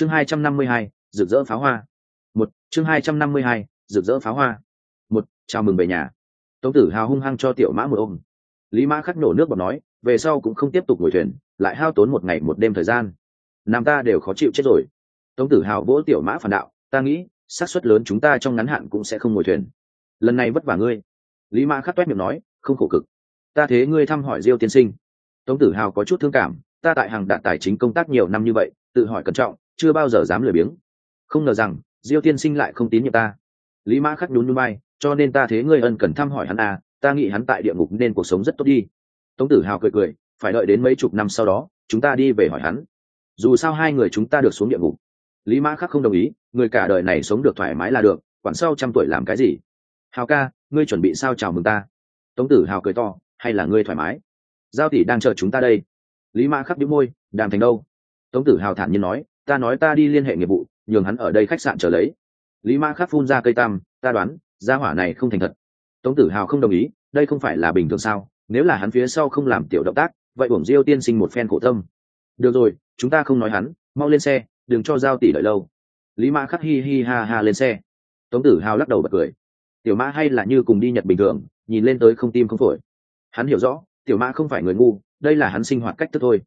chương hai trăm năm mươi hai, rực rỡ pháo hoa. Một, chương hai trăm năm mươi hai, rực rỡ pháo hoa. Một, chào mừng về nhà. Tống tử hào hung hăng cho tiểu mã một ôm. Lý mã khắc nổ nước bọt nói, về sau cũng không tiếp tục ngồi thuyền, lại hao tốn một ngày một đêm thời gian. Nam ta đều khó chịu chết rồi. Tống tử hào vỗ tiểu mã phản đạo, ta nghĩ, xác suất lớn chúng ta trong ngắn hạn cũng sẽ không ngồi thuyền. Lần này vất vả ngươi. Lý mã khắc toét miệng nói, không khổ cực. Ta thế ngươi thăm hỏi diêu tiên sinh. Tống tử hào có chút thương cảm, ta tại hàng đạt tài chính công tác nhiều năm như vậy, tự hỏi cẩn trọng chưa bao giờ dám lười biếng. Không ngờ rằng, diêu tiên sinh lại không tín nhiệm ta. Lý mã khắc nhún nhún bay cho nên ta thế ngươi ân cần thăm hỏi hắn à ta nghĩ hắn tại địa ngục nên cuộc sống rất tốt đi. Tống tử hào cười cười, phải đợi đến mấy chục năm sau đó, chúng ta đi về hỏi hắn. Dù sao hai người chúng ta được xuống địa ngục. Lý mã khắc không đồng ý, người cả đời này sống được thoải mái là được, quản sau trăm tuổi làm cái gì? Hào ca, ngươi chuẩn bị sao chào mừng ta? Tống tử hào cười to, hay là ngươi thoải mái? Giao tỷ đang chờ chúng ta đây. Lý mã khắc đĩu môi, đàm thành đâu? Tống tử hào thản nhiên nói ta nói ta đi liên hệ nghiệp vụ, nhường hắn ở đây khách sạn chờ lấy. Lý mã khắc phun ra cây tam, ta đoán, gia hỏa này không thành thật. Tống tử hào không đồng ý, đây không phải là bình thường sao? Nếu là hắn phía sau không làm tiểu động tác, vậy uổng diêu tiên sinh một phen khổ tâm. Được rồi, chúng ta không nói hắn, mau lên xe, đừng cho giao tỷ đợi lâu. Lý mã khắc hi hi ha ha lên xe. Tống tử hào lắc đầu bật cười. Tiểu mã hay là như cùng đi nhật bình thường, nhìn lên tới không tim không phổi. Hắn hiểu rõ, tiểu mã không phải người ngu, đây là hắn sinh hoạt cách thức thôi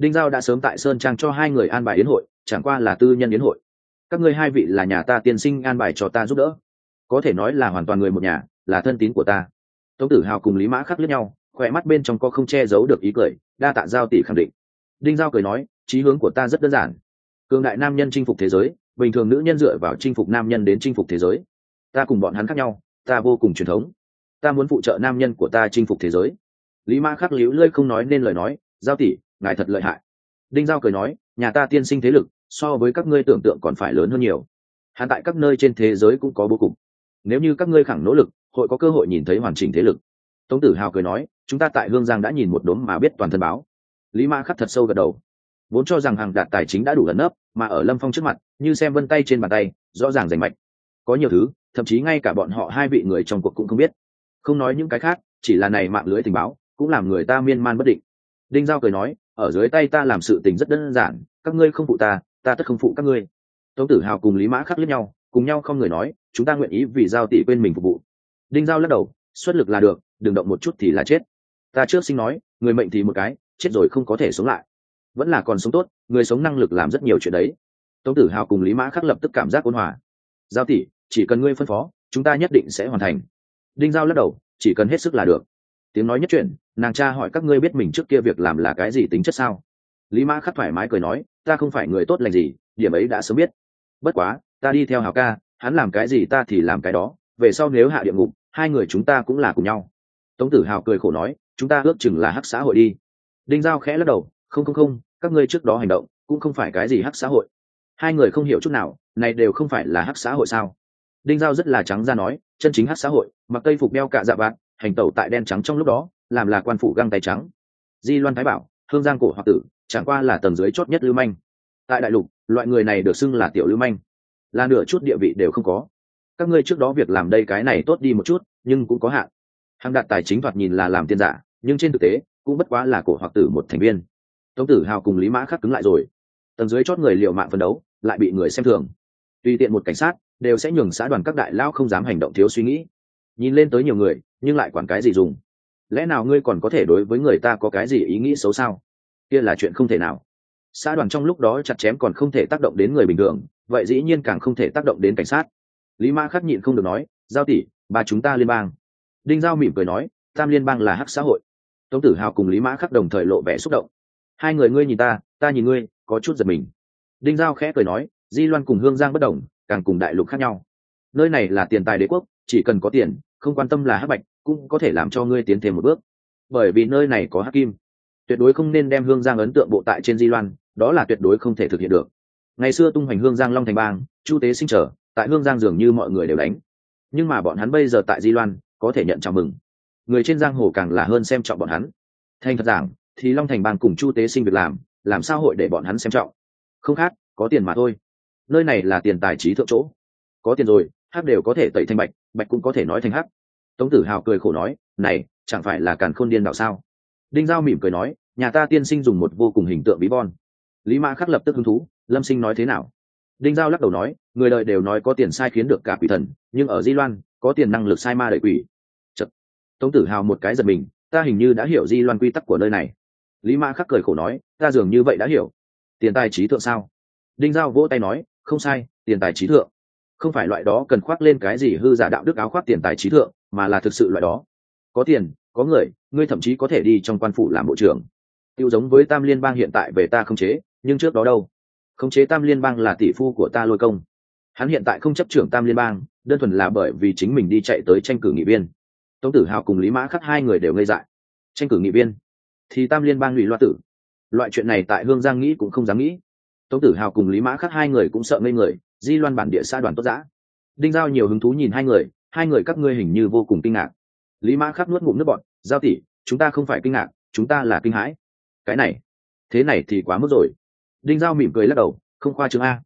đinh giao đã sớm tại sơn trang cho hai người an bài yến hội, chẳng qua là tư nhân yến hội. Các ngươi hai vị là nhà ta tiên sinh an bài cho ta giúp đỡ. Có thể nói là hoàn toàn người một nhà, là thân tín của ta. Tống tử hào cùng lý mã khắc lướt nhau, khỏe mắt bên trong có không che giấu được ý cười, đa tạ giao tỷ khẳng định. Đinh giao cười nói trí hướng của ta rất đơn giản. Cường đại nam nhân chinh phục thế giới, bình thường nữ nhân dựa vào chinh phục nam nhân đến chinh phục thế giới. Ta cùng bọn hắn khác nhau, ta vô cùng truyền thống. Ta muốn phụ trợ nam nhân của ta chinh phục thế giới. Lý mã khắc liễu lơi không nói nên lời nói, giao tỷ ngài thật lợi hại. Đinh giao cười nói, nhà ta tiên sinh thế lực, so với các ngươi tưởng tượng còn phải lớn hơn nhiều. Hạn tại các nơi trên thế giới cũng có bố cục. Nếu như các ngươi khẳng nỗ lực, hội có cơ hội nhìn thấy hoàn chỉnh thế lực. Tống tử hào cười nói, chúng ta tại hương giang đã nhìn một đốm mà biết toàn thân báo. Lý Ma khắc thật sâu gật đầu. Vốn cho rằng hàng đạt tài chính đã đủ gần nấp, mà ở lâm phong trước mặt, như xem vân tay trên bàn tay, rõ ràng rành mạch. Có nhiều thứ, thậm chí ngay cả bọn họ hai vị người trong cuộc cũng không biết. Không nói những cái khác, chỉ là này mạng lưới tình báo, cũng làm người ta miên man bất định. Đinh giao cười nói ở dưới tay ta làm sự tình rất đơn giản, các ngươi không phụ ta ta tất không phụ các ngươi. Tống tử hào cùng lý mã khắc lẫn nhau, cùng nhau không người nói, chúng ta nguyện ý vì giao tỷ quên mình phục vụ. Đinh giao lắc đầu, xuất lực là được, đừng động một chút thì là chết. Ta trước sinh nói, người mệnh thì một cái, chết rồi không có thể sống lại. Vẫn là còn sống tốt, người sống năng lực làm rất nhiều chuyện đấy. Tống tử hào cùng lý mã khắc lập tức cảm giác ôn hòa. Giao tỷ, chỉ cần ngươi phân phó, chúng ta nhất định sẽ hoàn thành. Đinh giao lắc đầu, chỉ cần hết sức là được. Tiếng nói nhất chuyển nàng cha hỏi các ngươi biết mình trước kia việc làm là cái gì tính chất sao? Lý mã khắc thoải mái cười nói, ta không phải người tốt lành gì, điểm ấy đã sớm biết. Bất quá, ta đi theo hào ca, hắn làm cái gì ta thì làm cái đó, về sau nếu hạ địa ngục, hai người chúng ta cũng là cùng nhau. Tống tử hào cười khổ nói, chúng ta ước chừng là hắc xã hội đi. Đinh giao khẽ lắc đầu, không không không, các ngươi trước đó hành động, cũng không phải cái gì hắc xã hội. Hai người không hiểu chút nào, này đều không phải là hắc xã hội sao? Đinh giao rất là trắng ra nói, chân chính hắc xã hội, mặc cây phục đeo cả dạ vạn hành tẩu tại đen trắng trong lúc đó làm là quan phủ găng tay trắng. Di loan thái bảo, hương giang cổ hoặc tử, chẳng qua là tầng dưới chót nhất lưu manh. Tại đại lục, loại người này được xưng là tiểu lưu manh. Là nửa chút địa vị đều không có. Các ngươi trước đó việc làm đây cái này tốt đi một chút, nhưng cũng có hạn. Hàng đạt tài chính thoạt nhìn là làm tiền giả, nhưng trên thực tế, cũng bất quá là cổ hoặc tử một thành viên. Tống tử hào cùng lý mã khắc cứng lại rồi. Tầng dưới chót người liệu mạng phân đấu, lại bị người xem thường. Tùy tiện một cảnh sát, đều sẽ nhường xã đoàn các đại lao không dám hành động thiếu suy nghĩ. Nhìn lên tới nhiều người, nhưng lại quản cái gì dùng? Lẽ nào ngươi còn có thể đối với người ta có cái gì ý nghĩ xấu sao? Kia là chuyện không thể nào. Xã đoàn trong lúc đó chặt chém còn không thể tác động đến người bình thường, vậy dĩ nhiên càng không thể tác động đến cảnh sát. Lý mã khắc nhịn không được nói, giao tỷ, ba chúng ta liên bang. Đinh giao mỉm cười nói, tam liên bang là hắc xã hội. Tống tử hào cùng lý mã khắc đồng thời lộ vẻ xúc động. Hai người ngươi nhìn ta ta nhìn ngươi, có chút giật mình. Đinh giao khẽ cười nói, di loan cùng hương giang bất đồng, càng cùng đại lục khác nhau. Nơi này là tiền tài đế quốc, chỉ cần có tiền, không quan tâm là hắc bạch cũng có thể làm cho ngươi tiến thêm một bước. Bởi vì nơi này có hắc kim, tuyệt đối không nên đem hương giang ấn tượng bộ tại trên di loan, đó là tuyệt đối không thể thực hiện được. Ngày xưa tung hoành hương giang long thành bang, chu tế sinh trở, tại hương giang dường như mọi người đều đánh. Nhưng mà bọn hắn bây giờ tại di loan, có thể nhận chào mừng. Người trên giang hồ càng là hơn xem trọng bọn hắn. Thành thật giảng, thì long thành bang cùng chu tế sinh việc làm làm sao hội để bọn hắn xem trọng? Không khác, có tiền mà thôi. Nơi này là tiền tài trí thượng chỗ. Có tiền rồi hắc đều có thể tẩy thanh bạch bạch cũng có thể nói thành hắc tống tử hào cười khổ nói, này, chẳng phải là càn khôn điên đạo sao? Đinh giao mỉm cười nói, nhà ta tiên sinh dùng một vô cùng hình tượng bí bon. Lý mã khắc lập tức hứng thú, lâm sinh nói thế nào? Đinh giao lắc đầu nói, người đời đều nói có tiền sai khiến được cả quỷ thần, nhưng ở di loan, có tiền năng lực sai ma đợi quỷ. Chật. tống tử hào một cái giật mình, ta hình như đã hiểu di loan quy tắc của nơi này. Lý mã khắc cười khổ nói, ta dường như vậy đã hiểu. Tiền tài trí thượng sao? Đinh giao vỗ tay nói, không sai, tiền tài trí thượng. Không phải loại đó cần khoác lên cái gì hư giả đạo đức áo khoác tiền tài trí thượng mà là thực sự loại đó. Có tiền, có người, ngươi thậm chí có thể đi trong quan phủ làm bộ trưởng. Tiêu giống với tam liên bang hiện tại về ta không chế, nhưng trước đó đâu? Khống chế tam liên bang là tỷ phu của ta lôi công. Hắn hiện tại không chấp trưởng tam liên bang, đơn thuần là bởi vì chính mình đi chạy tới tranh cử nghị viên. Tống tử hào cùng lý mã khắc hai người đều ngây dại. Tranh cử nghị viên? Thì tam liên bang lụy loa tử. Loại chuyện này tại hương giang nghĩ cũng không dám nghĩ. Tống tử hào cùng lý mã khắc hai người cũng sợ ngây người, di loan bản địa xã đoàn tốt giã đinh giao nhiều hứng thú nhìn hai người hai người các ngươi hình như vô cùng kinh ngạc. Lý mã khắc nuốt ngụm nước bọn giao tỷ, chúng ta không phải kinh ngạc, chúng ta là kinh hãi. Cái này, thế này thì quá mức rồi. Đinh giao mỉm cười lắc đầu, không khoa chương a.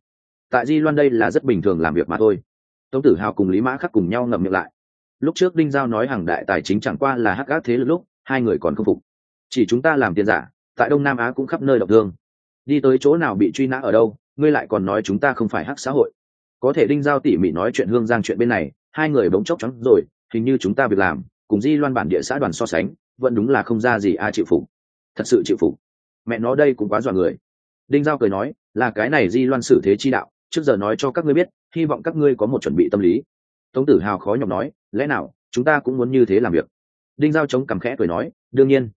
Tại di loan đây là rất bình thường làm việc mà thôi. Tống tử hào cùng lý mã khắc cùng nhau ngậm miệng lại. Lúc trước đinh giao nói hàng đại tài chính chẳng qua là hắc gác thế lực lúc, hai người còn không phục. Chỉ chúng ta làm tiền giả, tại đông nam á cũng khắp nơi độc thương. Đi tới chỗ nào bị truy nã ở đâu, ngươi lại còn nói chúng ta không phải hắc xã hội. Có thể đinh giao tỉ mỉ nói chuyện hương giang chuyện bên này hai người bỗng chốc trắng rồi hình như chúng ta việc làm, cùng di loan bản địa xã đoàn so sánh, vẫn đúng là không ra gì a chịu phục. Thật sự chịu phục. Mẹ nó đây cũng quá dọa người. Đinh giao cười nói, là cái này di loan xử thế chi đạo, trước giờ nói cho các ngươi biết, hy vọng các ngươi có một chuẩn bị tâm lý. Tống tử hào khó nhọc nói, lẽ nào, chúng ta cũng muốn như thế làm việc? Đinh giao chống cằm khẽ cười nói, đương nhiên.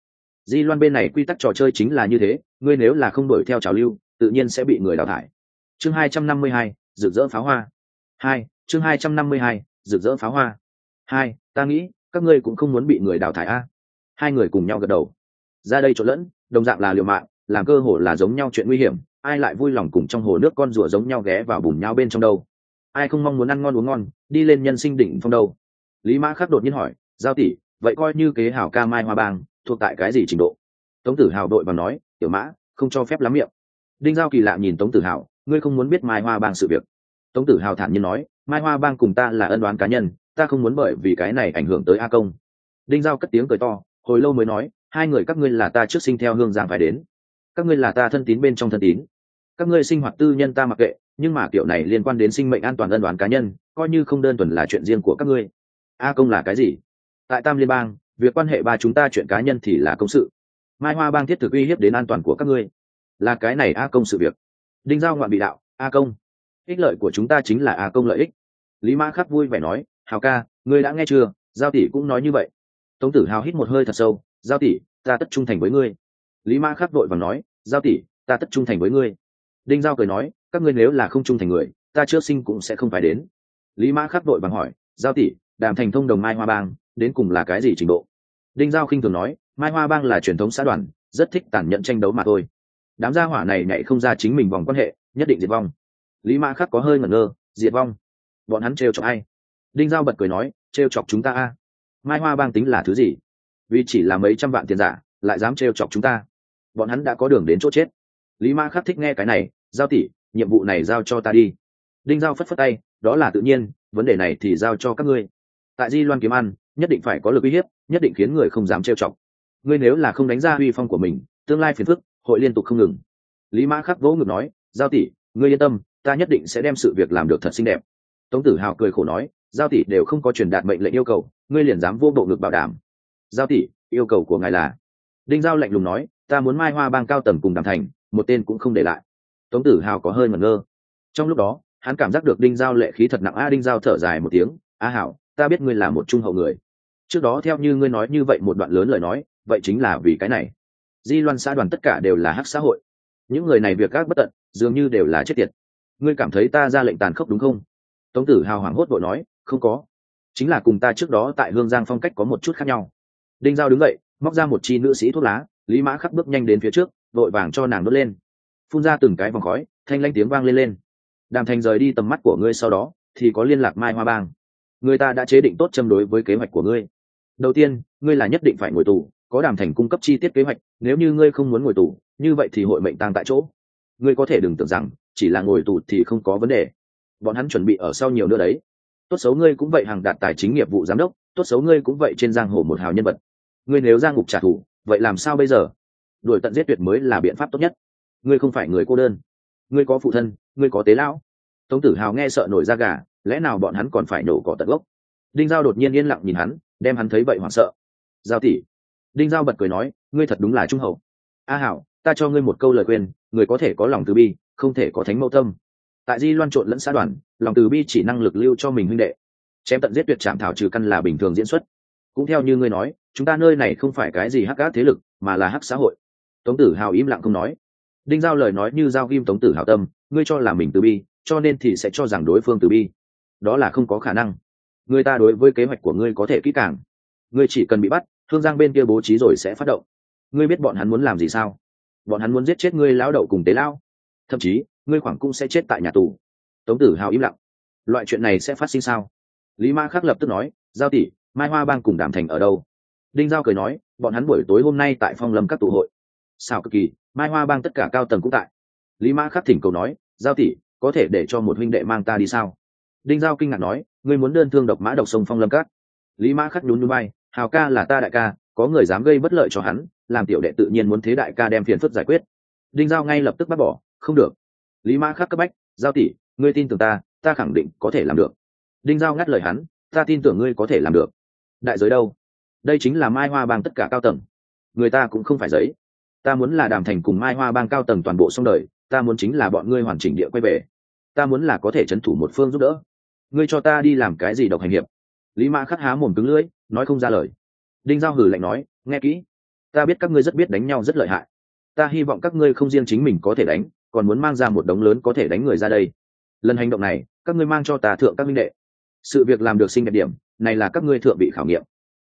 Di loan bên này quy tắc trò chơi chính là như thế, ngươi nếu là không đuổi theo trào lưu, tự nhiên sẽ bị người đào thải. Chương hai trăm năm mươi hai, rực rỡ pháo hoa. Hai, chương hai trăm năm mươi hai rực rỡ pháo hoa. Hai, ta nghĩ, các ngươi cũng không muốn bị người đào thải a. Hai người cùng nhau gật đầu. Ra đây trộn lẫn, đồng dạng là liều mạng, làm cơ hồ là giống nhau chuyện nguy hiểm, ai lại vui lòng cùng trong hồ nước con rùa giống nhau ghé vào bùn nhau bên trong đâu. Ai không mong muốn ăn ngon uống ngon, đi lên nhân sinh đỉnh phong đâu. Lý mã khắc đột nhiên hỏi, giao tỷ, vậy coi như kế hảo ca mai hoa bang, thuộc tại cái gì trình độ? Tống tử hào đội và nói, tiểu mã, không cho phép lắm miệng. Đinh giao kỳ lạ nhìn tống tử hào, ngươi không muốn biết mai hoa bang sự việc. Tống tử hào thản nhiên nói mai hoa bang cùng ta là ân đoán cá nhân, ta không muốn bởi vì cái này ảnh hưởng tới a công. Đinh giao cất tiếng cười to, hồi lâu mới nói, hai người các ngươi là ta trước sinh theo hương giang phải đến. Các ngươi là ta thân tín bên trong thân tín. Các ngươi sinh hoạt tư nhân ta mặc kệ, nhưng mà kiểu này liên quan đến sinh mệnh an toàn ân đoán cá nhân, coi như không đơn thuần là chuyện riêng của các ngươi. A công là cái gì? Tại tam liên bang, việc quan hệ ba chúng ta chuyện cá nhân thì là công sự. Mai hoa bang thiết thực uy hiếp đến an toàn của các ngươi. Là cái này a công sự việc. Đinh giao ngoạn bị đạo, a công ích lợi của chúng ta chính là a công lợi ích. Lý mã khắc vui vẻ nói, hào ca, ngươi đã nghe chưa? Giao tỷ cũng nói như vậy. Tống tử hào hít một hơi thật sâu, giao tỷ, ta tất trung thành với ngươi. Lý mã khắc vội và nói, giao tỷ, ta tất trung thành với ngươi. Đinh giao cười nói, các ngươi nếu là không trung thành người, ta trước sinh cũng sẽ không phải đến. Lý mã khắc vội bằng hỏi, giao tỷ, đàm thành thông đồng mai hoa bang, đến cùng là cái gì trình độ? Đinh giao khinh thường nói, mai hoa bang là truyền thống xã đoàn, rất thích tàn nhẫn tranh đấu mà thôi. Đám gia hỏa này nhảy không ra chính mình vòng quan hệ, nhất định diệt vong lý mã khắc có hơi ngẩn ngơ, diệt vong. Bọn hắn trêu chọc ai? Đinh giao bật cười nói, trêu chọc chúng ta a? Mai hoa bang tính là thứ gì? Vì chỉ là mấy trăm vạn tiền giả, lại dám trêu chọc chúng ta. Bọn hắn đã có đường đến chỗ chết. Lý mã khắc thích nghe cái này, giao tỷ, nhiệm vụ này giao cho ta đi. Đinh giao phất phất tay, đó là tự nhiên, vấn đề này thì giao cho các ngươi. Tại di loan kiếm ăn, nhất định phải có lực uy hiếp, nhất định khiến người không dám trêu chọc. Ngươi nếu là không đánh ra uy phong của mình, tương lai phiền phức, hội liên tục không ngừng. Lý mã khắc vỗ ngực nói, giao tỷ, ngươi yên tâm ta nhất định sẽ đem sự việc làm được thật xinh đẹp. Tống tử hào cười khổ nói, giao tỷ đều không có truyền đạt mệnh lệnh yêu cầu, ngươi liền dám vô bộ ngực bảo đảm. Giao tỷ, yêu cầu của ngài là? Đinh giao lạnh lùng nói, ta muốn mai hoa bang cao tầng cùng đàm thành, một tên cũng không để lại. Tống tử hào có hơi ngẩn ngơ. Trong lúc đó, hắn cảm giác được đinh giao lệ khí thật nặng. A, đinh giao thở dài một tiếng, a hảo, ta biết ngươi là một trung hậu người. Trước đó theo như ngươi nói như vậy một đoạn lớn lời nói, vậy chính là vì cái này. Di loan xã đoàn tất cả đều là hắc xã hội. Những người này việc các bất tận, dường như đều là chết tiệt ngươi cảm thấy ta ra lệnh tàn khốc đúng không? Tống tử hào hoảng hốt vội nói, không có. Chính là cùng ta trước đó tại hương giang phong cách có một chút khác nhau. Đinh giao đứng dậy, móc ra một chi nữ sĩ thuốc lá, lý mã khắc bước nhanh đến phía trước vội vàng cho nàng đốt lên. Phun ra từng cái vòng khói, thanh lanh tiếng vang lên lên. Đàm thành rời đi tầm mắt của ngươi sau đó, thì có liên lạc mai hoa bang. Người ta đã chế định tốt châm đối với kế hoạch của ngươi. Đầu tiên, ngươi là nhất định phải ngồi tù, có đàm thành cung cấp chi tiết kế hoạch, nếu như ngươi không muốn ngồi tù, như vậy thì hội mệnh tăng tại chỗ. Ngươi có thể đừng tưởng rằng chỉ là ngồi tù thì không có vấn đề. Bọn hắn chuẩn bị ở sau nhiều nữa đấy. Tốt xấu ngươi cũng vậy, hàng đạt tài chính nghiệp vụ giám đốc, tốt xấu ngươi cũng vậy trên giang hồ một hào nhân vật. Ngươi nếu ra ngục trả thù, vậy làm sao bây giờ? Đuổi tận giết tuyệt mới là biện pháp tốt nhất. Ngươi không phải người cô đơn. Ngươi có phụ thân, ngươi có tế lão. Tống tử hào nghe sợ nổi da gà, lẽ nào bọn hắn còn phải nổ cỏ tận gốc? Đinh giao đột nhiên yên lặng nhìn hắn, đem hắn thấy vậy hoảng sợ. Giao tỷ. Đinh giao bật cười nói, ngươi thật đúng là trung hậu. A hảo, ta cho ngươi một câu lời khuyên, người có thể có lòng từ bi không thể có thánh mẫu tâm. Tại di loan trộn lẫn xã đoàn, lòng từ bi chỉ năng lực lưu cho mình huynh đệ. Chém tận giết tuyệt chạm thảo trừ căn là bình thường diễn xuất. Cũng theo như ngươi nói, chúng ta nơi này không phải cái gì hắc ác thế lực, mà là hắc xã hội. Tống tử hào im lặng không nói. Đinh giao lời nói như giao ghim tống tử hào tâm, ngươi cho là mình từ bi, cho nên thì sẽ cho rằng đối phương từ bi. Đó là không có khả năng. Người ta đối với kế hoạch của ngươi có thể kỹ càng. Ngươi chỉ cần bị bắt, thương giang bên kia bố trí rồi sẽ phát động. Ngươi biết bọn hắn muốn làm gì sao? Bọn hắn muốn giết chết ngươi lão đậu cùng tế lão thậm chí, ngươi khoảng cũng sẽ chết tại nhà tù. Tống tử hào im lặng. Loại chuyện này sẽ phát sinh sao? Lý ma khắc lập tức nói, giao tỷ, mai hoa bang cùng đàm thành ở đâu? Đinh giao cười nói, bọn hắn buổi tối hôm nay tại phong lâm các tụ hội. Sao cực kỳ, mai hoa bang tất cả cao tầng cũng tại. Lý ma khắc thỉnh cầu nói, giao tỷ, có thể để cho một huynh đệ mang ta đi sao? Đinh giao kinh ngạc nói, ngươi muốn đơn thương độc mã độc sông phong lâm các? Lý Ma khắc nhún núi bay hào ca là ta đại ca, có người dám gây bất lợi cho hắn, làm tiểu đệ tự nhiên muốn thế đại ca đem phiền phức giải quyết. Đinh giao ngay lập tức bác bỏ không được. Lý mã khắc cấp bách, giao tỷ, ngươi tin tưởng ta ta khẳng định có thể làm được. Đinh giao ngắt lời hắn, ta tin tưởng ngươi có thể làm được. Đại giới đâu? Đây chính là mai hoa bang tất cả cao tầng. Người ta cũng không phải giấy. Ta muốn là đàm thành cùng mai hoa bang cao tầng toàn bộ xong đời, ta muốn chính là bọn ngươi hoàn chỉnh địa quay về. Ta muốn là có thể c h ấ n thủ một phương giúp đỡ. Ngươi cho ta đi làm cái gì độc hành hiệp? Lý mã khắc há mồm cứng lưỡi, nói không ra lời. Đinh giao hử lạnh nói, nghe kỹ. Ta biết các ngươi rất biết đánh nhau rất lợi hại. Ta hy vọng các ngươi không riêng chính mình có thể đánh còn muốn mang ra một đống lớn có thể đánh người ra đây. Lần hành động này, các ngươi mang cho ta thượng các minh đệ. Sự việc làm được sinh đẹp điểm, này là các ngươi thượng bị khảo nghiệm.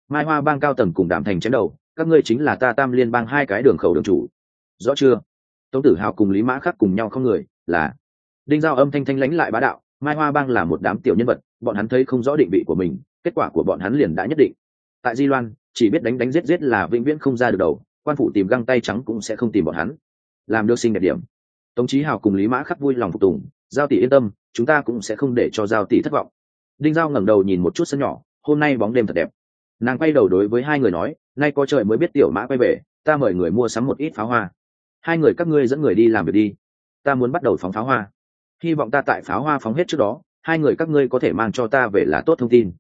Mai hoa bang cao tầng cùng đảm thành chém đầu, các ngươi chính là ta tam liên bang hai cái đường khẩu đường chủ. Rõ chưa? Tống tử hào cùng lý mã khắc cùng nhau không người, là đinh giao âm thanh thanh lãnh lại bá đạo, mai hoa bang là một đám tiểu nhân vật, bọn hắn thấy không rõ định vị của mình, kết quả của bọn hắn liền đã nhất định. Tại di loan, chỉ biết đánh đánh giết giết là vĩnh viễn không ra được đầu, quan phủ tìm găng tay trắng cũng sẽ không tìm bọn hắn. Làm được sinh đẹp điểm tống trí hào cùng lý mã khắc vui lòng phục tùng, giao tỷ yên tâm, chúng ta cũng sẽ không để cho giao tỷ thất vọng. Đinh giao ngẩng đầu nhìn một chút sân nhỏ, hôm nay bóng đêm thật đẹp. Nàng quay đầu đối với hai người nói, nay có trời mới biết tiểu mã quay về, ta mời người mua sắm một ít pháo hoa. Hai người các ngươi dẫn người đi làm việc đi, ta muốn bắt đầu phóng pháo hoa. Hy vọng ta tại pháo hoa phóng hết trước đó, hai người các ngươi có thể mang cho ta về là tốt thông tin.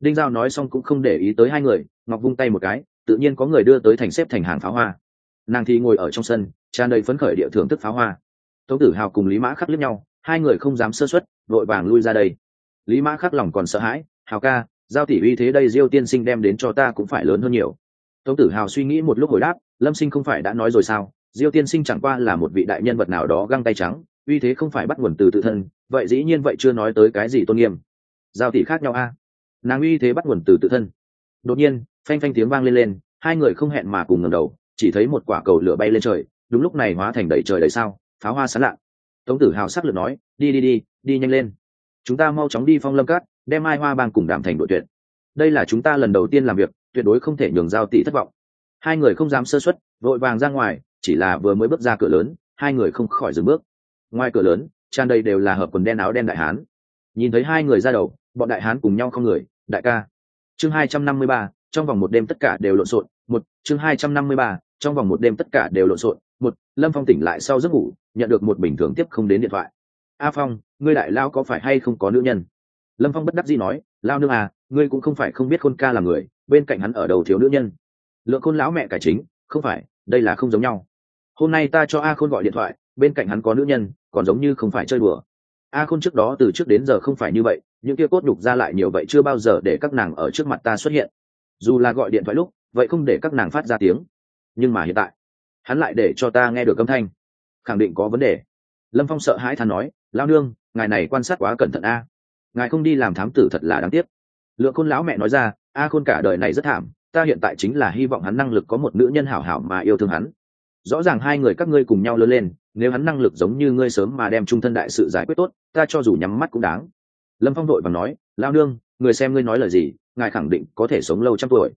Đinh giao nói xong cũng không để ý tới hai người, ngọc vung tay một cái, tự nhiên có người đưa tới thành xếp thành hàng pháo hoa. Nàng thì ngồi ở trong sân, tràn đầy phấn khởi địa thưởng thức pháo hoa tống tử hào cùng lý mã khắc liếc nhau, hai người không dám sơ xuất vội vàng lui ra đây. Lý mã khắc lòng còn sợ hãi, hào ca, giao tỷ uy thế đây diêu tiên sinh đem đến cho ta cũng phải lớn hơn nhiều. Tống tử hào suy nghĩ một lúc hồi đáp, lâm sinh không phải đã nói rồi sao? Diêu tiên sinh chẳng qua là một vị đại nhân vật nào đó găng tay trắng, uy thế không phải bắt nguồn từ tự thân, vậy dĩ nhiên vậy chưa nói tới cái gì tôn nghiêm. Giao tỷ khác nhau a. Nàng uy thế bắt nguồn từ tự thân. Đột nhiên, phanh phanh tiếng vang lên lên, hai người không hẹn mà cùng ngẩng đầu, chỉ thấy một quả cầu lửa bay lên trời, đúng lúc này hóa thành đầy trời đầy sao pháo hoa sán lạ. Tống tử hào sắc lược nói, đi đi đi đi nhanh lên. Chúng ta mau chóng đi phong lâm cát, đem mai hoa bang cùng đảm thành đội tuyển. đây là chúng ta lần đầu tiên làm việc, tuyệt đối không thể nhường giao tỷ thất vọng. Hai người không dám sơ xuất vội vàng ra ngoài, chỉ là vừa mới bước ra cửa lớn, hai người không khỏi dừng bước. Ngoài cửa lớn, tràn đầy đều là hợp quần đen áo đen đại hán. Nhìn thấy hai người ra đầu, bọn đại hán cùng nhau không người, đại ca. Chương hai trăm năm mươi ba, trong vòng một đêm tất cả đều lộn xộn, một, chương hai trăm năm mươi ba, trong vòng một đêm tất cả đều lộn xộn, một, lâm phong tỉnh lại sau giấc ngủ nhận được một bình thường tiếp không đến điện thoại. A phong, ngươi đại lao có phải hay không có nữ nhân? Lâm phong bất đắc dĩ nói, lao nương à ngươi cũng không phải không biết khôn ca là người, bên cạnh hắn ở đầu thiếu nữ nhân. Lượng khôn lão mẹ cải chính, không phải, đây là không giống nhau. Hôm nay ta cho a khôn gọi điện thoại, bên cạnh hắn có nữ nhân, còn giống như không phải chơi đùa. A khôn trước đó từ trước đến giờ không phải như vậy, những kia cốt đục ra lại nhiều vậy chưa bao giờ để các nàng ở trước mặt ta xuất hiện. Dù là gọi điện thoại lúc, vậy không để các nàng phát ra tiếng. Nhưng mà hiện tại, hắn lại để cho ta nghe được âm thanh khẳng định có vấn đề. Lâm phong sợ hãi thắn nói lao nương, ngài này quan sát quá cẩn thận a. Ngài không đi làm thám tử thật là đáng tiếc. Lượng khôn lão mẹ nói ra, a khôn cả đời này rất thảm, ta hiện tại chính là hy vọng hắn năng lực có một nữ nhân hảo hảo mà yêu thương hắn. Rõ ràng hai người các ngươi cùng nhau lớn lên, nếu hắn năng lực giống như ngươi sớm mà đem trung thân đại sự giải quyết tốt, ta cho dù nhắm mắt cũng đáng. Lâm phong đội và nói lao nương, người xem ngươi nói lời gì, ngài khẳng định có thể sống lâu trăm tuổi.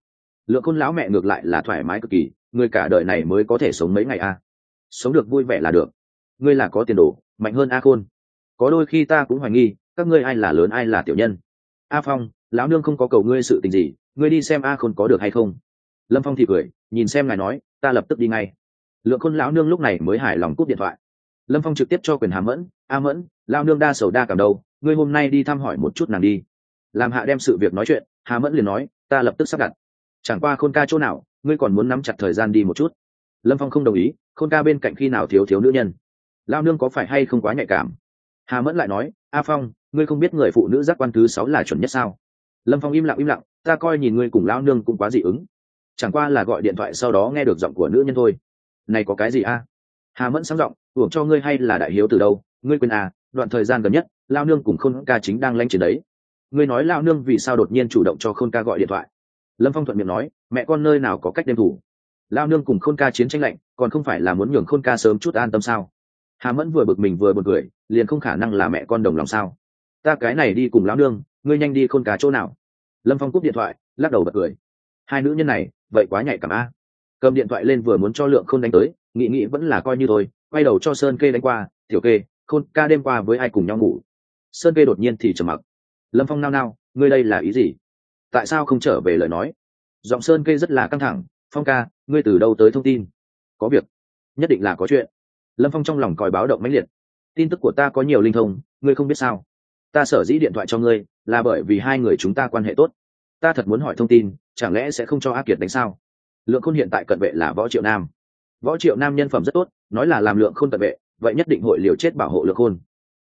Lượng khôn lão mẹ ngược lại là thoải mái cực kỳ, người cả đời này mới có thể sống mấy ngày a? Sống được vui vẻ là được. Ngươi là có tiền đồ, mạnh hơn a khôn. Có đôi khi ta cũng hoài nghi, các ngươi ai là lớn, ai là tiểu nhân. A phong, lão nương không có cầu ngươi sự tình gì, ngươi đi xem a khôn có được hay không. Lâm phong thì cười, nhìn xem ngài nói, ta lập tức đi ngay. Lượng khôn lão nương lúc này mới hài lòng cúp điện thoại. Lâm phong trực tiếp cho quyền hà mẫn, a mẫn lao nương đa sầu đa cảm đâu, ngươi hôm nay đi thăm hỏi một chút nàng đi. Làm hạ đem sự việc nói chuyện, hà mẫn liền nói, ta lập tức sắp đặt. Chẳng qua khôn ca chỗ nào, ngươi còn muốn nắm chặt thời gian đi một chút lâm phong không đồng ý khôn ca bên cạnh khi nào thiếu thiếu nữ nhân lao nương có phải hay không quá nhạy cảm hà mẫn lại nói a phong ngươi không biết người phụ nữ giác quan thứ sáu là chuẩn nhất sao lâm phong im lặng im lặng ta coi nhìn ngươi cùng lao nương cũng quá dị ứng chẳng qua là gọi điện thoại sau đó nghe được giọng của nữ nhân thôi này có cái gì a hà mẫn sáng giọng hưởng cho ngươi hay là đại hiếu từ đâu ngươi quên à đoạn thời gian gần nhất lao nương cùng khôn ca chính đang lanh chiến đấy ngươi nói lao nương vì sao đột nhiên chủ động cho khôn ca gọi điện thoại lâm phong thuận miệng nói mẹ con nơi nào có cách đem thủ lao nương cùng khôn ca chiến tranh lạnh, còn không phải là muốn nhường khôn ca sớm chút an tâm sao? Hà mẫn vừa bực mình vừa b u ồ n cười, liền không khả năng là mẹ con đồng lòng sao? Ta cái này đi cùng lao nương, ngươi nhanh đi khôn ca chỗ nào? Lâm phong cúp điện thoại, lắc đầu bật cười. Hai nữ nhân này, vậy quá nhạy cảm a. Cầm điện thoại lên vừa muốn cho lượng Khôn đánh tới nghị nghị vẫn là coi như thôi, quay đầu cho sơn kê đánh qua, tiểu kê, khôn ca đêm qua với ai cùng nhau ngủ? Sơn kê đột nhiên thì trầm mặc. Lâm phong nao nao, ngươi đây là ý gì? Tại sao không trở về lời nói? Giọng sơn kê rất là căng thẳng, phong ca ngươi từ đâu tới thông tin? Có việc. Nhất định là có chuyện. Lâm phong trong lòng còi báo động mãnh liệt. Tin tức của ta có nhiều linh thông, ngươi không biết sao? Ta sở dĩ điện thoại cho ngươi, là bởi vì hai người chúng ta quan hệ tốt. Ta thật muốn hỏi thông tin, chẳng lẽ sẽ không cho A kiệt đánh sao? Lượng khôn hiện tại cận vệ là võ triệu nam. Võ triệu nam nhân phẩm rất tốt, nói là làm lượng khôn cận vệ, vậy nhất định hội liều chết bảo hộ lượng khôn.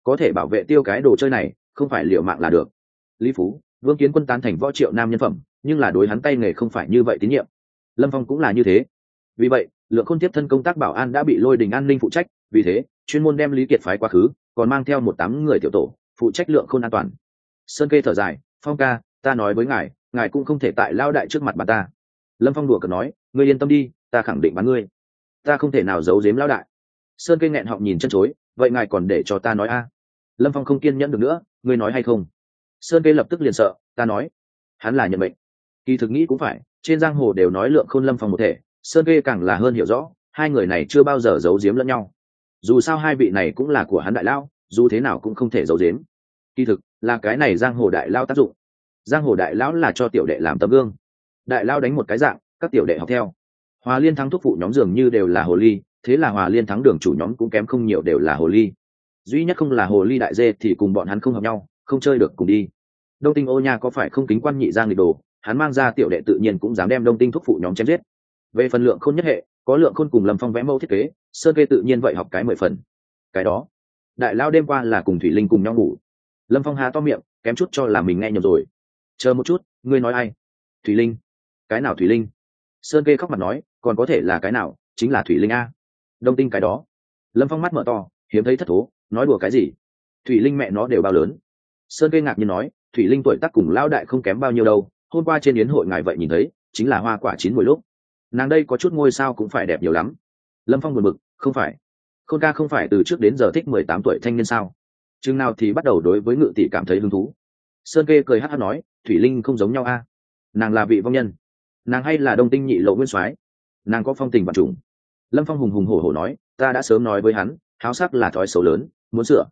Có thể bảo vệ tiêu cái đồ chơi này, không phải liều mạng là được. Lý phú, vương kiến quân tán thành võ triệu nam nhân phẩm, nhưng là đối hắn tay nghề không phải như vậy tín nhiệm lâm phong cũng là như thế. Vì vậy, lượng khôn tiếp thân công tác bảo an đã bị lôi đình an ninh phụ trách, vì thế, chuyên môn đem lý kiệt phái quá khứ, còn mang theo một tám người tiểu tổ, phụ trách lượng khôn an toàn. Sơn kê thở dài, phong ca, ta nói với ngài ngài cũng không thể tại lao đại trước mặt bà ta. Lâm phong đùa cợt nói, ngươi yên tâm đi, ta khẳng định bắn ngươi. Ta không thể nào giấu giếm lao đại. Sơn kê nghẹn họng nhìn chân chối, vậy ngài còn để cho ta nói a? Lâm phong không kiên nhẫn được nữa, ngươi nói hay không? Sơn kê lập tức liền sợ, ta nói, hắn là nhận mệnh kỳ thực nghĩ cũng phải, trên giang hồ đều nói lượng khôn lâm phong một thể, sơn kê càng là hơn hiểu rõ, hai người này chưa bao giờ giấu giếm lẫn nhau. Dù sao hai vị này cũng là của hắn đại lao, dù thế nào cũng không thể giấu giếm. Kỳ thực, là cái này giang hồ đại lao tác dụng. Giang hồ đại lão là cho tiểu đệ làm tấm gương. Đại lao đánh một cái dạng, các tiểu đệ học theo. Hòa liên thắng thúc phụ nhóm dường như đều là hồ ly, thế là hòa liên thắng đường chủ nhóm cũng kém không nhiều đều là hồ ly. Duy nhất không là hồ ly đại dê thì cùng bọn hắn không hợp nhau, không chơi được cùng đi. Đông tinh ô nha có phải không kính quan nhị giang lịch đồ? Hắn mang ra tiểu đệ tự nhiên cũng dám đem đông tinh thúc phụ nhóm chém giết. Về phần lượng khôn nhất hệ, có lượng khôn cùng lâm phong vẽ mẫu thiết kế, sơn kê tự nhiên vậy học cái mười phần. Cái đó, đại lao đêm qua là cùng thủy linh cùng nhau ngủ. Lâm phong há to miệng, kém chút cho là mình nghe nhầm rồi. Chờ một chút, ngươi nói ai? Thủy linh. Cái nào thủy linh? Sơn kê khóc mặt nói, còn có thể là cái nào, chính là thủy linh a. Đông tinh cái đó. Lâm phong mắt mở to, hiếm thấy thất thố, nói đùa cái gì? Thủy linh mẹ nó đều bao lớn. Sơn kê ngạc nhiên nói, thủy linh tuổi tác cùng lao đại không kém bao nhiêu đâu hôm qua trên yến hội ngài vậy nhìn thấy, chính là hoa quả chín mùi lúc. Nàng đây có chút ngôi sao cũng phải đẹp nhiều lắm. Lâm phong buồn bực, không phải. Khôn ca không phải từ trước đến giờ thích mười tám tuổi thanh niên sao? Chừng nào thì bắt đầu đối với ngự tỷ cảm thấy hứng thú. Sơn kê cười hát hát nói, thủy linh không giống nhau a. Nàng là vị vong nhân. Nàng hay là đông tinh nhị lộ nguyên soái. Nàng có phong tình vật trùng. Lâm phong hùng hùng hổ hổ nói, ta đã sớm nói với hắn, háo sắc là thói xấu lớn, muốn sửa.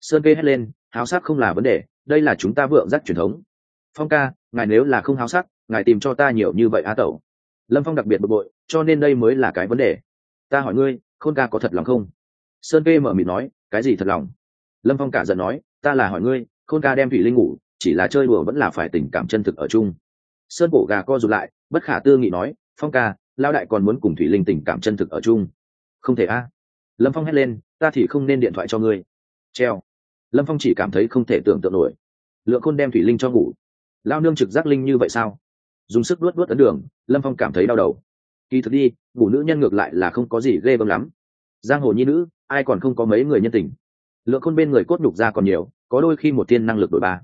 Sơn kê hét lên, háo sắc không là vấn đề, đây là chúng ta vượng giác truyền thống phong ca, ngài nếu là không háo sắc, ngài tìm cho ta nhiều như vậy á tẩu. Lâm phong đặc biệt bực bội, cho nên đây mới là cái vấn đề. Ta hỏi ngươi, khôn ca có thật lòng không? Sơn kê mở mịt nói, cái gì thật lòng? Lâm phong cả giận nói, ta là hỏi ngươi, khôn ca đem thủy linh ngủ, chỉ là chơi đùa vẫn là phải tình cảm chân thực ở chung. Sơn cổ gà co rụt lại, bất khả tư nghị nói, phong ca lao đại còn muốn cùng thủy linh tình cảm chân thực ở chung. Không thể a. Lâm phong hét lên, ta thì không nên điện thoại cho ngươi. Treo. Lâm phong chỉ cảm thấy không thể tưởng tượng nổi. Lượng khôn đem thủy linh cho ngủ lao nương trực giác linh như vậy sao? Dùng sức luốt luốt ấn đường, lâm phong cảm thấy đau đầu. Kỳ thực đi ngủ nữ nhân ngược lại là không có gì ghê gớm lắm. Giang hồ nhi nữ, ai còn không có mấy người nhân tình? Lượng khôn bên người cốt nhục ra còn nhiều, có đôi khi một tiên năng lực đổi ba.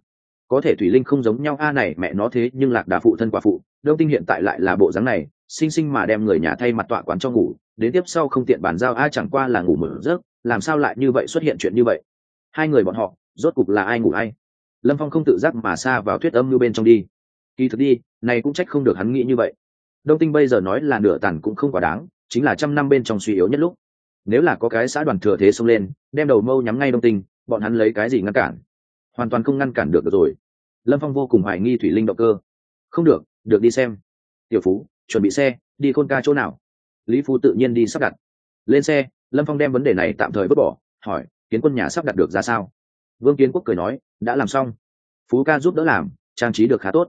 Có thể thủy linh không giống nhau, a này mẹ nó thế, nhưng lạc đà phụ thân quả phụ, đông tinh hiện tại lại là bộ dáng này, sinh sinh mà đem người nhà thay mặt tọa quán cho ngủ, đến tiếp sau không tiện bàn giao, a chẳng qua là ngủ mở rớt làm sao lại như vậy xuất hiện chuyện như vậy? Hai người bọn họ, rốt cục là ai ngủ ai? Lâm phong không tự giác mà xa vào thuyết âm như bên trong đi. Kỳ thực đi, này cũng trách không được hắn nghĩ như vậy. Đông tinh bây giờ nói là nửa tàn cũng không quá đáng, chính là trăm năm bên trong suy yếu nhất lúc. Nếu là có cái xã đoàn thừa thế xông lên, đem đầu mâu nhắm ngay đông tinh, bọn hắn lấy cái gì ngăn cản? Hoàn toàn không ngăn cản được rồi. Lâm phong vô cùng hoài nghi thủy linh động cơ. Không được được đi xem. Tiểu phú, chuẩn bị xe, đi khôn ca chỗ nào? Lý phú tự nhiên đi sắp đặt. Lên xe, lâm phong đem vấn đề này tạm thời vứt bỏ, hỏi, kiến quân nhà sắp đặt được ra sao? Vương kiến quốc cười nói, đã làm xong. Phú ca giúp đỡ làm, trang trí được khá tốt.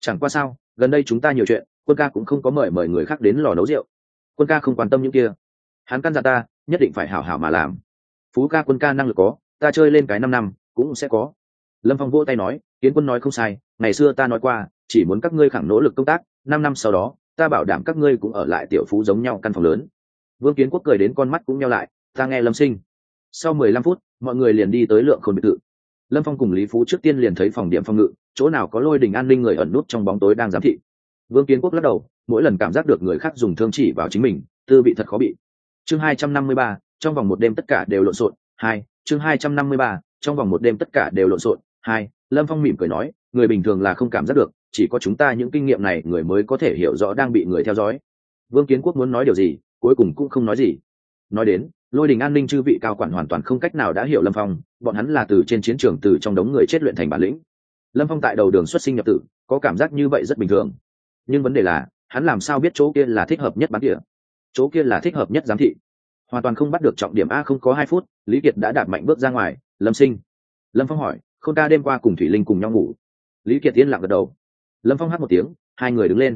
Chẳng qua sao, gần đây chúng ta nhiều chuyện, quân ca cũng không có mời mời người khác đến lò nấu rượu. Quân ca không quan tâm những kia. Hắn căn dặn ta, nhất định phải hảo hảo mà làm. Phú ca quân ca năng lực có, ta chơi lên cái năm năm, cũng sẽ có. Lâm phong vỗ tay nói, kiến quân nói không sai, ngày xưa ta nói qua, chỉ muốn các ngươi khẳng nỗ lực công tác, năm năm sau đó, ta bảo đảm các ngươi cũng ở lại tiểu phú giống nhau căn phòng lớn. Vương kiến quốc cười đến con mắt cũng nhau lại, ta nghe lâm sinh sau mười lăm phút, mọi người liền đi tới lượng khôn biệt thự. Lâm phong cùng lý phú trước tiên liền thấy phòng điểm phòng ngự, chỗ nào có lôi đình an ninh người ẩn nút trong bóng tối đang giám thị. Vương kiến quốc lắc đầu, mỗi lần cảm giác được người khác dùng thương chỉ vào chính mình, tư bị thật khó bị. Chương hai trăm năm mươi ba, trong vòng một đêm tất cả đều lộn xộn, hai, chương hai trăm năm mươi ba, trong vòng một đêm tất cả đều lộn xộn, hai, lâm phong mỉm cười nói, người bình thường là không cảm giác được, chỉ có chúng ta những kinh nghiệm này người mới có thể hiểu rõ đang bị người theo dõi. Vương kiến quốc muốn nói điều gì, cuối cùng cũng không nói gì. Nói đến lôi đình an ninh chư vị cao quản hoàn toàn không cách nào đã hiểu lâm phong, bọn hắn là từ trên chiến trường từ trong đống người chết luyện thành bản lĩnh. Lâm phong tại đầu đường xuất sinh nhập tử, có cảm giác như vậy rất bình thường. Nhưng vấn đề là, hắn làm sao biết chỗ kia là thích hợp nhất bán địa? Chỗ kia là thích hợp nhất giám thị. Hoàn toàn không bắt được trọng điểm a không có hai phút, lý kiệt đã đạp mạnh bước ra ngoài, lâm sinh. Lâm phong hỏi k h ô n ca đêm qua cùng thủy linh cùng nhau ngủ? Lý kiệt yên lặng gật đầu. Lâm phong hát một tiếng, hai người đứng lên.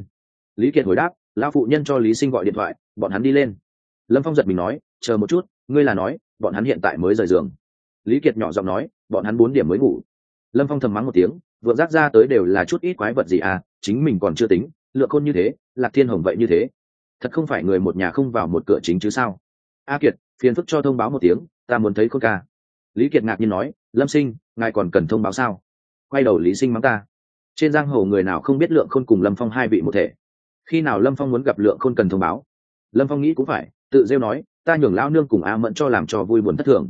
Lý kiệt hồi đáp, lão phụ nhân cho lý sinh gọi điện thoại, bọn hắn đi lên. Lâm phong giật mình nói chờ một chút, ngươi là nói, bọn hắn hiện tại mới rời giường. Lý kiệt nhỏ giọng nói, bọn hắn bốn điểm mới ngủ. Lâm phong thầm mắng một tiếng vượt rác ra tới đều là chút ít quái vật gì à chính mình còn chưa tính lựa khôn như thế, lạc thiên hồng vậy như thế. Thật không phải người một nhà không vào một cửa chính chứ sao? A kiệt, phiền phức cho thông báo một tiếng, ta muốn thấy khôn ca. Lý kiệt ngạc nhiên nói, lâm sinh, ngài còn cần thông báo sao? Quay đầu lý sinh mắng ta. Trên giang hồ người nào không biết lượng khôn cùng lâm phong hai vị một thể? Khi nào lâm phong muốn gặp lượng khôn cần thông báo? Lâm phong nghĩ cũng phải, tự rêu nói ta nhường lao nương cùng a mẫn cho làm cho vui buồn thất thường.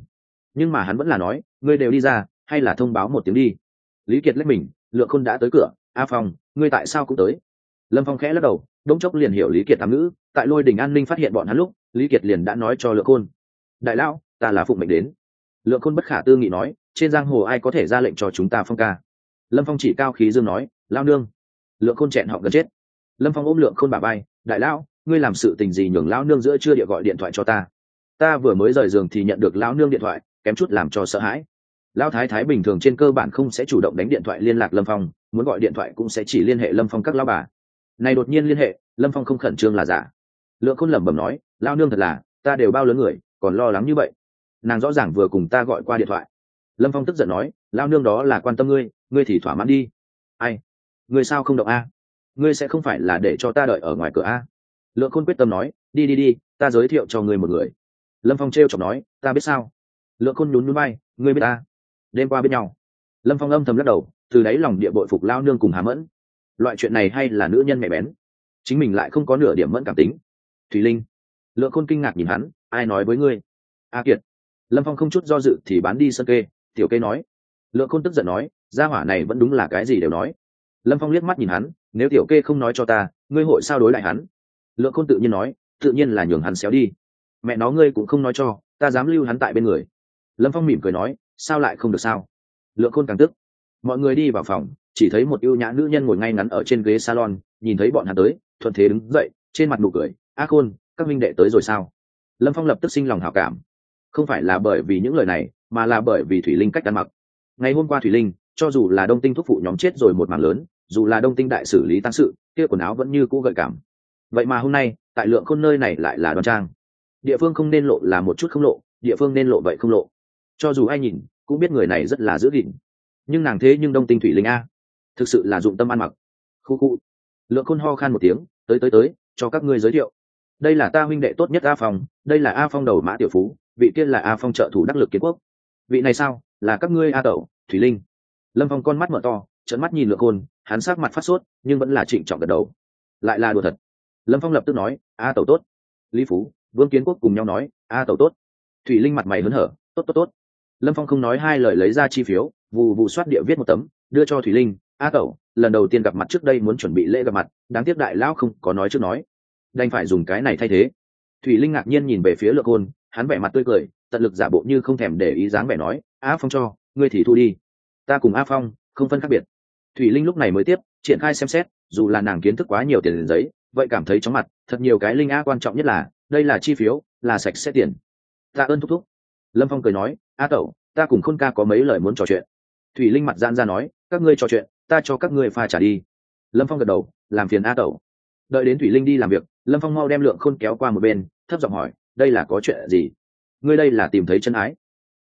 Nhưng mà hắn vẫn là nói, ngươi đều đi ra, hay là thông báo một tiếng đi. Lý kiệt lách mình, lượng khôn đã tới cửa, a phong, ngươi tại sao cũng tới? Lâm phong khẽ lắc đầu, đống chốc liền hiểu lý kiệt tám ngữ. Tại lôi đình an ninh phát hiện bọn hắn lúc, lý kiệt liền đã nói cho lượng khôn, đại lão, ta là phụng mệnh đến. Lượng khôn bất khả tư nghị nói, trên giang hồ ai có thể ra lệnh cho chúng ta phong ca? Lâm phong chỉ cao khí dương nói lao nương. Lượng khôn chẹn họ gần chết. Lâm phong ôm lượng khôn bà bay đại lão ngươi làm sự tình gì nhường lão nương giữa chưa địa gọi điện thoại cho ta? Ta vừa mới rời giường thì nhận được lão nương điện thoại, kém chút làm cho sợ hãi. Lão thái thái bình thường trên cơ bản không sẽ chủ động đánh điện thoại liên lạc lâm phong, muốn gọi điện thoại cũng sẽ chỉ liên hệ lâm phong các lão bà. Này đột nhiên liên hệ, lâm phong không khẩn trương là giả. Lượng khôn lẩm bẩm nói lao nương thật là, ta đều bao lớn người, còn lo lắng như vậy. Nàng rõ ràng vừa cùng ta gọi qua điện thoại. Lâm phong tức giận nói lao nương đó là quan tâm ngươi ngươi thì thỏa mãn đi. Ai? Ngươi sao không động a? Ngươi sẽ không phải là để cho ta đợi ở ngoài cửa a? Lượng khôn quyết tâm nói, đi đi đi, ta giới thiệu cho ngươi một người. Lâm phong t r e o chọc nói, ta biết sao? Lượng khôn nhún núi bay ngươi biết ta? Đêm qua biết nhau. Lâm phong âm thầm lắc đầu, từ đáy lòng địa bội phục lao nương cùng hà mẫn. Loại chuyện này hay là nữ nhân mẹ bén. Chính mình lại không có nửa điểm mẫn cảm tính. Thùy linh. Lượng khôn kinh ngạc nhìn hắn, ai nói với ngươi? A kiệt. Lâm phong không chút do dự thì bán đi sân kê, tiểu kê nói. Lượng khôn tức giận nói, gia hỏa này vẫn đúng là cái gì đều nói. Lâm phong liếc mắt nhìn hắn, nếu tiểu kê không nói cho ta, ngươi hội sao đối lại hắn? Lượng khôn tự nhiên nói, tự nhiên là nhường hắn xéo đi. Mẹ nó ngươi cũng không nói cho, ta dám lưu hắn tại bên người. Lâm phong mỉm cười nói, sao lại không được sao? Lượng khôn càng tức. Mọi người đi vào phòng, chỉ thấy một ưu nhã nữ nhân ngồi ngay ngắn ở trên ghế salon, nhìn thấy bọn hắn tới, thuận thế đứng dậy, trên mặt nụ cười, a khôn, các minh đệ tới rồi sao? Lâm phong lập tức sinh lòng hảo cảm. Không phải là bởi vì những lời này, mà là bởi vì thủy linh cách ăn mặc. Ngày hôm qua thủy linh, cho dù là đông tinh thúc phụ nhóm chết rồi một mảng lớn, dù là đông tinh đại xử lý tăng sự, kia quần áo vẫn như cũ gợi cảm vậy mà hôm nay, tại lượng khôn nơi này lại là đoan trang. Địa phương không nên lộ là một chút không lộ, địa phương nên lộ vậy không lộ. Cho dù ai nhìn, cũng biết người này rất là giữ gìn. Nhưng nàng thế nhưng đông tinh thủy linh a. Thực sự là dụng tâm ăn mặc. Khu khu. Lượng khôn ho khan một tiếng, tới tới tới, cho các ngươi giới thiệu. Đây là ta huynh đệ tốt nhất a phong, đây là a phong đầu mã tiểu phú, vị tiên là a phong trợ thủ đắc lực kiến quốc. Vị này sao? Là các ngươi a tẩu, thủy linh. Lâm phong con mắt mở to trận mắt nhìn lượng khôn, hắn sát mặt phát sốt, nhưng vẫn là trịnh trọng gật đầu. Lại là đùa thật lâm phong lập tức nói a tẩu tốt lý phú vương kiến quốc cùng nhau nói a tẩu tốt thủy linh mặt mày hớn hở tốt tốt tốt lâm phong không nói hai lời lấy ra chi phiếu vụ vụ soát địa viết một tấm đưa cho thủy linh a Tẩu, lần đầu tiên gặp mặt trước đây muốn chuẩn bị lễ gặp mặt đáng tiếc đại lão không có nói trước nói đành phải dùng cái này thay thế thủy linh ngạc nhiên nhìn về phía lượng hôn hắn vẻ mặt tươi cười tận lực giả bộ như không thèm để ý dáng vẻ nói a phong cho ngươi thì thu đi ta cùng a phong không phân khác biệt thủy linh lúc này mới tiếp triển khai xem xét dù là nàng kiến thức quá nhiều tiền giấy vậy cảm thấy chóng mặt, thật nhiều cái linh a quan trọng nhất là, đây là chi phiếu, là sạch sẽ tiền. Tạ ơn thúc thúc. Lâm phong cười nói a tẩu, ta cùng khôn ca có mấy lời muốn trò chuyện. Thủy linh mặt gian ra nói, các ngươi trò chuyện, ta cho các ngươi pha trả đi. Lâm phong gật đầu, làm phiền a tẩu. Đợi đến thủy linh đi làm việc, lâm phong mau đem lượng khôn kéo qua một bên, thấp giọng hỏi, đây là có chuyện gì? Ngươi đây là tìm thấy chân ái?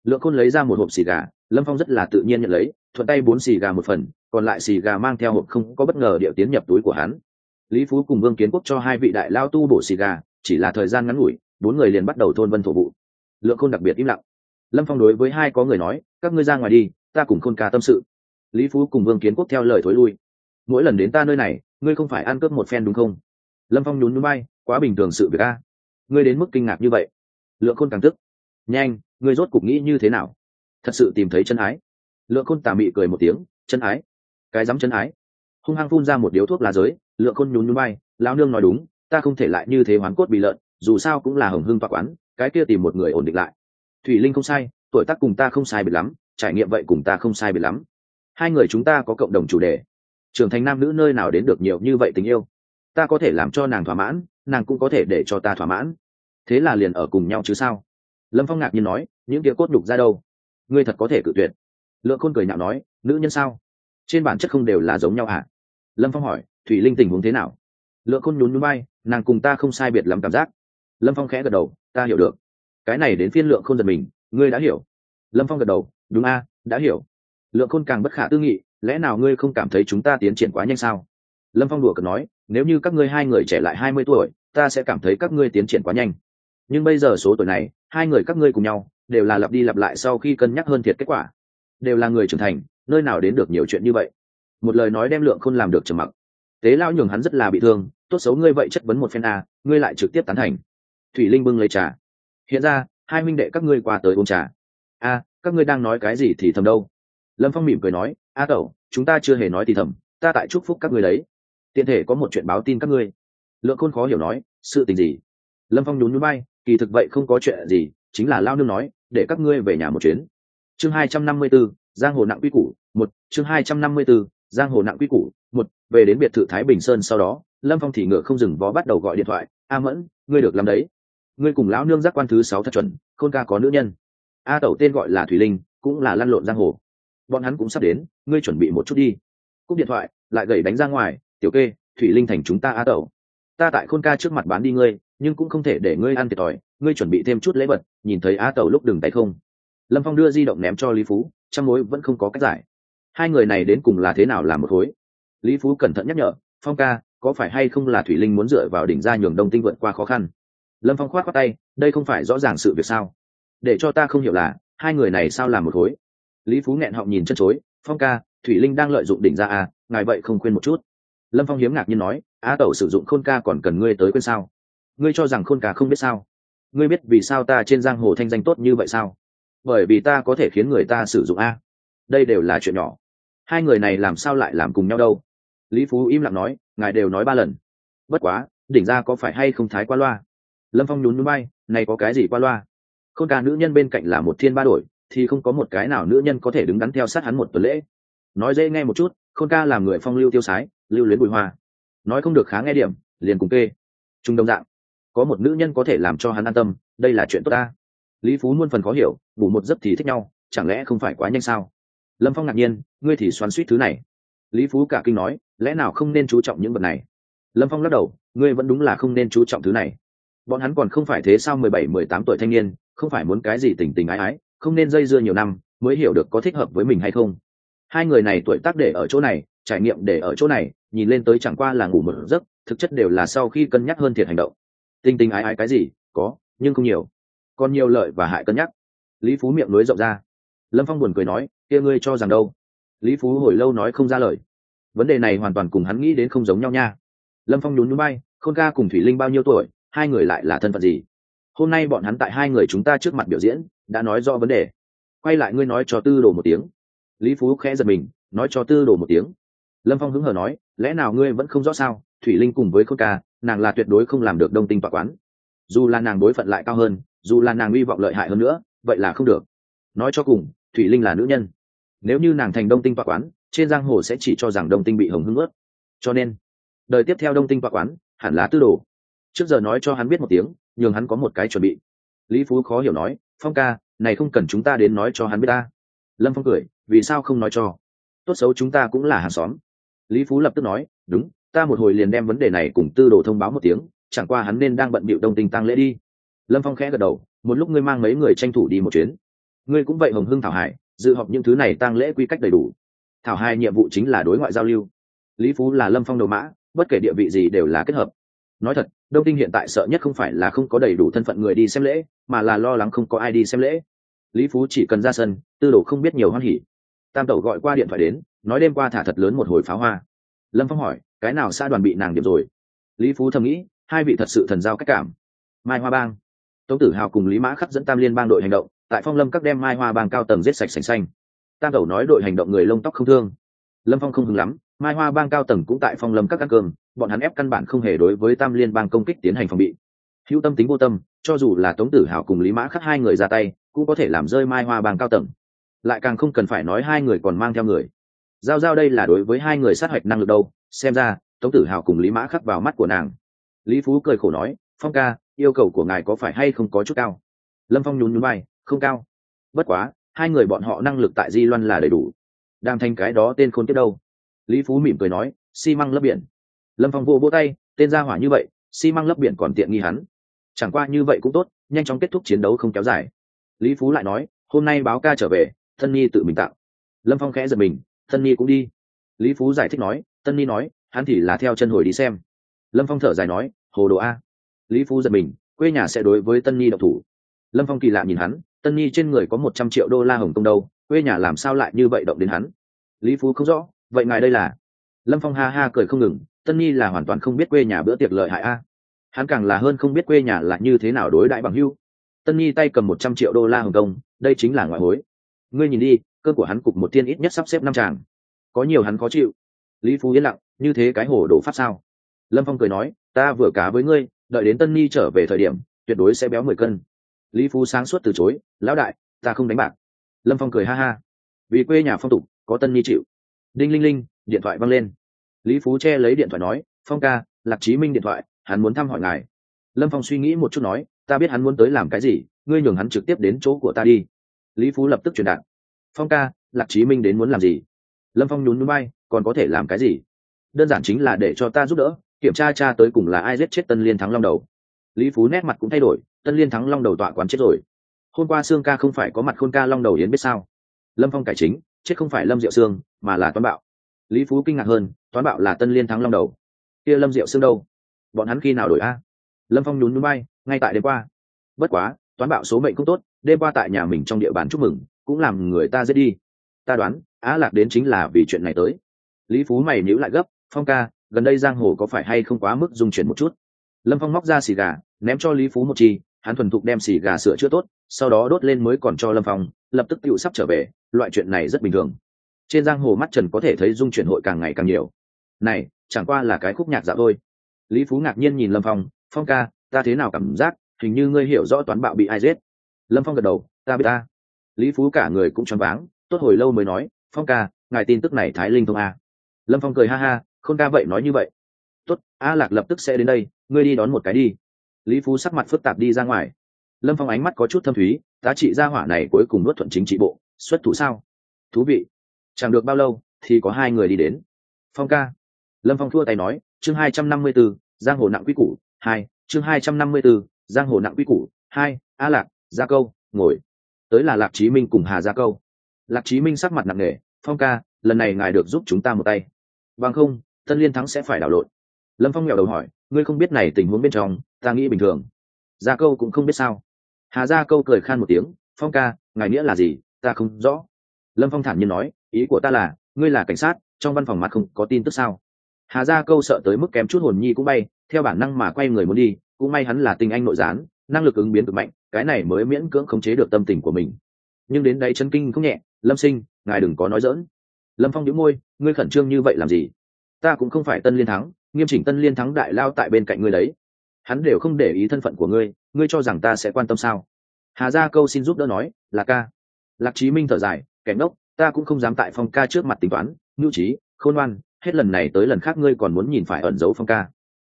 Lượng khôn lấy ra một hộp xì gà, lâm phong rất là tự nhiên nhận lấy, thuận tay bốn xì gà một phần, còn lại xì gà mang theo hộp không có bất ngờ điệu tiến nhập túi của hắn lý phú cùng vương kiến quốc cho hai vị đại lao tu bổ xì gà, chỉ là thời gian ngắn ngủi, bốn người liền bắt đầu thôn vân thổ vụ. Lượng khôn đặc biệt im lặng. Lâm phong đối với hai có người nói, các ngươi ra ngoài đi, ta cùng khôn ca tâm sự. Lý phú cùng vương kiến quốc theo lời thối lui. Mỗi lần đến ta nơi này, ngươi không phải ăn cướp một phen đúng không? Lâm phong nhún núi bay quá bình thường sự việc a. Ngươi đến mức kinh ngạc như vậy. Lượng khôn càng tức. Nhanh, ngươi rốt cục nghĩ như thế nào? Thật sự tìm thấy chân ái. Lượng khôn tà mị cười một tiếng, chân ái? Cái dám chân ái? Hung hăng phun ra một điếu thuốc lá giới, lượng khôn nhún nhún bay lao nương nói đúng, ta không thể lại như thế hoán cốt bị lợn, dù sao cũng là hồng hưng toạc quán, cái kia tìm một người ổn định lại. Thủy linh không sai, tuổi tác cùng ta không sai biệt lắm, trải nghiệm vậy cùng ta không sai biệt lắm. Hai người chúng ta có cộng đồng chủ đề. Trưởng thành nam nữ nơi nào đến được nhiều như vậy tình yêu? Ta có thể làm cho nàng thỏa mãn, nàng cũng có thể để cho ta thỏa mãn. Thế là liền ở cùng nhau chứ sao? Lâm phong ngạc nhiên nói, những kia cốt đục ra đâu? Ngươi thật có thể cự tuyệt. Lượng khôn cười nhạo nói, nữ nhân sao? Trên bản chất không đều là giống nhau hả? Lâm phong hỏi, thủy linh tình huống thế nào? Lượng khôn nhún nhún bay nàng cùng ta không sai biệt lắm cảm giác. Lâm phong khẽ gật đầu, ta hiểu được. Cái này đến phiên lượng khôn giật mình, ngươi đã hiểu. Lâm phong gật đầu, đúng a, đã hiểu. Lượng khôn càng bất khả tư nghị, lẽ nào ngươi không cảm thấy chúng ta tiến triển quá nhanh sao? Lâm phong đùa cợt nói, nếu như các ngươi hai người trẻ lại hai mươi tuổi, ta sẽ cảm thấy các ngươi tiến triển quá nhanh. Nhưng bây giờ số tuổi này, hai người các ngươi cùng nhau, đều là lặp đi lặp lại sau khi cân nhắc hơn thiệt kết quả. Đều là người trưởng thành, nơi nào đến được nhiều chuyện như vậy? Một lời nói đem lượng khôn làm được trầm mặc. Tế lao nhường hắn rất là bị thương tốt xấu ngươi vậy chất vấn một phen a ngươi lại trực tiếp tán thành. Thủy linh bưng lấy trà. Hiện ra hai minh đệ các ngươi qua tới uống trà. A các ngươi đang nói cái gì thì thầm đâu? Lâm phong mỉm cười nói a tẩu chúng ta chưa hề nói thì thầm ta tại chúc phúc các ngươi đấy. Tiện thể có một chuyện báo tin các ngươi. Lượng khôn khó hiểu nói sự tình gì? Lâm phong nhún nhún bay kỳ thực vậy không có chuyện gì chính là lao nương nói để các ngươi về nhà một chuyến. Chương hai trăm năm mươi 254, giang hồ nặng quy củ một chương hai trăm năm mươi 254, giang hồ nặng quy củ, một, về đến biệt thự thái bình sơn sau đó, lâm phong thì ngựa không dừng vó bắt đầu gọi điện thoại, a mẫn, ngươi được làm đấy. Ngươi cùng lão nương giác quan thứ sáu thật chuẩn, khôn ca có nữ nhân. A tẩu tên gọi là thủy linh, cũng là lăn lộn giang hồ. Bọn hắn cũng sắp đến, ngươi chuẩn bị một chút đi. Cúp điện thoại, lại gậy đánh ra ngoài, tiểu kê, thủy linh thành chúng ta a tẩu. Ta tại khôn ca trước mặt bán đi ngươi, nhưng cũng không thể để ngươi ăn thiệt thòi, ngươi chuẩn bị thêm chút lễ vật, nhìn thấy a tẩu lúc đừng tay không. Lâm phong đưa di động ném cho lý phú, trong mối vẫn không có cách giải hai người này đến cùng là thế nào làm một khối? Lý phú cẩn thận nhắc nhở, phong ca, có phải hay không là thủy linh muốn dựa vào đỉnh ra nhường đông tinh vượt qua khó khăn? Lâm phong khoát qua tay, đây không phải rõ ràng sự việc sao? Để cho ta không hiểu là, hai người này sao làm một khối? Lý phú nghẹn họng nhìn chân chối, phong ca, thủy linh đang lợi dụng đỉnh ra à ngài vậy không khuyên một chút? Lâm phong hiếm ngạc nhiên nói, á tẩu sử dụng khôn ca còn cần ngươi tới quên sao? Ngươi cho rằng khôn ca không biết sao? Ngươi biết vì sao ta trên giang hồ thanh danh tốt như vậy sao? Bởi vì ta có thể khiến người ta sử dụng a. Đây đều là chuyện nhỏ hai người này làm sao lại làm cùng nhau đâu? Lý phú im lặng nói, ngài đều nói ba lần. Bất quá, đỉnh ra có phải hay không thái qua loa? Lâm phong nhún núi bay, này có cái gì qua loa? Khôn ca nữ nhân bên cạnh là một thiên ba đổi, thì không có một cái nào nữ nhân có thể đứng đắn theo sát hắn một tuần lễ. Nói dễ nghe một chút, khôn ca làm người phong lưu tiêu sái, lưu luyến bùi hoa. Nói không được khá nghe điểm, liền cùng kê. Trung đông dạng. Có một nữ nhân có thể làm cho hắn an tâm, đây là chuyện tốt ta. Lý phú muôn phần khó hiểu, bù một giấc thì thích nhau, chẳng lẽ không phải quá nhanh sao? Lâm phong ngạc nhiên, ngươi thì xoắn suýt thứ này. Lý phú cả kinh nói, lẽ nào không nên chú trọng những vật này? Lâm phong lắc đầu, ngươi vẫn đúng là không nên chú trọng thứ này. Bọn hắn còn không phải thế sao mười bảy, mười tám tuổi thanh niên, không phải muốn cái gì tình tình ái ái, không nên dây dưa nhiều năm, mới hiểu được có thích hợp với mình hay không. Hai người này tuổi tác để ở chỗ này, trải nghiệm để ở chỗ này, nhìn lên tới chẳng qua là ngủ một giấc, thực chất đều là sau khi cân nhắc hơn thiệt hành động. Tình tình ái ái cái gì? Có, nhưng không nhiều. Còn nhiều lợi và hại cân nhắc. Lý phú miệng nối rộng ra lâm phong buồn cười nói, kia ngươi cho rằng đâu? Lý phú hồi lâu nói không ra lời. Vấn đề này hoàn toàn cùng hắn nghĩ đến không giống nhau nha. Lâm phong nhún núi bay khôn ca cùng thủy linh bao nhiêu tuổi, hai người lại là thân phận gì? Hôm nay bọn hắn tại hai người chúng ta trước mặt biểu diễn, đã nói rõ vấn đề. Quay lại ngươi nói cho tư đồ một tiếng. Lý phú khẽ giật mình, nói cho tư đồ một tiếng. Lâm phong hứng hờ nói, lẽ nào ngươi vẫn không rõ sao? Thủy linh cùng với khôn ca, nàng là tuyệt đối không làm được đông tinh tọa quán. Dù là nàng đối phận lại cao hơn, dù là nàng hy vọng lợi hại hơn nữa, vậy là không được. Nói cho cùng thủy linh là nữ nhân. Nếu như nàng thành đông tinh tọa quán, trên giang hồ sẽ chỉ cho rằng đông tinh bị hồng hưng ướt. Cho nên, đời tiếp theo đông tinh tọa quán hẳn là tư đồ. Trước giờ nói cho hắn biết một tiếng, nhường hắn có một cái chuẩn bị. Lý phú khó hiểu nói, phong ca, này không cần chúng ta đến nói cho hắn biết ta. Lâm phong cười, vì sao không nói cho? Tốt xấu chúng ta cũng là hàng xóm. Lý phú lập tức nói, đúng, ta một hồi liền đem vấn đề này cùng tư đồ thông báo một tiếng, chẳng qua hắn nên đang bận bịu đông Tinh tăng lễ đi. Lâm phong khẽ gật đầu, một lúc ngươi mang mấy người tranh thủ đi một chuyến ngươi cũng vậy hồng hưng thảo hải, dự họp những thứ này tăng lễ quy cách đầy đủ. Thảo hai nhiệm vụ chính là đối ngoại giao lưu. Lý phú là lâm phong đầu mã, bất kể địa vị gì đều là kết hợp. Nói thật, đông tinh hiện tại sợ nhất không phải là không có đầy đủ thân phận người đi xem lễ, mà là lo lắng không có ai đi xem lễ. Lý phú chỉ cần ra sân, tư đồ không biết nhiều hoan hỉ. Tam tẩu gọi qua điện thoại đến, nói đêm qua thả thật lớn một hồi pháo hoa. Lâm phong hỏi, cái nào xa đoàn bị nàng điểm rồi? Lý phú thầm nghĩ, hai vị thật sự thần giao cách cảm. Mai hoa bang tống tử hào cùng lý mã khắc dẫn tam liên bang đội hành động, tại phong lâm các đem mai hoa bang cao tầng giết sạch sành xanh. Tam đầu nói đội hành động người lông tóc không thương. Lâm phong không hứng lắm, mai hoa bang cao tầng cũng tại phong lâm các căn cơm, bọn hắn ép căn bản không hề đối với tam liên bang công kích tiến hành phòng bị. Hữu tâm tính vô tâm, cho dù là tống tử hào cùng lý mã khắc hai người ra tay, cũng có thể làm rơi mai hoa bang cao tầng. Lại càng không cần phải nói hai người còn mang theo người. Giao giao đây là đối với hai người sát hạch năng lực đâu, xem ra tống tử hào cùng lý mã khắc vào mắt của nàng. Lý phú cười khổ nói, phong ca yêu cầu của ngài có phải hay không có chút cao? Lâm phong nhún nhún bay không cao. Bất quá, hai người bọn họ năng lực tại di loan là đầy đủ. Đang thành cái đó tên khôn tiếp đâu? Lý phú mỉm cười nói, xi măng lấp biển. Lâm phong vô vô tay, tên ra hỏa như vậy, xi măng lấp biển còn tiện nghi hắn. Chẳng qua như vậy cũng tốt, nhanh chóng kết thúc chiến đấu không kéo dài. Lý phú lại nói, hôm nay báo ca trở về thân nhi tự mình tạo. Lâm phong khẽ giật mình thân nhi cũng đi. Lý phú giải thích nói, tân nhi nói, hắn thì là theo chân hồi đi xem. Lâm phong thở dài nói, hồ đồ a lý phú giật mình quê nhà sẽ đối với tân nhi độc thủ. Lâm phong kỳ lạ nhìn hắn tân nhi trên người có một trăm triệu đô la hồng công đâu quê nhà làm sao lại như vậy động đến hắn? Lý phú không rõ vậy ngài đây là? Lâm phong ha ha cười không ngừng tân nhi là hoàn toàn không biết quê nhà bữa tiệc lợi hại a. Hắn càng là hơn không biết quê nhà là như thế nào đối đại bằng hưu tân nhi tay cầm một trăm triệu đô la hồng công, đây chính là ngoại hối. Ngươi nhìn đi cơ của hắn cục một tiên ít nhất sắp xếp năm tràng. Có nhiều hắn khó chịu. Lý phú yên lặng như thế cái hồ đổ pháp sao? Lâm phong cười nói ta vừa cá với ngươi đợi đến tân nhi trở về thời điểm, tuyệt đối sẽ béo mười cân. Lý phú sáng suốt từ chối, lão đại, ta không đánh bạc. Lâm phong cười ha ha. Vì quê nhà phong tục, có tân nhi chịu. Đinh linh linh, điện thoại văng lên. Lý phú che lấy điện thoại nói, phong ca, lạc chí minh điện thoại, hắn muốn thăm hỏi ngài. Lâm phong suy nghĩ một chút nói, ta biết hắn muốn tới làm cái gì, ngươi nhường hắn trực tiếp đến chỗ của ta đi. Lý phú lập tức truyền đạt, phong ca, lạc chí minh đến muốn làm gì? Lâm phong nhún núi bay, còn có thể làm cái gì? Đơn giản chính là để cho ta giúp đỡ kiểm tra cha tới cùng là ai giết chết tân liên thắng long đầu. Lý phú nét mặt cũng thay đổi, tân liên thắng long đầu tọa quán chết rồi. Hôm qua sương ca không phải có mặt khôn ca long đầu yến biết sao? Lâm phong cải chính, chết không phải lâm diệu sương, mà là toán bạo. Lý phú kinh ngạc hơn, toán bạo là tân liên thắng long đầu. Kia lâm diệu sương đâu? Bọn hắn khi nào đổi a? Lâm phong nhún núi bay ngay tại đêm qua. Bất quá, toán bạo số mệnh cũng tốt, đêm qua tại nhà mình trong địa bàn chúc mừng, cũng làm người ta giết đi. Ta đoán, á lạc đến chính là vì chuyện này tới. Lý phú mày nhữ lại gấp, phong ca gần đây giang hồ có phải hay không quá mức dung chuyển một chút? Lâm phong móc ra xì gà, ném cho lý phú một chi, hắn thuần thục đem xì gà sửa chữa tốt, sau đó đốt lên mới còn cho lâm phong, lập tức tựu sắp trở về, loại chuyện này rất bình thường. Trên giang hồ mắt trần có thể thấy dung chuyển hội càng ngày càng nhiều. Này, chẳng qua là cái khúc nhạc dạo thôi. Lý phú ngạc nhiên nhìn lâm phong phong ca, ta thế nào cảm giác, hình như ngươi hiểu rõ toán bạo bị ai giết. Lâm phong gật đầu, ta biết ta. Lý phú cả người cũng choáng váng, tốt hồi lâu mới nói, phong ca, ngài tin tức này thái linh thông a. Lâm phong cười ha ha khôn ca vậy nói như vậy. Tốt, a lạc lập tức sẽ đến đây, ngươi đi đón một cái đi. Lý phú sắc mặt phức tạp đi ra ngoài. Lâm phong ánh mắt có chút thâm thúy, giá trị gia hỏa này cuối cùng nuốt thuận chính trị bộ, xuất thủ sao? Thú vị. Chẳng được bao lâu, thì có hai người đi đến. Phong ca. Lâm phong thua tay nói, chương hai trăm năm mươi b ố giang hồ nặng quy củ, hai, chương hai trăm năm mươi b ố giang hồ nặng quy củ, hai, a lạc, gia câu, ngồi. Tới là lạc chí minh cùng hà gia câu. Lạc chí minh sắc mặt nặng nề, phong ca, lần này ngài được giúp chúng ta một tay. Bằng không tân liên thắng sẽ phải đảo lộn. Lâm phong nghèo đầu hỏi, ngươi không biết này tình huống bên trong, ta nghĩ bình thường. Gia câu cũng không biết sao. Hà gia câu cười khan một tiếng, phong ca, ngài nghĩa là gì? Ta không rõ. Lâm phong thản nhiên nói, ý của ta là, ngươi là cảnh sát, trong văn phòng mặt không có tin tức sao? Hà gia câu sợ tới mức kém chút hồn nhi cũng bay, theo bản năng mà quay người muốn đi, cũng may hắn là tinh anh nội gián, năng lực ứng biến cực mạnh, cái này mới miễn cưỡng khống chế được tâm tình của mình. Nhưng đến đấy chân kinh không nhẹ, lâm sinh, ngài đừng có nói dỡn lâm phong đĩu môi, ngươi khẩn trương như vậy làm gì? Ta cũng không phải tân liên thắng, nghiêm chỉnh tân liên thắng đại lao tại bên cạnh ngươi đấy. Hắn đều không để ý thân phận của ngươi ngươi cho rằng ta sẽ quan tâm sao? Hà gia câu xin giúp đỡ nói là ca. Lạc chí minh thở dài, kẻ ngốc, ta cũng không dám tại phong ca trước mặt tính toán ngưu trí khôn ngoan, hết lần này tới lần khác ngươi còn muốn nhìn phải ẩn giấu phong ca.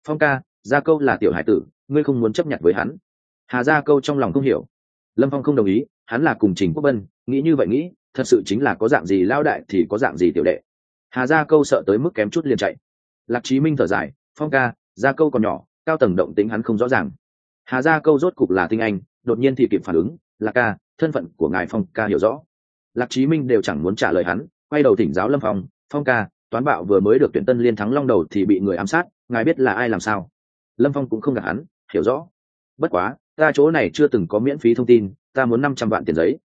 Phong ca, gia câu là tiểu hải tử, ngươi không muốn chấp nhận với hắn. Hà gia câu trong lòng không hiểu. Lâm phong không đồng ý, hắn là cùng trình quốc bân nghĩ như vậy nghĩ, thật sự chính là có dạng gì lao đại thì có dạng gì tiểu đệ hà gia câu sợ tới mức kém chút liền chạy. Lạc chí minh thở dài, phong ca, gia câu còn nhỏ, cao tầng động tính hắn không rõ ràng. Hà gia câu rốt cục là tinh anh, đột nhiên thì kịp phản ứng, lạc ca, thân phận của ngài phong ca hiểu rõ. Lạc chí minh đều chẳng muốn trả lời hắn, quay đầu thỉnh giáo lâm phong phong ca, toán bạo vừa mới được tuyển tân liên thắng long đầu thì bị người ám sát, ngài biết là ai làm sao? Lâm phong cũng không gặp hắn, hiểu rõ. Bất quá, ta chỗ này chưa từng có miễn phí thông tin, ta muốn năm trăm vạn tiền giấy.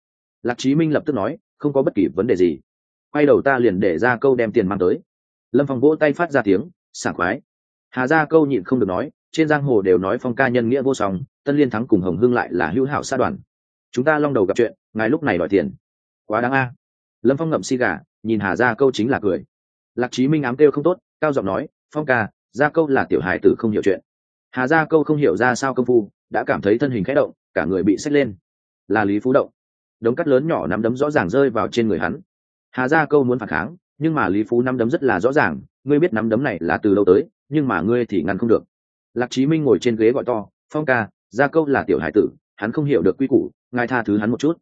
Lạc chí minh lập tức nói, không có bất kỳ vấn đề gì quay đầu ta liền để ra câu đem tiền mang tới. Lâm phong vỗ tay phát ra tiếng, sảng khoái. Hà ra câu nhịn không được nói, trên giang hồ đều nói phong ca nhân nghĩa vô song, tân liên thắng cùng hồng hưng lại là hữu hảo sát đoàn. Chúng ta long đầu gặp chuyện, ngài lúc này đòi tiền. Quá đáng a. Lâm phong ngậm si gà, nhìn hà ra câu chính là cười. Lạc chí minh ám kêu không tốt, cao giọng nói, phong ca ra câu là tiểu hải tử không hiểu chuyện. Hà ra câu không hiểu ra sao công phu, đã cảm thấy thân hình khẽ động, cả người bị xách lên. Là lý phú động. Đống cắt lớn nhỏ nắm đấm rõ ràng rơi vào trên người hắn hà Gia câu muốn phản kháng, nhưng mà lý phú nắm đấm rất là rõ ràng, ngươi biết nắm đấm này là từ lâu tới, nhưng mà ngươi thì ngăn không được. Lạc chí minh ngồi trên ghế gọi to, phong ca, gia câu là tiểu hải tử, hắn không hiểu được quy củ, ngài tha thứ hắn một chút.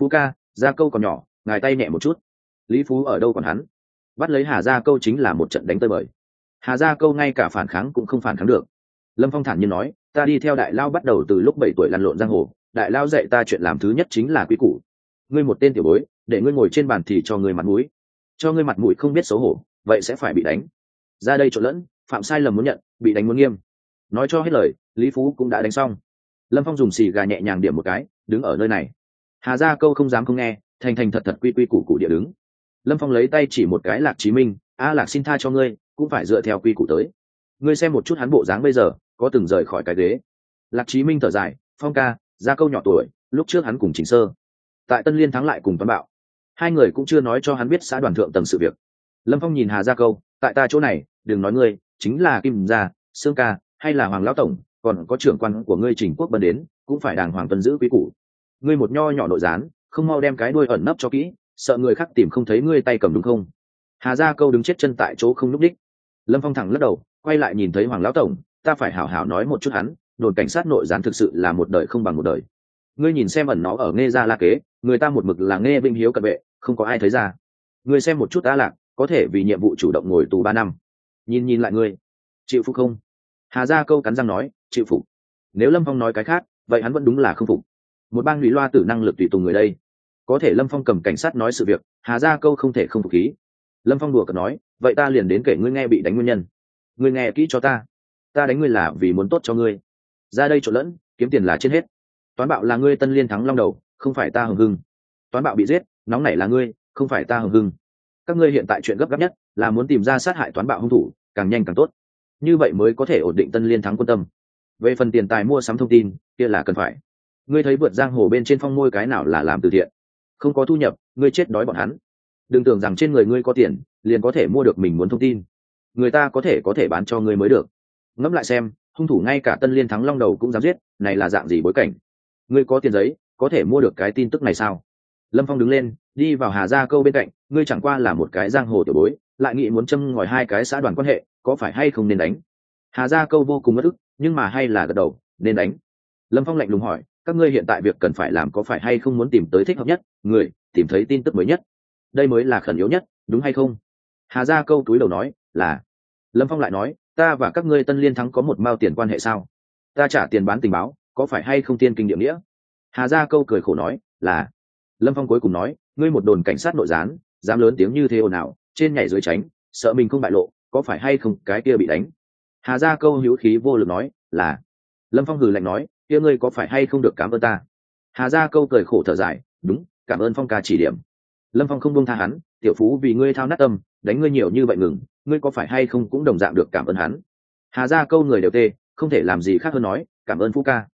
Phú ca, gia câu còn nhỏ, ngài tay nhẹ một chút. Lý phú ở đâu còn hắn? Bắt lấy hà gia câu chính là một trận đánh tơi bời. Hà gia câu ngay cả phản kháng cũng không phản kháng được. Lâm phong thản nhiên nói, ta đi theo đại lao bắt đầu từ lúc bảy tuổi lăn lộn giang hồ, đại lao dạy ta chuyện làm thứ nhất chính là quy củ. Ngươi một tên tiểu bối để ngươi ngồi trên bàn thì cho ngươi mặt mũi. Cho ngươi mặt mũi không biết xấu hổ, vậy sẽ phải bị đánh. Ra đây trộn lẫn, phạm sai lầm muốn nhận, bị đánh muốn nghiêm. Nói cho hết lời, lý phú cũng đã đánh xong. Lâm phong dùng xì gà nhẹ nhàng điểm một cái, đứng ở nơi này. Hà ra câu không dám không nghe, thành thành thật thật quy quy củ củ địa đứng. Lâm phong lấy tay chỉ một cái lạc chí minh, a lạc xin tha cho ngươi, cũng phải dựa theo quy củ tới. Ngươi xem một chút hắn bộ dáng bây giờ, có từng rời khỏi cái ghế. Lạc chí minh thở dài, phong ca ra câu nhỏ tuổi, lúc trước hắn cùng chỉnh sơ, tại tân liên thắng lại cùng toán bạo hai người cũng chưa nói cho hắn biết xã đoàn thượng tầng sự việc. Lâm phong nhìn hà gia câu, tại ta chỗ này, đừng nói ngươi, chính là kim gia, sương ca, hay là hoàng lão tổng, còn có trưởng quan của ngươi trình quốc bân đến, cũng phải đàng hoàng tuân giữ quý củ. Ngươi một nho nhỏ nội gián, không mau đem cái đuôi ẩn nấp cho kỹ, sợ người khác tìm không thấy ngươi tay cầm đúng không? Hà gia câu đứng chết chân tại chỗ không núp đích lâm phong thẳng lắc đầu, quay lại nhìn thấy hoàng lão tổng, ta phải hảo hảo nói một chút hắn, đồn cảnh sát nội gián thực sự là một đời không bằng một đời. Ngươi nhìn xem ẩn nó ở nghe ra la kế, người ta một mực là nghe vinh hiếu cận vệ không có ai thấy ra. Ngươi xem một chút ta lạc, có thể vì nhiệm vụ chủ động ngồi tù ba năm. Nhìn nhìn lại ngươi. Chịu phục không? Hà gia câu cắn răng nói, chịu phục. Nếu lâm phong nói cái khác, vậy hắn vẫn đúng là không phục. Một bang lũy loa tử năng lực tùy tùng người đây. Có thể lâm phong cầm cảnh sát nói sự việc, hà gia câu không thể không phục khí. Lâm phong đùa cợt nói, vậy ta liền đến kể ngươi nghe bị đánh nguyên nhân. Ngươi nghe kỹ cho ta. Ta đánh ngươi là vì muốn tốt cho ngươi. Ra đây trộn lẫn, kiếm tiền là trên hết. Toán bạo là ngươi tân liên thắng long đầu, không phải ta hừng hưng. Toán bạo bị giết nóng nảy là ngươi, không phải ta hừng hưng. Các ngươi hiện tại chuyện gấp gáp nhất là muốn tìm ra sát hại toán bạo hung thủ, càng nhanh càng tốt. Như vậy mới có thể ổn định tân liên thắng quân tâm. Về phần tiền tài mua sắm thông tin, kia là cần phải. Ngươi thấy vượt giang hồ bên trên phong môi cái nào là làm từ thiện? Không có thu nhập, ngươi chết đói bọn hắn. Đừng tưởng rằng trên người ngươi có tiền, liền có thể mua được mình muốn thông tin. Người ta có thể có thể bán cho ngươi mới được. Ngẫm lại xem, hung thủ ngay cả tân liên thắng long đầu cũng dám giết, này là dạng gì bối cảnh? Ngươi có tiền giấy, có thể mua được cái tin tức này sao? Lâm phong đứng lên, đi vào hà gia câu bên cạnh, ngươi chẳng qua là một cái giang hồ tiểu bối, lại nghĩ muốn châm ngòi hai cái xã đoàn quan hệ, có phải hay không nên đánh? Hà gia câu vô cùng mất ức, nhưng mà hay là gật đầu, nên đánh. Lâm phong lạnh lùng hỏi, các ngươi hiện tại việc cần phải làm có phải hay không muốn tìm tới thích hợp nhất? Người, tìm thấy tin tức mới nhất. Đây mới là khẩn yếu nhất, đúng hay không? Hà gia câu túi đầu nói, là. Lâm phong lại nói, ta và các ngươi tân liên thắng có một mao tiền quan hệ sao? Ta trả tiền bán tình báo, có phải hay không tiên kinh địa nghĩa? Hà gia câu cười khổ nói, là lâm phong cuối cùng nói, ngươi một đồn cảnh sát nội gián, dám lớn tiếng như thế ồn ào, trên nhảy dưới tránh, sợ mình không bại lộ, có phải hay không cái kia bị đánh? Hà gia câu hữu khí vô lực nói, là. Lâm phong hừ lạnh nói, kia ngươi có phải hay không được cảm ơn ta? Hà gia câu cười khổ thở dài, đúng, cảm ơn phong ca chỉ điểm. Lâm phong không buông tha hắn, tiểu phú, vì ngươi thao nát tâm, đánh ngươi nhiều như vậy ngừng, ngươi có phải hay không cũng đồng dạng được cảm ơn hắn? Hà gia câu người đều tê, không thể làm gì khác hơn nói, cảm ơn phú ca.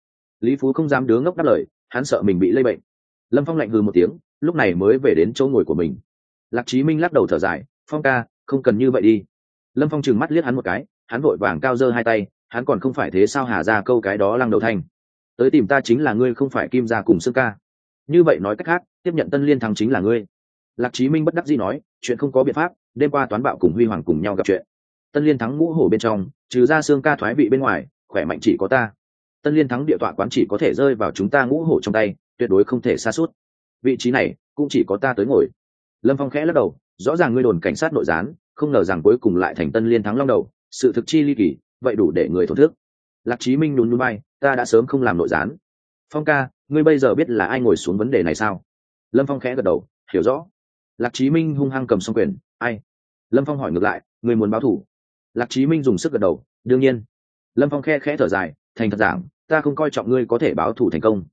Lý phú không dám đứa ngốc đáp lời, hắn sợ mình bị lây bệnh lâm phong lạnh hư một tiếng, lúc này mới về đến chỗ ngồi của mình. Lạc chí minh lắc đầu thở dài, phong ca, không cần như vậy đi. Lâm phong trừng mắt liếc hắn một cái, hắn vội vàng cao giơ hai tay, hắn còn không phải thế sao hà ra câu cái đó lăng đầu thanh. Tới tìm ta chính là ngươi, không phải kim ra cùng xương ca. Như vậy nói cách khác, tiếp nhận tân liên thắng chính là ngươi. Lạc chí minh bất đắc dĩ nói, chuyện không có biện pháp, đêm qua toán bạo cùng huy hoàng cùng nhau gặp chuyện. Tân liên thắng ngũ hổ bên trong, trừ ra xương ca thoái vị bên ngoài, khỏe mạnh chỉ có ta. Tân liên thắng địa tọa quán chỉ có thể rơi vào chúng ta ngũ hổ trong tay tuyệt đối không thể xa suốt. Vị trí này cũng chỉ có ta tới ngồi. Lâm phong khẽ lắc đầu, rõ ràng ngươi đồn cảnh sát nội gián, không ngờ rằng cuối cùng lại thành tân liên thắng long đầu, sự thực chi ly kỳ, vậy đủ để người thổn thức. Lạc chí minh nhún núi bay ta đã sớm không làm nội gián. Phong ca, ngươi bây giờ biết là ai ngồi xuống vấn đề này sao? Lâm phong khẽ gật đầu, hiểu rõ. Lạc chí minh hung hăng cầm xong quyền, ai? Lâm phong hỏi ngược lại, ngươi muốn báo thủ? Lạc chí minh dùng sức gật đầu, đương nhiên. Lâm phong khe khẽ thở dài, thành thật giảng, ta không coi trọng ngươi có thể báo thủ thành công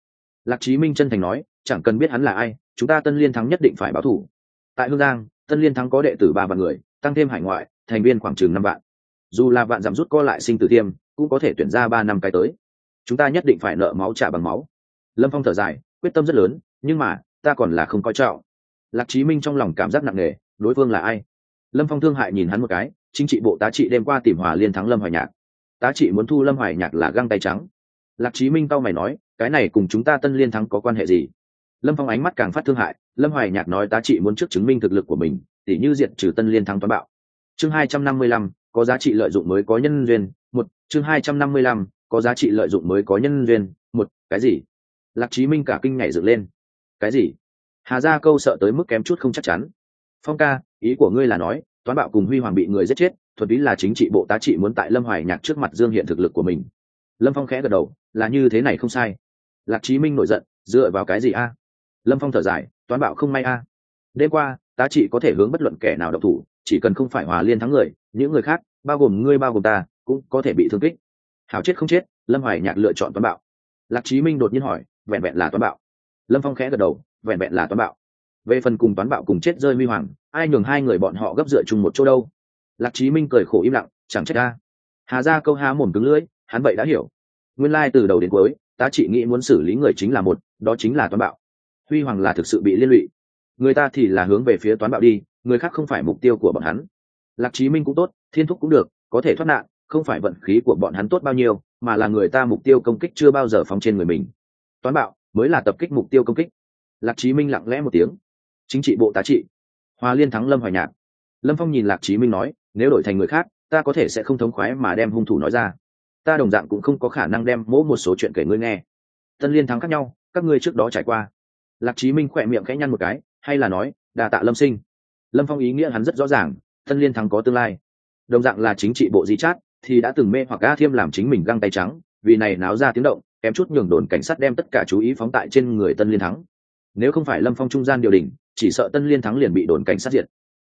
lạc chí minh chân thành nói chẳng cần biết hắn là ai chúng ta tân liên thắng nhất định phải báo thủ. Tại hương giang tân liên thắng có đệ tử ba vạn người tăng thêm hải ngoại thành viên khoảng chừng năm vạn. Dù là vạn giảm rút co lại sinh tử thiêm, cũng có thể tuyển ra ba năm cái tới. Chúng ta nhất định phải nợ máu trả bằng máu. Lâm phong thở dài quyết tâm rất lớn nhưng mà ta còn là không coi trọng. Lạc chí minh trong lòng cảm giác nặng nề đối phương là ai? Lâm phong thương hại nhìn hắn một cái chính trị bộ tá trị đêm qua tìm hòa liên thắng lâm hoài nhạc. Tá trị muốn thu lâm hoài nhạc là găng tay trắng. Lạc chí minh tao mày nói cái này cùng chúng ta tân liên thắng có quan hệ gì? Lâm phong ánh mắt càng phát thương hại, lâm hoài nhạc nói tá trị muốn trước chứng minh thực lực của mình, tỉ như diện trừ tân liên thắng toán bạo. Chương hai trăm năm mươi lăm, có giá trị lợi dụng mới có nhân duyên, một, chương hai trăm năm mươi lăm, có giá trị lợi dụng mới có nhân duyên, một, cái gì? Lạc chí minh cả kinh nhảy dựng lên. Cái gì? Hà gia câu sợ tới mức kém chút không chắc chắn. Phong ca, ý của ngươi là nói, toán bạo cùng huy hoàng bị người giết chết thuật ý là chính trị bộ tá trị muốn tại lâm hoài nhạc trước mặt dương hiện thực lực của mình. Lâm phong khẽ gật đầu, là như thế này không sai lạc chí minh nổi giận, dựa vào cái gì a? Lâm phong thở dài, toán Bảo không may a. Đêm qua, tá chỉ có thể hướng bất luận kẻ nào độc thủ, chỉ cần không phải hòa liên thắng người, những người khác, bao gồm ngươi, bao gồm ta, cũng có thể bị thương kích. Hảo chết không chết, lâm hoài nhạc lựa chọn toán bạo. Lạc chí minh đột nhiên hỏi, vẹn vẹn là toán bạo. Lâm phong khẽ gật đầu, vẹn vẹn là toán bạo. Về phần cùng toán bạo cùng chết rơi huy hoàng, ai nhường hai người bọn họ gấp dựa chung một chỗ đâu? Lạc chí minh cười khổ im lặng, chẳng trách ta hà ra câu há mồm cứng lưỡi, hắn vậy đã hiểu. Nguyên lai、like、từ đầu đến cuối tá trị nghĩ muốn xử lý người chính là một, đó chính là toán bạo. Huy hoàng là thực sự bị liên lụy. Người ta thì là hướng về phía toán bạo đi, người khác không phải mục tiêu của bọn hắn. Lạc chí minh cũng tốt, thiên thúc cũng được, có thể thoát nạn, không phải vận khí của bọn hắn tốt bao nhiêu, mà là người ta mục tiêu công kích chưa bao giờ phóng trên người mình. Toán bạo mới là tập kích mục tiêu công kích. Lạc chí minh lặng lẽ một tiếng. Chính trị bộ tá trị. Hòa liên thắng lâm hoài nhạc. Lâm phong nhìn lạc chí minh nói, nếu đổi thành người khác, ta có thể sẽ không thống khoái mà đem hung thủ nói ra ta đồng dạng cũng không có khả năng đem mỗi một số chuyện kể ngươi nghe. Tân liên thắng khác nhau, các ngươi trước đó trải qua. Lạc chí minh khỏe miệng khẽ nhăn một cái, hay là nói đà tạ lâm sinh. Lâm phong ý nghĩa hắn rất rõ ràng, tân liên thắng có tương lai. Đồng dạng là chính trị bộ di chát, thì đã từng mê hoặc a thiêm làm chính mình găng tay trắng, vì này náo ra tiếng động, kém chút nhường đồn cảnh sát đem tất cả chú ý phóng tại trên người tân liên thắng. Nếu không phải lâm phong trung gian điều đình, chỉ sợ tân liên thắng liền bị đồn cảnh sát diệt.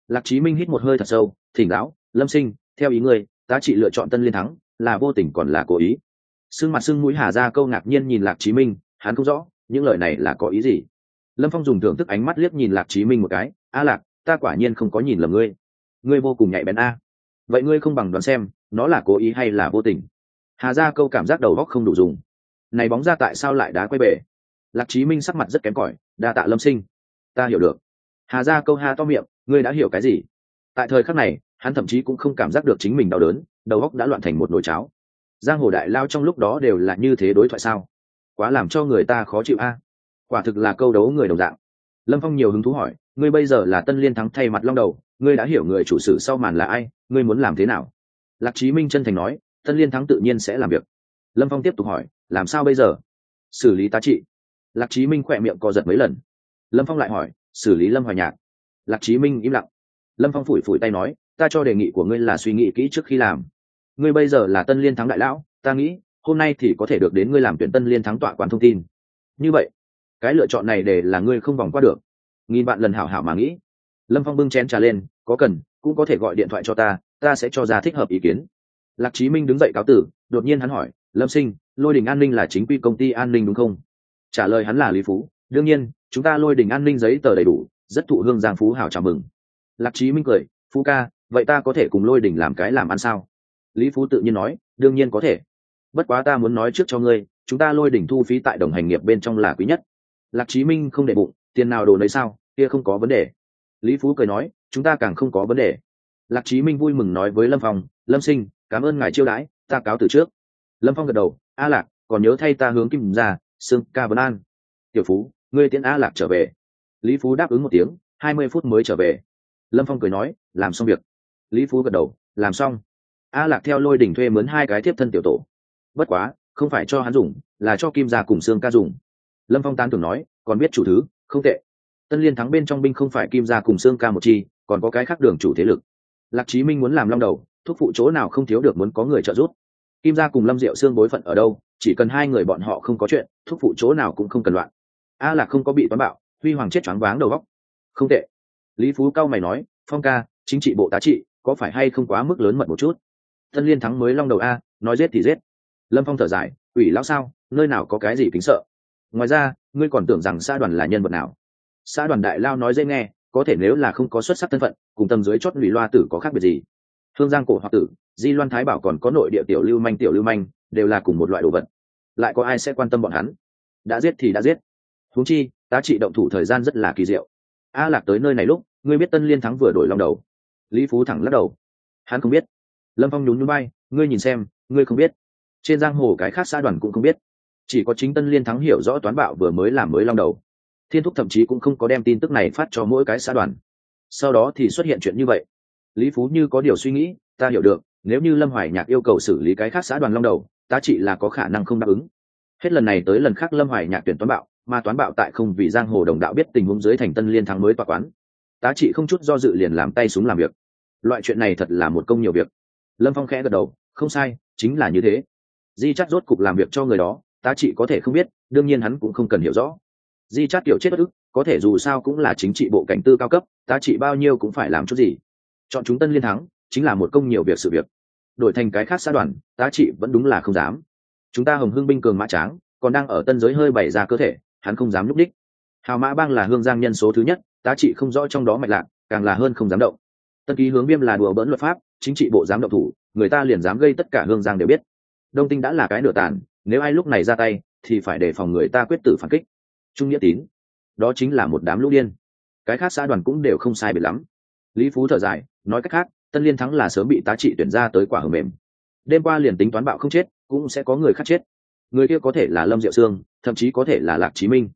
Lạc chí minh hít một hơi thật sâu, thỉnh giáo lâm sinh, theo ý ngươi tá trị lựa chọn tân liên thắng là vô tình còn là cố ý. Sưng mặt sưng mũi hà ra câu ngạc nhiên nhìn lạc chí minh, hắn không rõ, những lời này là có ý gì. Lâm phong dùng thưởng thức ánh mắt liếc nhìn lạc chí minh một cái, a lạc, ta quả nhiên không có nhìn lầm ngươi. Ngươi vô cùng nhạy bén a. Vậy ngươi không bằng đoán xem, nó là cố ý hay là vô tình? Hà ra câu cảm giác đầu góc không đủ dùng. Này bóng ra tại sao lại đá quay bể? Lạc chí minh sắc mặt rất kém cỏi, đa tạ lâm sinh, ta hiểu được. Hà ra câu ha to miệng, ngươi đã hiểu cái gì? Tại thời khắc này, hắn thậm chí cũng không cảm giác được chính mình đau đớn đầu óc đã loạn thành một nồi cháo. Giang hồ đại lao trong lúc đó đều là như thế đối thoại sao? Quá làm cho người ta khó chịu a. Quả thực là câu đấu người đồng dạng. Lâm phong nhiều hứng thú hỏi, ngươi bây giờ là tân liên thắng thay mặt long đầu, ngươi đã hiểu người chủ sự sau màn là ai, ngươi muốn làm thế nào? Lạc chí minh chân thành nói, tân liên thắng tự nhiên sẽ làm việc. Lâm phong tiếp tục hỏi, làm sao bây giờ? Xử lý tá trị. Lạc chí minh khỏe miệng co giật mấy lần. Lâm phong lại hỏi, xử lý lâm hoài nhạc? Lạc chí minh im lặng. Lâm phong phủi phủi tay nói, ta cho đề nghị của ngươi là suy nghĩ kỹ trước khi làm ngươi bây giờ là tân liên thắng đại lão, ta nghĩ, hôm nay thì có thể được đến ngươi làm tuyển tân liên thắng tọa quán thông tin. Như vậy, cái lựa chọn này để là ngươi không vòng qua được. Nghìn bạn lần hảo hảo mà nghĩ. Lâm phong bưng chén trà lên, có cần, cũng có thể gọi điện thoại cho ta ta sẽ cho ra thích hợp ý kiến. Lạc chí minh đứng dậy cáo tử, đột nhiên hắn hỏi, lâm sinh, lôi đình an ninh là chính quy công ty an ninh đúng không? Trả lời hắn là lý phú, đương nhiên, chúng ta lôi đình an ninh giấy tờ đầy đủ, rất thụ hương giang phú hảo chào mừng. Lạc chí minh cười, phú ca, vậy ta có thể cùng lôi đình làm cái làm ăn sao? Lý phú tự nhiên nói, đương nhiên có thể. Bất quá ta muốn nói trước cho ngươi, chúng ta lôi đỉnh thu phí tại đồng hành nghiệp bên trong là quý nhất. Lạc chí minh không để bụng, tiền nào đồ lấy sao, kia không có vấn đề. Lý phú cười nói, chúng ta càng không có vấn đề. Lạc chí minh vui mừng nói với lâm phong, lâm sinh, cảm ơn ngài chiêu đãi, ta cáo từ trước. Lâm phong gật đầu, a lạc, còn nhớ thay ta hướng kim ra, sương ca vấn an. Tiểu phú, ngươi tiễn a lạc trở về. Lý phú đáp ứng một tiếng, hai mươi phút mới trở về. Lâm phong cười nói, làm xong việc. Lý phú gật đầu, làm xong a lạc theo lôi đỉnh thuê mướn hai cái tiếp thân tiểu tổ. Bất quá, không phải cho hắn dùng, là cho kim gia cùng sương ca dùng. Lâm phong tán tưởng nói, còn biết chủ thứ, không tệ. Tân liên thắng bên trong binh không phải kim gia cùng xương ca một chi, còn có cái khác đường chủ thế lực. Lạc chí minh muốn làm long đầu, thúc phụ chỗ nào không thiếu được muốn có người trợ giúp. Kim gia cùng lâm diệu xương bối phận ở đâu, chỉ cần hai người bọn họ không có chuyện, thúc phụ chỗ nào cũng không cần loạn. A lạc không có bị toán bạo, huy hoàng chết choáng váng đầu góc không tệ. Lý phú cao mày nói, phong ca, chính trị bộ tá trị, có phải hay không quá mức lớn mật một chút? Tân liên thắng mới long đầu a, nói giết thì giết. Lâm phong thở dài ủy lão sao? Nơi nào có cái gì kính sợ? Ngoài ra, ngươi còn tưởng rằng xã đoàn là nhân vật nào? Xã đoàn đại lao nói dễ nghe, có thể nếu là không có xuất sắc thân phận, cùng tầm dưới chót lùi loa tử có khác biệt gì? Thương giang cổ hoặc tử, di loan thái bảo còn có nội địa tiểu lưu manh, tiểu lưu manh, đều là cùng một loại đồ vật. Lại có ai sẽ quan tâm bọn hắn? Đã giết thì đã giết. Huống chi, tá trị động thủ thời gian rất là kỳ diệu. A lạc tới nơi này lúc, ngươi biết tân liên thắng vừa đổi lòng đầu. Lý phú thẳng lắc đầu. Hắn không biết lâm phong nhún nhún bay ngươi nhìn xem, ngươi không biết. Trên giang hồ cái khác xã đoàn cũng không biết. Chỉ có chính tân liên thắng hiểu rõ toán bạo vừa mới làm mới long đầu. Thiên thúc thậm chí cũng không có đem tin tức này phát cho mỗi cái xã đoàn. Sau đó thì xuất hiện chuyện như vậy. Lý phú như có điều suy nghĩ, ta hiểu được, nếu như lâm hoài nhạc yêu cầu xử lý cái khác xã đoàn long đầu, ta chỉ là có khả năng không đáp ứng. Hết lần này tới lần khác lâm hoài nhạc tuyển toán bạo, mà toán bạo tại không vì giang hồ đồng đạo biết tình huống dưới thành tân liên thắng mới tòa quán. Tá trị không chút do dự liền làm tay súng làm việc. Loại chuyện này thật là một công nhiều việc lâm phong khẽ gật đầu, không sai, chính là như thế. Di chắt rốt cục làm việc cho người đó tá trị có thể không biết, đương nhiên hắn cũng không cần hiểu rõ. Di chắt kiểu chết bất ức, có thể dù sao cũng là chính trị bộ cảnh tư cao cấp tá trị bao nhiêu cũng phải làm chút gì. Chọn chúng tân liên thắng, chính là một công nhiều việc sự việc. Đổi thành cái khác xã đoàn tá trị vẫn đúng là không dám. Chúng ta hồng hương binh cường mã tráng, còn đang ở tân giới hơi bày ra cơ thể, hắn không dám núp đích hào mã bang là hương giang nhân số thứ nhất tá trị không rõ trong đó mạch lạc, càng là hơn không dám động. Tân ký hướng viêm là đùa bỡn luật pháp chính trị bộ dám động thủ, người ta liền dám gây tất cả hương giang đều biết. Đông tinh đã là cái nửa tàn, nếu ai lúc này ra tay, thì phải đề phòng người ta quyết tử phản kích. Trung nghĩa tín, đó chính là một đám lũ điên. Cái khác xã đoàn cũng đều không sai biệt lắm. Lý phú thở dài, nói cách khác, tân liên thắng là sớm bị tá trị tuyển ra tới quả hở mềm. Đêm qua liền tính toán bạo không chết, cũng sẽ có người khác chết. Người kia có thể là lâm diệu sương, thậm chí có thể là lạc chí minh.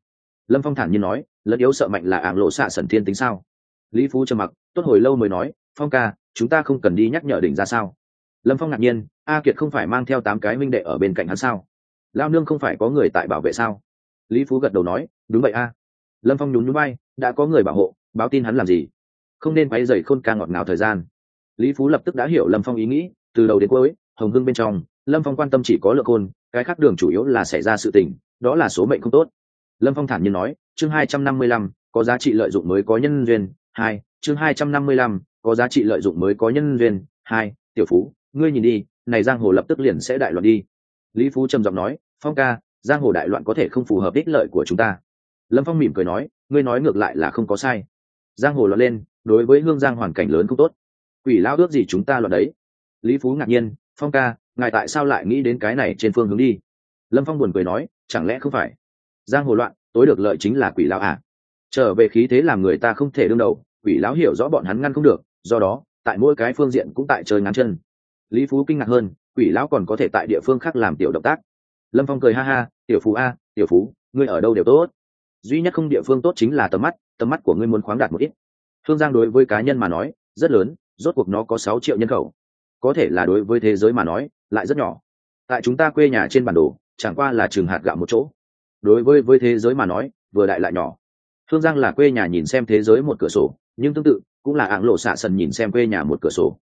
Lâm phong thản nhiên nói, lẫn yếu sợ mạnh là ảng lộ xạ sẩn thiên tính sao? Lý phú trầm mặc, tốt hồi lâu mới nói, phong ca chúng ta không cần đi nhắc nhở đỉnh ra sao? Lâm phong ngạc nhiên, a kiệt không phải mang theo tám cái minh đệ ở bên cạnh hắn sao? Lao nương không phải có người tại bảo vệ sao? Lý phú gật đầu nói, đúng vậy a. Lâm phong nhún nhún bay đã có người bảo hộ, báo tin hắn làm gì? Không nên quay dày khôn ca ngọt ngào thời gian. Lý phú lập tức đã hiểu lâm phong ý nghĩ, từ đầu đến cuối, hồng hưng bên trong, lâm phong quan tâm chỉ có lượng khôn, cái khác đường chủ yếu là xảy ra sự tình, đó là số mệnh không tốt. Lâm phong thản nhiên nói, chương hai trăm năm mươi lăm, có giá trị lợi dụng mới có nhân duyên, hai, chương hai trăm năm mươi lăm có giá trị lợi dụng mới có nhân duyên. Hai, tiểu phú, ngươi nhìn đi, này giang hồ lập tức liền sẽ đại loạn đi. Lý phú trầm giọng nói, phong ca, giang hồ đại loạn có thể không phù hợp ích lợi của chúng ta. Lâm phong mỉm cười nói, ngươi nói ngược lại là không có sai. Giang hồ loạn lên, đối với hương giang hoàn cảnh lớn không tốt. Quỷ lao ước gì chúng ta loạn đấy? Lý phú ngạc nhiên, phong ca, ngài tại sao lại nghĩ đến cái này trên phương hướng đi? Lâm phong buồn cười nói, chẳng lẽ không phải? Giang hồ loạn, tối được lợi chính là quỷ lão à? Trở về khí thế làm người ta không thể đương đầu, quỷ lão hiểu rõ bọn hắn ngăn không được do đó, tại mỗi cái phương diện cũng tại chơi ngắn chân. Lý phú kinh ngạc hơn, quỷ lão còn có thể tại địa phương khác làm tiểu động tác. Lâm phong cười ha ha, tiểu phú a, tiểu phú, ngươi ở đâu đều tốt. Duy nhất không địa phương tốt chính là tầm mắt tầm mắt của ngươi muốn khoáng đạt một ít. Thương giang đối với cá nhân mà nói, rất lớn, rốt cuộc nó có sáu triệu nhân khẩu. Có thể là đối với thế giới mà nói, lại rất nhỏ. Tại chúng ta quê nhà trên bản đồ, chẳng qua là trường hạt gạo một chỗ. Đối với với thế giới mà nói, vừa đại lại nhỏ. Thương giang là quê nhà nhìn xem thế giới một cửa sổ, nhưng tương tự cũng là ảng lộ xạ sần nhìn xem quê nhà một cửa sổ.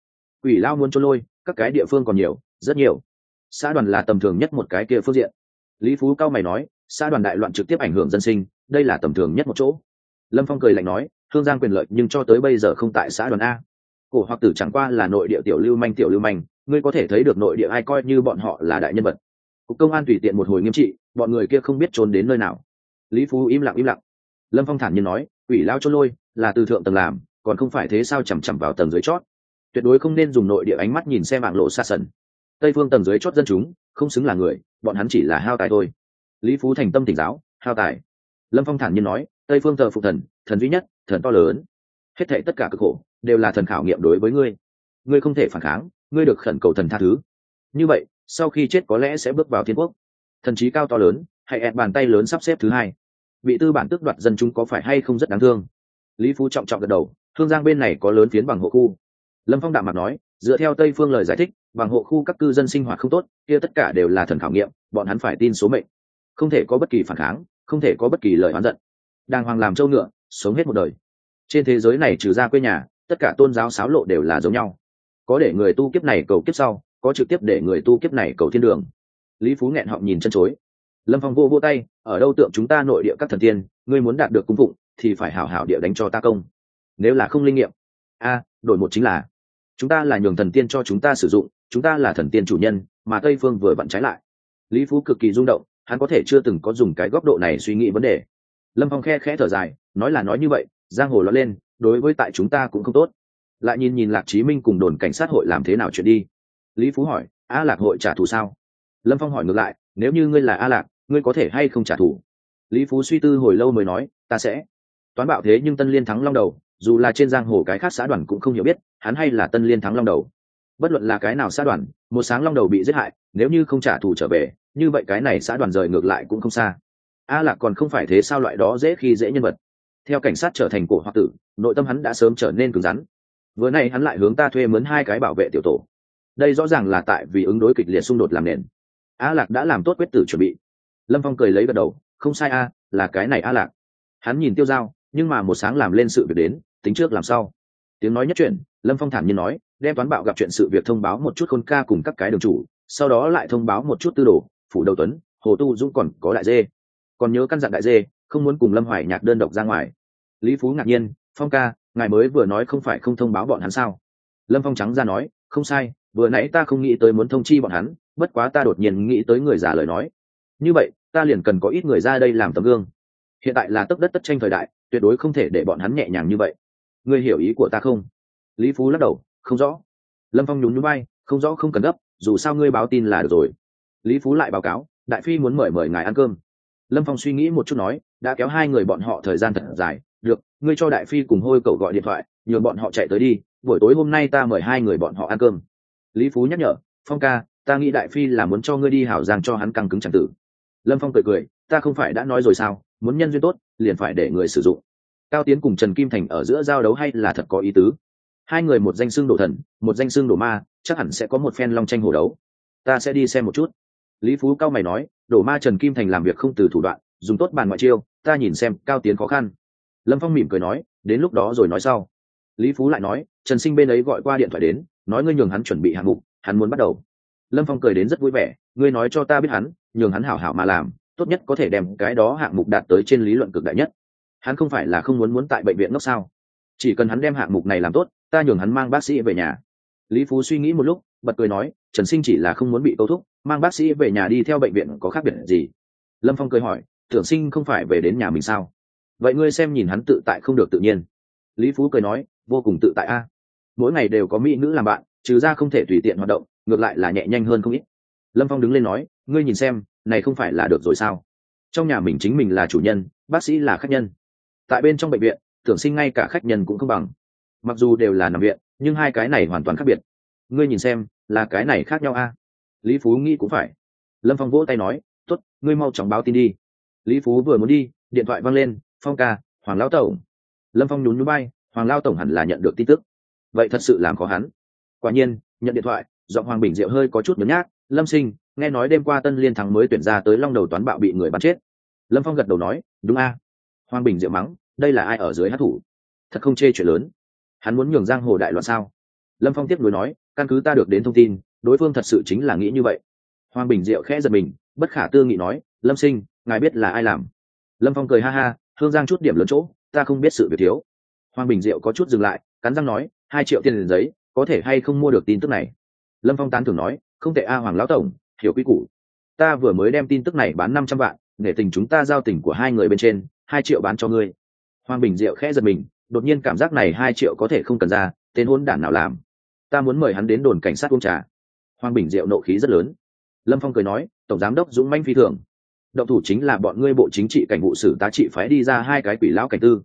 Quỷ lao muốn trôn lôi, các cái địa phương còn nhiều, rất nhiều. Xã đoàn là tầm thường nhất một cái kia phương diện. Lý phú cao mày nói, xã đoàn đại loạn trực tiếp ảnh hưởng dân sinh, đây là tầm thường nhất một chỗ. Lâm phong cười lạnh nói, thương giang quyền lợi nhưng cho tới bây giờ không tại xã đoàn a. Cổ hoặc tử chẳng qua là nội địa tiểu lưu manh tiểu lưu manh, ngươi có thể thấy được nội địa ai coi như bọn họ là đại nhân vật. Cục công an tùy tiện một hồi nghiêm trị, bọn người kia không biết trốn đến nơi nào. Lý phú im lặng im lặng. Lâm phong thản nhiên nói ủy lao trôn lôi là từ thượng tầng làm còn không phải thế sao chằm chằm vào tầng dưới chót? Tuyệt đối không nên dùng nội địa ánh mắt nhìn xem mạng lộ xa sần. Tây phương tầng dưới chót dân chúng, không xứng là người, bọn hắn chỉ là hao tài thôi. Lý phú thành tâm tỉnh giáo, hao tài. Lâm phong thản nhiên nói, tây phương thờ phụ thần thần duy nhất, thần to lớn. Hết thệ tất cả cực khổ, đều là thần khảo nghiệm đối với ngươi. Ngươi không thể phản kháng, ngươi được khẩn cầu thần tha thứ. Như vậy, sau khi chết có lẽ sẽ bước vào thiên quốc. Thần trí cao to lớn, hãy ẹt bàn tay lớn sắp xếp thứ hai. Bị tư bản tước đoạt dân chúng có phải hay không rất đáng thương? Lý phú trọng trọng gật đầu thương giang bên này có lớn phiến bằng hộ khu. Lâm phong đạm mặt nói, dựa theo tây phương lời giải thích, bằng hộ khu các cư dân sinh hoạt không tốt, kia tất cả đều là thần khảo nghiệm, bọn hắn phải tin số mệnh. Không thể có bất kỳ phản kháng, không thể có bất kỳ lời oán giận. Đàng hoàng làm châu ngựa, sống hết một đời. Trên thế giới này trừ ra quê nhà, tất cả tôn giáo xáo lộ đều là giống nhau. Có để người tu kiếp này cầu kiếp sau, có trực tiếp để người tu kiếp này cầu thiên đường. Lý phú nghẹn họng nhìn chân chối. Lâm phong vô vô tay, ở đâu tượng chúng ta nội địa các thần tiên, ngươi muốn đạt được cung phụng, thì phải hảo hảo địa đánh cho ta công nếu là không linh nghiệm. A, đổi một chính là, chúng ta là nhường thần tiên cho chúng ta sử dụng, chúng ta là thần tiên chủ nhân, mà tây phương vừa vặn trái lại. Lý phú cực kỳ rung động, hắn có thể chưa từng có dùng cái góc độ này suy nghĩ vấn đề. Lâm phong khe khẽ thở dài, nói là nói như vậy, giang hồ lo lên, đối với tại chúng ta cũng không tốt. Lại nhìn nhìn lạc chí minh cùng đồn cảnh sát hội làm thế nào chuyện đi. Lý phú hỏi, a lạc hội trả thù sao? Lâm phong hỏi ngược lại, nếu như ngươi là a lạc, ngươi có thể hay không trả thù? Lý phú suy tư hồi lâu mới nói, ta sẽ. Toán bạo thế nhưng tân liên thắng long đầu dù là trên giang hồ cái khác xã đoàn cũng không hiểu biết, hắn hay là tân liên thắng long đầu. Bất luận là cái nào xã đoàn, một sáng long đầu bị giết hại, nếu như không trả thù trở về, như vậy cái này xã đoàn rời ngược lại cũng không xa. A lạc còn không phải thế sao loại đó dễ khi dễ nhân vật. Theo cảnh sát trở thành cổ hoặc tử, nội tâm hắn đã sớm trở nên cứng rắn. Vừa nay hắn lại hướng ta thuê mướn hai cái bảo vệ tiểu tổ. Đây rõ ràng là tại vì ứng đối kịch liệt xung đột làm nền. A lạc đã làm tốt quyết tử chuẩn bị. Lâm phong cười lấy gật đầu, không sai a, là cái này a lạc. Hắn nhìn tiêu dao nhưng mà một sáng làm lên sự việc đến tính trước làm sau. Tiếng nói nhất chuyện lâm phong thản nhiên nói, đem toán bạo gặp chuyện sự việc thông báo một chút khôn ca cùng các cái đường chủ, sau đó lại thông báo một chút tư đồ, phủ đầu tuấn, hồ tu dũng còn có đại dê. Còn nhớ căn dặn đại dê, không muốn cùng lâm hoài nhạc đơn độc ra ngoài. Lý phú ngạc nhiên, phong ca, ngài mới vừa nói không phải không thông báo bọn hắn sao? Lâm phong trắng ra nói, không sai, vừa nãy ta không nghĩ tới muốn thông chi bọn hắn, bất quá ta đột nhiên nghĩ tới người già lời nói. Như vậy, ta liền cần có ít người ra đây làm tấm gương. Hiện tại là tấc đất tất tranh thời đại, tuyệt đối không thể để bọn hắn nhẹ nhàng như vậy ngươi hiểu ý của ta không? Lý phú lắc đầu, không rõ. Lâm phong nhún nhún bay không rõ, không cần gấp, dù sao ngươi báo tin là được rồi. Lý phú lại báo cáo, đại phi muốn mời mời ngài ăn cơm. Lâm phong suy nghĩ một chút nói, đã kéo hai người bọn họ thời gian thật dài, được, ngươi cho đại phi cùng hôi cậu gọi điện thoại, nhường bọn họ chạy tới đi, buổi tối hôm nay ta mời hai người bọn họ ăn cơm. Lý phú nhắc nhở, phong ca, ta nghĩ đại phi là muốn cho ngươi đi hảo giang cho hắn căng cứng c tử. Lâm phong cười cười, ta không phải đã nói rồi sao, muốn nhân duyên tốt, liền phải để người sử dụng cao tiến cùng trần kim thành ở giữa giao đấu hay là thật có ý tứ? Hai người một danh xưng đổ thần, một danh xưng đổ ma, chắc hẳn sẽ có một phen long tranh hổ đấu. Ta sẽ đi xem một chút. Lý phú cao mày nói, đổ ma trần kim thành làm việc không từ thủ đoạn, dùng tốt bàn ngoại chiêu, ta nhìn xem, cao tiến khó khăn. Lâm phong mỉm cười nói, đến lúc đó rồi nói sau. Lý phú lại nói, trần sinh bên ấy gọi qua điện thoại đến, nói ngươi nhường hắn chuẩn bị hạng mục, hắn muốn bắt đầu. Lâm phong cười đến rất vui vẻ, ngươi nói cho ta biết hắn, nhường hắn hảo hảo mà làm, tốt nhất có thể đem cái đó hạng mục đạt tới trên lý luận cực đại nhất hắn không phải là không muốn muốn tại bệnh viện ngốc sao? Chỉ cần hắn đem hạng mục này làm tốt, ta nhường hắn mang bác sĩ về nhà. Lý phú suy nghĩ một lúc, bật cười nói, trần sinh chỉ là không muốn bị câu thúc, mang bác sĩ về nhà đi theo bệnh viện có khác biệt gì? Lâm phong cười hỏi, tưởng sinh không phải về đến nhà mình sao? Vậy ngươi xem nhìn hắn tự tại không được tự nhiên. Lý phú cười nói, vô cùng tự tại a. Mỗi ngày đều có mỹ nữ làm bạn, trừ ra không thể tùy tiện hoạt động, ngược lại là nhẹ nhanh hơn không ít. Lâm phong đứng lên nói, ngươi nhìn xem, này không phải là được rồi sao? Trong nhà mình chính mình là chủ nhân, bác sĩ là khách nhân tại bên trong bệnh viện, tưởng sinh ngay cả khách nhân cũng không bằng. Mặc dù đều là nằm viện, nhưng hai cái này hoàn toàn khác biệt. Ngươi nhìn xem, là cái này khác nhau a? Lý phú nghĩ cũng phải. Lâm phong vỗ tay nói t ố t ngươi mau chóng báo tin đi. Lý phú vừa muốn đi, điện thoại văng lên, phong ca, hoàng lao tổng. Lâm phong nhún núi bay, hoàng lao tổng hẳn là nhận được tin tức. Vậy thật sự làm khó hắn. Quả nhiên, nhận điện thoại, giọng hoàng bình diệu hơi có chút nhớ nhác lâm sinh, nghe nói đêm qua tân liên thắng mới tuyển ra tới long đầu toán bạo bị người bắn chết. Lâm phong gật đầu nói, đúng a hoàng bình diệu mắng, đây là ai ở dưới hát thủ? Thật không chê chuyện lớn. Hắn muốn nhường giang hồ đại loạn sao? Lâm phong tiếp nối nói, căn cứ ta được đến thông tin, đối phương thật sự chính là nghĩ như vậy. Hoàng bình diệu khẽ giật mình, bất khả tư nghị nói, lâm sinh, ngài biết là ai làm? Lâm phong cười ha ha, hương giang chút điểm lớn chỗ, ta không biết sự việc thiếu. Hoàng bình diệu có chút dừng lại, cắn răng nói, hai triệu tiền liền giấy, có thể hay không mua được tin tức này? Lâm phong tán thường nói, không thể a hoàng lão tổng, hiểu quy củ. Ta vừa mới đem tin tức này bán năm trăm vạn, để tình chúng ta giao tình của hai người bên trên hai triệu bán cho ngươi. Hoàng bình diệu khẽ giật mình, đột nhiên cảm giác này hai triệu có thể không cần ra, tên hôn đản nào làm? Ta muốn mời hắn đến đồn cảnh sát uống trà. Hoàng bình diệu nộ khí rất lớn. Lâm phong cười nói, tổng giám đốc dũng manh phi thường. Động thủ chính là bọn ngươi bộ chính trị cảnh vụ sử tá trị phái đi ra hai cái quỷ lão cảnh tư.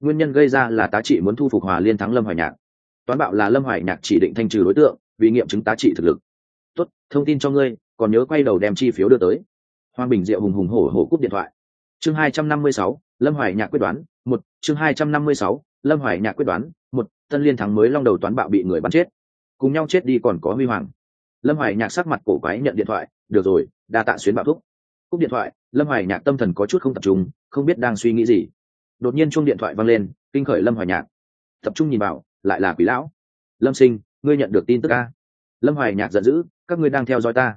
Nguyên nhân gây ra là tá trị muốn thu phục hòa liên thắng lâm hoài nhạc. Toán bạo là lâm hoài nhạc chỉ định thanh trừ đối tượng, vì nghiệm chứng tá trị thực lực. Tốt, thông tin cho ngươi, còn nhớ quay đầu đem chi phiếu đưa tới. Hoàng bình diệu hùng hùng hổ hổ cúp điện thoại. Chương hai trăm năm mươi sáu lâm hoài nhạc quyết đoán, một, chương hai trăm năm mươi sáu, lâm hoài nhạc quyết đoán, một, tân liên thắng mới long đầu toán bạo bị người bắn chết. Cùng nhau chết đi còn có huy hoàng. Lâm hoài nhạc sắc mặt cổ quái nhận điện thoại, được rồi, đa tạ xuyến bạo thúc. Cúp điện thoại, lâm hoài nhạc tâm thần có chút không tập trung, không biết đang suy nghĩ gì. Đột nhiên chuông điện thoại vang lên, kinh khởi lâm hoài nhạc. Tập trung nhìn vào, lại là quỷ lão. Lâm sinh, ngươi nhận được tin tức a? Lâm hoài nhạc giận dữ, các ngươi đang theo dõi ta.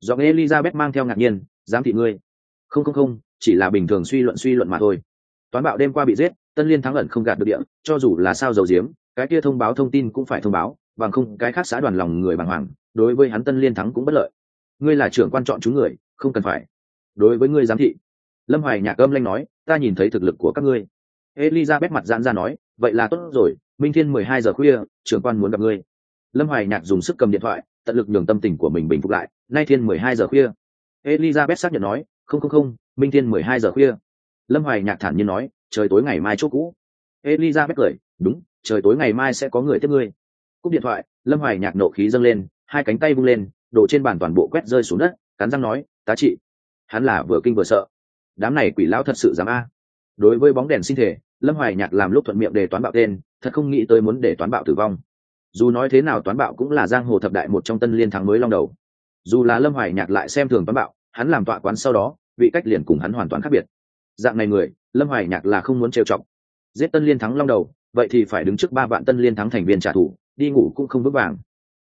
Giọng elizabeth mang theo ngạc nhiên, giám thị ngươi. Không không không chỉ là bình thường suy luận suy luận mà thôi. Toán bạo đêm qua bị giết, tân liên thắng ẩn không gạt được địa, cho dù là sao dầu diếm cái kia thông báo thông tin cũng phải thông báo, bằng không cái khác xã đoàn lòng người bàng hoàng, đối với hắn tân liên thắng cũng bất lợi. Ngươi là trưởng quan chọn chúng người, không cần phải. Đối với ngươi giám thị. Lâm hoài nhạc âm lanh nói, ta nhìn thấy thực lực của các ngươi. Elizabeth mặt giãn ra nói, vậy là tốt rồi, minh thiên mười hai giờ khuya, trưởng quan muốn gặp ngươi. Lâm hoài nhạc dùng sức cầm điện thoại, tận lực nhường tâm tình của mình bình phục lại, nay thiên mười hai giờ khuya. Elizabeth xác nhận nói, không không không minh thiên mười hai giờ khuya. Lâm hoài nhạc thản nhiên nói, trời tối ngày mai chỗ cũ. Elizabeth cười, đúng, trời tối ngày mai sẽ có người tiếp ngươi. Cúp điện thoại, lâm hoài nhạc nộ khí dâng lên, hai cánh tay vung lên, đổ trên bàn toàn bộ quét rơi xuống đất, cắn răng nói, tá trị, hắn là vừa kinh vừa sợ. Đám này quỷ lão thật sự dám a. Đối với bóng đèn sinh thể, lâm hoài nhạc làm lúc thuận miệng để toán bạo tên, thật không nghĩ tới muốn để toán bạo tử vong. Dù nói thế nào toán bạo cũng là giang hồ thập đại một trong tân liên thắng mới long đầu. Dù là lâm hoài nhạc lại xem thường toán bạo, hắn làm tọa quán sau đó vị cách liền cùng hắn hoàn toàn khác biệt. Dạng này người, lâm hoài nhạc là không muốn trêu chọc. Giết tân liên thắng long đầu, vậy thì phải đứng trước ba vạn tân liên thắng thành viên trả thù, đi ngủ cũng không vững vàng.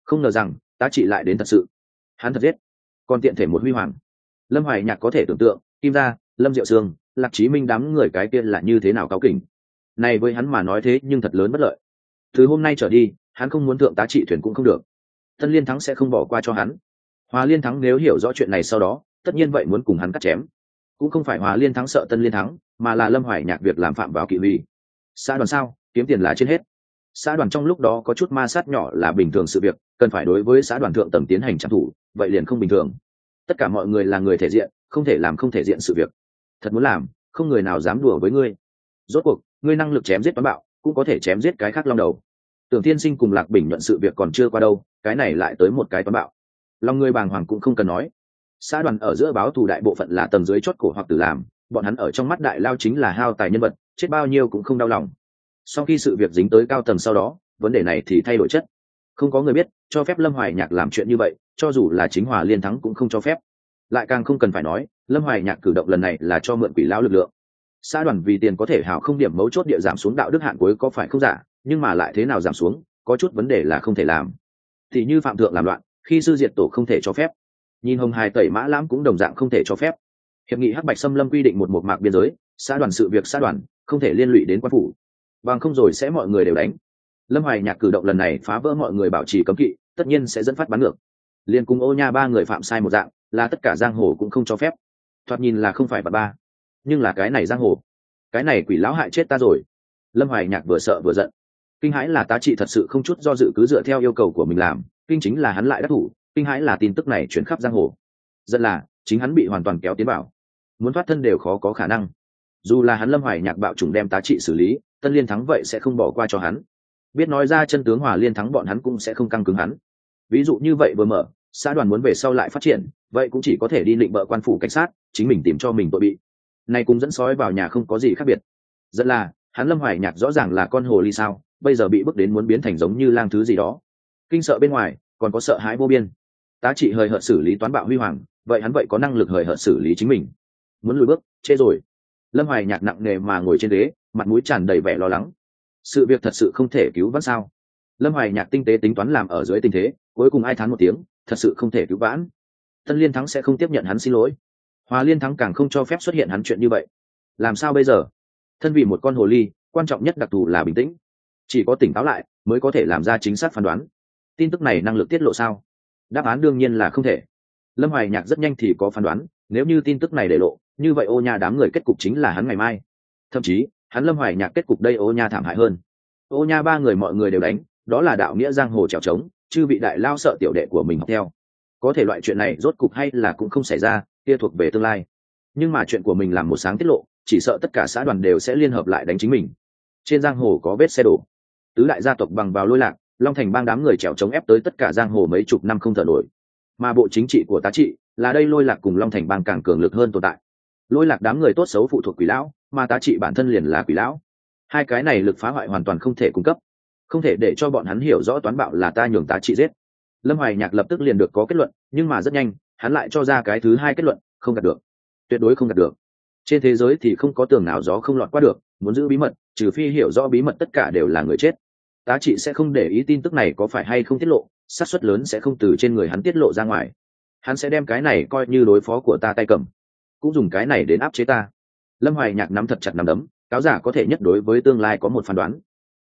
Không ngờ rằng, tá trị lại đến thật sự. Hắn thật giết. Còn tiện thể một huy hoàng. Lâm hoài nhạc có thể tưởng tượng, kim gia, lâm diệu sương, lạc chí minh đám người cái kia là như thế nào cao kỉnh. Này với hắn mà nói thế nhưng thật lớn bất lợi. Từ hôm nay trở đi, hắn không muốn thượng tá trị thuyền cũng không được. Tân liên thắng sẽ không bỏ qua cho hắn. Hòa liên thắng nếu hiểu rõ chuyện này sau đó tất nhiên vậy muốn cùng hắn cắt chém. Cũng không phải hòa liên thắng sợ tân liên thắng, mà là lâm hoài nhạc việc làm phạm vào kỵ huy xã đoàn sao? Kiếm tiền là trên hết. Xã đoàn trong lúc đó có chút ma sát nhỏ là bình thường sự việc, cần phải đối với xã đoàn thượng tầng tiến hành trang thủ vậy liền không bình thường. Tất cả mọi người là người thể diện, không thể làm không thể diện sự việc. Thật muốn làm, không người nào dám đùa với ngươi. Rốt cuộc, ngươi năng lực chém giết toán bạo, cũng có thể chém giết cái khác long đầu. Tưởng tiên sinh cùng lạc bình luận sự việc còn chưa qua đâu, cái này lại tới một cái toán bạo. Lòng người bàng hoàng cũng không cần nói xã đoàn ở giữa báo thù đại bộ phận là tầng dưới chót cổ hoặc tử làm, bọn hắn ở trong mắt đại lao chính là hao tài nhân vật, chết bao nhiêu cũng không đau lòng. Sau khi sự việc dính tới cao tầng sau đó, vấn đề này thì thay đổi chất. Không có người biết, cho phép lâm hoài nhạc làm chuyện như vậy, cho dù là chính hòa liên thắng cũng không cho phép. Lại càng không cần phải nói, lâm hoài nhạc cử động lần này là cho mượn quỷ lao lực lượng. Xã đoàn vì tiền có thể hào không điểm mấu chốt địa giảm xuống đạo đức hạn cuối có phải không giả, nhưng mà lại thế nào giảm xuống, có chút vấn đề là không thể làm. Thì như phạm thượng làm loạn, khi sư diệt tổ không thể cho phép nhìn hồng hài tẩy mã lãm cũng đồng dạng không thể cho phép. Hiệp nghị hắc bạch xâm lâm quy định một một mạc biên giới, xã đoàn sự việc xã đoàn, không thể liên lụy đến quan phủ. Bằng không rồi sẽ mọi người đều đánh. Lâm hoài nhạc cử động lần này phá vỡ mọi người bảo trì cấm kỵ, tất nhiên sẽ dẫn phát bắn ngược. Liên cùng ô nha ba người phạm sai một dạng, là tất cả giang hồ cũng không cho phép. Thoạt nhìn là không phải bà ba, nhưng là cái này giang hồ. Cái này quỷ lão hại chết ta rồi. Lâm hoài nhạc vừa sợ vừa giận. Kinh hãi là tá trị thật sự không chút do dự cứ dựa theo yêu cầu của mình làm, kinh chính là hắn lại đắc thủ kinh hãi là tin tức này chuyển khắp giang hồ. Giận là chính hắn bị hoàn toàn kéo tiến vào, muốn thoát thân đều khó có khả năng. Dù là hắn lâm hoài nhạc bạo trùng đem tá trị xử lý tân liên thắng vậy sẽ không bỏ qua cho hắn. Biết nói ra chân tướng hòa liên thắng bọn hắn cũng sẽ không căng cứng hắn. Ví dụ như vậy vừa mở xã đoàn muốn về sau lại phát triển vậy cũng chỉ có thể đi định bợ quan phủ cảnh sát chính mình tìm cho mình tội bị. Này cũng dẫn sói vào nhà không có gì khác biệt. Dẫn là hắn lâm hoài nhạc rõ ràng là con hồ ly sao bây giờ bị bước đến muốn biến thành giống như lang thứ gì đó. Kinh sợ bên ngoài còn có sợ hãi vô biên tá trị hời hợt xử lý toán bạo huy hoàng, vậy hắn vậy có năng lực hời hợt xử lý chính mình. Muốn lùi bước, chê rồi. Lâm hoài nhạc nặng nề mà ngồi trên ghế, mặt mũi tràn đầy vẻ lo lắng. Sự việc thật sự không thể cứu vãn sao? Lâm hoài nhạc tinh tế tính toán làm ở dưới tình thế, cuối cùng ai thắng một tiếng, thật sự không thể cứu vãn. Tân liên thắng sẽ không tiếp nhận hắn xin lỗi. Hòa liên thắng càng không cho phép xuất hiện hắn chuyện như vậy. Làm sao bây giờ? Thân vì một con hồ ly, quan trọng nhất đặc thù là bình tĩnh. Chỉ có tỉnh táo lại, mới có thể làm ra chính xác phán đoán. Tin tức này năng lực tiết lộ sao? Đáp án đương nhiên là không thể. Lâm hoài nhạc rất nhanh thì có phán đoán, nếu như tin tức này để lộ, như vậy ô Nha đám người kết cục chính là hắn ngày mai. Thậm chí, hắn lâm hoài nhạc kết cục đây ô nha thảm hại hơn. Ô nha ba người mọi người đều đánh, đó là đạo nghĩa giang hồ trèo trống chứ bị đại lao sợ tiểu đệ của mình học theo. Có thể loại chuyện này rốt cục hay là cũng không xảy ra, kia thuộc về tương lai. Nhưng mà chuyện của mình làm một sáng tiết lộ, chỉ sợ tất cả xã đoàn đều sẽ liên hợp lại đánh chính mình. Trên giang hồ có vết xe đổ. Tứ đại gia tộc bằng vào lôi lạc long thành bang đám người trèo chống ép tới tất cả giang hồ mấy chục năm không thở nổi. Mà bộ chính trị của tá trị là đây lôi lạc cùng long thành bang càng cường lực hơn tồn tại. Lôi lạc đám người tốt xấu phụ thuộc quỷ lão, mà tá trị bản thân liền là quỷ lão. Hai cái này lực phá hoại hoàn toàn không thể cung cấp. Không thể để cho bọn hắn hiểu rõ toán bạo là ta nhường tá trị giết. Lâm hoài nhạc lập tức liền được có kết luận, nhưng mà rất nhanh, hắn lại cho ra cái thứ hai kết luận, không đạt được. Tuyệt đối không đạt được. Trên thế giới thì không có tường nào gió không lọt qua được, muốn giữ bí mật, trừ phi hiểu rõ bí mật tất cả đều là người chết tá trị sẽ không để ý tin tức này có phải hay không tiết lộ, xác suất lớn sẽ không từ trên người hắn tiết lộ ra ngoài. Hắn sẽ đem cái này coi như đối phó của ta tay cầm, cũng dùng cái này đến áp chế ta. Lâm hoài nhạc nắm thật chặt nắm đấm, cáo giả có thể nhất đối với tương lai có một phán đoán.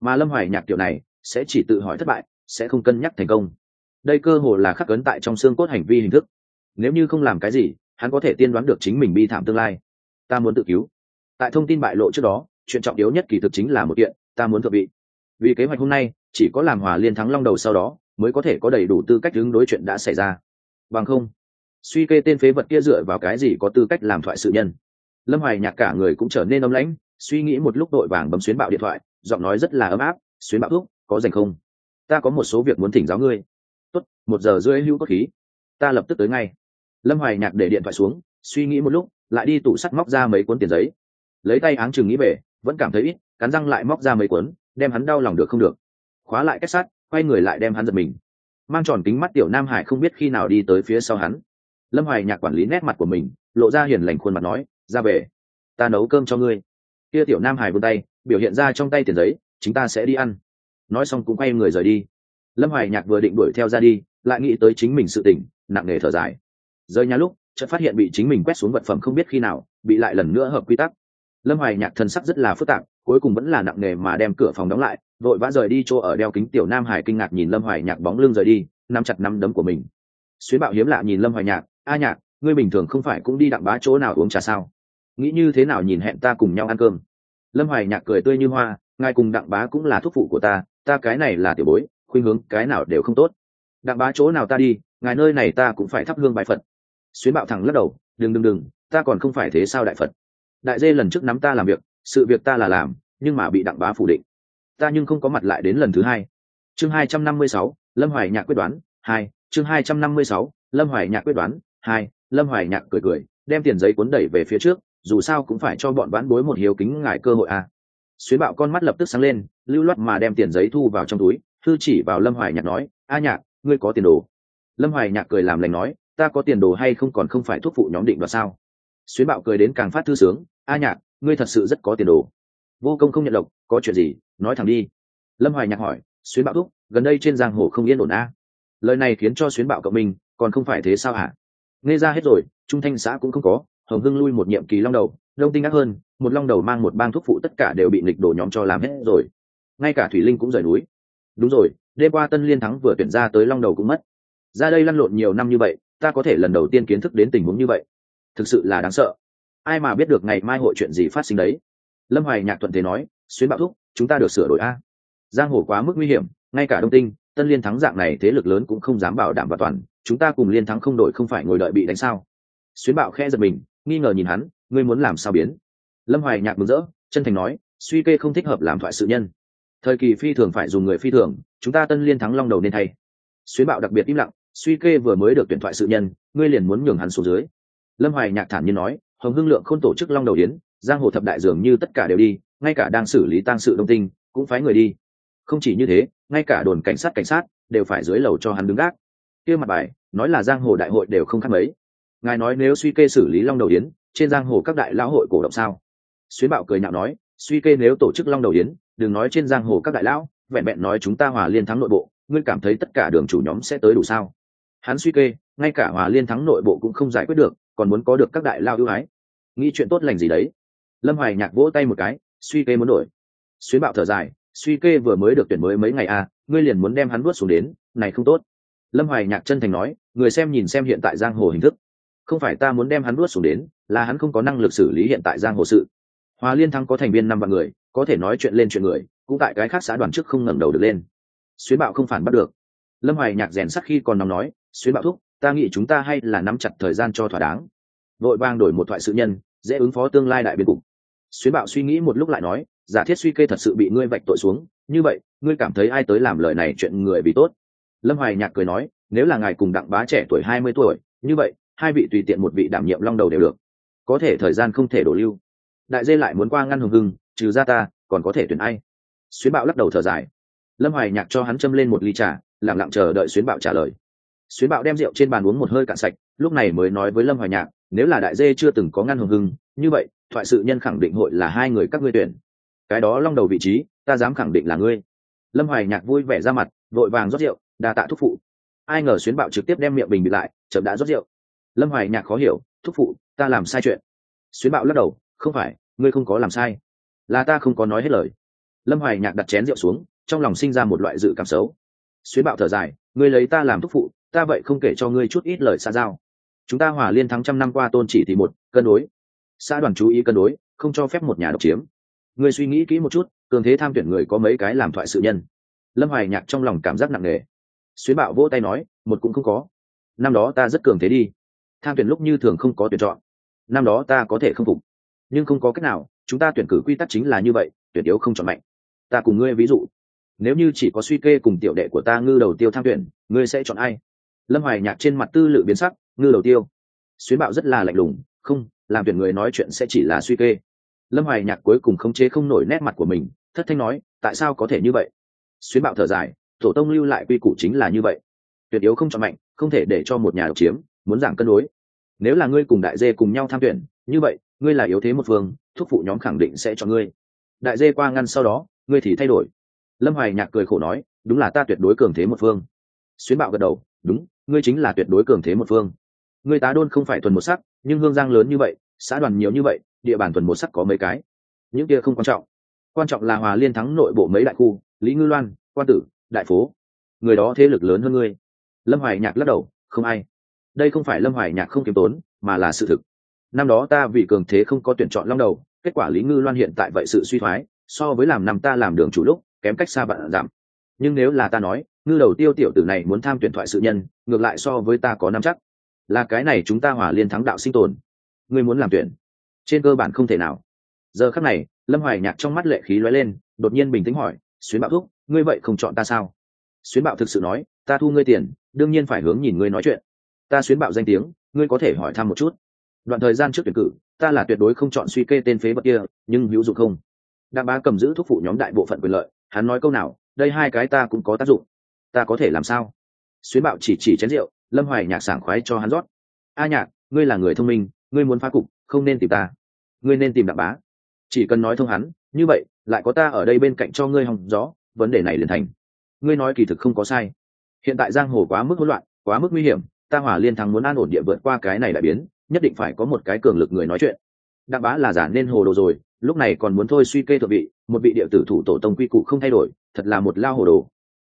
Mà lâm hoài nhạc kiểu này, sẽ chỉ tự hỏi thất bại, sẽ không cân nhắc thành công. Đây cơ hồ là khắc ấn tại trong xương cốt hành vi hình thức. Nếu như không làm cái gì, hắn có thể tiên đoán được chính mình bi thảm tương lai. Ta muốn tự cứu. Tại thông tin bại lộ trước đó, chuyện trọng yếu nhất kỳ thực chính là một kiện, ta muốn thượng vị vì kế hoạch hôm nay, chỉ có làm hòa liên thắng long đầu sau đó, mới có thể có đầy đủ tư cách ứng đối chuyện đã xảy ra. Bằng không, suy kê tên phế vật kia dựa vào cái gì có tư cách làm thoại sự nhân? Lâm hoài nhạc cả người cũng trở nên âm lãnh, suy nghĩ một lúc đội vàng bấm xuyến bạo điện thoại, giọng nói rất là ấm áp, xuyến bạo thuốc, có dành không? Ta có một số việc muốn thỉnh giáo ngươi. Tốt, một giờ rưỡi hữu có khí. Ta lập tức tới ngay. Lâm hoài nhạc để điện thoại xuống, suy nghĩ một lúc, lại đi tủ sắt móc ra mấy cuốn tiền giấy. Lấy tay áng chừng nghĩ về, vẫn cảm thấy ít, cắn răng lại móc ra mấy cuốn đem hắn đau lòng được không được. Khóa lại kết sát, quay người lại đem hắn giật mình. Mang tròn kính mắt tiểu nam hải không biết khi nào đi tới phía sau hắn. Lâm hoài nhạc quản lý nét mặt của mình, lộ ra hiền lành khuôn mặt nói, ra về. Ta nấu cơm cho ngươi. Kia tiểu nam hải vươn tay, biểu hiện ra trong tay tiền giấy, chúng ta sẽ đi ăn. Nói xong cũng quay người rời đi. Lâm hoài nhạc vừa định đuổi theo ra đi, lại nghĩ tới chính mình sự tỉnh nặng nề thở dài. Rời nhà lúc, chợt phát hiện bị chính mình quét xuống vật phẩm không biết khi nào, bị lại lần nữa hợp quy tắc. Lâm hoài nhạc thân sắc rất là phức tạp cuối cùng vẫn là nặng nề mà đem cửa phòng đóng lại, vội vã rời đi chỗ ở đeo kính tiểu nam hải kinh ngạc nhìn lâm hoài nhạc bóng lưng rời đi, nắm chặt nắm đấm của mình. Xuyến bạo hiếm lạ nhìn lâm hoài nhạc, a nhạc, ngươi bình thường không phải cũng đi đặng bá chỗ nào uống trà sao? Nghĩ như thế nào nhìn hẹn ta cùng nhau ăn cơm? Lâm hoài nhạc cười tươi như hoa, ngài cùng đặng bá cũng là thúc phụ của ta ta cái này là tiểu bối, khuynh hướng cái nào đều không tốt. Đặng bá chỗ nào ta đi, ngài nơi này ta cũng phải thắp hương bài phật. Xuyến bạo thẳng lắc đầu, đừng đừng đừng, ta còn không phải thế sao đại phật? Đại dê lần trước nắm ta làm việc sự việc ta là làm, nhưng mà bị đặng bá phủ định. Ta nhưng không có mặt lại đến lần thứ hai. Chương hai trăm năm mươi sáu, lâm hoài nhạc quyết đoán, hai, chương hai trăm năm mươi sáu, lâm hoài nhạc quyết đoán, hai, lâm hoài nhạc cười cười, đem tiền giấy cuốn đẩy về phía trước, dù sao cũng phải cho bọn vãn bối một hiếu kính ngài cơ hội à. xuyến bạo con mắt lập tức sáng lên, lưu loát mà đem tiền giấy thu vào trong túi, thư chỉ vào lâm hoài nhạc nói, a nhạc, ngươi có tiền đồ? Lâm hoài nhạc cười làm lành nói, ta có tiền đồ hay không còn không phải thuốc phụ nhóm định đoạt sao? Xuyến bạo cười đến càng phát thư sướng, a nhạc ngươi thật sự rất có tiền đồ. Vô công không nhận lộc, có chuyện gì, nói thẳng đi. Lâm hoài nhạc hỏi, xuyến bạo thúc, gần đây trên giang hồ không yên ổn a lời này khiến cho xuyến bạo cậu mình còn không phải thế sao hả? Nghe ra hết rồi, trung thanh xã cũng không có, hồng hưng lui một nhiệm kỳ long đầu, đông tinh ác hơn, một long đầu mang một bang thuốc phụ tất cả đều bị nghịch đổ nhóm cho làm hết rồi. Ngay cả thủy linh cũng rời núi. Đúng rồi, đêm qua tân liên thắng vừa tuyển ra tới long đầu cũng mất. Ra đây lăn lộn nhiều năm như vậy, ta có thể lần đầu tiên kiến thức đến tình huống như vậy. Thực sự là đáng sợ ai mà biết được ngày mai hội chuyện gì phát sinh đấy? Lâm hoài nhạc thuận thế nói, xuyến bạo thúc, chúng ta được sửa đổi a. Giang hồ quá mức nguy hiểm, ngay cả đông tinh, tân liên thắng dạng này thế lực lớn cũng không dám bảo đảm và toàn, chúng ta cùng liên thắng không đổi không phải ngồi đợi bị đánh sao? Xuyến bạo khe giật mình, nghi ngờ nhìn hắn, ngươi muốn làm sao biến? Lâm hoài nhạc mừng rỡ, chân thành nói, suy kê không thích hợp làm thoại sự nhân. Thời kỳ phi thường phải dùng người phi thường, chúng ta tân liên thắng long đầu nên thay. Xuyến bạo đặc biệt im lặng, suy kê vừa mới được tuyển thoại sự nhân, ngươi liền muốn nhường hắn xuống dưới. Lâm hoài nhạc thản nhiên nói hồng hưng lượng không tổ chức long đầu yến, giang hồ thập đại dường như tất cả đều đi, ngay cả đang xử lý tang sự đông tinh, cũng phái người đi. Không chỉ như thế, ngay cả đồn cảnh sát cảnh sát đều phải dưới lầu cho hắn đứng gác. Kia mặt bài, nói là giang hồ đại hội đều không khác mấy. Ngài nói nếu suy kê xử lý long đầu yến, trên giang hồ các đại lão hội cổ động sao? Xuyến bạo cười nhạo nói, suy kê nếu tổ chức long đầu yến, đừng nói trên giang hồ các đại lão, vẹn vẹn nói chúng ta hòa liên thắng nội bộ, ngươi cảm thấy tất cả đường chủ nhóm sẽ tới đủ sao? Hắn suy kê, ngay cả hòa liên thắng nội bộ cũng không giải quyết được, còn muốn có được các đại lao ưu ái nghĩ chuyện tốt lành gì đấy. Lâm hoài nhạc vỗ tay một cái, suy kê muốn đổi. Xuyến bạo thở dài, suy kê vừa mới được tuyển mới mấy ngày à ngươi liền muốn đem hắn vuốt xuống đến, này không tốt. Lâm hoài nhạc chân thành nói, người xem nhìn xem hiện tại giang hồ hình thức. Không phải ta muốn đem hắn vuốt xuống đến, là hắn không có năng lực xử lý hiện tại giang hồ sự. Hòa liên thắng có thành viên năm vạn người, có thể nói chuyện lên chuyện người, cũng tại cái khác xã đoàn trước không ngẩng đầu được lên. Xuyến bạo không phản bắt được. Lâm hoài nhạc rèn sắc khi còn nóng nói, xuyến bạo thúc, ta nghĩ chúng ta hay là nắm chặt thời gian cho thỏa đáng vội vang đổi một thoại sự nhân, dễ ứng phó tương lai đại biến cục. Xuyến bạo suy nghĩ một lúc lại nói, giả thiết suy kê thật sự bị ngươi vạch tội xuống, như vậy, ngươi cảm thấy ai tới làm lời này chuyện người vì tốt? Lâm hoài nhạc cười nói, nếu là ngài cùng đặng bá trẻ tuổi hai mươi tuổi, như vậy, hai vị tùy tiện một vị đảm nhiệm long đầu đều được. Có thể thời gian không thể đổ lưu. Đại dê lại muốn qua ngăn hồng hưng, trừ ra ta, còn có thể tuyển ai? Xuyến bạo lắc đầu thở dài. Lâm hoài nhạc cho hắn châm lên một ly trà, lặng lặng chờ đợi xuyến bạo trả lời xuyến bạo đem rượu trên bàn uống một hơi cạn sạch, lúc này mới nói với lâm hoài nhạc, nếu là đại dê chưa từng có ngăn hồng hưng, như vậy, thoại sự nhân khẳng định hội là hai người các ngươi tuyển. Cái đó long đầu vị trí, ta dám khẳng định là ngươi. Lâm hoài nhạc vui vẻ ra mặt, vội vàng rót rượu, đa tạ thúc phụ. Ai ngờ xuyến bạo trực tiếp đem miệng bình bị lại, chậm đã rót rượu. Lâm hoài nhạc khó hiểu, thúc phụ, ta làm sai chuyện. Xuyến bạo lắc đầu, không phải, ngươi không có làm sai. Là ta không có nói hết lời. Lâm hoài nhạc đặt chén rượu xuống, trong lòng sinh ra một loại dự cảm xấu. Xuyến bạo thở dài, ngươi lấy ta làm thúc phụ ta vậy không kể cho ngươi chút ít lời xa giao. Chúng ta hòa liên thắng trăm năm qua tôn chỉ thì một, cân đối. Xã đoàn chú ý cân đối, không cho phép một nhà độc chiếm. Ngươi suy nghĩ kỹ một chút, cường thế tham tuyển người có mấy cái làm thoại sự nhân. Lâm hoài nhạc trong lòng cảm giác nặng nề. Xuyến bạo vỗ tay nói, một cũng không có. Năm đó ta rất cường thế đi. Tham tuyển lúc như thường không có tuyển chọn. Năm đó ta có thể không phục. Nhưng không có cách nào, chúng ta tuyển cử quy tắc chính là như vậy, tuyển yếu không chọn mạnh. Ta cùng ngươi ví dụ. Nếu như chỉ có suy kê cùng tiểu đệ của ta ngư đầu tiêu tham tuyển, ngươi sẽ chọn ai? Lâm hoài nhạc trên mặt tư lự biến sắc, ngư đầu tiêu, xuyến bạo rất là lạnh lùng, không, làm tuyển người nói chuyện sẽ chỉ là suy kê. Lâm hoài nhạc cuối cùng không chế không nổi nét mặt của mình, thất thanh nói, tại sao có thể như vậy? Xuyến bạo thở dài, tổ tông lưu lại quy củ chính là như vậy. Tuyệt yếu không chọn mạnh, không thể để cho một nhà độc chiếm, muốn giảm cân đối. Nếu là ngươi cùng đại dê cùng nhau tham tuyển, như vậy, ngươi là yếu thế một phương, thúc phụ nhóm khẳng định sẽ cho ngươi. Đại dê qua ngăn sau đó, ngươi thì thay đổi. Lâm hoài nhạc cười khổ nói, đúng là ta tuyệt đối cường thế một phương. Xuyến bạo gật đầu, đúng ngươi chính là tuyệt đối cường thế một phương. Ngươi tá đôn không phải thuần một sắc, nhưng hương giang lớn như vậy, xã đoàn nhiều như vậy, địa bàn thuần một sắc có mấy cái. Những kia không quan trọng. Quan trọng là hòa liên thắng nội bộ mấy đại khu, lý ngư loan, quan tử, đại phố. Người đó thế lực lớn hơn ngươi. Lâm hoài nhạc lắc đầu, không ai. Đây không phải lâm hoài nhạc không kiếm tốn, mà là sự thực. Năm đó ta vì cường thế không có tuyển chọn long đầu, kết quả lý ngư loan hiện tại vậy sự suy thoái, so với làm năm ta làm đường chủ lúc, kém cách xa bạn giảm nhưng nếu là ta nói, ngư đầu tiêu tiểu tử này muốn tham tuyển thoại sự nhân, ngược lại so với ta có năm chắc. Là cái này chúng ta hòa liên thắng đạo sinh tồn. Ngươi muốn làm tuyển? Trên cơ bản không thể nào. Giờ khắc này, lâm hoài nhạc trong mắt lệ khí lóe lên, đột nhiên bình tĩnh hỏi, xuyến bạo thúc, ngươi vậy không chọn ta sao? Xuyến bạo thực sự nói, ta thu ngươi tiền, đương nhiên phải hướng nhìn ngươi nói chuyện. Ta xuyến bạo danh tiếng, ngươi có thể hỏi thăm một chút. Đoạn thời gian trước tuyển cử, ta là tuyệt đối không chọn suy kê tên phế vật kia, nhưng hữu dụng không? Đặng bá cầm giữ thúc phụ nhóm đại bộ phận quyền lợi, hắn nói câu nào đây hai cái ta cũng có tác dụng. Ta có thể làm sao? Xuyến bạo chỉ chỉ chén rượu, lâm hoài nhạc sảng khoái cho hắn rót. A nhạc, ngươi là người thông minh, ngươi muốn phá cục, không nên tìm ta. Ngươi nên tìm đặng bá. Chỉ cần nói thông hắn, như vậy, lại có ta ở đây bên cạnh cho ngươi hòng gió, vấn đề này liền thành. Ngươi nói kỳ thực không có sai. Hiện tại giang hồ quá mức hỗn loạn, quá mức nguy hiểm, ta hỏa liên thắng muốn an ổn địa vượt qua cái này đại biến, nhất định phải có một cái cường lực người nói chuyện. Đặng bá là giả nên hồ đồ rồi lúc này còn muốn thôi suy kê thượng vị, một vị địa tử thủ tổ tông quy củ không thay đổi, thật là một lao hồ đồ.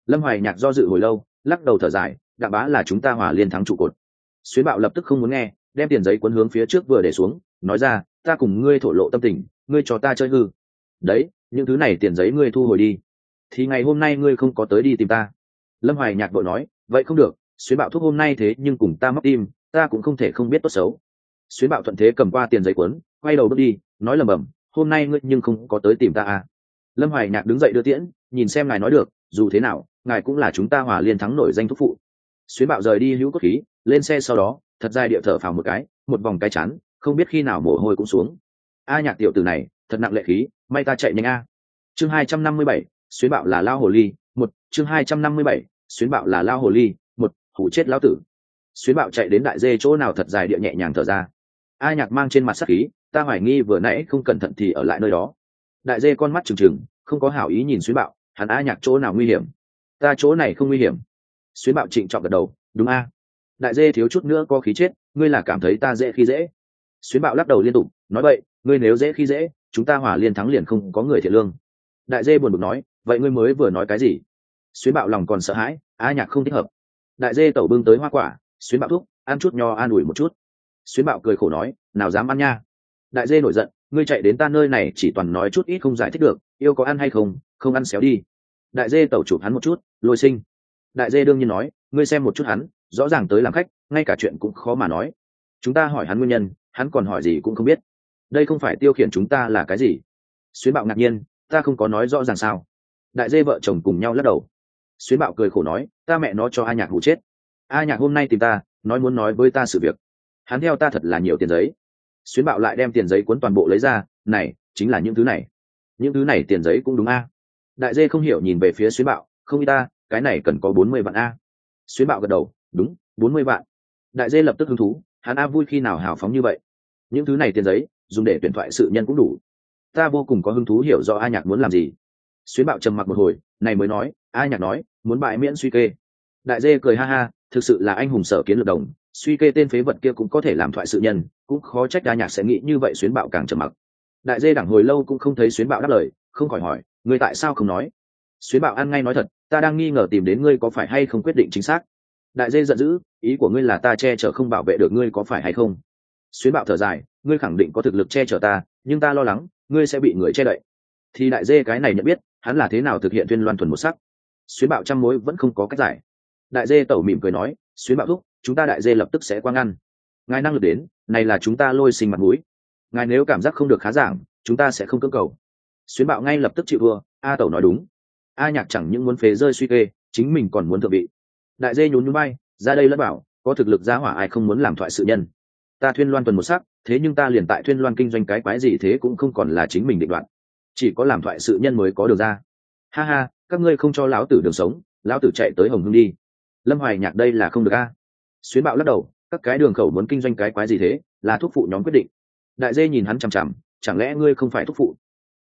Lâm hoài nhạc do dự hồi lâu, lắc đầu thở dài đặng bá là chúng ta hòa liên thắng trụ cột. Xuyến bạo lập tức không muốn nghe, đem tiền giấy cuốn hướng phía trước vừa để xuống, nói ra, ta cùng ngươi thổ lộ tâm tình, ngươi cho ta chơi hư. Đấy, những thứ này tiền giấy ngươi thu hồi đi, thì ngày hôm nay ngươi không có tới đi tìm ta. Lâm hoài nhạc vội nói, vậy không được, xuyến bạo thuốc hôm nay thế nhưng cùng ta mất tim, ta cũng không thể không biết tốt xấu. Xuyến bạo thuận thế cầm qua tiền giấy cuốn, quay đầu bước đi, nói lầm bầm hôm nay ngươi nhưng không có tới tìm ta à? Lâm hoài nhạc đứng dậy đưa tiễn, nhìn xem ngài nói được, dù thế nào, ngài cũng là chúng ta hòa liên thắng nổi danh thúc phụ. Xuyến bạo rời đi hữu cốt khí, lên xe sau đó, thật dài địa thở phào một cái, một vòng cái chắn không biết khi nào mồ hôi cũng xuống. A nhạc tiểu tử này, thật nặng lệ khí, may ta chạy nhanh a. Chương hai trăm năm mươi bảy, xuyến bạo là lao hồ ly, một. Chương hai trăm năm mươi bảy, xuyến bạo là lao hồ ly, một. Hủ chết lao tử. Xuyến bạo chạy đến đại dê chỗ nào thật dài địa nhẹ nhàng thở ra. A nhạc mang trên mặt sắc khí ta hoài nghi vừa nãy không cẩn thận thì ở lại nơi đó. Đại dê con mắt trừng trừng, không có hảo ý nhìn xuyến bạo, hắn a nhạc chỗ nào nguy hiểm? Ta chỗ này không nguy hiểm. Xuyến bạo trịnh trọng gật đầu, đúng a. Đại dê thiếu chút nữa có khí chết, ngươi là cảm thấy ta dễ khi dễ. Xuyến bạo lắc đầu liên tục, nói vậy, ngươi nếu dễ khi dễ, chúng ta hỏa liên thắng liền không có người thiện lương. Đại dê buồn bực nói, vậy ngươi mới vừa nói cái gì? Xuyến bạo lòng còn sợ hãi a nhạc không thích hợp. Đại dê tẩu bưng tới hoa quả, xuyến bạo thuốc ăn chút nho, an ủi một chút. Xuyến bạo cười khổ nói, nào dám ăn nha đại dê nổi giận, ngươi chạy đến ta nơi này chỉ toàn nói chút ít không giải thích được, yêu có ăn hay không không ăn xéo đi. Đại dê tẩu chụp hắn một chút, lôi sinh. Đại dê đương nhiên nói, ngươi xem một chút hắn, rõ ràng tới làm khách, ngay cả chuyện cũng khó mà nói. Chúng ta hỏi hắn nguyên nhân, hắn còn hỏi gì cũng không biết. Đây không phải tiêu khiển chúng ta là cái gì? Xuyến bạo ngạc nhiên, ta không có nói rõ ràng sao? Đại dê vợ chồng cùng nhau lắc đầu. Xuyến bạo cười khổ nói, ta mẹ nó cho a nhạc hụ chết. A nhạc hôm nay tìm ta, nói muốn nói với ta sự việc. Hắn theo ta thật là nhiều tiền giấy xuyến bạo lại đem tiền giấy cuốn toàn bộ lấy ra, này, chính là những thứ này. Những thứ này tiền giấy cũng đúng a. Đại dê không hiểu nhìn về phía xuyến bạo, không y ta, cái này cần có bốn mươi vạn a. Xuyến bạo gật đầu, đúng, bốn mươi vạn. Đại dê lập tức hứng thú, hắn a vui khi nào hào phóng như vậy. Những thứ này tiền giấy, dùng để tuyển thoại sự nhân cũng đủ. Ta vô cùng có hứng thú hiểu rõ a nhạc muốn làm gì. Xuyến bạo trầm mặc một hồi, này mới nói, a nhạc nói, muốn bại miễn suy kê. Đại dê cười ha ha, thực sự là anh hùng sở kiến lược đồng suy kê tên phế vật kia cũng có thể làm thoại sự nhân, cũng khó trách đa nhạc sẽ nghĩ như vậy, xuyến bạo càng trầm mặc. Đại dê đẳng hồi lâu cũng không thấy xuyến bạo đáp lời, không khỏi hỏi, ngươi tại sao không nói? Xuyến bạo ăn ngay nói thật, ta đang nghi ngờ tìm đến ngươi có phải hay không quyết định chính xác. Đại dê giận dữ, ý của ngươi là ta che chở không bảo vệ được ngươi có phải hay không? Xuyến bạo thở dài, ngươi khẳng định có thực lực che chở ta, nhưng ta lo lắng, ngươi sẽ bị người che đậy. Thì đại dê cái này nhận biết, hắn là thế nào thực hiện tuyên loan thuần một sắc? Xuyến bạo trăm mối vẫn không có cách giải. Đại dê tẩu mỉm cười nói, xuyến bạo thúc chúng ta đại dê lập tức sẽ quang ngăn ngài năng lực đến, này là chúng ta lôi sinh mặt mũi. Ngài nếu cảm giác không được khá giảng, chúng ta sẽ không cưỡng cầu. Xuyến bạo ngay lập tức chịu vừa a tẩu nói đúng. A nhạc chẳng những muốn phế rơi suy kê, chính mình còn muốn thượng vị. Đại dê nhún nhún bay ra đây lẫn bảo, có thực lực giá hỏa ai không muốn làm thoại sự nhân. Ta thuyên loan tuần một sắc, thế nhưng ta liền tại thuyên loan kinh doanh cái quái gì thế cũng không còn là chính mình định đoạn chỉ có làm thoại sự nhân mới có được ra. Ha ha, các ngươi không cho lão tử đường sống, lão tử chạy tới hồng hưng đi. Lâm hoài nhạc đây là không được a xuyến bạo lắc đầu, các cái đường khẩu muốn kinh doanh cái quái gì thế, là thuốc phụ nhóm quyết định. Đại dê nhìn hắn chằm chằm, chẳng lẽ ngươi không phải thuốc phụ?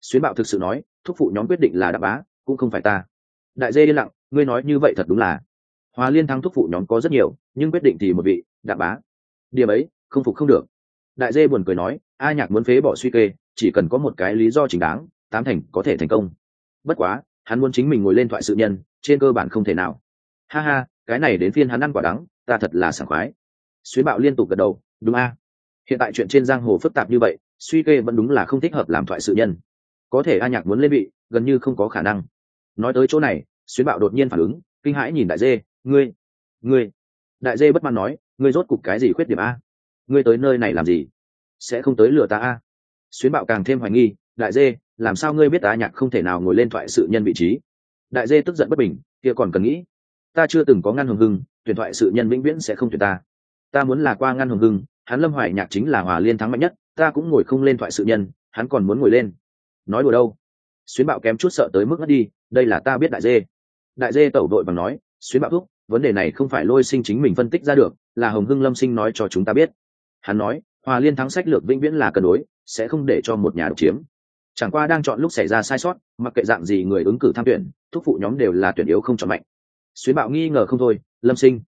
Xuyến bạo thực sự nói thuốc phụ nhóm quyết định là đáp bá cũng không phải ta. Đại dê yên lặng, ngươi nói như vậy thật đúng là. Hòa liên thắng thuốc phụ nhóm có rất nhiều, nhưng quyết định thì một vị, đáp bá điểm ấy, không phục không được. Đại dê buồn cười nói, a nhạc muốn phế bỏ suy kê, chỉ cần có một cái lý do chính đáng, tám thành có thể thành công. Bất quá, hắn muốn chính mình ngồi lên thoại sự nhân, trên cơ bản không thể nào. Ha ha, cái này đến phiên hắn ăn quả đắng ta thật là sảng khoái. Xuyến bạo liên tục gật đầu, đúng a. Hiện tại chuyện trên giang hồ phức tạp như vậy, suy kê vẫn đúng là không thích hợp làm thoại sự nhân. Có thể a nhạc muốn lên vị gần như không có khả năng. Nói tới chỗ này, xuyến bạo đột nhiên phản ứng, kinh hãi nhìn đại dê, ngươi ngươi. Đại dê bất mãn nói, ngươi rốt cục cái gì khuyết điểm a? Ngươi tới nơi này làm gì? Sẽ không tới lừa ta a? Xuyến bạo càng thêm hoài nghi, đại dê, làm sao ngươi biết ta nhạc không thể nào ngồi lên thoại sự nhân vị trí? Đại dê tức giận bất bình, kia còn cần nghĩ. Ta chưa từng có ngăn hồng hưng tuyển thoại sự nhân vĩnh viễn sẽ không tuyển ta. Ta muốn là qua ngăn hồng hưng, hắn lâm hoài nhạc chính là hòa liên thắng mạnh nhất, ta cũng ngồi không lên thoại sự nhân, hắn còn muốn ngồi lên. Nói đùa đâu? Xuyến bạo kém chút sợ tới mức ngất đi, đây là ta biết đại dê. Đại dê tẩu đội bằng nói, xuyến bạo thúc, vấn đề này không phải lôi sinh chính mình phân tích ra được, là hồng hưng lâm sinh nói cho chúng ta biết. Hắn nói, hòa liên thắng sách lược vĩnh viễn là cân đối, sẽ không để cho một nhà độc chiếm. Chẳng qua đang chọn lúc xảy ra sai sót, mặc kệ dạng gì người ứng cử tham tuyển, thúc phụ nhóm đều là tuyển yếu không chọn mạnh. Xuyến bạo nghi ngờ không thôi lâm sinh.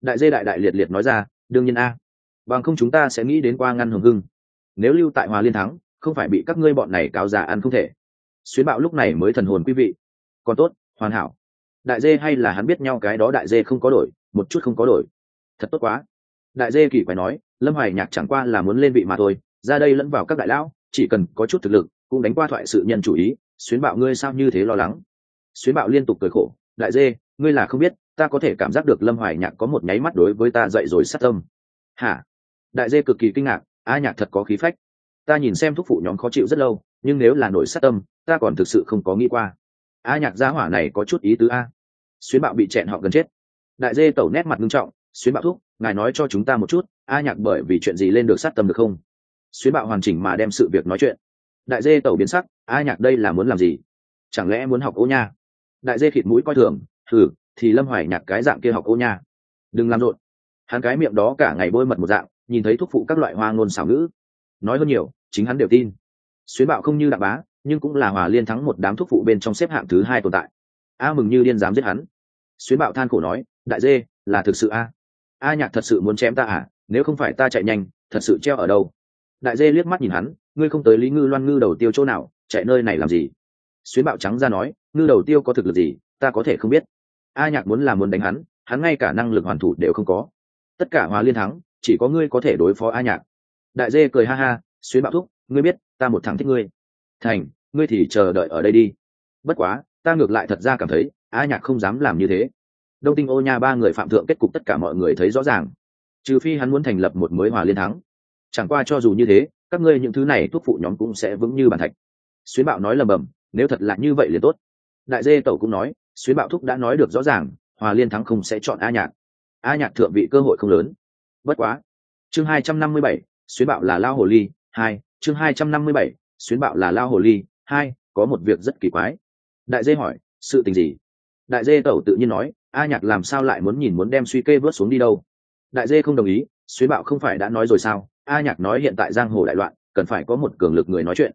Đại dê đại đại liệt liệt nói ra, đương nhiên a, bằng không chúng ta sẽ nghĩ đến qua ngăn hồng hưng. Nếu lưu tại hòa liên thắng, không phải bị các ngươi bọn này cáo già ăn không thể. Xuyến bạo lúc này mới thần hồn quý vị. Còn tốt, hoàn hảo. Đại dê hay là hắn biết nhau cái đó đại dê không có đổi, một chút không có đổi. Thật tốt quá. Đại dê kỳ phải nói, lâm hoài nhạc chẳng qua là muốn lên vị mà thôi, ra đây lẫn vào các đại lão, chỉ cần có chút thực lực, cũng đánh qua thoại sự nhân chủ ý, xuyến bạo ngươi sao như thế lo lắng? Xuyến bạo liên tục cười khổ, đại dê, ngươi là không biết ta có thể cảm giác được lâm hoài nhạc có một nháy mắt đối với ta dậy rồi sát tâm. Hả? Đại dê cực kỳ kinh ngạc, a nhạc thật có khí phách. Ta nhìn xem thúc phụ nhóm khó chịu rất lâu, nhưng nếu là nổi sát tâm, ta còn thực sự không có nghĩ qua. A nhạc gia hỏa này có chút ý tứ a. Xuyến bạo bị chẹn họ gần chết. Đại dê tẩu nét mặt nghiêm trọng, xuyến bạo thúc, ngài nói cho chúng ta một chút, a nhạc bởi vì chuyện gì lên được sát tâm được không? Xuyến bạo hoàn chỉnh mà đem sự việc nói chuyện. Đại dê tẩu biến sắc, a nhạc đây là muốn làm gì? Chẳng lẽ muốn học ô nha? Đại dê khịt mũi coi thường thử thì lâm hoài nhạc cái dạng kia học ô nha. Đừng làm rộn. Hắn cái miệng đó cả ngày bôi mật một dạng, nhìn thấy thuốc phụ các loại hoa ngôn xảo ngữ. Nói hơn nhiều, chính hắn đều tin. Xuyến bạo không như đạm bá, nhưng cũng là hòa liên thắng một đám thuốc phụ bên trong xếp hạng thứ hai tồn tại. A mừng như điên dám giết hắn. Xuyến bạo than khổ nói, đại dê, là thực sự a? A nhạc thật sự muốn chém ta à? Nếu không phải ta chạy nhanh, thật sự treo ở đâu? Đại dê liếc mắt nhìn hắn, ngươi không tới lý ngư loan ngư đầu tiêu chỗ nào, chạy nơi này làm gì? Xuyến bạo trắng ra nói, ngư đầu tiêu có thực lực gì, ta có thể không biết a nhạc muốn làm muốn đánh hắn hắn ngay cả năng lực hoàn thủ đều không có. Tất cả hòa liên thắng, chỉ có ngươi có thể đối phó a nhạc. Đại dê cười ha ha, xuyến bạo thúc, ngươi biết, ta một thằng thích ngươi. Thành, ngươi thì chờ đợi ở đây đi. Bất quá, ta ngược lại thật ra cảm thấy, a nhạc không dám làm như thế. Đông tinh ô nha ba người phạm thượng kết cục tất cả mọi người thấy rõ ràng. Trừ phi hắn muốn thành lập một mới hòa liên thắng. Chẳng qua cho dù như thế, các ngươi những thứ này thuốc phụ nhóm cũng sẽ vững như bàn thạch. Xuyến bạo nói lầm bầm, nếu thật là như vậy liền tốt. Đại dê tẩu cũng nói xuyến bạo thúc đã nói được rõ ràng, hòa liên thắng không sẽ chọn a nhạc. A nhạc thượng vị cơ hội không lớn. Bất quá. Chương hai trăm năm mươi bảy, xuyến bạo là lao hồ ly, hai, chương hai trăm năm mươi bảy, xuyến bạo là lao hồ ly, hai, có một việc rất kỳ quái. Đại dê hỏi, sự tình gì? Đại dê tẩu tự nhiên nói, a nhạc làm sao lại muốn nhìn muốn đem suy kê vớt xuống đi đâu? Đại dê không đồng ý, xuyến bạo không phải đã nói rồi sao? A nhạc nói hiện tại giang hồ đại loạn, cần phải có một cường lực người nói chuyện.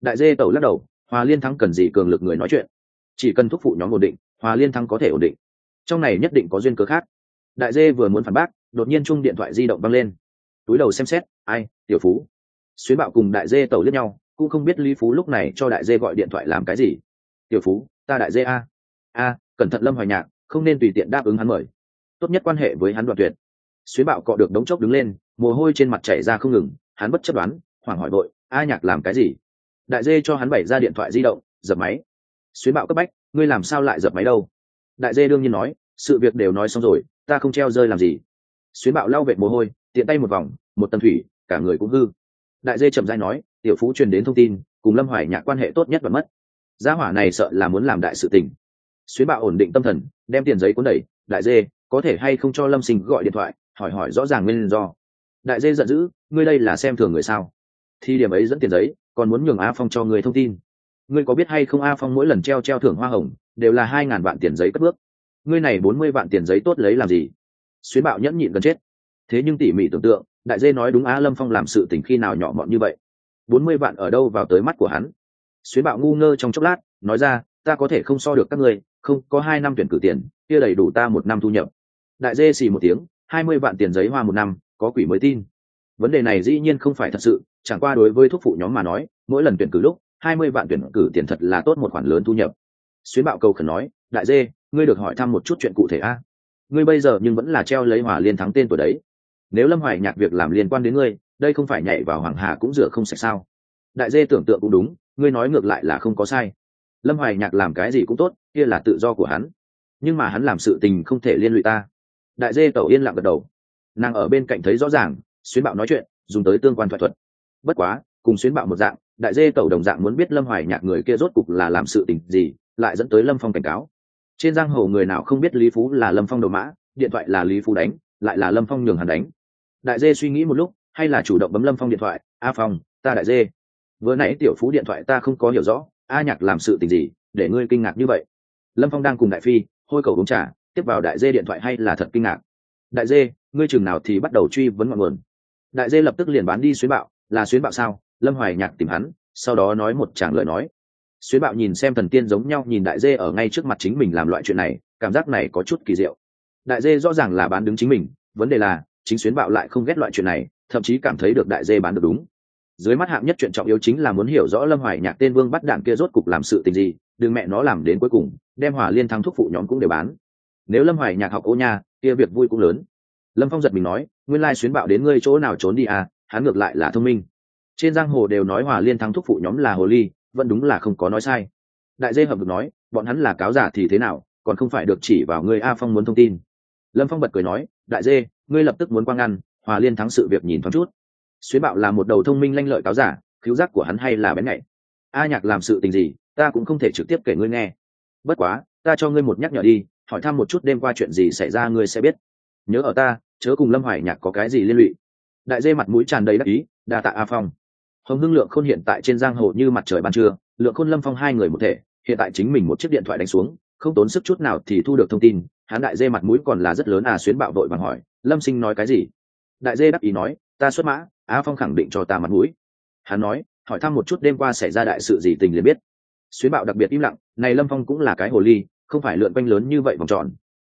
Đại dê tẩu lắc đầu, hòa liên thắng cần gì cường lực người nói chuyện? Chỉ cần thúc phụ nhóm ổn định hòa liên thắng có thể ổn định. Trong này nhất định có duyên cớ khác. Đại dê vừa muốn phản bác, đột nhiên chung điện thoại di động băng lên. Túi đầu xem xét, ai, tiểu phú? Xuyến bạo cùng đại dê tẩu liếc nhau, cũng không biết lý phú lúc này cho đại dê gọi điện thoại làm cái gì. Tiểu phú, ta đại dê a. A, cẩn thận lâm hoài nhạc, không nên tùy tiện đáp ứng hắn mời. Tốt nhất quan hệ với hắn đoạn tuyệt. Xuyến bạo cọ được đống chốc đứng lên, mồ hôi trên mặt chảy ra không ngừng, hắn bất chấp đoán, hoảng hỏi vội, a nhạc làm cái gì? Đại dê cho hắn bảy ra điện thoại di động, dập máy. Xuyến bạo cấp bách ngươi làm sao lại dập máy đâu? Đại dê đương nhiên nói, sự việc đều nói xong rồi, ta không treo rơi làm gì. Xuyến bạo lau vệt mồ hôi, tiện tay một vòng, một tầm thủy, cả người cũng hư. Đại dê chậm dai nói, tiểu phú truyền đến thông tin, cùng lâm hoài nhạc quan hệ tốt nhất và mất. Gia hỏa này sợ là muốn làm đại sự tình. Xuyến bạo ổn định tâm thần, đem tiền giấy cuốn đẩy đại dê, có thể hay không cho lâm sinh gọi điện thoại, hỏi hỏi rõ ràng nguyên do. Đại dê giận dữ, ngươi đây là xem thường người sao? Thì điểm ấy dẫn tiền giấy, còn muốn nhường Á phong cho người thông tin ngươi có biết hay không a phong mỗi lần treo treo thưởng hoa hồng, đều là hai ngàn vạn tiền giấy cất bước. Ngươi này bốn mươi vạn tiền giấy tốt lấy làm gì? Xuyến bạo nhẫn nhịn gần chết. Thế nhưng tỉ mỉ tưởng tượng, đại dê nói đúng a lâm phong làm sự tình khi nào nhỏ mọn như vậy? Bốn mươi vạn ở đâu vào tới mắt của hắn? Xuyến bạo ngu ngơ trong chốc lát, nói ra, ta có thể không so được các ngươi, không, có hai năm tuyển cử tiền, kia đầy đủ ta một năm thu nhập. Đại dê xì một tiếng, hai mươi vạn tiền giấy hoa một năm, có quỷ mới tin. Vấn đề này dĩ nhiên không phải thật sự, chẳng qua đối với thuốc phụ nhóm mà nói, mỗi lần tuyển cử lúc hai mươi vạn tuyển cử tiền thật là tốt một khoản lớn thu nhập. Xuyến bạo cầu khẩn nói, đại dê, ngươi được hỏi thăm một chút chuyện cụ thể a. Ngươi bây giờ nhưng vẫn là treo lấy hỏa liên thắng tên tuổi đấy. Nếu lâm hoài nhạc việc làm liên quan đến ngươi, đây không phải nhảy vào hoàng hà cũng rửa không sạch sao? Đại dê tưởng tượng cũng đúng, ngươi nói ngược lại là không có sai. Lâm hoài nhạc làm cái gì cũng tốt, kia là tự do của hắn. Nhưng mà hắn làm sự tình không thể liên lụy ta. Đại dê tẩu yên lặng gật đầu. Nàng ở bên cạnh thấy rõ ràng, xuyến bạo nói chuyện, dùng tới tương quan thoại thuật. Bất quá cùng xuyến bạo một dạng, đại dê tẩu đồng dạng muốn biết lâm hoài nhạc người kia rốt cục là làm sự tình gì, lại dẫn tới lâm phong cảnh cáo. Trên giang hồ người nào không biết lý phú là lâm phong đầu mã, điện thoại là lý phú đánh, lại là lâm phong nhường hắn đánh. Đại dê suy nghĩ một lúc, hay là chủ động bấm lâm phong điện thoại, a phong, ta đại dê. Vừa nãy tiểu phú điện thoại ta không có hiểu rõ, a nhạc làm sự tình gì, để ngươi kinh ngạc như vậy? Lâm phong đang cùng đại phi, hôi cầu uống trà, tiếp vào đại dê điện thoại hay là thật kinh ngạc? Đại dê, ngươi chừng nào thì bắt đầu truy vấn ngọn nguồn? Đại dê lập tức liền bán đi xuyến bạo, là xuyến bạo sao? Lâm hoài nhạc tìm hắn, sau đó nói một tràng lời nói. Xuyến bạo nhìn xem thần tiên giống nhau nhìn đại dê ở ngay trước mặt chính mình làm loại chuyện này, cảm giác này có chút kỳ diệu. Đại dê rõ ràng là bán đứng chính mình, vấn đề là, chính xuyến bạo lại không ghét loại chuyện này, thậm chí cảm thấy được đại dê bán được đúng. Dưới mắt hạng nhất chuyện trọng yếu chính là muốn hiểu rõ lâm hoài nhạc tên vương bắt đạn kia rốt cục làm sự tình gì, đừng mẹ nó làm đến cuối cùng, đem hòa liên thắng thuốc phụ nhóm cũng đều bán. Nếu lâm hoài nhạc học ô nha, kia việc vui cũng lớn. Lâm phong giật mình nói, nguyên lai xuyến bạo đến ngươi chỗ nào trốn đi à hắn ngược lại là thông minh trên giang hồ đều nói hòa liên thắng thuốc phụ nhóm là hồ ly, vẫn đúng là không có nói sai. Đại dê hợp được nói, bọn hắn là cáo giả thì thế nào, còn không phải được chỉ vào ngươi a phong muốn thông tin. Lâm phong bật cười nói, đại dê, ngươi lập tức muốn quang ngăn, hòa liên thắng sự việc nhìn thoáng chút. Xuyến bạo là một đầu thông minh lanh lợi cáo giả cứu giác của hắn hay là bén nhạy. A nhạc làm sự tình gì, ta cũng không thể trực tiếp kể ngươi nghe. Bất quá, ta cho ngươi một nhắc nhở đi, hỏi thăm một chút đêm qua chuyện gì xảy ra ngươi sẽ biết. Nhớ ở ta, chớ cùng lâm hoài nhạc có cái gì liên lụy. Đại dê mặt mũi tràn đầy đắc ý, đa tạ a phong hồng hưng lượng khôn hiện tại trên giang hồ như mặt trời ban trưa, lượng khôn lâm phong hai người một thể, hiện tại chính mình một chiếc điện thoại đánh xuống, không tốn sức chút nào thì thu được thông tin, hắn đại dê mặt mũi còn là rất lớn à xuyến bạo đội bằng hỏi, lâm sinh nói cái gì? Đại dê đắc ý nói, ta xuất mã, á phong khẳng định cho ta mặt mũi. Hắn nói, hỏi thăm một chút đêm qua xảy ra đại sự gì tình liền biết. Xuyến bạo đặc biệt im lặng, này lâm phong cũng là cái hồ ly, không phải lượn quanh lớn như vậy vòng tròn.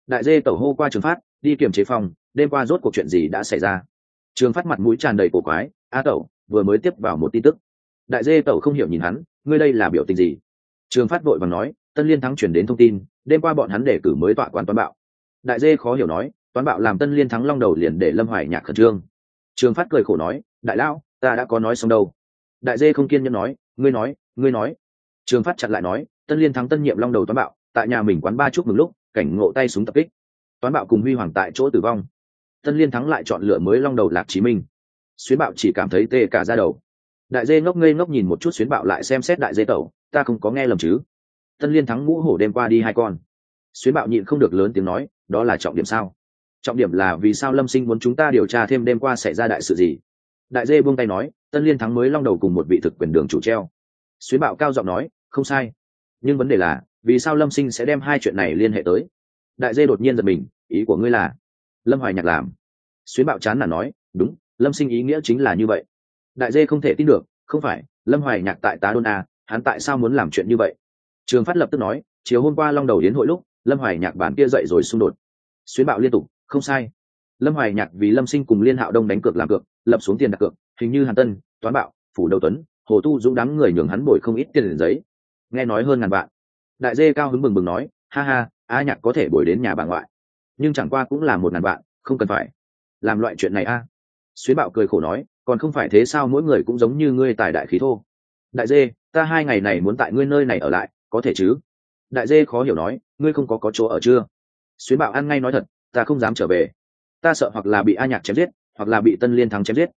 Đại dê tẩu hô qua trường phát, đi kiểm chế phòng, đêm qua rốt cuộc chuyện gì đã xảy ra? Trường phát mặt mũi tràn đầy cổ quái a tẩu vừa mới tiếp vào một tin tức. Đại dê tẩu không hiểu nhìn hắn, ngươi đây là biểu tình gì? Trường phát vội và nói, tân liên thắng chuyển đến thông tin, đêm qua bọn hắn để cử mới tọa quán toán bạo. Đại dê khó hiểu nói, toán bạo làm tân liên thắng long đầu liền để lâm hoài nhạc khẩn trương. Trường phát cười khổ nói, đại lão, ta đã có nói xong đâu. Đại dê không kiên nhẫn nói, ngươi nói ngươi nói. Trường phát chặn lại nói, tân liên thắng tân nhiệm long đầu toán bạo, tại nhà mình quán ba chúc mừng lúc, cảnh ngộ tay súng tập kích. Toán bạo cùng huy hoàng tại chỗ tử vong. Tân liên thắng lại chọn lựa mới long đầu lạc chí minh xuyến bạo chỉ cảm thấy tê cả ra đầu. Đại dê ngốc ngây ngốc nhìn một chút xuyến bạo lại xem xét đại dê tẩu, ta không có nghe lầm chứ? Tân liên thắng ngũ hổ đêm qua đi hai con. Xuyến bạo nhịn không được lớn tiếng nói, đó là trọng điểm sao? Trọng điểm là vì sao lâm sinh muốn chúng ta điều tra thêm đêm qua xảy ra đại sự gì? Đại dê buông tay nói, tân liên thắng mới long đầu cùng một vị thực quyền đường chủ treo. Xuyến bạo cao giọng nói, không sai. Nhưng vấn đề là, vì sao lâm sinh sẽ đem hai chuyện này liên hệ tới? Đại dê đột nhiên giật mình, ý của ngươi là? Lâm hoài nhạc làm. Xuyến bạo chán là nói, đúng lâm sinh ý nghĩa chính là như vậy. Đại dê không thể tin được, không phải, lâm hoài nhạc tại tá đôn a, hắn tại sao muốn làm chuyện như vậy? Trường phát lập tức nói, chiều hôm qua long đầu đến hội lúc, lâm hoài nhạc bản kia dậy rồi xung đột. Xuyến bạo liên tục, không sai. Lâm hoài nhạc vì lâm sinh cùng liên hạo đông đánh cược làm cược, lập xuống tiền đặt cược, hình như hàn tân, toán bạo, phủ đầu tuấn, hồ tu dũng đắng người nhường hắn bồi không ít tiền giấy. Nghe nói hơn ngàn vạn. Đại dê cao hứng bừng bừng nói, ha ha, a nhạc có thể bồi đến nhà bà ngoại. Nhưng chẳng qua cũng là một ngàn vạn, không cần phải. Làm loại chuyện này a xuyến bạo cười khổ nói, còn không phải thế sao mỗi người cũng giống như ngươi tài đại khí thô? Đại dê, ta hai ngày này muốn tại ngươi nơi này ở lại, có thể chứ? Đại dê khó hiểu nói, ngươi không có có chỗ ở chưa? Xuyến bạo ăn ngay nói thật, ta không dám trở về. Ta sợ hoặc là bị a nhạc chém giết, hoặc là bị tân liên thắng chém giết.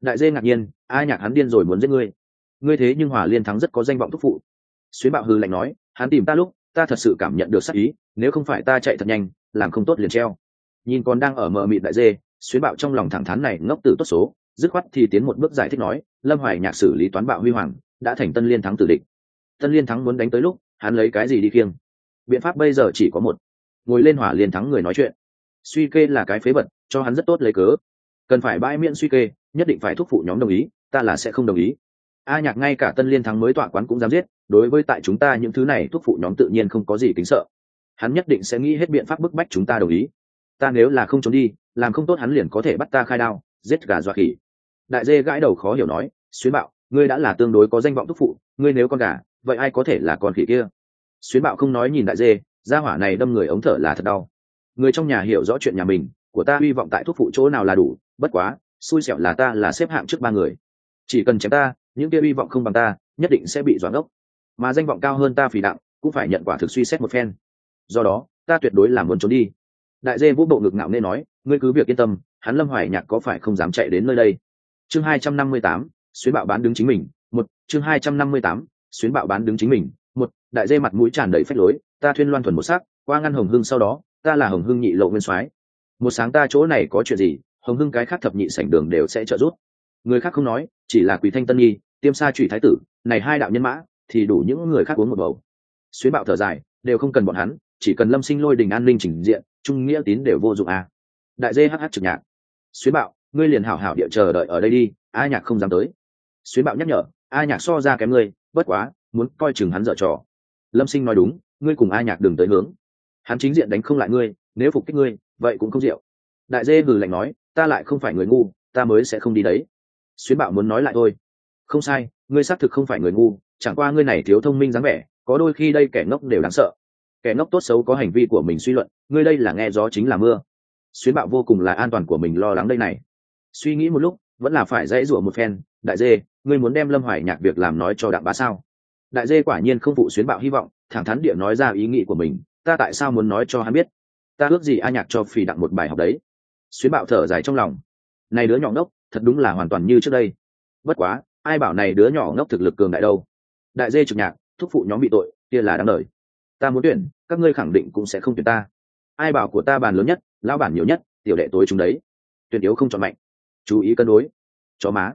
Đại dê ngạc nhiên, a nhạc hắn điên rồi muốn giết ngươi. Ngươi thế nhưng hòa liên thắng rất có danh vọng thúc phụ. Xuyến bạo hư lạnh nói, hắn tìm ta lúc, ta thật sự cảm nhận được sắc ý, nếu không phải ta chạy thật nhanh, làm không tốt liền treo. Nhìn còn đang ở mờ mịt đại dê xuyến bạo trong lòng thẳng thắn này ngốc tử tốt số, dứt khoát thì tiến một bước giải thích nói, lâm hoài nhạc xử lý toán bạo huy hoàng, đã thành tân liên thắng tử địch. Tân liên thắng muốn đánh tới lúc, hắn lấy cái gì đi kiêng biện pháp bây giờ chỉ có một. Ngồi lên hỏa liên thắng người nói chuyện. Suy kê là cái phế vật, cho hắn rất tốt lấy cớ. Cần phải bãi miễn suy kê, nhất định phải thúc phụ nhóm đồng ý, ta là sẽ không đồng ý. A nhạc ngay cả tân liên thắng mới tọa quán cũng dám giết, đối với tại chúng ta những thứ này thúc phụ nhóm tự nhiên không có gì kính sợ. Hắn nhất định sẽ nghĩ hết biện pháp bức bách chúng ta đồng ý. Ta nếu là không trốn đi làm không tốt hắn liền có thể bắt ta khai đao, giết gà dọa khỉ. Đại dê gãi đầu khó hiểu nói, xuyến bạo, ngươi đã là tương đối có danh vọng thúc phụ, ngươi nếu con gà, vậy ai có thể là con khỉ kia? Xuyến bạo không nói nhìn đại dê, gia hỏa này đâm người ống thở là thật đau. Người trong nhà hiểu rõ chuyện nhà mình, của ta hy vọng tại thúc phụ chỗ nào là đủ, bất quá, xui xẻo là ta là xếp hạng trước ba người. Chỉ cần chém ta, những kia hy vọng không bằng ta, nhất định sẽ bị doãn ốc mà danh vọng cao hơn ta phì đặng cũng phải nhận quả thực suy xét một phen. Do đó, ta tuyệt đối là muốn trốn đi đại dê vũ bộ ngực ngạo nên nói, ngươi cứ việc yên tâm, hắn lâm hoài nhạc có phải không dám chạy đến nơi đây? Chương hai trăm năm mươi tám, xuyến bạo bán đứng chính mình, một, chương hai trăm năm mươi tám, xuyến bạo bán đứng chính mình, một, đại dê mặt mũi tràn đầy phách lối, ta thuyên loan thuần một sắc, qua ngăn hồng hưng sau đó, ta là hồng hưng nhị lộ nguyên soái. Một sáng ta chỗ này có chuyện gì, hồng hưng cái khác thập nhị sảnh đường đều sẽ trợ giúp. Người khác không nói, chỉ là quỳ thanh tân nhi, tiêm sa trụy thái tử, này hai đạo nhân mã, thì đủ những người khác uống một bầu. Xuyến bạo thở dài, đều không cần bọn hắn, chỉ cần lâm sinh lôi đình an ninh chỉnh diện trung nghĩa tín đều vô dụng à. đại dê hh trực nhạc. Xuyến bạo, ngươi liền hảo hảo địa chờ đợi ở đây đi, a nhạc không dám tới. Xuyến bạo nhắc nhở, a nhạc so ra kém ngươi, bất quá, muốn coi chừng hắn dở trò. Lâm sinh nói đúng, ngươi cùng a nhạc đừng tới hướng. Hắn chính diện đánh không lại ngươi, nếu phục kích ngươi, vậy cũng không rượu. Đại dê hừ lạnh nói, ta lại không phải người ngu, ta mới sẽ không đi đấy. Xuyến bạo muốn nói lại thôi. Không sai, ngươi xác thực không phải người ngu, chẳng qua ngươi này thiếu thông minh dáng vẻ, có đôi khi đây kẻ ngốc đều đáng sợ kẻ ngốc tốt xấu có hành vi của mình suy luận, ngươi đây là nghe gió chính là mưa. Xuyến bạo vô cùng là an toàn của mình lo lắng đây này. Suy nghĩ một lúc, vẫn là phải dãy rủa một phen, đại dê, ngươi muốn đem lâm hoài nhạc việc làm nói cho đặng bá sao? Đại dê quả nhiên không phụ xuyến bạo hy vọng, thẳng thắn địa nói ra ý nghĩ của mình, ta tại sao muốn nói cho hắn biết? Ta ước gì a nhạc cho phì đặng một bài học đấy. Xuyến bạo thở dài trong lòng. Này đứa nhỏ ngốc, thật đúng là hoàn toàn như trước đây. Bất quá, ai bảo này đứa nhỏ ngốc thực lực cường đại đâu? Đại dê trực nhạc, thúc phụ nhóm bị tội, kia là đáng lời ta muốn tuyển các ngươi khẳng định cũng sẽ không tuyển ta. Ai bảo của ta bàn lớn nhất, lão bản nhiều nhất, tiểu đệ tối chúng đấy. Tuyển yếu không chọn mạnh. Chú ý cân đối. Chó má.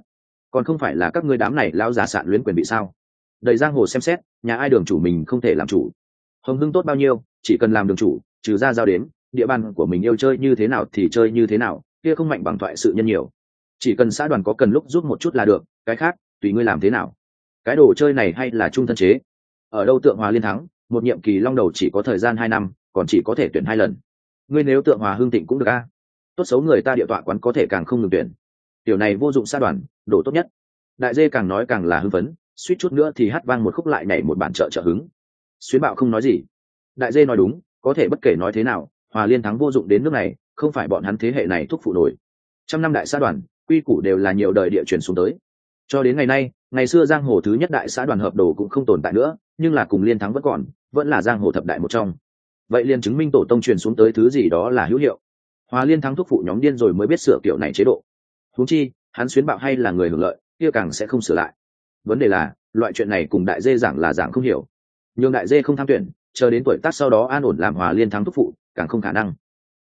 Còn không phải là các ngươi đám này lao giả sạn luyến quyền bị sao? Đầy giang hồ xem xét, nhà ai đường chủ mình không thể làm chủ. Hồng hưng tốt bao nhiêu, chỉ cần làm đường chủ, trừ ra giao đến, địa bàn của mình yêu chơi như thế nào thì chơi như thế nào, kia không mạnh bằng thoại sự nhân nhiều. Chỉ cần xã đoàn có cần lúc giúp một chút là được, cái khác, tùy ngươi làm thế nào. Cái đồ chơi này hay là trung thân chế. Ở đâu tượng hòa liên thắng một nhiệm kỳ long đầu chỉ có thời gian hai năm, còn chỉ có thể tuyển hai lần. Ngươi nếu tượng hòa hương tịnh cũng được a. Tốt xấu người ta địa tọa quán có thể càng không ngừng tuyển. Điều này vô dụng xa đoàn đổ tốt nhất. Đại dê càng nói càng là hưng phấn, suýt chút nữa thì hát vang một khúc lại nhảy một bản trợ trợ hứng. Xuyến bạo không nói gì. Đại dê nói đúng, có thể bất kể nói thế nào, hòa liên thắng vô dụng đến nước này, không phải bọn hắn thế hệ này thúc phụ nổi. Trăm năm đại xã đoàn, quy củ đều là nhiều đời địa truyền xuống tới. Cho đến ngày nay, ngày xưa giang hồ thứ nhất đại xã đoàn hợp đồ cũng không tồn tại nữa, nhưng là cùng liên thắng vẫn còn vẫn là giang hồ thập đại một trong. Vậy liền chứng minh tổ tông truyền xuống tới thứ gì đó là hữu hiệu. Hòa liên thắng thúc phụ nhóm điên rồi mới biết sửa kiểu này chế độ. Huống chi, hắn xuyến bạo hay là người hưởng lợi, kia càng sẽ không sửa lại. Vấn đề là, loại chuyện này cùng đại dê giảng là giảng không hiểu. Nhưng đại dê không tham tuyển, chờ đến tuổi tác sau đó an ổn làm hòa liên thắng thúc phụ, càng không khả năng.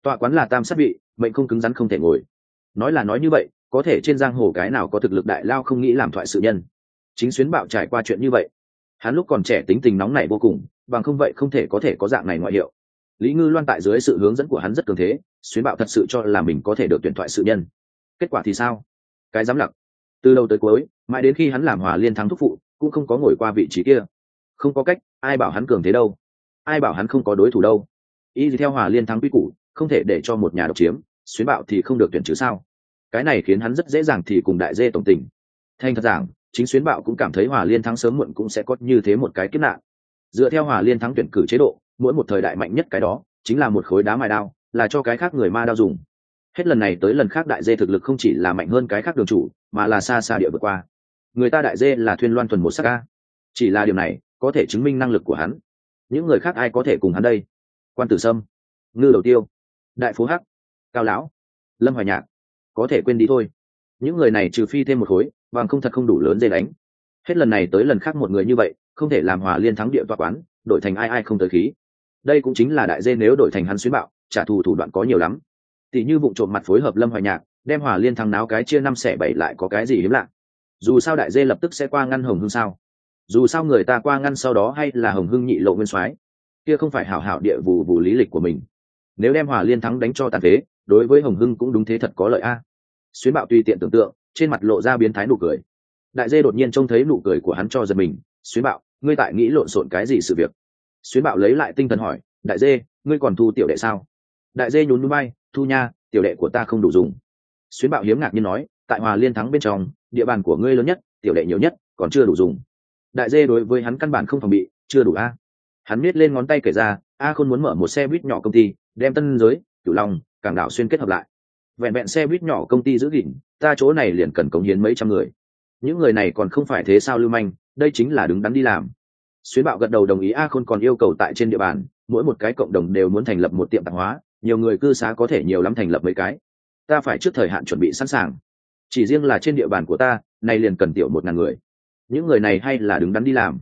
Tọa quán là tam sát vị, mệnh không cứng rắn không thể ngồi. Nói là nói như vậy, có thể trên giang hồ cái nào có thực lực đại lao không nghĩ làm thoại sự nhân. Chính xuyến bạo trải qua chuyện như vậy, hắn lúc còn trẻ tính tình nóng nảy vô cùng bằng không vậy không thể có thể có dạng này ngoại hiệu. Lý ngư loan tại dưới sự hướng dẫn của hắn rất cường thế xuyến bạo thật sự cho là mình có thể được tuyển thoại sự nhân. Kết quả thì sao? Cái dám lặc. Từ đầu tới cuối, mãi đến khi hắn làm hòa liên thắng thúc phụ, cũng không có ngồi qua vị trí kia. Không có cách, ai bảo hắn cường thế đâu? Ai bảo hắn không có đối thủ đâu? Y theo hòa liên thắng quy củ, không thể để cho một nhà độc chiếm xuyến bạo thì không được tuyển chứ sao? Cái này khiến hắn rất dễ dàng thì cùng đại dê tổng tình. Thành thật giảng, chính xuyến bạo cũng cảm thấy hòa liên thắng sớm muộn cũng sẽ có như thế một cái kiếp nạn dựa theo hòa liên thắng tuyển cử chế độ, mỗi một thời đại mạnh nhất cái đó, chính là một khối đá mài đao, là cho cái khác người ma đao dùng. Hết lần này tới lần khác đại dê thực lực không chỉ là mạnh hơn cái khác đường chủ, mà là xa xa địa vượt qua. Người ta đại dê là thuyên loan thuần một sắc ca chỉ là điều này, có thể chứng minh năng lực của hắn. Những người khác ai có thể cùng hắn đây? Quan tử sâm, ngư đầu tiêu, đại phú hắc, cao lão, lâm hoài nhạc, có thể quên đi thôi. Những người này trừ phi thêm một khối, bằng không thật không đủ lớn dê đánh. Hết lần này tới lần khác một người như vậy không thể làm hòa liên thắng địa toa quán, đổi thành ai ai không tới khí. Đây cũng chính là đại dê nếu đổi thành hắn xuyến bạo, trả thù thủ đoạn có nhiều lắm. Tỷ như vụ trộm mặt phối hợp lâm hoài nhạc, đem hòa liên thắng náo cái chia năm xẻ bảy lại có cái gì hiếm lạ. Dù sao đại dê lập tức sẽ qua ngăn hồng hưng sao? Dù sao người ta qua ngăn sau đó hay là hồng hưng nhị lộ nguyên soái, kia không phải hảo hảo địa vụ vụ lý lịch của mình. Nếu đem hòa liên thắng đánh cho tàn phế, đối với hồng hưng cũng đúng thế thật có lợi a. Xuyến bạo tùy tiện tưởng tượng, trên mặt lộ ra biến thái nụ cười. Đại dê đột nhiên trông thấy nụ cười của hắn cho giật mình xuyến bạo ngươi tại nghĩ lộn xộn cái gì sự việc? Xuyến bạo lấy lại tinh thần hỏi, đại dê, ngươi còn thu tiểu đệ sao? Đại dê nhún núi bay, thu nha, tiểu đệ của ta không đủ dùng. Xuyến bạo hiếm ngạc nhiên nói, tại hòa liên thắng bên trong, địa bàn của ngươi lớn nhất, tiểu đệ nhiều nhất, còn chưa đủ dùng. Đại dê đối với hắn căn bản không phòng bị, chưa đủ a. Hắn miết lên ngón tay kể ra, a khôn muốn mở một xe buýt nhỏ công ty, đem tân giới, cửu long, cảng đảo xuyên kết hợp lại. Vẹn vẹn xe buýt nhỏ công ty giữ gìn, ta chỗ này liền cần cống hiến mấy trăm người. Những người này còn không phải thế sao lưu manh? Đây chính là đứng đắn đi làm. Xuyến bạo gật đầu đồng ý a khôn còn yêu cầu tại trên địa bàn, mỗi một cái cộng đồng đều muốn thành lập một tiệm tạp hóa, nhiều người cư xá có thể nhiều lắm thành lập mấy cái. Ta phải trước thời hạn chuẩn bị sẵn sàng. Chỉ riêng là trên địa bàn của ta, nay liền cần tiểu một ngàn người. Những người này hay là đứng đắn đi làm.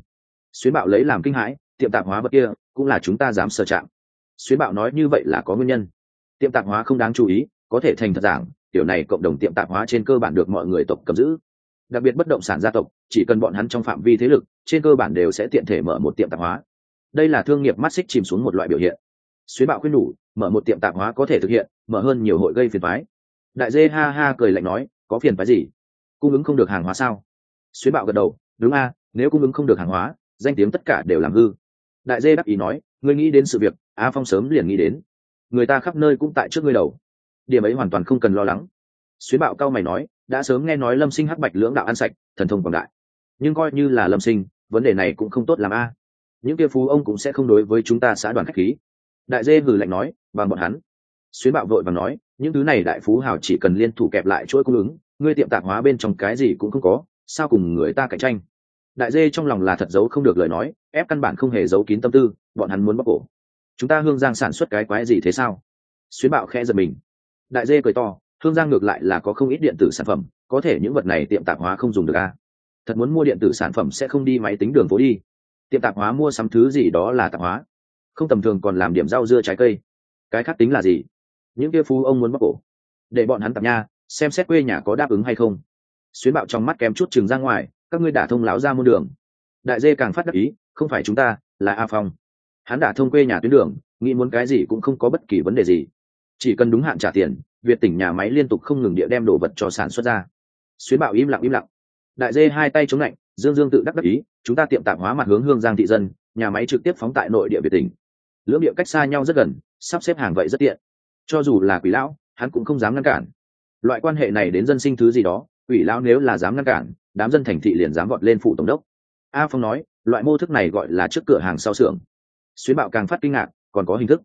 Xuyến bạo lấy làm kinh hãi, tiệm tạp hóa vật kia, cũng là chúng ta dám sờ chạm. Xuyến bạo nói như vậy là có nguyên nhân. Tiệm tạp hóa không đáng chú ý, có thể thành thật giảng, tiểu này cộng đồng tiệm tạp hóa trên cơ bản được mọi người tộc cầm giữ đặc biệt bất động sản gia tộc, chỉ cần bọn hắn trong phạm vi thế lực, trên cơ bản đều sẽ tiện thể mở một tiệm tạp hóa. Đây là thương nghiệp mắt xích chìm xuống một loại biểu hiện. Xuyến bạo khuyên đủ mở một tiệm tạp hóa có thể thực hiện, mở hơn nhiều hội gây phiền phái đại dê ha ha cười lạnh nói, có phiền phái gì? Cung ứng không được hàng hóa sao? Xuyến bạo gật đầu, đúng a, nếu cung ứng không được hàng hóa, danh tiếng tất cả đều làm hư. Đại dê đáp ý nói, ngươi nghĩ đến sự việc, a phong sớm liền nghĩ đến. Người ta khắp nơi cũng tại trước ngươi đầu. Điểm ấy hoàn toàn không cần lo lắng. Xuyến bạo cao mày nói đã sớm nghe nói lâm sinh hắc bạch lưỡng đạo ăn sạch, thần thông quảng đại. Nhưng coi như là lâm sinh, vấn đề này cũng không tốt làm a. Những kia phú ông cũng sẽ không đối với chúng ta xã đoàn khách khí. Đại dê hừ lạnh nói, bằng bọn hắn. Xuyến bạo vội và nói, những thứ này đại phú hào chỉ cần liên thủ kẹp lại chuỗi cung ứng, ngươi tiệm tạp hóa bên trong cái gì cũng không có, sao cùng người ta cạnh tranh? Đại dê trong lòng là thật giấu không được lời nói, ép căn bản không hề giấu kín tâm tư, bọn hắn muốn bóc cổ. Chúng ta hương giang sản xuất cái quái gì thế sao? Xuyến bạo khẽ giật mình. Đại dê cười to hương giang ngược lại là có không ít điện tử sản phẩm, có thể những vật này tiệm tạp hóa không dùng được a à? thật muốn mua điện tử sản phẩm sẽ không đi máy tính đường phố đi. Tiệm tạp hóa mua sắm thứ gì đó là tạp hóa. Không tầm thường còn làm điểm rau dưa trái cây. Cái khác tính là gì? Những kia phú ông muốn bóc cổ. Để bọn hắn tạp nha, xem xét quê nhà có đáp ứng hay không. Xuyến bạo trong mắt kém chút chừng ra ngoài, các ngươi đả thông láo ra môn đường. Đại dê càng phát đắc ý, không phải chúng ta, là a phong. Hắn đả thông quê nhà tuyến đường, nghĩ muốn cái gì cũng không có bất kỳ vấn đề gì. Chỉ cần đúng hạn trả tiền việt tỉnh nhà máy liên tục không ngừng địa đem đồ vật cho sản xuất ra. Xuyến Bảo im lặng im lặng. Đại dê hai tay chống lạnh, dương dương tự đắc đắc ý, chúng ta tiệm tạp hóa mặt hướng hương giang thị dân, nhà máy trực tiếp phóng tại nội địa việt tỉnh. Lưỡng địa cách xa nhau rất gần, sắp xếp hàng vậy rất tiện. Cho dù là quỷ lão, hắn cũng không dám ngăn cản. Loại quan hệ này đến dân sinh thứ gì đó, quỷ lão nếu là dám ngăn cản, đám dân thành thị liền dám vọt lên phủ tổng đốc. A phong nói, loại mô thức này gọi là trước cửa hàng sau xưởng. Xuyến bạo càng phát kinh ngạc, còn có hình thức.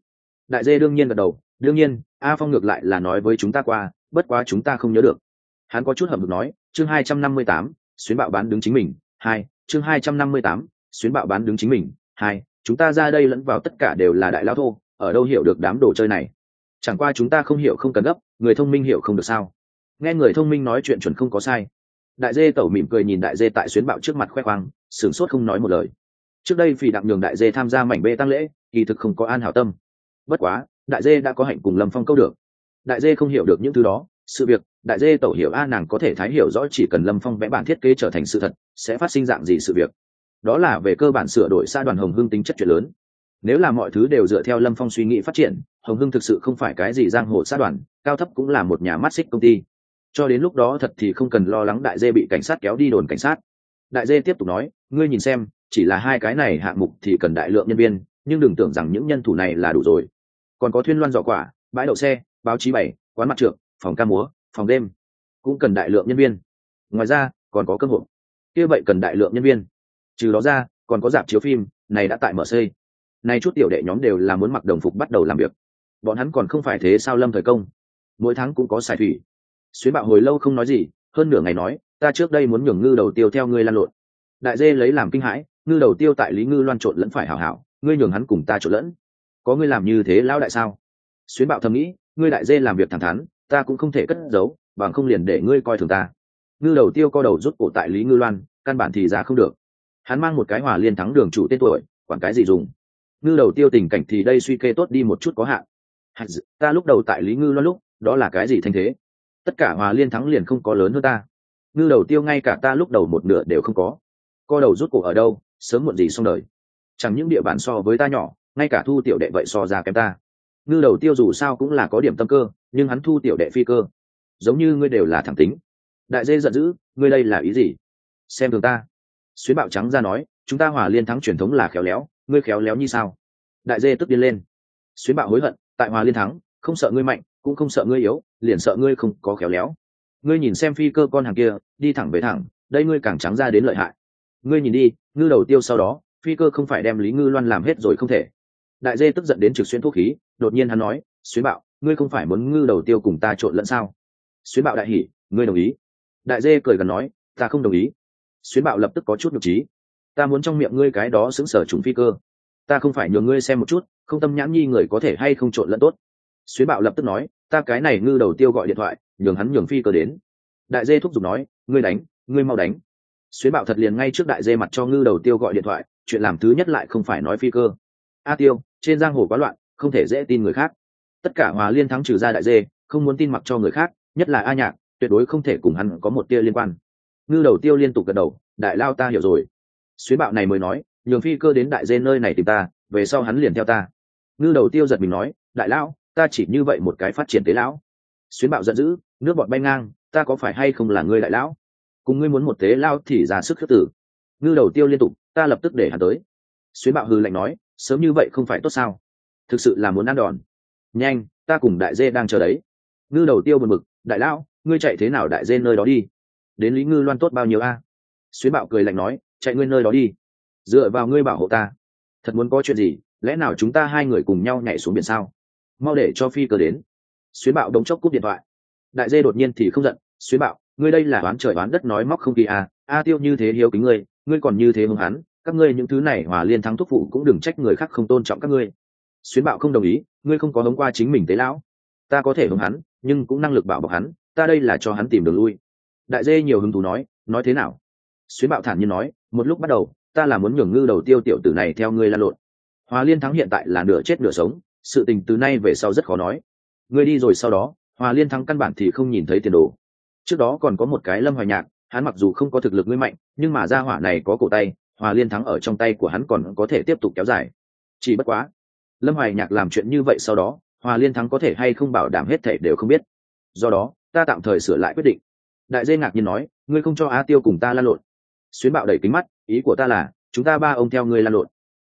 Đại dê đương nhiên gật đầu, đương nhiên a phong ngược lại là nói với chúng ta qua, bất quá chúng ta không nhớ được. Hắn có chút hầm được nói, chương hai trăm năm mươi tám, xuyến bạo bán đứng chính mình, hai, chương hai trăm năm mươi tám, xuyến bạo bán đứng chính mình, hai, chúng ta ra đây lẫn vào tất cả đều là đại lao thô, ở đâu hiểu được đám đồ chơi này? Chẳng qua chúng ta không hiểu không cần gấp, người thông minh hiểu không được sao? Nghe người thông minh nói chuyện chuẩn không có sai. Đại dê tẩu mỉm cười nhìn đại dê tại xuyến bạo trước mặt khoe khoang, sửng sốt không nói một lời. Trước đây phỉ đặng nhường đại dê tham gia mảnh bê tăng lễ, kỳ thực không có an hảo tâm. Bất quá đại dê đã có hạnh cùng lâm phong câu được. Đại dê không hiểu được những thứ đó, sự việc, đại dê tẩu hiểu a nàng có thể thái hiểu rõ chỉ cần lâm phong vẽ bản thiết kế trở thành sự thật, sẽ phát sinh dạng gì sự việc. Đó là về cơ bản sửa đổi xa đoàn hồng hưng tính chất chuyện lớn. Nếu là mọi thứ đều dựa theo lâm phong suy nghĩ phát triển, hồng hưng thực sự không phải cái gì giang hồ xa đoàn, cao thấp cũng là một nhà mắt xích công ty. Cho đến lúc đó thật thì không cần lo lắng đại dê bị cảnh sát kéo đi đồn cảnh sát. Đại dê tiếp tục nói, ngươi nhìn xem, chỉ là hai cái này hạng mục thì cần đại lượng nhân viên, nhưng đừng tưởng rằng những nhân thủ này là đủ rồi còn có thuyên loan giỏ quả, bãi đậu xe, báo chí bảy, quán mặt trượt phòng ca múa, phòng đêm. Cũng cần đại lượng nhân viên. Ngoài ra, còn có cơ hội. Kia vậy cần đại lượng nhân viên. Trừ đó ra, còn có dạp chiếu phim, này đã tại mở xây. Nay chút tiểu đệ nhóm đều là muốn mặc đồng phục bắt đầu làm việc. Bọn hắn còn không phải thế sao lâm thời công? Mỗi tháng cũng có xài thủy. Xuyến bạo hồi lâu không nói gì, hơn nửa ngày nói, ta trước đây muốn nhường ngư đầu tiêu theo ngươi lan lộn. Đại dê lấy làm kinh hãi, ngư đầu tiêu tại lý ngư loan trộn lẫn phải hảo hảo, ngươi nhường hắn cùng ta trộn lẫn có ngươi làm như thế lão đại sao? Xuyến bạo thầm nghĩ, ngươi đại dê làm việc thẳng thắn, ta cũng không thể cất giấu, bằng không liền để ngươi coi thường ta. Ngư đầu tiêu co đầu rút cổ tại lý ngư loan, căn bản thì ra không được. Hắn mang một cái hòa liên thắng đường chủ tên tuổi, quản cái gì dùng? Ngư đầu tiêu tình cảnh thì đây suy kê tốt đi một chút có hạn. Ta lúc đầu tại lý ngư loan lúc, đó là cái gì thanh thế? Tất cả hòa liên thắng liền không có lớn hơn ta. Ngư đầu tiêu ngay cả ta lúc đầu một nửa đều không có. Co đầu rút cổ ở đâu, sớm muộn gì xong đời. Chẳng những địa bàn so với ta nhỏ ngay cả thu tiểu đệ vậy so ra kém ta. Ngư đầu tiêu dù sao cũng là có điểm tâm cơ, nhưng hắn thu tiểu đệ phi cơ, giống như ngươi đều là thẳng tính. Đại dê giận dữ, ngươi đây là ý gì? Xem thường ta. Xuyến bạo trắng ra nói, chúng ta hòa liên thắng truyền thống là khéo léo, ngươi khéo léo như sao? Đại dê tức điên lên. Xuyến bạo hối hận, tại hòa liên thắng, không sợ ngươi mạnh, cũng không sợ ngươi yếu, liền sợ ngươi không có khéo léo. Ngươi nhìn xem phi cơ con hàng kia, đi thẳng về thẳng, đây ngươi càng trắng ra đến lợi hại. Ngươi nhìn đi, ngư đầu tiêu sau đó, phi cơ không phải đem lý ngư loan làm hết rồi không thể đại dê tức giận đến trực xuyên thuốc khí, đột nhiên hắn nói xuyến bạo, ngươi không phải muốn ngư đầu tiêu cùng ta trộn lẫn sao? Xuyến bạo đại hỉ, ngươi đồng ý? Đại dê cười gần nói, ta không đồng ý. Xuyến bạo lập tức có chút nhục trí. Ta muốn trong miệng ngươi cái đó xứng sở trùng phi cơ. Ta không phải nhường ngươi xem một chút, không tâm nhãn nhi người có thể hay không trộn lẫn tốt. Xuyến bạo lập tức nói, ta cái này ngư đầu tiêu gọi điện thoại, nhường hắn nhường phi cơ đến. Đại dê thúc giục nói, ngươi đánh, ngươi mau đánh. Xuyến bạo thật liền ngay trước đại dê mặt cho ngư đầu tiêu gọi điện thoại, chuyện làm thứ nhất lại không phải nói phi cơ. A tiêu trên giang hồ quá loạn, không thể dễ tin người khác. Tất cả hòa liên thắng trừ ra đại dê, không muốn tin mặc cho người khác, nhất là a nhạc, tuyệt đối không thể cùng hắn có một tia liên quan. Ngư đầu tiêu liên tục gật đầu, đại lao ta hiểu rồi. Xuyến bạo này mới nói, nhường phi cơ đến đại dê nơi này tìm ta, về sau hắn liền theo ta. Ngư đầu tiêu giật mình nói, đại lão ta chỉ như vậy một cái phát triển tế lão. Xuyến bạo giận dữ, nước bọt bay ngang, ta có phải hay không là ngươi đại lão? Cùng ngươi muốn một tế lao thì ra sức khước tử ngư đầu tiêu liên tục, ta lập tức để hắn tới. Xuyến bạo hư lạnh nói sớm như vậy không phải tốt sao? Thực sự là muốn ăn đòn. Nhanh, ta cùng đại dê đang chờ đấy. Ngư đầu tiêu buồn bực, đại lão, ngươi chạy thế nào đại dê nơi đó đi? Đến lý ngư loan tốt bao nhiêu a? Xuyến bạo cười lạnh nói, chạy ngươi nơi đó đi. Dựa vào ngươi bảo hộ ta. Thật muốn có chuyện gì, lẽ nào chúng ta hai người cùng nhau nhảy xuống biển sao? Mau để cho phi cơ đến. Xuyến bạo đống chốc cúp điện thoại. Đại dê đột nhiên thì không giận, xuyến bạo, ngươi đây là oán trời oán đất nói móc không kỳ à? A tiêu như thế hiếu kính ngươi ngươi còn như thế hưng hắn các ngươi những thứ này hòa liên thắng thúc phụ cũng đừng trách người khác không tôn trọng các ngươi. Xuyến bạo không đồng ý, ngươi không có hống qua chính mình tế lão. Ta có thể hống hắn, nhưng cũng năng lực bảo bọc hắn, ta đây là cho hắn tìm đường lui. Đại dê nhiều hứng thú nói nói thế nào? Xuyến bạo thản nhiên nói, một lúc bắt đầu, ta là muốn nhường ngư đầu tiêu tiểu tử này theo ngươi lan lộn. Hòa liên thắng hiện tại là nửa chết nửa sống, sự tình từ nay về sau rất khó nói. Ngươi đi rồi sau đó, hòa liên thắng căn bản thì không nhìn thấy tiền đồ. Trước đó còn có một cái lâm hoài nhạc, hắn mặc dù không có thực lực ngươi mạnh, nhưng mà ra hỏa này có cổ tay hòa liên thắng ở trong tay của hắn còn có thể tiếp tục kéo dài. Chỉ bất quá, lâm hoài nhạc làm chuyện như vậy sau đó hòa liên thắng có thể hay không bảo đảm hết thể đều không biết. Do đó, ta tạm thời sửa lại quyết định. Đại dê ngạc nhiên nói, ngươi không cho á tiêu cùng ta lan lộn. Xuyến bạo đẩy kính mắt, ý của ta là, chúng ta ba ông theo ngươi lan lộn.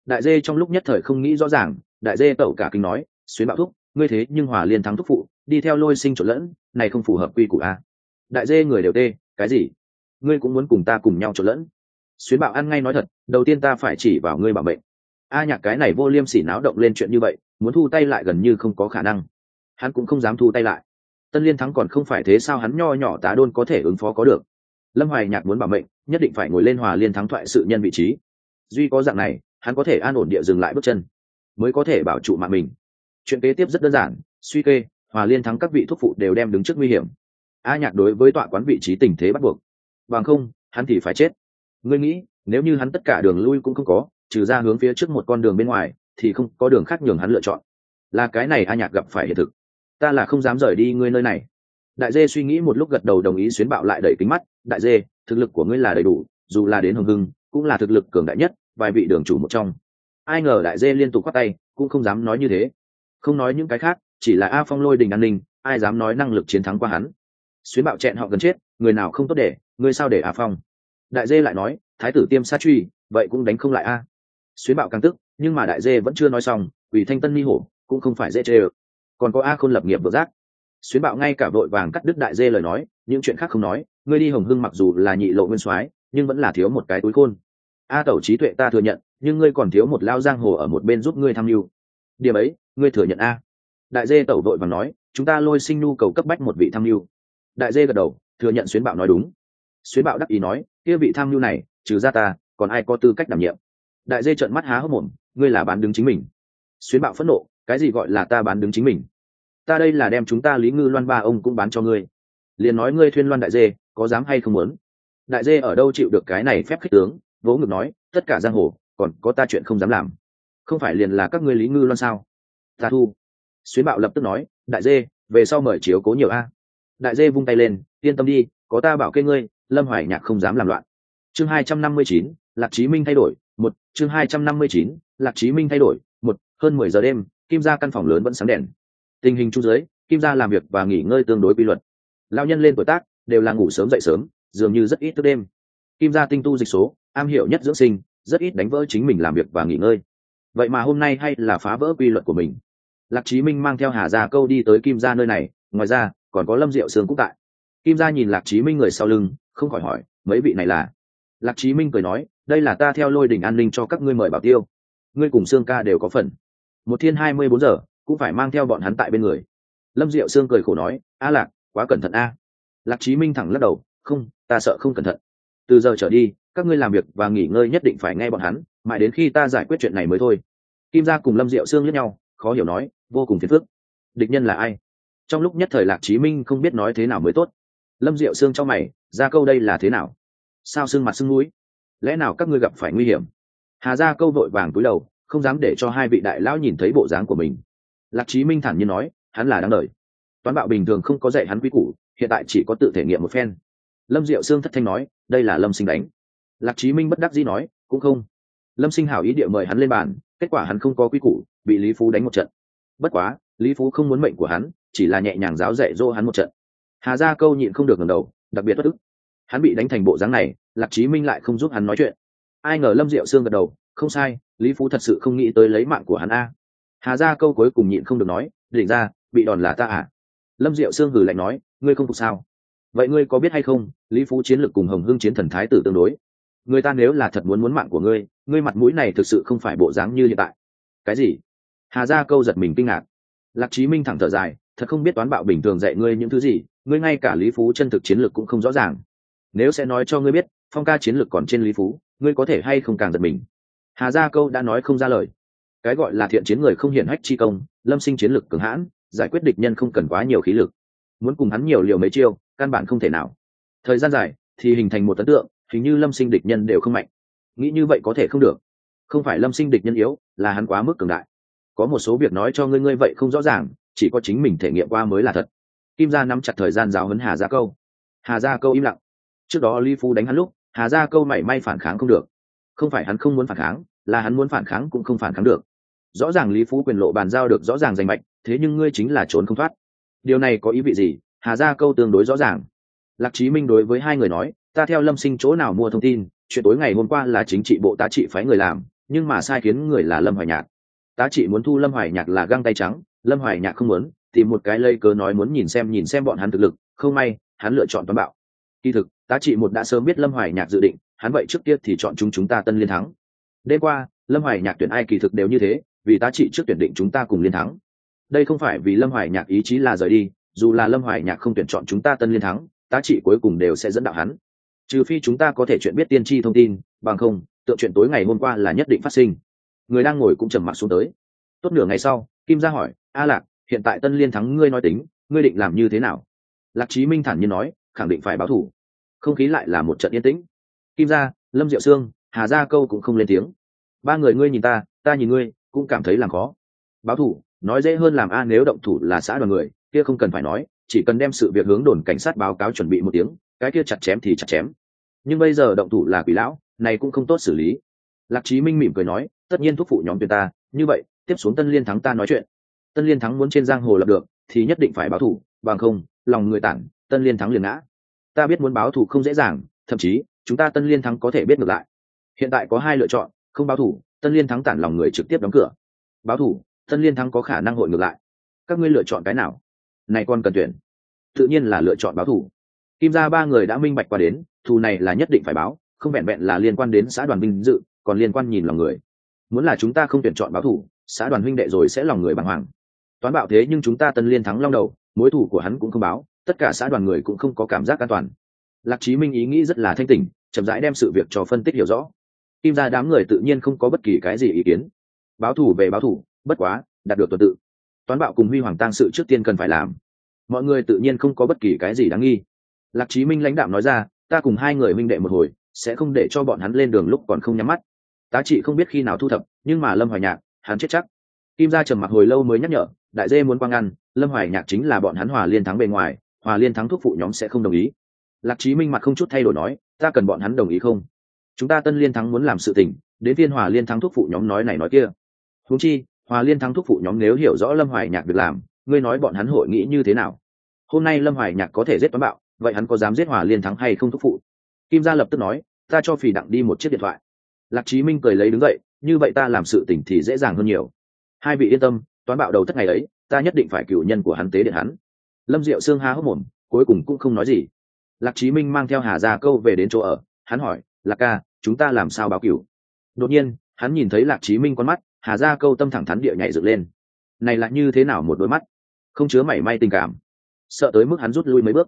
Đại dê trong lúc nhất thời không nghĩ rõ ràng, đại dê tẩu cả kinh nói, xuyến bạo thúc, ngươi thế nhưng hòa liên thắng thúc phụ, đi theo lôi sinh trộn lẫn, này không phù hợp quy củ a đại dê người đều tê, cái gì? Ngươi cũng muốn cùng ta cùng nhau trộn lẫn xuyến bạo ăn ngay nói thật, đầu tiên ta phải chỉ vào ngươi bảo mệnh. A nhạc cái này vô liêm sỉ náo động lên chuyện như vậy, muốn thu tay lại gần như không có khả năng. Hắn cũng không dám thu tay lại. Tân liên thắng còn không phải thế sao hắn nho nhỏ tá đôn có thể ứng phó có được. Lâm hoài nhạc muốn bảo mệnh, nhất định phải ngồi lên hòa liên thắng thoại sự nhân vị trí. Duy có dạng này, hắn có thể an ổn địa dừng lại bước chân, mới có thể bảo trụ mạng mình. Chuyện kế tiếp rất đơn giản, suy kê, hòa liên thắng các vị thuốc phụ đều đem đứng trước nguy hiểm. A nhạc đối với tọa quán vị trí tình thế bắt buộc. Bằng không, hắn thì phải chết ngươi nghĩ, nếu như hắn tất cả đường lui cũng không có, trừ ra hướng phía trước một con đường bên ngoài, thì không có đường khác nhường hắn lựa chọn. Là cái này a nhạc gặp phải hiện thực. Ta là không dám rời đi ngươi nơi này. Đại dê suy nghĩ một lúc gật đầu đồng ý xuyến bạo lại đẩy kính mắt. Đại dê, thực lực của ngươi là đầy đủ, dù là đến hồng hưng, cũng là thực lực cường đại nhất, vài vị đường chủ một trong. Ai ngờ đại dê liên tục khoác tay, cũng không dám nói như thế. Không nói những cái khác, chỉ là a phong lôi đình an ninh, ai dám nói năng lực chiến thắng qua hắn. Xuyến bạo chẹn họ gần chết, người nào không tốt để ngươi sao để A phong? Đại dê lại nói, thái tử tiêm sát truy, vậy cũng đánh không lại a. Xuyến bạo càng tức, nhưng mà đại dê vẫn chưa nói xong vì thanh tân mi hổ cũng không phải dễ chê ơ. Còn có a khôn lập nghiệp vợ giác. Xuyến bạo ngay cả vội vàng cắt đứt đại dê lời nói, những chuyện khác không nói ngươi đi hồng hưng mặc dù là nhị lộ nguyên soái, nhưng vẫn là thiếu một cái túi khôn. A tẩu trí tuệ ta thừa nhận, nhưng ngươi còn thiếu một lao giang hồ ở một bên giúp ngươi tham mưu. Điểm ấy, ngươi thừa nhận a. Đại dê tẩu vội vàng nói, chúng ta lôi sinh nhu cầu cấp bách một vị tham mưu. Đại dê gật đầu, thừa nhận xuyến bạo nói đúng. Xuyến bạo đắc ý nói kia vị tham mưu này, trừ ra ta, còn ai có tư cách đảm nhiệm? Đại dê trợn mắt há hốc mồm, ngươi là bán đứng chính mình. Xuyến bạo phẫn nộ, cái gì gọi là ta bán đứng chính mình? Ta đây là đem chúng ta lý ngư loan ba ông cũng bán cho ngươi. Liền nói ngươi thuyên loan đại dê, có dám hay không muốn? Đại dê ở đâu chịu được cái này phép khích tướng? Vỗ ngực nói, tất cả giang hồ, còn có ta chuyện không dám làm. Không phải liền là các ngươi lý ngư loan sao? Ta thu. Xuyến bạo lập tức nói, đại dê, về sau mời chiếu cố nhiều a. Đại dê vung tay lên, yên tâm đi, có ta bảo kê ngươi lâm hoài nhạc không dám làm loạn. Chương hai trăm năm mươi chín, lạc chí minh thay đổi, một. Chương hai trăm năm mươi chín, lạc chí minh thay đổi, một. Hơn mười giờ đêm, kim ra căn phòng lớn vẫn sáng đèn. Tình hình chu dưới kim ra làm việc và nghỉ ngơi tương đối quy luật. Lao nhân lên tuổi tác, đều là ngủ sớm dậy sớm, dường như rất ít thức đêm. Kim ra tinh tu dịch số, am hiểu nhất dưỡng sinh, rất ít đánh vỡ chính mình làm việc và nghỉ ngơi. Vậy mà hôm nay hay là phá vỡ quy luật của mình. Lạc chí minh mang theo hà gia câu đi tới kim ra nơi này, ngoài ra, còn có lâm diệu sương cũng tại kim gia nhìn lạc chí minh người sau lưng, không khỏi hỏi, mấy vị này là? Lạc chí minh cười nói, đây là ta theo lôi đỉnh an ninh cho các ngươi mời bảo tiêu. Ngươi cùng sương ca đều có phần. Một thiên hai mươi bốn giờ, cũng phải mang theo bọn hắn tại bên người. Lâm diệu sương cười khổ nói, a lạc, quá cẩn thận a. Lạc chí minh thẳng lắc đầu, không, ta sợ không cẩn thận. Từ giờ trở đi, các ngươi làm việc và nghỉ ngơi nhất định phải nghe bọn hắn, mãi đến khi ta giải quyết chuyện này mới thôi. Kim gia cùng lâm diệu sương lẫn nhau, khó hiểu nói, vô cùng phiền phức. Địch nhân là ai? Trong lúc nhất thời lạc chí minh không biết nói thế nào mới tốt lâm diệu sương cho mày, ra câu đây là thế nào? Sao xương mặt xương mũi? Lẽ nào các ngươi gặp phải nguy hiểm? Hà ra câu vội vàng cúi đầu, không dám để cho hai vị đại lão nhìn thấy bộ dáng của mình. Lạc chí minh thản nhiên nói, hắn là đáng đời. Toán bạo bình thường không có dạy hắn quy củ, hiện tại chỉ có tự thể nghiệm một phen. Lâm diệu sương thất thanh nói, đây là lâm sinh đánh. Lạc chí minh bất đắc dĩ nói, cũng không. Lâm sinh hảo ý địa mời hắn lên bàn, kết quả hắn không có quy củ, bị lý phú đánh một trận. Bất quá, lý phú không muốn mệnh của hắn, chỉ là nhẹ nhàng giáo dạy dỗ hắn một trận hà gia câu nhịn không được ngầm đầu, đặc biệt bất ức. Hắn bị đánh thành bộ dáng này, lạc chí minh lại không giúp hắn nói chuyện. Ai ngờ lâm diệu sương gật đầu, không sai, lý phú thật sự không nghĩ tới lấy mạng của hắn a. Hà gia câu cuối cùng nhịn không được nói định ra, bị đòn là ta à? Lâm diệu sương hử lạnh nói, ngươi không phục sao? Vậy ngươi có biết hay không, lý phú chiến lược cùng hồng hưng chiến thần thái tử tương đối. Người ta nếu là thật muốn muốn mạng của ngươi ngươi mặt mũi này thực sự không phải bộ dáng như hiện tại. Cái gì? Hà gia câu giật mình kinh ngạc. Lạc chí minh thẳng thở dài thật không biết toán bạo bình thường dạy ngươi những thứ gì, ngươi ngay cả lý phú chân thực chiến lược cũng không rõ ràng. Nếu sẽ nói cho ngươi biết, phong ca chiến lược còn trên lý phú, ngươi có thể hay không càng giật mình? Hà gia câu đã nói không ra lời. Cái gọi là thiện chiến người không hiển hách chi công, lâm sinh chiến lược cường hãn, giải quyết địch nhân không cần quá nhiều khí lực. Muốn cùng hắn nhiều liều mấy chiêu, căn bản không thể nào. Thời gian dài, thì hình thành một ấn tượng, hình như lâm sinh địch nhân đều không mạnh. Nghĩ như vậy có thể không được. Không phải lâm sinh địch nhân yếu, là hắn quá mức cường đại. Có một số việc nói cho ngươi ngươi vậy không rõ ràng chỉ có chính mình thể nghiệm qua mới là thật. Kim gia nắm chặt thời gian giáo huấn hà gia câu. Hà gia câu im lặng. Trước đó lý phu đánh hắn lúc, hà gia câu mảy may phản kháng không được. Không phải hắn không muốn phản kháng, là hắn muốn phản kháng cũng không phản kháng được. Rõ ràng lý phú quyền lộ bàn giao được rõ ràng danh mạch, thế nhưng ngươi chính là trốn không thoát. Điều này có ý vị gì? Hà gia câu tương đối rõ ràng. Lạc chí minh đối với hai người nói, ta theo lâm sinh chỗ nào mua thông tin, chuyện tối ngày hôm qua là chính trị bộ tá trị phái người làm, nhưng mà sai khiến người là lâm hoài nhạc. Tá trị muốn thu lâm hoài nhạc là găng tay trắng lâm hoài nhạc không muốn tìm một cái lây cớ nói muốn nhìn xem nhìn xem bọn hắn thực lực. Không may, hắn lựa chọn toán bạo. Kỳ thực, tá trị một đã sớm biết lâm hoài nhạc dự định, hắn vậy trước kia thì chọn chúng chúng ta tân liên thắng. Đêm qua, lâm hoài nhạc tuyển ai kỳ thực đều như thế, vì tá trị trước tuyển định chúng ta cùng liên thắng. Đây không phải vì lâm hoài nhạc ý chí là rời đi, dù là lâm hoài nhạc không tuyển chọn chúng ta tân liên thắng, tá trị cuối cùng đều sẽ dẫn đạo hắn. Trừ phi chúng ta có thể chuyện biết tiên tri thông tin, bằng không tượng chuyện tối ngày hôm qua là nhất định phát sinh. Người đang ngồi cũng trầm mặc xuống tới. Tốt nửa ngày sau, kim ra hỏi a lạc, hiện tại tân liên thắng ngươi nói tính, ngươi định làm như thế nào? Lạc Chí minh thản nhiên nói, khẳng định phải báo thủ. Không khí lại là một trận yên tĩnh. Kim gia, lâm diệu sương, hà gia câu cũng không lên tiếng. Ba người ngươi nhìn ta ta nhìn ngươi, cũng cảm thấy làm khó. Báo thủ, nói dễ hơn làm a, nếu động thủ là xã đoàn người, kia không cần phải nói, chỉ cần đem sự việc hướng đồn cảnh sát báo cáo chuẩn bị một tiếng, cái kia chặt chém thì chặt chém. Nhưng bây giờ động thủ là quỷ lão, này cũng không tốt xử lý. Lạc Chí minh mỉm cười nói, tất nhiên thúc phụ nhóm tuyển ta, như vậy, tiếp xuống tân liên thắng ta nói chuyện tân liên thắng muốn trên giang hồ lập được thì nhất định phải báo thù, bằng không lòng người tản tân liên thắng liền ngã. Ta biết muốn báo thù không dễ dàng thậm chí chúng ta tân liên thắng có thể biết ngược lại. Hiện tại có hai lựa chọn không báo thù tân liên thắng tản lòng người trực tiếp đóng cửa. Báo thù tân liên thắng có khả năng hội ngược lại. Các ngươi lựa chọn cái nào? Này con cần tuyển. Tự nhiên là lựa chọn báo thù kim gia ba người đã minh bạch qua đến thù này là nhất định phải báo không vẹn vẹn là liên quan đến xã đoàn binh dự còn liên quan nhìn lòng người. Muốn là chúng ta không tuyển chọn báo thù xã đoàn huynh đệ rồi sẽ lòng người bàng hoàng toán bạo thế nhưng chúng ta tân liên thắng long đầu, mối thủ của hắn cũng không báo, tất cả xã đoàn người cũng không có cảm giác an toàn. Lạc chí minh ý nghĩ rất là thanh tỉnh, chậm rãi đem sự việc cho phân tích hiểu rõ. Kim ra đám người tự nhiên không có bất kỳ cái gì ý kiến. Báo thủ về báo thủ, bất quá, đạt được tuần tự. Toán bạo cùng huy hoàng tăng sự trước tiên cần phải làm. Mọi người tự nhiên không có bất kỳ cái gì đáng nghi. Lạc chí minh lãnh đạo nói ra, ta cùng hai người minh đệ một hồi, sẽ không để cho bọn hắn lên đường lúc còn không nhắm mắt. Tá trị không biết khi nào thu thập, nhưng mà lâm hoài nhạc, hắn chết chắc. Kim gia trầm mặc hồi lâu mới nhắc nhở đại dê muốn quang ăn, lâm hoài nhạc chính là bọn hắn hòa liên thắng bề ngoài, hòa liên thắng thuốc phụ nhóm sẽ không đồng ý. Lạc trí minh mặt không chút thay đổi nói, ta cần bọn hắn đồng ý không? Chúng ta tân liên thắng muốn làm sự tình, đến viên hòa liên thắng thuốc phụ nhóm nói này nói kia. Huống chi, hòa liên thắng thuốc phụ nhóm nếu hiểu rõ lâm hoài nhạc việc làm, ngươi nói bọn hắn hội nghĩ như thế nào? Hôm nay lâm hoài nhạc có thể giết toán bạo, vậy hắn có dám giết hòa liên thắng hay không thuốc phụ? Kim gia lập tức nói, ta cho phì đặng đi một chiếc điện thoại. Lạc trí minh cười lấy đứng dậy, như vậy ta làm sự tình thì dễ dàng hơn nhiều. Hai vị yên tâm toán bạo đầu thất ngày ấy, ta nhất định phải cựu nhân của hắn tế điện hắn. Lâm diệu sương há hốc mồm, cuối cùng cũng không nói gì. Lạc chí minh mang theo hà ra câu về đến chỗ ở. Hắn hỏi, lạc ca, chúng ta làm sao báo cựu đột nhiên, hắn nhìn thấy lạc chí minh con mắt, hà ra câu tâm thẳng thắn địa nhảy dựng lên. Này là như thế nào một đôi mắt? Không chứa mảy may tình cảm. Sợ tới mức hắn rút lui mấy bước.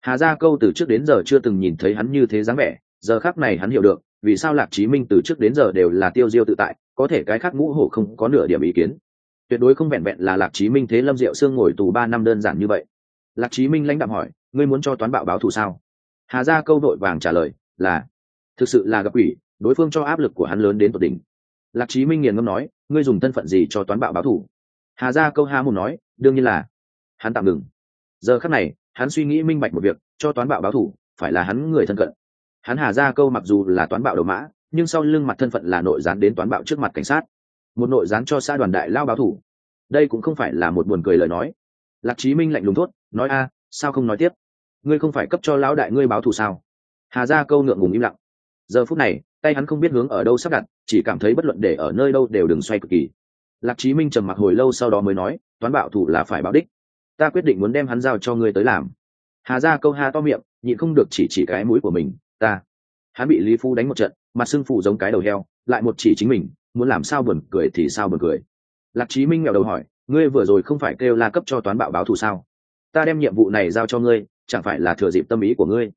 Hà ra câu từ trước đến giờ chưa từng nhìn thấy hắn như thế dáng vẻ, giờ khác này hắn hiểu được, vì sao lạc chí minh từ trước đến giờ đều là tiêu diêu tự tại, có thể cái khác ngũ hổ không có nửa điểm ý kiến tuyệt đối không vẹn vẹn là lạc chí minh thế lâm diệu sương ngồi tù ba năm đơn giản như vậy. Lạc chí minh lãnh đạm hỏi, ngươi muốn cho toán bạo báo thù sao? Hà ra câu đội vàng trả lời là, thực sự là gặp ủy đối phương cho áp lực của hắn lớn đến tột đỉnh. Lạc chí minh nghiền ngâm nói, ngươi dùng thân phận gì cho toán bạo báo thù? Hà ra câu ha mồm nói, đương nhiên là, hắn tạm ngừng. Giờ khắc này, hắn suy nghĩ minh bạch một việc, cho toán bạo báo thù phải là hắn người thân cận. Hắn hà ra câu mặc dù là toán bạo đầu mã, nhưng sau lưng mặt thân phận là nội gián đến toán bạo trước mặt cảnh sát một nội gián cho xã đoàn đại lao báo thủ. Đây cũng không phải là một buồn cười lời nói. Lạc chí minh lạnh lùng thốt, nói, a, sao không nói tiếp? Ngươi không phải cấp cho lão đại ngươi báo thù sao? Hà ra câu ngượng ngùng im lặng. Giờ phút này, tay hắn không biết hướng ở đâu sắp đặt, chỉ cảm thấy bất luận để ở nơi đâu đều đừng xoay cực kỳ. Lạc chí minh trầm mặc hồi lâu sau đó mới nói, toán bạo thủ là phải báo đích. Ta quyết định muốn đem hắn giao cho ngươi tới làm. Hà ra câu ha to miệng, nhịn không được chỉ chỉ cái mũi của mình, ta. Hắn bị lý phu đánh một trận, mặt sưng phủ giống cái đầu heo, lại một chỉ chính mình muốn làm sao buồn cười thì sao buồn cười. Lạc chí minh nghèo đầu hỏi, ngươi vừa rồi không phải kêu la cấp cho toán bạo báo thù sao? Ta đem nhiệm vụ này giao cho ngươi, chẳng phải là thừa dịp tâm ý của ngươi?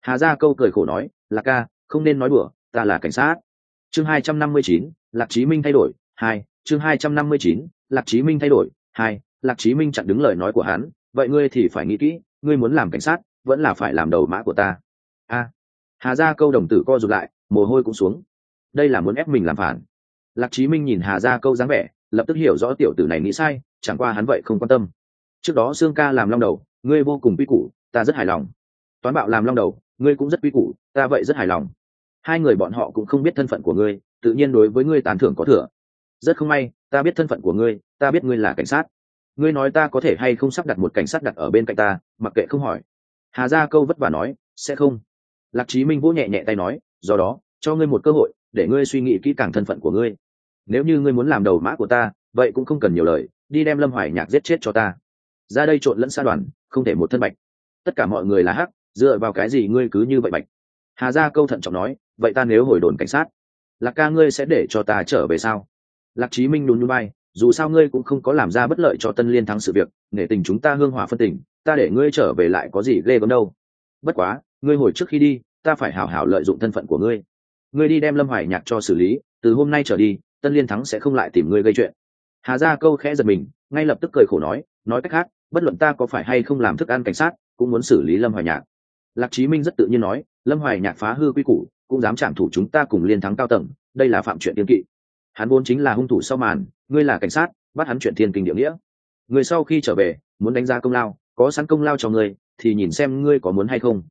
Hà ra câu cười khổ nói, lạc ca, không nên nói bừa. ta là cảnh sát. Chương hai trăm năm mươi chín, lạc chí minh thay đổi, hai, chương hai trăm năm mươi chín, lạc chí minh thay đổi, hai, lạc chí minh chặn đứng lời nói của hắn, vậy ngươi thì phải nghĩ kỹ, ngươi muốn làm cảnh sát, vẫn là phải làm đầu mã của ta. A. Hà ra câu đồng tử co rụt lại, mồ hôi cũng xuống. Đây là muốn ép mình làm phản lạc chí minh nhìn hà ra câu dáng vẻ, lập tức hiểu rõ tiểu tử này nghĩ sai, chẳng qua hắn vậy không quan tâm. Trước đó sương ca làm long đầu, ngươi vô cùng quy củ, ta rất hài lòng. Toán bạo làm long đầu, ngươi cũng rất quy củ, ta vậy rất hài lòng. Hai người bọn họ cũng không biết thân phận của ngươi, tự nhiên đối với ngươi tán thưởng có thừa. Rất không may, ta biết thân phận của ngươi, ta biết ngươi là cảnh sát. Ngươi nói ta có thể hay không sắp đặt một cảnh sát đặt ở bên cạnh ta, mặc kệ không hỏi. Hà Gia câu vất vả nói, sẽ không. Lạc chí minh vỗ nhẹ nhẹ tay nói, do đó, cho ngươi một cơ hội, để ngươi suy nghĩ kỹ càng thân phận của ngươi nếu như ngươi muốn làm đầu mã của ta, vậy cũng không cần nhiều lời, đi đem lâm hoài nhạc giết chết cho ta. Ra đây trộn lẫn xa đoàn, không thể một thân bạch. Tất cả mọi người là hắc, dựa vào cái gì ngươi cứ như vậy bạch? Hà gia câu thận trọng nói, vậy ta nếu hồi đồn cảnh sát, lạc ca ngươi sẽ để cho ta trở về sao? Lạc chí minh đùn núi bay dù sao ngươi cũng không có làm ra bất lợi cho tân liên thắng sự việc, nể tình chúng ta hương hòa phân tình, ta để ngươi trở về lại có gì ghê gớm đâu. Bất quá, ngươi hồi trước khi đi, ta phải hảo hảo lợi dụng thân phận của ngươi. Ngươi đi đem lâm hoài nhạc cho xử lý, từ hôm nay trở đi tân liên thắng sẽ không lại tìm ngươi gây chuyện. Hà Gia câu khẽ giật mình, ngay lập tức cười khổ nói nói cách khác, bất luận ta có phải hay không làm thức ăn cảnh sát, cũng muốn xử lý lâm hoài nhạc. Lạc chí minh rất tự nhiên nói, lâm hoài nhạc phá hư quy củ, cũng dám chạm thủ chúng ta cùng liên thắng cao tầng, đây là phạm chuyện tiên kỵ. Hắn vốn chính là hung thủ sau màn, ngươi là cảnh sát, bắt hắn chuyện thiên kinh địa nghĩa. Người sau khi trở về, muốn đánh giá công lao, có sẵn công lao cho ngươi, thì nhìn xem ngươi có muốn hay không.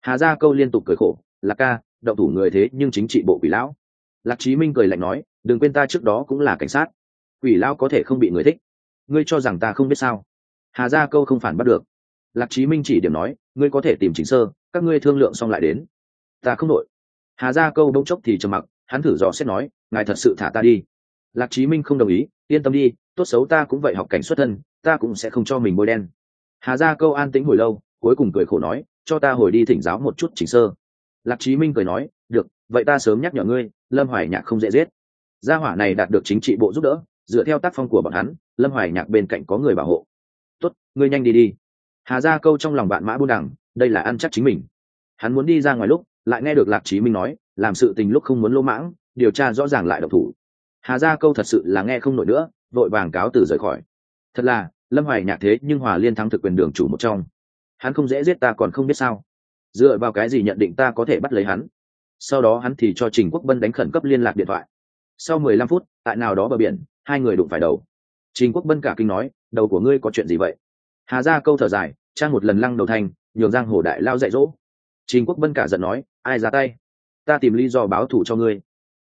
Hà gia câu liên tục cười khổ, lạc ca, động thủ người thế nhưng chính trị bộ quỷ lão. Lạc chí minh cười lạnh nói đừng quên ta trước đó cũng là cảnh sát. Quỷ lão có thể không bị người thích. Ngươi cho rằng ta không biết sao? Hà gia câu không phản bắt được. Lạc chí minh chỉ điểm nói, ngươi có thể tìm chính sơ, các ngươi thương lượng xong lại đến. Ta không nội hà ra câu bỗng chốc thì trầm mặc, hắn thử dò xét nói, ngài thật sự thả ta đi. Lạc chí minh không đồng ý, yên tâm đi, tốt xấu ta cũng vậy học cảnh xuất thân, ta cũng sẽ không cho mình bôi đen. Hà ra câu an tĩnh hồi lâu, cuối cùng cười khổ nói, cho ta hồi đi thỉnh giáo một chút chỉnh sơ. Lạc chí minh cười nói, được, vậy ta sớm nhắc nhở ngươi, lâm hoài nhạc không dễ giết gia hỏa này đạt được chính trị bộ giúp đỡ, dựa theo tác phong của bọn hắn, lâm hoài nhạc bên cạnh có người bảo hộ. Tốt, ngươi nhanh đi đi. Hà ra câu trong lòng bạn mã buôn đẳng đây là ăn chắc chính mình. Hắn muốn đi ra ngoài lúc, lại nghe được lạc chí minh nói, làm sự tình lúc không muốn lỗ mãng, điều tra rõ ràng lại độc thủ. Hà ra câu thật sự là nghe không nổi nữa, vội vàng cáo từ rời khỏi. Thật là, lâm hoài nhạc thế nhưng hòa liên thắng thực quyền đường chủ một trong. Hắn không dễ giết ta còn không biết sao. Dựa vào cái gì nhận định ta có thể bắt lấy hắn? Sau đó hắn thì cho trình quốc bân đánh khẩn cấp liên lạc điện thoại sau mười lăm phút, tại nào đó bờ biển, hai người đụng phải đầu. Trình quốc bân cả kinh nói, đầu của ngươi có chuyện gì vậy? Hà ra câu thở dài, trang một lần lăng đầu thành, nhường giang hồ đại lao dạy dỗ. Trình quốc bân cả giận nói, ai ra tay? Ta tìm lý do báo thù cho ngươi.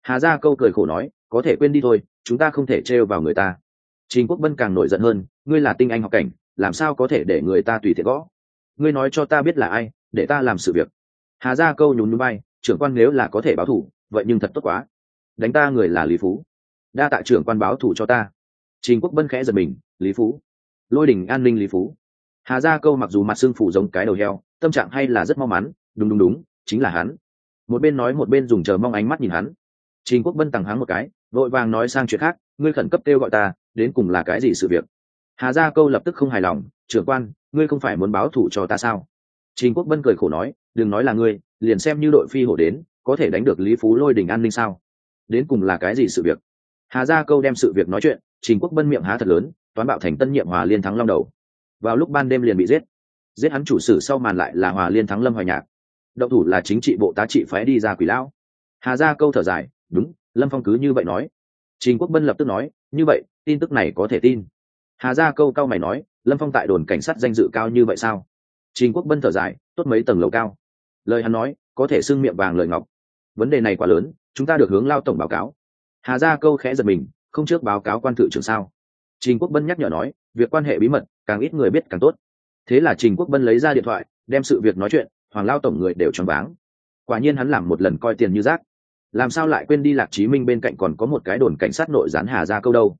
Hà ra câu cười khổ nói, có thể quên đi thôi, chúng ta không thể trêu vào người ta. Trình quốc bân càng nổi giận hơn, ngươi là tinh anh học cảnh, làm sao có thể để người ta tùy tiện gõ? Ngươi nói cho ta biết là ai, để ta làm sự việc. Hà ra câu nhún núi bay, trưởng quan nếu là có thể báo thù, vậy nhưng thật tốt quá đánh ta người là lý phú. Đa tạ trưởng quan báo thủ cho ta. Trình quốc bân khẽ giật mình, lý phú? Lôi đình an ninh lý phú? Hà Gia câu mặc dù mặt xương phủ giống cái đầu heo, tâm trạng hay là rất mau mắn, đúng đúng đúng, chính là hắn. Một bên nói một bên dùng chờ mong ánh mắt nhìn hắn. Trình quốc bân tằng háng một cái, vội vàng nói sang chuyện khác, ngươi khẩn cấp kêu gọi ta, đến cùng là cái gì sự việc? Hà gia câu lập tức không hài lòng, trưởng quan, ngươi không phải muốn báo thủ cho ta sao? Trình quốc bân cười khổ nói, đừng nói là ngươi, liền xem như đội phi hổ đến, có thể đánh được lý phú lôi đình an ninh sao? Đến cùng là cái gì sự việc? Hà gia câu đem sự việc nói chuyện, trình quốc bân miệng há thật lớn, toán bạo thành tân nhiệm hòa liên thắng long đầu. Vào lúc ban đêm liền bị giết. Giết hắn chủ sử sau màn lại là hòa liên thắng lâm hoài nhạc. Động thủ là chính trị bộ tá trị phái đi ra quỷ lão. Hà gia câu thở dài, đúng, lâm phong cứ như vậy nói. Trình quốc bân lập tức nói, như vậy, tin tức này có thể tin. Hà gia câu cao mày nói, lâm phong tại đồn cảnh sát danh dự cao như vậy sao? Trình quốc bân thở dài, tốt mấy tầng lầu cao. Lời hắn nói, có thể xưng miệng vàng lời ngọc. Vấn đề này quá lớn chúng ta được hướng lao tổng báo cáo. Hà gia câu khẽ giật mình, không trước báo cáo quan thự trưởng sao. Trình quốc bân nhắc nhở nói, việc quan hệ bí mật, càng ít người biết càng tốt. Thế là trình quốc bân lấy ra điện thoại, đem sự việc nói chuyện, hoàng lao tổng người đều choáng váng. Quả nhiên hắn làm một lần coi tiền như rác. Làm sao lại quên đi lạc chí minh bên cạnh còn có một cái đồn cảnh sát nội gián hà ra câu đâu?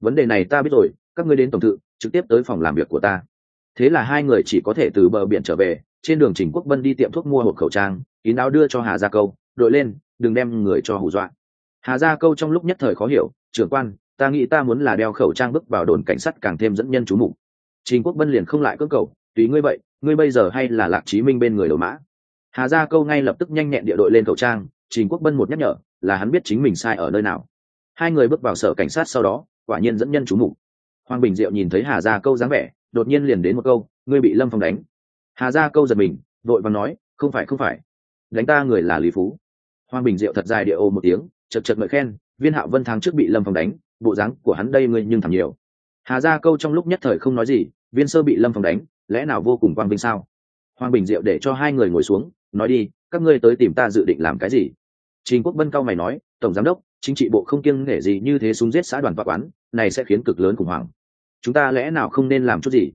Vấn đề này ta biết rồi, các ngươi đến tổng thự, trực tiếp tới phòng làm việc của ta. Thế là hai người chỉ có thể từ bờ biển trở về, trên đường trình quốc vân đi tiệm thuốc mua hộp khẩu trang, kín áo đưa cho hà gia câu, đội lên đừng đem người cho hù dọa. Hà gia câu trong lúc nhất thời khó hiểu, trưởng quan, ta nghĩ ta muốn là đeo khẩu trang bước vào đồn cảnh sát càng thêm dẫn nhân chú mục. Trình quốc vân liền không lại cưỡng cầu, tùy ngươi vậy, ngươi bây giờ hay là lạc chí minh bên người đầu mã? Hà gia câu ngay lập tức nhanh nhẹn địa đội lên khẩu trang, trình quốc bân một nhắc nhở, là hắn biết chính mình sai ở nơi nào. Hai người bước vào sở cảnh sát sau đó, quả nhiên dẫn nhân chú mục. Hoàng bình diệu nhìn thấy hà gia câu dáng vẻ, đột nhiên liền đến một câu, ngươi bị lâm phong đánh. Hà gia câu giật mình, vội và nói, không phải không phải. Đánh ta người là lý phú hoàng bình diệu thật dài địa ô một tiếng, chật chật ngợi khen, viên hạo vân tháng trước bị lâm phong đánh, bộ dáng của hắn đây ngươi nhưng thẳng nhiều. Hà gia câu trong lúc nhất thời không nói gì, viên sơ bị lâm phong đánh, lẽ nào vô cùng quang vinh sao? Hoàng bình diệu để cho hai người ngồi xuống, nói đi, các ngươi tới tìm ta dự định làm cái gì? Trình quốc bân cao mày nói, tổng giám đốc, chính trị bộ không kiêng nể gì như thế súng giết xã đoàn và quán, này sẽ khiến cực lớn khủng hoảng. Chúng ta lẽ nào không nên làm chút gì?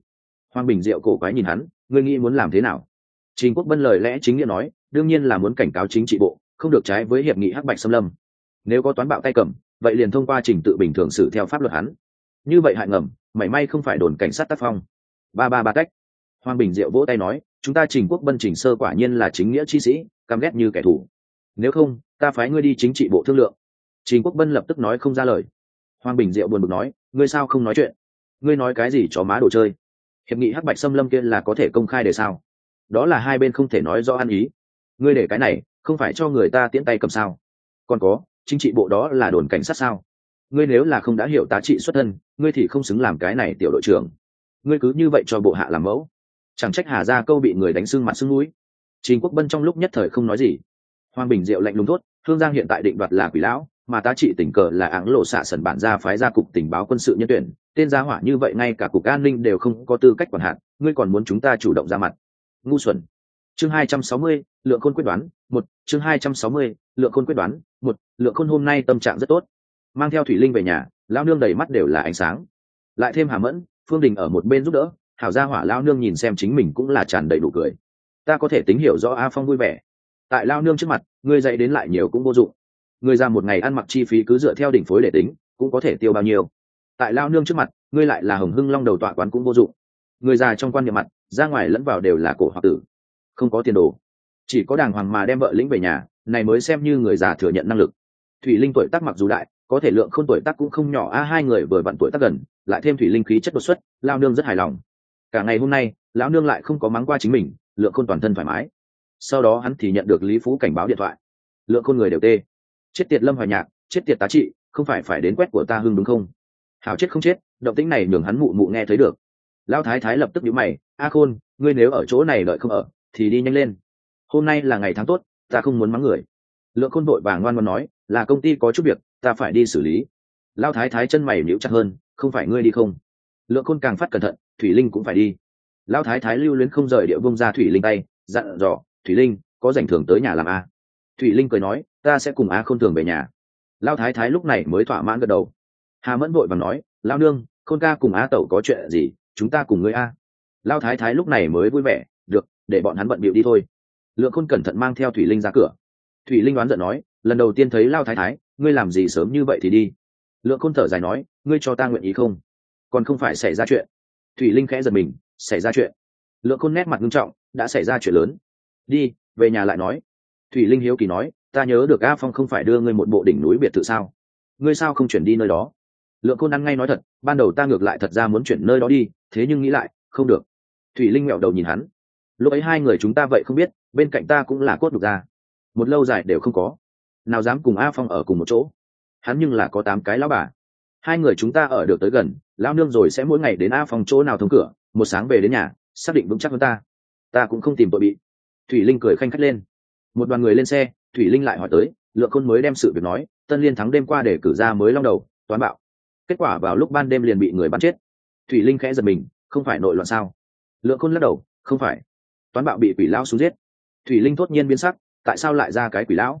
Hoàng bình diệu cổ quái nhìn hắn, ngươi nghĩ muốn làm thế nào? Trình quốc bân lời lẽ chính nghĩa nói, đương nhiên là muốn cảnh cáo chính trị bộ không được trái với hiệp nghị hắc bạch xâm lâm. Nếu có toán bạo tay cầm, vậy liền thông qua trình tự bình thường xử theo pháp luật hắn. Như vậy hại ngầm, mảy may không phải đồn cảnh sát tác phong. Ba ba ba cách. Hoàng bình diệu vỗ tay nói, chúng ta trình quốc bân trình sơ quả nhiên là chính nghĩa chi sĩ, căm ghét như kẻ thù. Nếu không, ta phái ngươi đi chính trị bộ thương lượng. Trình quốc bân lập tức nói không ra lời. Hoàng bình diệu buồn bực nói, ngươi sao không nói chuyện? Ngươi nói cái gì chó má đồ chơi? Hiệp nghị hắc bạch xâm lâm kia là có thể công khai để sao? Đó là hai bên không thể nói rõ ăn ý. Ngươi để cái này không phải cho người ta tiễn tay cầm sao? Còn có chính trị bộ đó là đồn cảnh sát sao? Ngươi nếu là không đã hiểu tá trị xuất thân ngươi thì không xứng làm cái này tiểu đội trưởng. Ngươi cứ như vậy cho bộ hạ làm mẫu. Chẳng trách hà ra câu bị người đánh xương mặt xương núi. Trình quốc bân trong lúc nhất thời không nói gì. Hoàng bình diệu lạnh lùng thốt, hương giang hiện tại định đoạt là quỷ lão mà tá trị tình cờ là áng lộ xạ sần bản ra phái ra cục tình báo quân sự nhân tuyển. Tên gia hỏa như vậy ngay cả cục an ninh đều không có tư cách quản hạn ngươi còn muốn chúng ta chủ động ra mặt. Ngu xuẩn chương hai trăm sáu mươi, lượng khôn quyết đoán, một. Chương hai trăm sáu mươi, lượng khôn quyết đoán, một. Lượng khôn hôm nay tâm trạng rất tốt. Mang theo thủy linh về nhà lao nương đầy mắt đều là ánh sáng. Lại thêm hà mẫn, phương đình ở một bên giúp đỡ, hảo gia hỏa lao nương nhìn xem chính mình cũng là tràn đầy đủ cười. Ta có thể tính hiểu rõ a phong vui vẻ. Tại lao nương trước mặt, ngươi dạy đến lại nhiều cũng vô dụng. Ngươi ra một ngày ăn mặc chi phí cứ dựa theo đỉnh phối để tính, cũng có thể tiêu bao nhiêu. Tại lao nương trước mặt, ngươi lại là hồng hưng long đầu tọa quán cũng vô dụng. Người già trong quan niệm mặt, ra ngoài lẫn vào đều là cổ hoặc tử không có tiền đồ. Chỉ có đàng hoàng mà đem vợ lĩnh về nhà, này mới xem như người già thừa nhận năng lực. Thủy linh tuổi tác mặc dù đại, có thể lượng không tuổi tác cũng không nhỏ, a, hai người vừa vặn tuổi tác gần, lại thêm thủy linh khí chất đột xuất lao nương rất hài lòng. Cả ngày hôm nay, lão nương lại không có mắng qua chính mình, lượng khôn toàn thân thoải mái. Sau đó hắn thì nhận được lý phú cảnh báo điện thoại. Lượng khôn người đều tê. Chết tiệt lâm hoài nhạc, chết tiệt tá trị, không phải phải đến quét của ta hưng đúng không? Hào chết không chết, động tĩnh này nhường hắn mụ mụ nghe thấy được. Lão thái thái lập tức nhíu mày, a khôn, ngươi nếu ở chỗ này đợi không ở thì đi nhanh lên. Hôm nay là ngày tháng tốt, ta không muốn mắng người. Lượng khôn vội vàng ngoan ngoan nói, là công ty có chút việc, ta phải đi xử lý. Lão thái thái chân mày nhíu chặt hơn, không phải ngươi đi không? Lượng khôn càng phát cẩn thận, thủy linh cũng phải đi. Lão thái thái lưu luyến không rời địa bông ra thủy linh tay, dặn dò, thủy linh, có rảnh thường tới nhà làm a? Thủy linh cười nói, ta sẽ cùng a không thường về nhà. Lão thái thái lúc này mới thỏa mãn gật đầu. Hà mẫn vội và nói, lão nương, khôn ca cùng a tẩu có chuyện gì, chúng ta cùng ngươi a. Lão thái thái lúc này mới vui vẻ để bọn hắn bận bịu đi thôi. Lượng khôn cẩn thận mang theo thủy linh ra cửa. Thủy linh đoán giận nói, lần đầu tiên thấy lao thái thái, ngươi làm gì sớm như vậy thì đi. Lượng khôn thở dài nói, ngươi cho ta nguyện ý không? Còn không phải xảy ra chuyện. Thủy linh khẽ giật mình, xảy ra chuyện. Lượng khôn nét mặt nghiêm trọng, đã xảy ra chuyện lớn. Đi, về nhà lại nói. Thủy linh hiếu kỳ nói, ta nhớ được a phong không phải đưa ngươi một bộ đỉnh núi biệt thự sao? Ngươi sao không chuyển đi nơi đó? Lượng khôn ăn ngay nói thật, ban đầu ta ngược lại thật ra muốn chuyển nơi đó đi, thế nhưng nghĩ lại, không được. Thủy linh mẹo đầu nhìn hắn lúc ấy hai người chúng ta vậy không biết, bên cạnh ta cũng là cốt đục ra một lâu dài đều không có. Nào dám cùng a phong ở cùng một chỗ? Hắn nhưng là có tám cái lão bà. Hai người chúng ta ở được tới gần, lão nương rồi sẽ mỗi ngày đến a phong chỗ nào thông cửa, một sáng về đến nhà, xác định vững chắc hơn ta. Ta cũng không tìm tội bị. Thủy linh cười khanh khách lên. Một đoàn người lên xe, thủy linh lại hỏi tới, lượng khôn mới đem sự việc nói, tân liên thắng đêm qua để cử ra mới long đầu, toán bạo. Kết quả vào lúc ban đêm liền bị người bắn chết. Thủy linh khẽ giật mình, không phải nội loạn sao? Lượng khôn lắc đầu, không phải toán bạo bị quỷ lão xuống giết. Thủy linh thốt nhiên biến sắc, tại sao lại ra cái quỷ lão?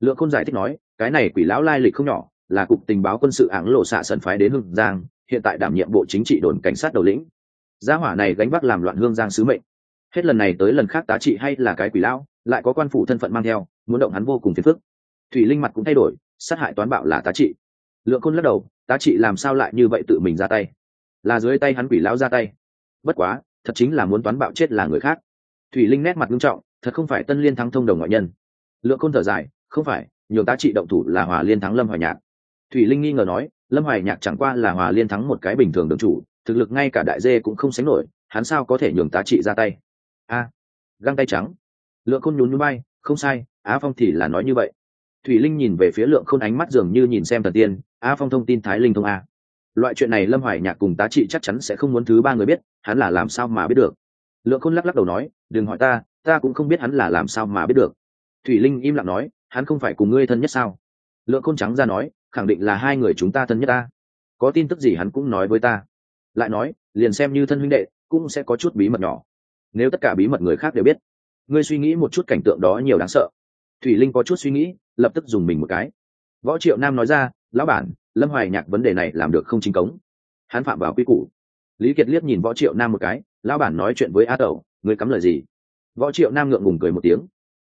Lượng khôn giải thích nói, cái này quỷ lão lai lịch không nhỏ, là cục tình báo quân sự áng lộ xạ sân phái đến hưng giang, hiện tại đảm nhiệm bộ chính trị đồn cảnh sát đầu lĩnh. Gia hỏa này gánh vác làm loạn hương giang sứ mệnh. Hết lần này tới lần khác tá trị hay là cái quỷ lão, lại có quan phủ thân phận mang theo, muốn động hắn vô cùng phiền phức. Thủy linh mặt cũng thay đổi, sát hại toán bạo là tá trị. Lượng khôn lắc đầu, tá trị làm sao lại như vậy tự mình ra tay? Là dưới tay hắn quỷ lão ra tay. Bất quá, thật chính là muốn toán bạo chết là người khác thủy linh nét mặt nghiêm trọng, thật không phải tân liên thắng thông đồng ngoại nhân. Lượng Côn thở dài, không phải, nhiều tá trị động thủ là hòa liên thắng lâm hoài nhạc. Thủy linh nghi ngờ nói, lâm hoài nhạc chẳng qua là hòa liên thắng một cái bình thường đường chủ, thực lực ngay cả đại dê cũng không sánh nổi, hắn sao có thể nhường tá trị ra tay? A, găng tay trắng. Lượng khôn nhún nhún bay không sai, á phong thì là nói như vậy. Thủy linh nhìn về phía lượng khôn ánh mắt dường như nhìn xem thần tiên, á phong thông tin thái linh thông a. Loại chuyện này lâm hoài nhạc cùng tá trị chắc chắn sẽ không muốn thứ ba người biết, hắn là làm sao mà biết được? Lượng khôn lắc lắc đầu nói, đừng hỏi ta ta cũng không biết hắn là làm sao mà biết được. Thủy linh im lặng nói, hắn không phải cùng ngươi thân nhất sao? Lượng khôn trắng ra nói, khẳng định là hai người chúng ta thân nhất ta. Có tin tức gì hắn cũng nói với ta. Lại nói, liền xem như thân huynh đệ, cũng sẽ có chút bí mật nhỏ. Nếu tất cả bí mật người khác đều biết, ngươi suy nghĩ một chút cảnh tượng đó nhiều đáng sợ. Thủy linh có chút suy nghĩ, lập tức dùng mình một cái. Võ triệu nam nói ra, lão bản, lâm hoài nhạc vấn đề này làm được không chính cống? Hắn phạm vào quy củ. Lý kiệt liếc nhìn võ triệu nam một cái lão bản nói chuyện với a tẩu, ngươi cắm lời gì? Võ triệu nam ngượng ngùng cười một tiếng.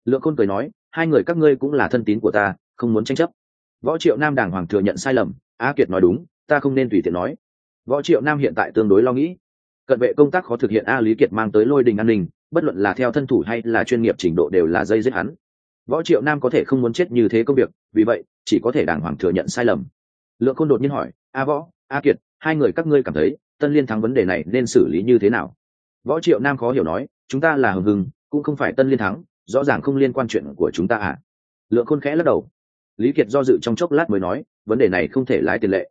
Lượng khôn cười nói, hai người các ngươi cũng là thân tín của ta, không muốn tranh chấp. Võ triệu nam đàng hoàng thừa nhận sai lầm, a kiệt nói đúng, ta không nên tùy tiện nói. Võ triệu nam hiện tại tương đối lo nghĩ. Cận vệ công tác khó thực hiện a lý kiệt mang tới lôi đình an ninh, bất luận là theo thân thủ hay là chuyên nghiệp trình độ đều là dây giết hắn. Võ triệu nam có thể không muốn chết như thế công việc, vì vậy, chỉ có thể đàng hoàng thừa nhận sai lầm. Lượng khôn đột nhiên hỏi, a võ, a kiệt, hai người các ngươi cảm thấy, tân liên thắng vấn đề này nên xử lý như thế nào? Võ triệu nam khó hiểu nói, chúng ta là hừng hừng, cũng không phải tân liên thắng, rõ ràng không liên quan chuyện của chúng ta à? Lượng khôn khẽ lắc đầu. Lý kiệt do dự trong chốc lát mới nói, vấn đề này không thể lái tiền lệ.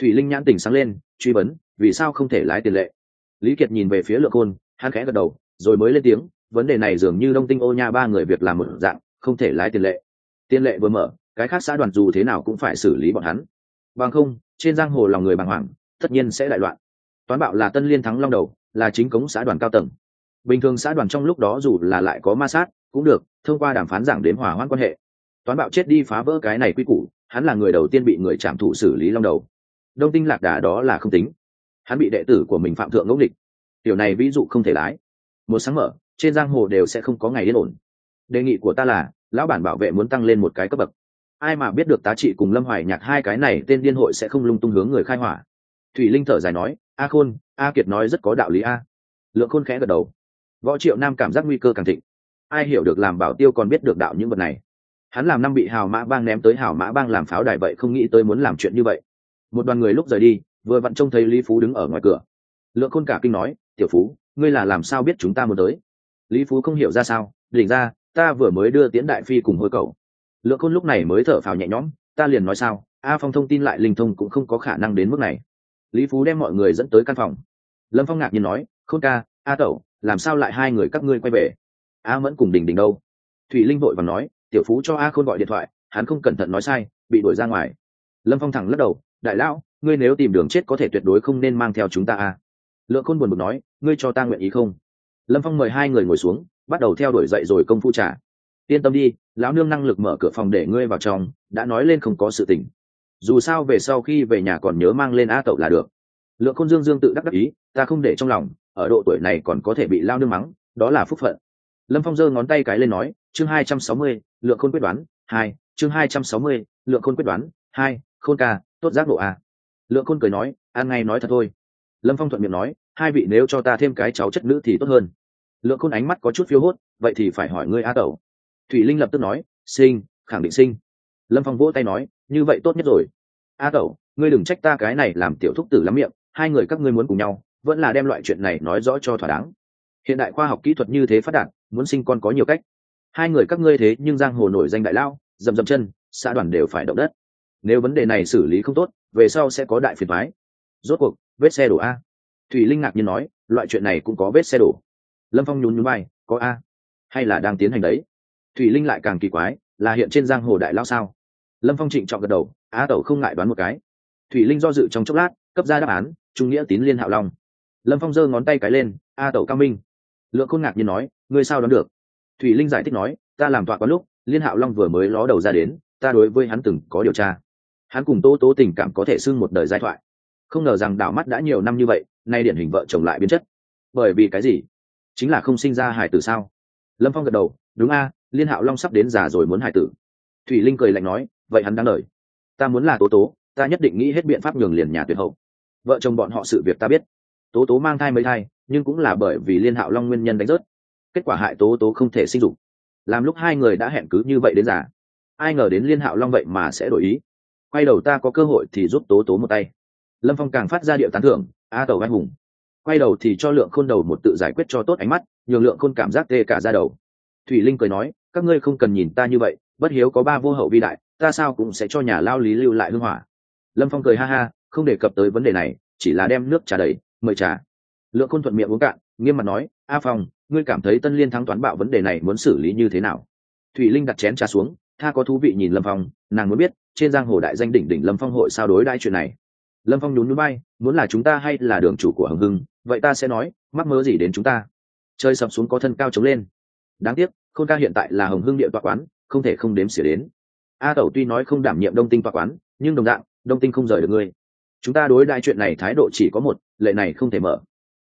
Thủy linh nhãn tình sáng lên, truy vấn, vì sao không thể lái tiền lệ? Lý kiệt nhìn về phía lượng khôn, hắn khẽ gật đầu, rồi mới lên tiếng, vấn đề này dường như đông tinh ô nha ba người việc làm một dạng, không thể lái tiền lệ. Tiền lệ vừa mở, cái khác xã đoàn dù thế nào cũng phải xử lý bọn hắn. Bằng không, trên giang hồ lòng người bàng hoàng, tất nhiên sẽ đại loạn. Toán bạo là tân liên thắng long đầu là chính cống xã đoàn cao tầng. Bình thường xã đoàn trong lúc đó dù là lại có ma sát, cũng được, thông qua đàm phán giảng đến hòa hoãn quan hệ. Toán bạo chết đi phá vỡ cái này quy củ, hắn là người đầu tiên bị người trảm thủ xử lý long đầu. Đông tinh lạc đà đó là không tính. Hắn bị đệ tử của mình phạm thượng ngẫu địch tiểu này ví dụ không thể lái. Một sáng mở, trên giang hồ đều sẽ không có ngày yên ổn. Đề nghị của ta là, lão bản bảo vệ muốn tăng lên một cái cấp bậc. Ai mà biết được tá trị cùng lâm hoài nhạc hai cái này, tên điên hội sẽ không lung tung hướng người khai hỏa. Thủy linh thở dài nói, a khôn a kiệt nói rất có đạo lý a. Lượng khôn khẽ gật đầu. Võ triệu nam cảm giác nguy cơ càng thịnh. Ai hiểu được làm bảo tiêu còn biết được đạo những vật này. Hắn làm năm bị hào mã bang ném tới hào mã bang làm pháo đài vậy không nghĩ tới muốn làm chuyện như vậy. Một đoàn người lúc rời đi, vừa vặn trông thấy lý phú đứng ở ngoài cửa. Lượng khôn cả kinh nói, tiểu phú, ngươi là làm sao biết chúng ta muốn tới? Lý phú không hiểu ra sao, đỉnh ra, ta vừa mới đưa tiễn đại phi cùng hôi cầu. Lượng khôn lúc này mới thở phào nhẹ nhõm, ta liền nói sao, a phong thông tin lại linh thông cũng không có khả năng đến mức này. Lý phú đem mọi người dẫn tới căn phòng lâm phong ngạc nhiên nói, khôn ca, a tẩu, làm sao lại hai người các ngươi quay về? A mẫn cùng đình đình đâu? Thủy linh vội và nói, tiểu phú cho a khôn gọi điện thoại, hắn không cẩn thận nói sai, bị đuổi ra ngoài. Lâm phong thẳng lắc đầu, đại lão, ngươi nếu tìm đường chết có thể tuyệt đối không nên mang theo chúng ta a. Lượng khôn buồn bực nói, ngươi cho ta nguyện ý không? Lâm phong mời hai người ngồi xuống, bắt đầu theo đuổi dậy rồi công phu trả yên tâm đi, lão nương năng lực mở cửa phòng để ngươi vào trong, đã nói lên không có sự tình. Dù sao về sau khi về nhà còn nhớ mang lên a tẩu là được lượng khôn dương dương tự đắc đắc ý, ta không để trong lòng, ở độ tuổi này còn có thể bị lao nương mắng, đó là phúc phận. Lâm phong giơ ngón tay cái lên nói, chương hai trăm sáu mươi, lượng khôn quyết đoán, hai, chương hai trăm sáu mươi, lượng khôn quyết đoán, hai, khôn ca, tốt giác độ a. Lượng khôn cười nói an ngay nói thật thôi. Lâm phong thuận miệng nói, hai vị nếu cho ta thêm cái cháu chất nữ thì tốt hơn. Lượng khôn ánh mắt có chút phiếu hốt, vậy thì phải hỏi ngươi a tẩu. Thủy linh lập tức nói, sinh, khẳng định sinh. Lâm phong vỗ tay nói, như vậy tốt nhất rồi. A tẩu, ngươi đừng trách ta cái này làm tiểu thúc tử lắm miệng hai người các ngươi muốn cùng nhau, vẫn là đem loại chuyện này nói rõ cho thỏa đáng. Hiện đại khoa học kỹ thuật như thế phát đạt, muốn sinh con có nhiều cách. Hai người các ngươi thế nhưng giang hồ nổi danh đại lao, dầm dầm chân, xã đoàn đều phải động đất. Nếu vấn đề này xử lý không tốt, về sau sẽ có đại phiền thoái rốt cuộc, vết xe đổ a. Thủy linh ngạc nhiên nói, loại chuyện này cũng có vết xe đổ. Lâm phong nhún nhún bay có a. Hay là đang tiến hành đấy? Thủy linh lại càng kỳ quái, là hiện trên giang hồ đại lao sao? Lâm phong trịnh trọng gật đầu, á tẩu không ngại đoán một cái thủy linh do dự trong chốc lát, cấp ra đáp án, trung nghĩa tín liên hạo long. Lâm phong giơ ngón tay cái lên, a tẩu cao minh. Lượng khôn ngạc nhiên nói, ngươi sao đoán được? Thủy linh giải thích nói, ta làm tọa có lúc, liên hạo long vừa mới ló đầu ra đến, ta đối với hắn từng có điều tra. Hắn cùng tố tố tình cảm có thể xưng một đời giai thoại. Không ngờ rằng đảo mắt đã nhiều năm như vậy, nay điển hình vợ chồng lại biến chất. Bởi vì cái gì? Chính là không sinh ra hải tử sao? Lâm phong gật đầu, đúng a, liên hạo long sắp đến già rồi muốn hải tử. Thủy linh cười lạnh nói, vậy hắn đáng lời. Ta muốn là tố tố ta nhất định nghĩ hết biện pháp nhường liền nhà tuyệt hậu. Vợ chồng bọn họ sự việc ta biết. Tố tố mang thai mấy thai, nhưng cũng là bởi vì liên hạo long nguyên nhân đánh rớt. Kết quả hại tố tố không thể sinh dục. Làm lúc hai người đã hẹn cứ như vậy đến già. Ai ngờ đến liên hạo long vậy mà sẽ đổi ý. Quay đầu ta có cơ hội thì giúp tố tố một tay. Lâm phong càng phát ra điệu tán thưởng, a tàu anh hùng. Quay đầu thì cho lượng khôn đầu một tự giải quyết cho tốt ánh mắt, nhường lượng khôn cảm giác tê cả ra đầu. Thủy linh cười nói, các ngươi không cần nhìn ta như vậy, bất hiếu có ba vô hậu vi đại, ta sao cũng sẽ cho nhà lao lý lưu lại hưng hỏa lâm phong cười ha ha, không đề cập tới vấn đề này, chỉ là đem nước trà đầy, mời trà. Lượng khôn thuận miệng uống cạn, nghiêm mặt nói, a phong, ngươi cảm thấy tân liên thắng toán bạo vấn đề này muốn xử lý như thế nào? Thủy linh đặt chén trà xuống, tha có thú vị nhìn lâm phong, nàng muốn biết, trên giang hồ đại danh đỉnh đỉnh lâm phong hội sao đối đai chuyện này? Lâm phong nhún núi bay muốn là chúng ta hay là đường chủ của hồng hưng, vậy ta sẽ nói, mắc mớ gì đến chúng ta? Chơi sập xuống có thân cao chống lên. Đáng tiếc, khôn ca hiện tại là hồng hưng địa tọa quán, không thể không đếm xỉa đến. A tẩu tuy nói không đảm nhiệm đông tinh tọa quán, nhưng đồng dạng đông tinh không rời được ngươi. Chúng ta đối đại chuyện này thái độ chỉ có một, lệ này không thể mở.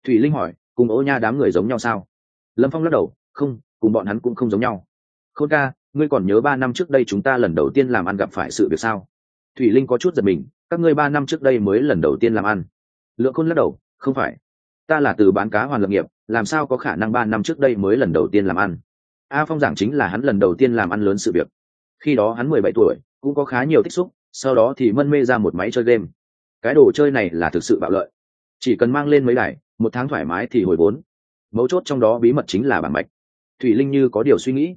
Thủy linh hỏi, cùng ô nha đám người giống nhau sao? Lâm phong lắc đầu, không, cùng bọn hắn cũng không giống nhau. Khôn ca, ngươi còn nhớ ba năm trước đây chúng ta lần đầu tiên làm ăn gặp phải sự việc sao? Thủy linh có chút giật mình, các ngươi ba năm trước đây mới lần đầu tiên làm ăn. Lượng khôn lắc đầu, không phải. Ta là từ bán cá hoàn lập nghiệp, làm sao có khả năng ba năm trước đây mới lần đầu tiên làm ăn? A phong giảng chính là hắn lần đầu tiên làm ăn lớn sự việc. Khi đó hắn mười bảy tuổi, cũng có khá nhiều tích xúc sau đó thì mân mê ra một máy chơi game. Cái đồ chơi này là thực sự bạo lợi. Chỉ cần mang lên mấy đài, một tháng thoải mái thì hồi vốn. Mấu chốt trong đó bí mật chính là bản mạch. Thủy linh như có điều suy nghĩ.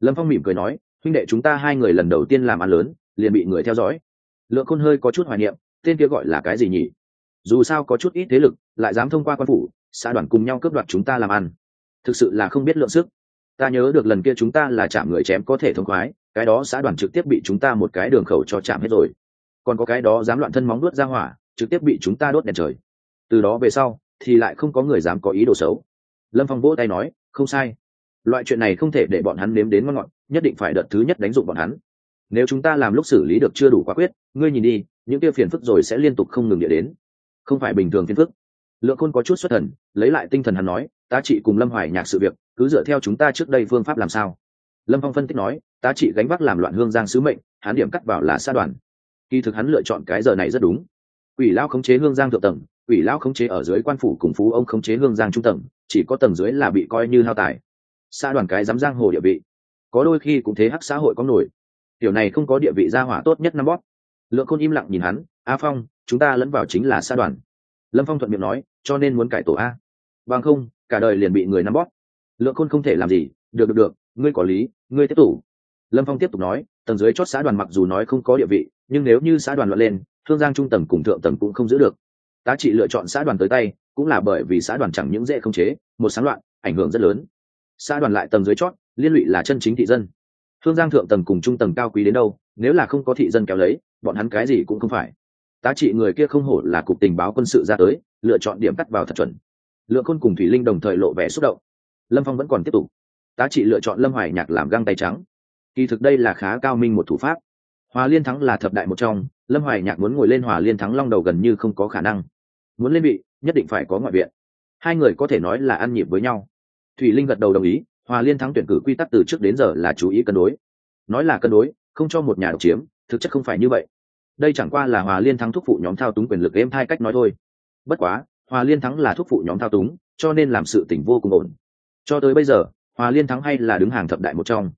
Lâm phong mỉm cười nói, huynh đệ chúng ta hai người lần đầu tiên làm ăn lớn, liền bị người theo dõi. Lượng khôn hơi có chút hoài niệm, tên kia gọi là cái gì nhỉ? Dù sao có chút ít thế lực, lại dám thông qua quan phủ, xã đoàn cùng nhau cướp đoạt chúng ta làm ăn. Thực sự là không biết lượng sức. Ta nhớ được lần kia chúng ta là chạm người chém có thể thông khoái cái đó xã đoàn trực tiếp bị chúng ta một cái đường khẩu cho chạm hết rồi. Còn có cái đó dám loạn thân móng đuốt ra hỏa, trực tiếp bị chúng ta đốt đèn trời. Từ đó về sau, thì lại không có người dám có ý đồ xấu. Lâm phong vỗ tay nói, không sai. Loại chuyện này không thể để bọn hắn nếm đến ngon ngọt, nhất định phải đợt thứ nhất đánh dụng bọn hắn. Nếu chúng ta làm lúc xử lý được chưa đủ quả quyết, ngươi nhìn đi, những kia phiền phức rồi sẽ liên tục không ngừng địa đến. Không phải bình thường phiền phức. Lượng khôn có chút xuất thần, lấy lại tinh thần hắn nói ta chị cùng lâm hoài nhạc sự việc, cứ dựa theo chúng ta trước đây phương pháp làm sao? Lâm phong phân tích nói ta trị gánh vác làm loạn hương giang sứ mệnh hắn điểm cắt vào là sa đoàn. Kỳ thực hắn lựa chọn cái giờ này rất đúng. Ủy lao khống chế hương giang thượng tầng ủy lao khống chế ở dưới quan phủ cùng phú ông khống chế hương giang trung tầng, chỉ có tầng dưới là bị coi như hao tài. Xã đoàn cái dám giang hồ địa vị, có đôi khi cũng thế hắc xã hội có nổi. Tiểu này không có địa vị gia hỏa tốt nhất năm bót lượng khôn im lặng nhìn hắn, a phong, chúng ta lẫn vào chính là xã đoàn. Lâm phong thuận miệng nói, cho nên muốn cải tổ a. Bằng không, cả đời liền bị người nắm bót lượng khôn không thể làm gì, được được được, ngươi có lý, ngươi tiếp tục lâm phong tiếp tục nói, tầng dưới chót xã đoàn mặc dù nói không có địa vị, nhưng nếu như xã đoàn luận lên, thương giang trung tầng cùng thượng tầng cũng không giữ được. Tá trị lựa chọn xã đoàn tới tay, cũng là bởi vì xã đoàn chẳng những dễ không chế, một sáng loạn, ảnh hưởng rất lớn. Xã đoàn lại tầng dưới chót liên lụy là chân chính thị dân. Thương giang thượng tầng cùng trung tầng cao quý đến đâu, nếu là không có thị dân kéo lấy, bọn hắn cái gì cũng không phải. Tá trị người kia không hổ là cục tình báo quân sự ra tới, lựa chọn điểm cắt vào thật chuẩn. Lượng khôn cùng thủy linh đồng thời lộ vẻ xúc động. Lâm phong vẫn còn tiếp tục. Tá trị lựa chọn lâm hoài nhạc làm găng tay trắng kỳ thực đây là khá cao minh một thủ pháp. Hòa liên thắng là thập đại một trong, lâm hoài nhạc muốn ngồi lên hòa liên thắng long đầu gần như không có khả năng. Muốn lên vị, nhất định phải có ngoại viện. Hai người có thể nói là ăn nhịp với nhau. Thủy linh gật đầu đồng ý, hòa liên thắng tuyển cử quy tắc từ trước đến giờ là chú ý cân đối. Nói là cân đối, không cho một nhà độc chiếm, thực chất không phải như vậy. Đây chẳng qua là hòa liên thắng thúc phụ nhóm thao túng quyền lực êm hai cách nói thôi. Bất quá, hòa liên thắng là thúc phụ nhóm thao túng, cho nên làm sự tỉnh vô cùng ổn. Cho tới bây giờ, hòa liên thắng hay là đứng hàng thập đại một trong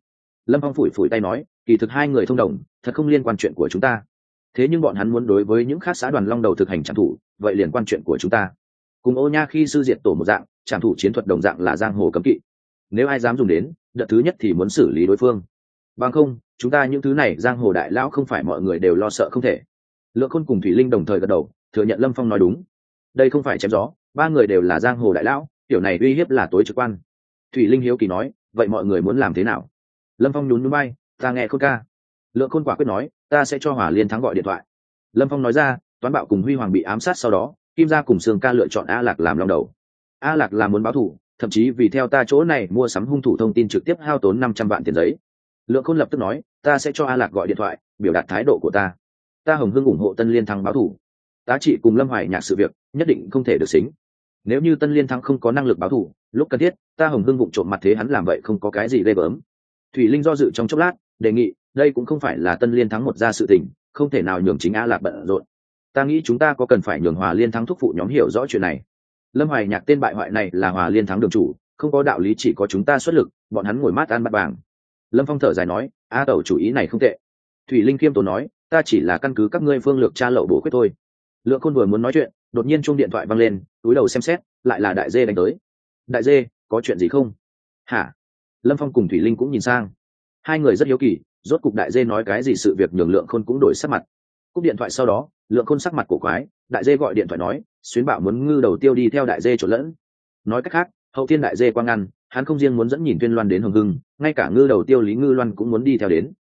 lâm phong phủi phủi tay nói, kỳ thực hai người thông đồng, thật không liên quan chuyện của chúng ta. Thế nhưng bọn hắn muốn đối với những khác xã đoàn long đầu thực hành trang thủ, vậy liền quan chuyện của chúng ta. Cùng ô nha khi sư diệt tổ một dạng trang thủ chiến thuật đồng dạng là giang hồ cấm kỵ. Nếu ai dám dùng đến, đợt thứ nhất thì muốn xử lý đối phương. Bằng không, chúng ta những thứ này giang hồ đại lão không phải mọi người đều lo sợ không thể. Lượng khôn cùng thủy linh đồng thời gật đầu, thừa nhận lâm phong nói đúng. Đây không phải chém gió, ba người đều là giang hồ đại lão kiểu này uy hiếp là tối trực quan. Thủy linh hiếu kỳ nói, vậy mọi người muốn làm thế nào? Lâm phong nhún núi bay ta nghe khôn ca. Lượng khôn quả quyết nói ta sẽ cho hỏa liên thắng gọi điện thoại. Lâm phong nói ra toán bạo cùng huy hoàng bị ám sát sau đó kim gia cùng sương ca lựa chọn a lạc làm long đầu. A lạc là muốn báo thù, thậm chí vì theo ta chỗ này mua sắm hung thủ thông tin trực tiếp hao tốn năm trăm vạn tiền giấy. Lượng khôn lập tức nói ta sẽ cho a lạc gọi điện thoại biểu đạt thái độ của ta. Ta hồng hưng ủng hộ tân liên thắng báo thù. tá trị cùng lâm hoài nhạc sự việc nhất định không thể được xính. Nếu như tân liên thắng không có năng lực báo thù, lúc cần thiết ta hồng hưng vụng trộm mặt thế hắn làm vậy không có cái gì ghê gớm thủy linh do dự trong chốc lát, đề nghị, đây cũng không phải là tân liên thắng một ra sự tình, không thể nào nhường chính a lạc bận rộn. Ta nghĩ chúng ta có cần phải nhường hòa liên thắng thúc phụ nhóm hiểu rõ chuyện này. Lâm hoài nhạc tên bại hoại này là hòa liên thắng đường chủ, không có đạo lý chỉ có chúng ta xuất lực, bọn hắn ngồi mát ăn mặt vàng. Lâm phong thở dài nói, a tẩu chủ ý này không tệ. Thủy linh khiêm tốn nói, ta chỉ là căn cứ các ngươi phương lược tra lậu bổ quyết thôi. Lượng khôn vừa muốn nói chuyện, đột nhiên chung điện thoại văng lên, túi đầu xem xét, lại là đại dê đánh tới. Đại dê, có chuyện gì không? Hả? Lâm phong cùng thủy linh cũng nhìn sang. Hai người rất hiếu kỳ rốt cục đại dê nói cái gì sự việc nhường lượng khôn cũng đổi sắc mặt. Cúp điện thoại sau đó lượng khôn sắc mặt cổ quái đại dê gọi điện thoại nói xuyến bảo muốn ngư đầu tiêu đi theo đại dê trộn lẫn. Nói cách khác hậu thiên đại dê quang ngăn hắn không riêng muốn dẫn nhìn tuyên loan đến hồng hưng ngay cả ngư đầu tiêu lý ngư loan cũng muốn đi theo đến.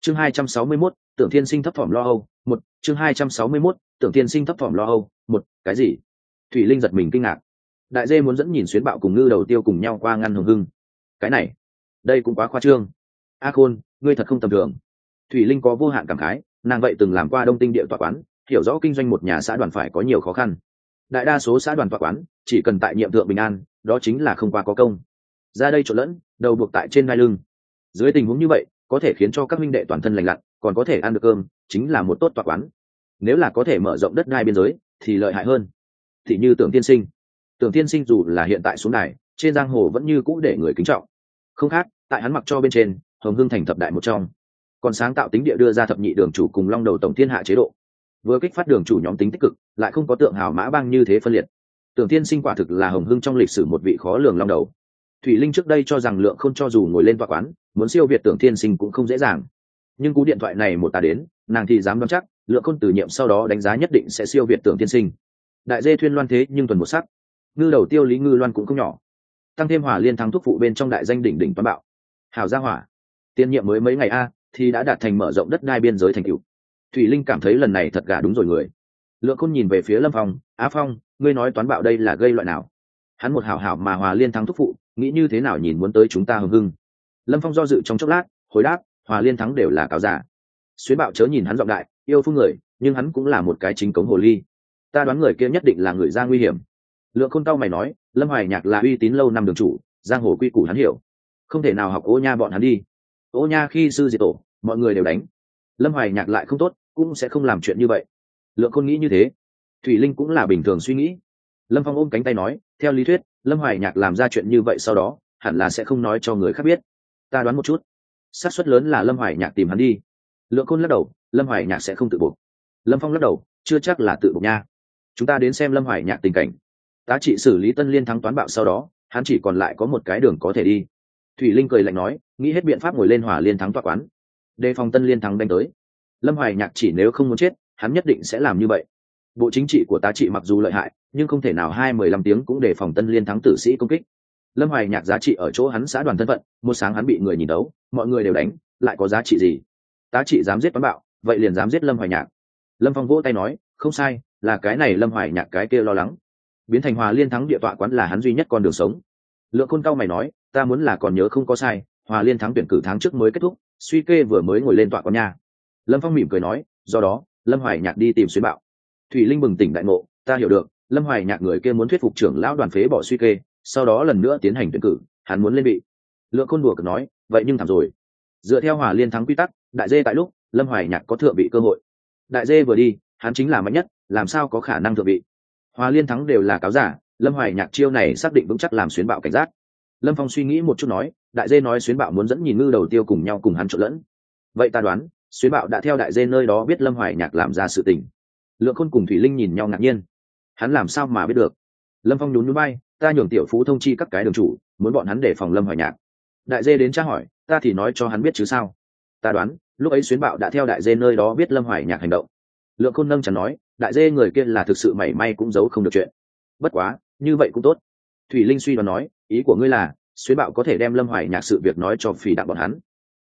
Chương hai trăm sáu mươi 261, tưởng thiên sinh thấp thỏm lo âu một chương hai trăm sáu mươi 261, tưởng thiên sinh thấp thỏm lo âu một cái gì? Thủy linh giật mình kinh ngạc. Đại dê muốn dẫn nhìn xuyến bạo cùng ngư đầu tiêu cùng nhau qua ngăn hồng hưng. Cái này đây cũng quá khoa trương. A khôn, ngươi thật không tầm thường. Thủy linh có vô hạn cảm khái, nàng vậy từng làm qua đông tinh địa tọa quán, hiểu rõ kinh doanh một nhà xã đoàn phải có nhiều khó khăn. Đại đa số xã đoàn tọa quán, chỉ cần tại nhiệm thượng bình an, đó chính là không qua có công. Ra đây trộn lẫn, đầu buộc tại trên ngai lưng. Dưới tình huống như vậy, có thể khiến cho các minh đệ toàn thân lành lặn, còn có thể ăn được cơm, chính là một tốt tọa quán. Nếu là có thể mở rộng đất ngai biên giới, thì lợi hại hơn. Thì như tưởng tiên sinh. Tưởng tiên sinh dù là hiện tại xuống này trên giang hồ vẫn như cũ để người kính trọng không khác, tại hắn mặc cho bên trên, hồng hưng thành thập đại một trong. Còn sáng tạo tính địa đưa ra thập nhị đường chủ cùng long đầu tổng thiên hạ chế độ. Vừa kích phát đường chủ nhóm tính tích cực, lại không có tượng hào mã bang như thế phân liệt. Tưởng tiên sinh quả thực là hồng hưng trong lịch sử một vị khó lường long đầu. Thủy linh trước đây cho rằng lượng không cho dù ngồi lên tòa quán, muốn siêu việt tưởng tiên sinh cũng không dễ dàng. Nhưng cú điện thoại này một ta đến, nàng thì dám đoán chắc, lượng khôn từ nhiệm sau đó đánh giá nhất định sẽ siêu việt tưởng tiên sinh. Đại dê thuyên loan thế nhưng tuần một sắc. Ngư đầu tiêu lý ngư loan cũng không nhỏ tăng thêm hỏa liên thắng thuốc phụ bên trong đại danh đỉnh đỉnh toán bạo. Hào gia hỏa. Tiên nhiệm mới mấy ngày a, thì đã đạt thành mở rộng đất đai biên giới thành cựu thủy linh cảm thấy lần này thật gà đúng rồi người. Lượng khôn nhìn về phía lâm phong, á phong, ngươi nói toán bạo đây là gây loại nào? Hắn một hảo hảo mà hòa liên thắng thúc phụ, nghĩ như thế nào nhìn muốn tới chúng ta hưng hưng. Lâm phong do dự trong chốc lát, hồi đáp hòa liên thắng đều là cáo giả. Xuyến bạo chớ nhìn hắn giọng đại, yêu phương người, nhưng hắn cũng là một cái chính cống hồ ly. Ta đoán người kia nhất định là người ra nguy hiểm lượng khôn cao mày nói, lâm hoài nhạc là uy tín lâu năm đường chủ, giang hồ quy củ hắn hiểu. Không thể nào học ô nha bọn hắn đi. Ô nha khi sư diệt tổ, mọi người đều đánh. Lâm hoài nhạc lại không tốt, cũng sẽ không làm chuyện như vậy. Lượng khôn nghĩ như thế. Thủy linh cũng là bình thường suy nghĩ. Lâm phong ôm cánh tay nói, theo lý thuyết, lâm hoài nhạc làm ra chuyện như vậy sau đó, hẳn là sẽ không nói cho người khác biết. Ta đoán một chút. Xác suất lớn là lâm hoài nhạc tìm hắn đi. Lượng khôn lắc đầu, lâm hoài nhạc sẽ không tự buộc. Lâm phong lắc đầu, chưa chắc là tự buộc nha. Chúng ta đến xem lâm hoài nhạc tình cảnh tá trị xử lý tân liên thắng toán bạo sau đó, hắn chỉ còn lại có một cái đường có thể đi. Thủy linh cười lạnh nói, nghĩ hết biện pháp ngồi lên hỏa liên thắng toa quán. Đề phòng tân liên thắng đánh tới. Lâm hoài nhạc chỉ nếu không muốn chết, hắn nhất định sẽ làm như vậy. Bộ chính trị của tá trị mặc dù lợi hại, nhưng không thể nào hai mười lăm tiếng cũng đề phòng tân liên thắng tử sĩ công kích. Lâm hoài nhạc giá trị ở chỗ hắn xã đoàn thân phận, một sáng hắn bị người nhìn đấu, mọi người đều đánh, lại có giá trị gì? Tá trị dám giết toán bạo, vậy liền dám giết lâm hoài nhạc. Lâm phong vỗ tay nói, không sai, là cái này lâm hoài nhạc cái kia lo lắng biến thành hòa liên thắng địa tọa quán là hắn duy nhất con đường sống. Lượng khôn cao mày nói, ta muốn là còn nhớ không có sai, hòa liên thắng tuyển cử tháng trước mới kết thúc, suy kê vừa mới ngồi lên tọa quán nhà lâm phong mỉm cười nói, do đó, lâm hoài nhạc đi tìm xuyên bạo. Thủy linh bừng tỉnh đại ngộ, ta hiểu được, lâm hoài nhạc người kia muốn thuyết phục trưởng lão đoàn phế bỏ suy kê, sau đó lần nữa tiến hành tuyển cử, hắn muốn lên bị lượng khôn đùa cực nói, vậy nhưng thảm rồi. Dựa theo hòa liên thắng quy tắc, đại dê tại lúc, lâm hoài nhạc có thượng vị cơ hội. Đại dê vừa đi, hắn chính là mạnh nhất, làm sao có khả năng thượng vị? Hòa liên thắng đều là cáo giả, lâm hoài nhạc chiêu này xác định vững chắc làm xuyến bạo cảnh giác. Lâm phong suy nghĩ một chút nói, đại dê nói xuyến bạo muốn dẫn nhìn ngư đầu tiêu cùng nhau cùng hắn trộn lẫn. Vậy ta đoán, xuyến bạo đã theo đại dê nơi đó biết lâm hoài nhạc làm ra sự tình. Lượng khôn cùng thủy linh nhìn nhau ngạc nhiên. Hắn làm sao mà biết được? Lâm phong nhún núi bay ta nhường tiểu phú thông chi các cái đường chủ, muốn bọn hắn để phòng lâm hoài nhạc. Đại dê đến tra hỏi, ta thì nói cho hắn biết chứ sao? Ta đoán, lúc ấy xuyến bạo đã theo đại dê nơi đó biết lâm hoài nhạc hành động. Lượng khôn nâng chẳng nói đại dê người kia là thực sự mảy may cũng giấu không được chuyện. Bất quá, như vậy cũng tốt. Thủy linh suy đoán nói, ý của ngươi là, xuyến bạo có thể đem lâm hoài nhạc sự việc nói cho phỉ đặng bọn hắn.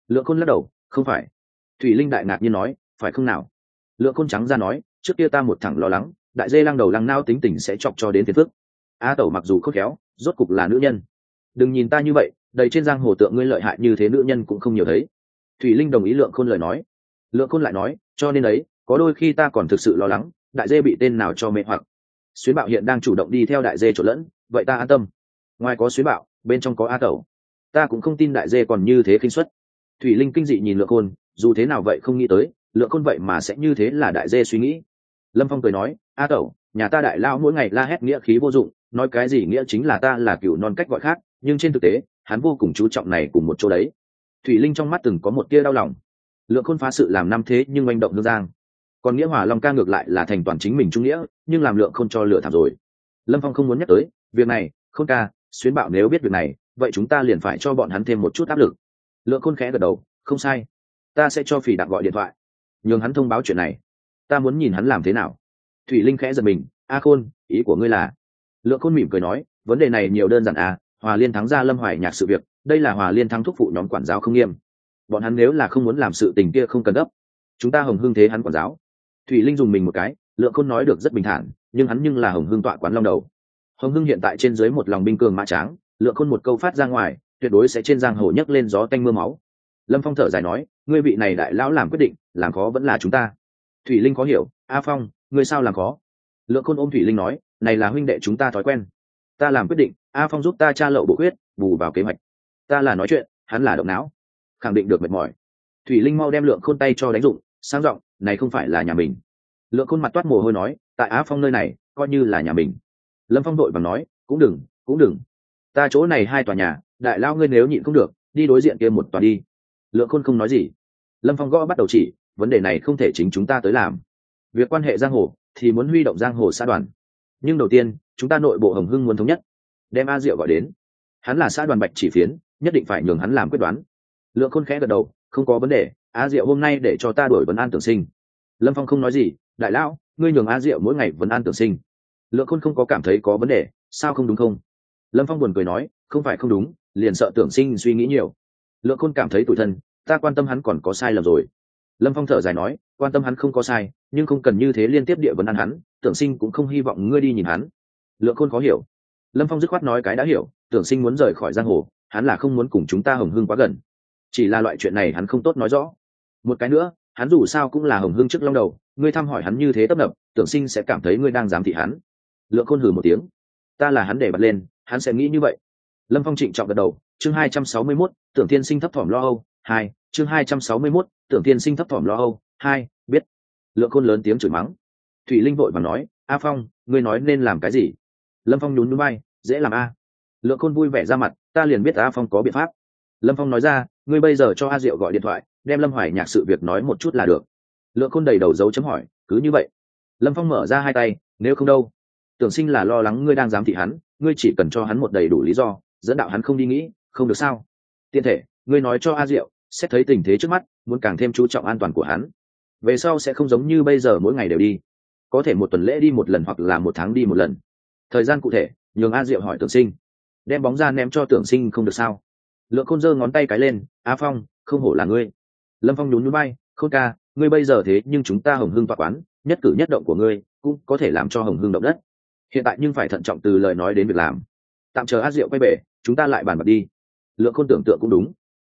Lượng khôn lắc đầu, không phải. Thủy linh đại ngạc nhiên nói, phải không nào? Lượng khôn trắng ra nói, trước kia ta một thẳng lo lắng, đại dê lăng đầu lăng nao tính tình sẽ chọc cho đến phiền phức. A tẩu mặc dù khốc khéo, rốt cục là nữ nhân. Đừng nhìn ta như vậy, đầy trên giang hồ tượng ngươi lợi hại như thế nữ nhân cũng không nhiều thấy. Thủy linh đồng ý lượng khôn lời nói. Lượng khôn lại nói, cho nên đấy có đôi khi ta còn thực sự lo lắng đại dê bị tên nào cho mê hoặc. Xuyến bạo hiện đang chủ động đi theo đại dê trộn lẫn, vậy ta an tâm. Ngoài có xuyến bạo, bên trong có a tẩu. Ta cũng không tin đại dê còn như thế khinh xuất thủy linh kinh dị nhìn lượng khôn, dù thế nào vậy không nghĩ tới, lượng khôn vậy mà sẽ như thế là đại dê suy nghĩ. Lâm phong cười nói, a tẩu, nhà ta đại lao mỗi ngày la hét nghĩa khí vô dụng, nói cái gì nghĩa chính là ta là cựu non cách gọi khác, nhưng trên thực tế, hắn vô cùng chú trọng này cùng một chỗ đấy. Thủy linh trong mắt từng có một tia đau lòng. Lượng khôn phá sự làm năm thế nhưng manh động hương giang còn nghĩa hòa long ca ngược lại là thành toàn chính mình trung nghĩa, nhưng làm lượng không cho lựa thảm rồi. Lâm phong không muốn nhắc tới, việc này không ca, xuyến bảo nếu biết việc này, vậy chúng ta liền phải cho bọn hắn thêm một chút áp lực. Lượng khôn khẽ gật đầu, không sai. Ta sẽ cho phỉ đặng gọi điện thoại. Nhường hắn thông báo chuyện này. Ta muốn nhìn hắn làm thế nào. Thủy linh khẽ giật mình, a khôn, ý của ngươi là? Lượng khôn mỉm cười nói, vấn đề này nhiều đơn giản à hòa liên thắng ra lâm hoài nhạc sự việc, đây là hòa liên thắng thúc phụ nhóm quản giáo không nghiêm. Bọn hắn nếu là không muốn làm sự tình kia không cần gấp. Chúng ta hồng hưng thế hắn quản giáo thủy linh dùng mình một cái, lượng khôn nói được rất bình thản, nhưng hắn nhưng là hồng hưng tọa quán long đầu. Hồng hưng hiện tại trên dưới một lòng binh cường mã tráng, lượng khôn một câu phát ra ngoài, tuyệt đối sẽ trên giang hồ nhấc lên gió tanh mưa máu. Lâm phong thở dài nói, ngươi vị này đại lão làm quyết định, làm khó vẫn là chúng ta. Thủy linh khó hiểu, a phong, ngươi sao làm khó? Lượng khôn ôm thủy linh nói, này là huynh đệ chúng ta thói quen. Ta làm quyết định, a phong giúp ta tra lậu bộ quyết, bù vào kế hoạch. Ta là nói chuyện, hắn là động não. Khẳng định được mệt mỏi. Thủy linh mau đem lượng khôn tay cho đánh dụng sang giọng, này không phải là nhà mình. Lượng khôn mặt toát mồ hôi nói, tại á phong nơi này, coi như là nhà mình. Lâm phong đội bằng nói, cũng đừng cũng đừng. Ta chỗ này hai tòa nhà, đại lao ngươi nếu nhịn không được, đi đối diện kia một tòa đi. Lượng khôn không nói gì. Lâm phong gõ bắt đầu chỉ, vấn đề này không thể chính chúng ta tới làm. Việc quan hệ giang hồ thì muốn huy động giang hồ xã đoàn. Nhưng đầu tiên, chúng ta nội bộ hồng hưng muốn thống nhất, đem a diệu gọi đến. Hắn là xã đoàn bạch chỉ phiến, nhất định phải nhường hắn làm quyết đoán. Lượng khôn khẽ gật đầu, không có vấn đề a diệu hôm nay để cho ta đổi vấn an tưởng sinh. Lâm phong không nói gì, đại lão, ngươi nhường a diệu mỗi ngày vấn an tưởng sinh. Lượng khôn không có cảm thấy có vấn đề, sao không đúng không? Lâm phong buồn cười nói, không phải không đúng, liền sợ tưởng sinh suy nghĩ nhiều. Lượng khôn cảm thấy tủi thân, ta quan tâm hắn còn có sai lầm rồi. Lâm phong thở dài nói, quan tâm hắn không có sai, nhưng không cần như thế liên tiếp địa vấn ăn hắn, tưởng sinh cũng không hy vọng ngươi đi nhìn hắn. Lượng khôn khó hiểu. Lâm phong dứt khoát nói cái đã hiểu, tưởng sinh muốn rời khỏi giang hồ, hắn là không muốn cùng chúng ta hồng hưng quá gần. Chỉ là loại chuyện này hắn không tốt nói rõ một cái nữa, hắn dù sao cũng là hồng hưng trước long đầu, ngươi thăm hỏi hắn như thế tấp nập, tưởng sinh sẽ cảm thấy ngươi đang giám thị hắn. Lượng khôn hử một tiếng. Ta là hắn để bật lên, hắn sẽ nghĩ như vậy. Lâm phong trịnh trọng gật đầu, chương hai trăm sáu mươi mốt, tưởng tiên sinh thấp thỏm lo âu, hai, chương hai trăm sáu mươi mốt, tưởng tiên sinh thấp thỏm lo âu, hai, biết. Lượng khôn lớn tiếng chửi mắng. Thủy linh vội và nói, a phong, ngươi nói nên làm cái gì? Lâm phong nhún núi bay dễ làm a. Lượng khôn vui vẻ ra mặt, ta liền biết a phong có biện pháp. Lâm phong nói ra, ngươi bây giờ cho a diệu gọi điện thoại đem lâm hoài nhạc sự việc nói một chút là được. Lượng khôn đầy đầu dấu chấm hỏi, cứ như vậy? Lâm phong mở ra hai tay, nếu không đâu, tưởng sinh là lo lắng ngươi đang giám thị hắn, ngươi chỉ cần cho hắn một đầy đủ lý do, dẫn đạo hắn không đi nghĩ, không được sao? Tiện thể, ngươi nói cho a diệu, xét thấy tình thế trước mắt, muốn càng thêm chú trọng an toàn của hắn. Về sau sẽ không giống như bây giờ mỗi ngày đều đi. Có thể một tuần lễ đi một lần hoặc là một tháng đi một lần. Thời gian cụ thể, nhường a diệu hỏi tưởng sinh. Đem bóng ra ném cho tưởng sinh không được sao? Lượng khôn giơ ngón tay cái lên, a phong, không hổ là ngươi lâm phong nhún nhún bay khôn ca, ngươi bây giờ thế nhưng chúng ta hồng hưng tọa quán, nhất cử nhất động của ngươi cũng có thể làm cho hồng hưng động đất. Hiện tại nhưng phải thận trọng từ lời nói đến việc làm. Tạm chờ a diệu quay về, chúng ta lại bàn bạc đi. Lượng khôn tưởng tượng cũng đúng.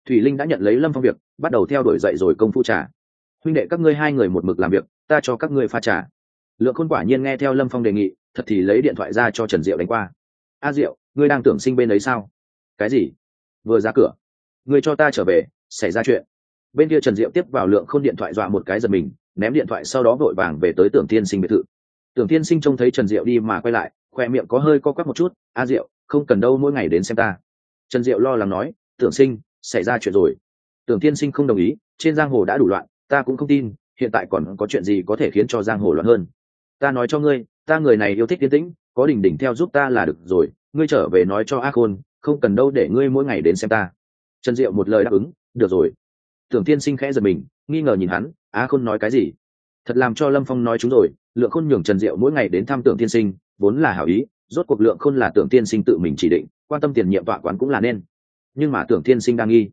Thủy linh đã nhận lấy lâm phong việc, bắt đầu theo đuổi dậy rồi công phu trà. Huynh đệ các ngươi hai người một mực làm việc, ta cho các ngươi pha trà. Lượng khôn quả nhiên nghe theo lâm phong đề nghị, thật thì lấy điện thoại ra cho trần diệu đánh qua. A diệu ngươi đang tưởng sinh bên ấy sao? Cái gì? Vừa ra cửa. Ngươi cho ta trở về, xảy ra chuyện bên kia trần diệu tiếp vào lượng k h ô n điện thoại dọa một cái giật mình, ném điện thoại sau đó vội vàng về tới tưởng tiên sinh biệt thự. Tưởng tiên sinh trông thấy trần diệu đi mà quay lại, khoe miệng có hơi co quắp một chút, a diệu, không cần đâu, mỗi ngày đến xem ta. Trần diệu lo lắng nói, tưởng sinh, xảy ra chuyện rồi. Tưởng tiên sinh không đồng ý, trên giang hồ đã đủ loạn, ta cũng không tin, hiện tại còn có chuyện gì có thể khiến cho giang hồ loạn hơn. Ta nói cho ngươi, ta người này yêu thích tiến tĩnh, có đỉnh đỉnh theo giúp ta là được rồi, ngươi trở về nói cho a khôn, không cần đâu, để ngươi mỗi ngày đến xem ta. Trần diệu một lời đáp ứng, được rồi tưởng tiên sinh khẽ giật mình, nghi ngờ nhìn hắn a khôn nói cái gì? Thật làm cho lâm phong nói chúng rồi, lượng khôn nhường trần diệu mỗi ngày đến thăm tưởng tiên sinh, vốn là hảo ý, rốt cuộc lượng khôn là tưởng tiên sinh tự mình chỉ định, quan tâm tiền nhiệm tọa quán cũng là nên. Nhưng mà tưởng tiên sinh đang nghi.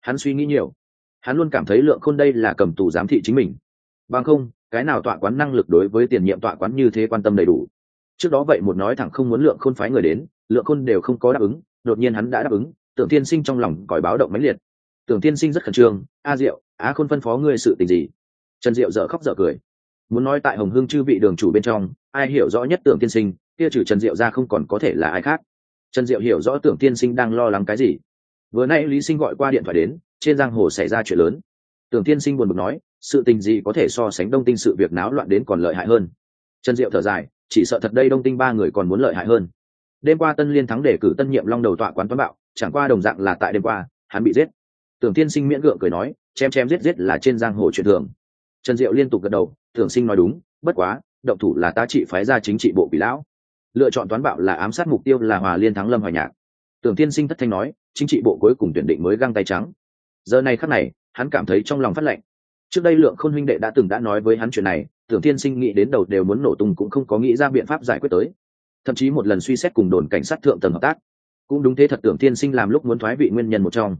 Hắn suy nghĩ nhiều. Hắn luôn cảm thấy lượng khôn đây là cầm tù giám thị chính mình. Bằng không, cái nào tọa quán năng lực đối với tiền nhiệm tọa quán như thế quan tâm đầy đủ? Trước đó vậy một nói thẳng không muốn lượng khôn phái người đến, lượng khôn đều không có đáp ứng, đột nhiên hắn đã đáp ứng, tưởng tiên sinh trong lòng còi báo động mãnh liệt tưởng tiên sinh rất khẩn trương, a diệu á khôn phân phó ngươi sự tình gì? Trần diệu dở khóc dở cười. Muốn nói tại hồng hương chư vị đường chủ bên trong, ai hiểu rõ nhất tưởng tiên sinh, kia trừ trần diệu ra không còn có thể là ai khác. Trần diệu hiểu rõ tưởng tiên sinh đang lo lắng cái gì. Vừa nay lý sinh gọi qua điện thoại đến, trên giang hồ xảy ra chuyện lớn. Tưởng tiên sinh buồn bực nói, sự tình gì có thể so sánh đông tinh sự việc náo loạn đến còn lợi hại hơn? Trần diệu thở dài, chỉ sợ thật đây đông tinh ba người còn muốn lợi hại hơn. Đêm qua tân liên thắng để cử tân nhiệm long đầu tọa quán toán bạo, chẳng qua đồng dạng là tại đêm qua, hắn bị giết tưởng tiên sinh miễn gượng cười nói, chém chém giết giết là trên giang hồ truyền thường. Trần diệu liên tục gật đầu, tưởng sinh nói đúng, bất quá, động thủ là ta trị phái ra chính trị bộ quỷ lão. Lựa chọn toán bạo là ám sát mục tiêu là hòa liên thắng lâm hoài nhạc. Tưởng tiên sinh thất thanh nói, chính trị bộ cuối cùng tuyển định mới găng tay trắng. Giờ này khắc này, hắn cảm thấy trong lòng phát lệnh. Trước đây lượng khôn huynh đệ đã từng đã nói với hắn chuyện này, tưởng tiên sinh nghĩ đến đầu đều muốn nổ tung cũng không có nghĩ ra biện pháp giải quyết tới. Thậm chí một lần suy xét cùng đồn cảnh sát thượng tầng hợp tác. Cũng đúng thế thật tưởng tiên sinh làm lúc muốn thoái vị nguyên nhân một trong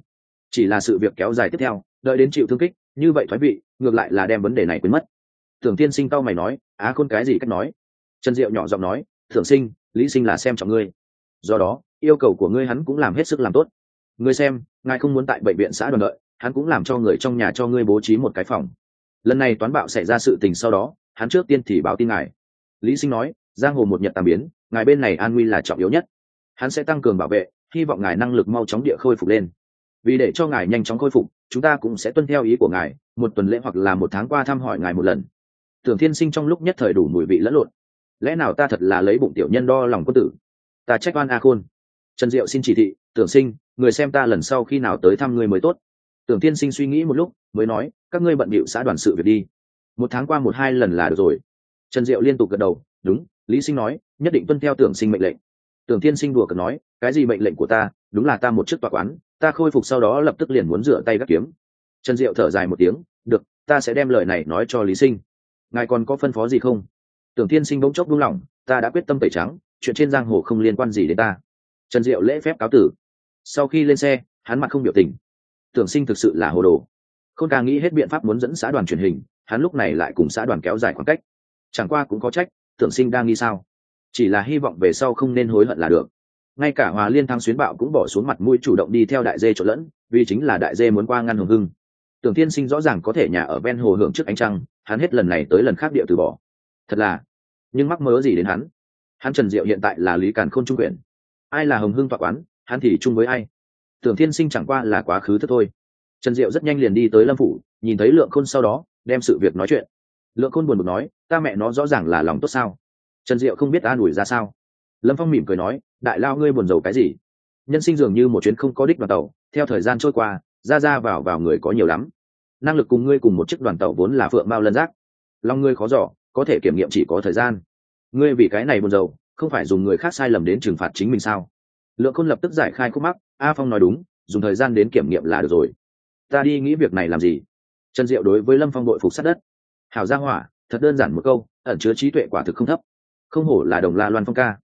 chỉ là sự việc kéo dài tiếp theo, đợi đến chịu thương kích, như vậy thoái vị, ngược lại là đem vấn đề này quên mất. Tưởng tiên sinh tao mày nói, á khôn cái gì cách nói? Trần diệu nhỏ giọng nói thưởng sinh, lý sinh là xem trọng ngươi. Do đó, yêu cầu của ngươi hắn cũng làm hết sức làm tốt. Ngươi xem, ngài không muốn tại bệnh viện xã đoàn lợi hắn cũng làm cho người trong nhà cho ngươi bố trí một cái phòng. Lần này toán bạo xảy ra sự tình sau đó, hắn trước tiên thì báo tin ngài. Lý sinh nói, giang hồ một nhật tàm biến, ngài bên này an nguy là trọng yếu nhất. Hắn sẽ tăng cường bảo vệ, hy vọng ngài năng lực mau chóng địa khôi phục lên vì để cho ngài nhanh chóng khôi phục, chúng ta cũng sẽ tuân theo ý của ngài, một tuần lễ hoặc là một tháng qua thăm hỏi ngài một lần. Tưởng thiên sinh trong lúc nhất thời đủ mùi vị lẫn lộn. Lẽ nào ta thật là lấy bụng tiểu nhân đo lòng quân tử? Ta trách oan a khôn. Trần diệu xin chỉ thị, tưởng sinh, người xem ta lần sau khi nào tới thăm người mới tốt. Tưởng tiên sinh suy nghĩ một lúc, mới nói, các ngươi bận bịu xã đoàn sự việc đi. Một tháng qua một hai lần là được rồi. Trần diệu liên tục gật đầu, đúng, lý sinh nói, nhất định tuân theo tưởng sinh mệnh lệnh. Tưởng tiên sinh đùa cợt nói, cái gì mệnh lệnh của ta? Đúng là ta một chức tòa quán ta khôi phục sau đó lập tức liền muốn rửa tay gác kiếm. Trần diệu thở dài một tiếng, được, ta sẽ đem lời này nói cho lý sinh. Ngài còn có phân phó gì không? Tưởng tiên sinh bỗng chốc buông lỏng, ta đã quyết tâm tẩy trắng, chuyện trên giang hồ không liên quan gì đến ta. Trần diệu lễ phép cáo tử. Sau khi lên xe, hắn mặt không biểu tình. Tưởng sinh thực sự là hồ đồ. Không ca nghĩ hết biện pháp muốn dẫn xã đoàn truyền hình, hắn lúc này lại cùng xã đoàn kéo dài khoảng cách. Chẳng qua cũng có trách, tưởng sinh đang nghi sao. Chỉ là hy vọng về sau không nên hối hận là được ngay cả hòa liên thắng xuyến bạo cũng bỏ xuống mặt mũi chủ động đi theo đại dê trộn lẫn, vì chính là đại dê muốn qua ngăn hồng hưng. Tưởng tiên sinh rõ ràng có thể nhà ở ven hồ hưởng trước ánh trăng, hắn hết lần này tới lần khác địa từ bỏ. Thật là, nhưng mắc mớ gì đến hắn? Hắn trần diệu hiện tại là lý càn khôn trung quyền. Ai là hồng hưng tọa quán, hắn thì chung với ai? Tưởng thiên sinh chẳng qua là quá khứ thức thôi. Trần diệu rất nhanh liền đi tới lâm phủ, nhìn thấy lượng khôn sau đó, đem sự việc nói chuyện. Lượng khôn buồn bực nói, ta mẹ nó rõ ràng là lòng tốt sao? Trần diệu không biết an ủi ra sao? Lâm phong mỉm cười nói, đại lao ngươi buồn rầu cái gì? Nhân sinh dường như một chuyến không có đích đoàn tàu, theo thời gian trôi qua, ra ra vào vào người có nhiều lắm. Năng lực cùng ngươi cùng một chiếc đoàn tàu vốn là phượng mao lân giác. Lòng ngươi khó giỏ có thể kiểm nghiệm chỉ có thời gian. Ngươi vì cái này buồn rầu, không phải dùng người khác sai lầm đến trừng phạt chính mình sao? Lượng khôn lập tức giải khai khúc mắc, a phong nói đúng, dùng thời gian đến kiểm nghiệm là được rồi. Ta đi nghĩ việc này làm gì? Trần diệu đối với lâm phong đội phục sát đất. Hảo gia hỏa, thật đơn giản một câu, ẩn chứa trí tuệ quả thực không thấp. Không hổ là đồng la loan phong ca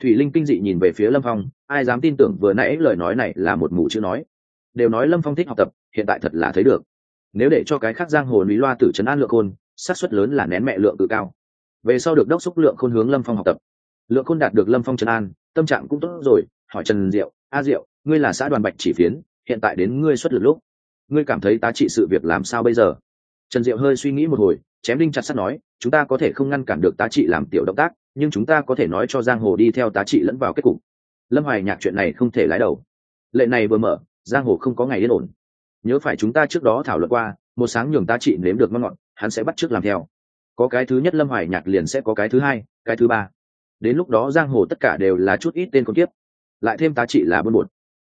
thủy linh kinh dị nhìn về phía lâm phong, ai dám tin tưởng vừa nãy lời nói này là một mù chữ nói. Đều nói lâm phong thích học tập, hiện tại thật là thấy được. Nếu để cho cái khác giang hồ lý loa tử trấn an lượng khôn, xác suất lớn là nén mẹ lượng tự cao. Về sau được đốc xúc lượng khôn hướng lâm phong học tập. Lượng khôn đạt được lâm phong trấn an, tâm trạng cũng tốt rồi, hỏi trần diệu, a diệu, ngươi là xã đoàn bạch chỉ phiến, hiện tại đến ngươi xuất lực lúc, ngươi cảm thấy tá trị sự việc làm sao bây giờ? Trần diệu hơi suy nghĩ một hồi, chém đinh chặt sắt nói, chúng ta có thể không ngăn cản được tá trị làm tiểu động tác nhưng chúng ta có thể nói cho giang hồ đi theo tá trị lẫn vào kết cục. Lâm hoài nhạc chuyện này không thể lái đầu. Lệ này vừa mở, giang hồ không có ngày yên ổn. Nhớ phải chúng ta trước đó thảo luận qua, một sáng nhường tá trị nếm được ngon ngọt, hắn sẽ bắt trước làm theo. Có cái thứ nhất lâm hoài nhạc liền sẽ có cái thứ hai, cái thứ ba. Đến lúc đó giang hồ tất cả đều là chút ít tên con tiếp lại thêm tá trị là buôn bột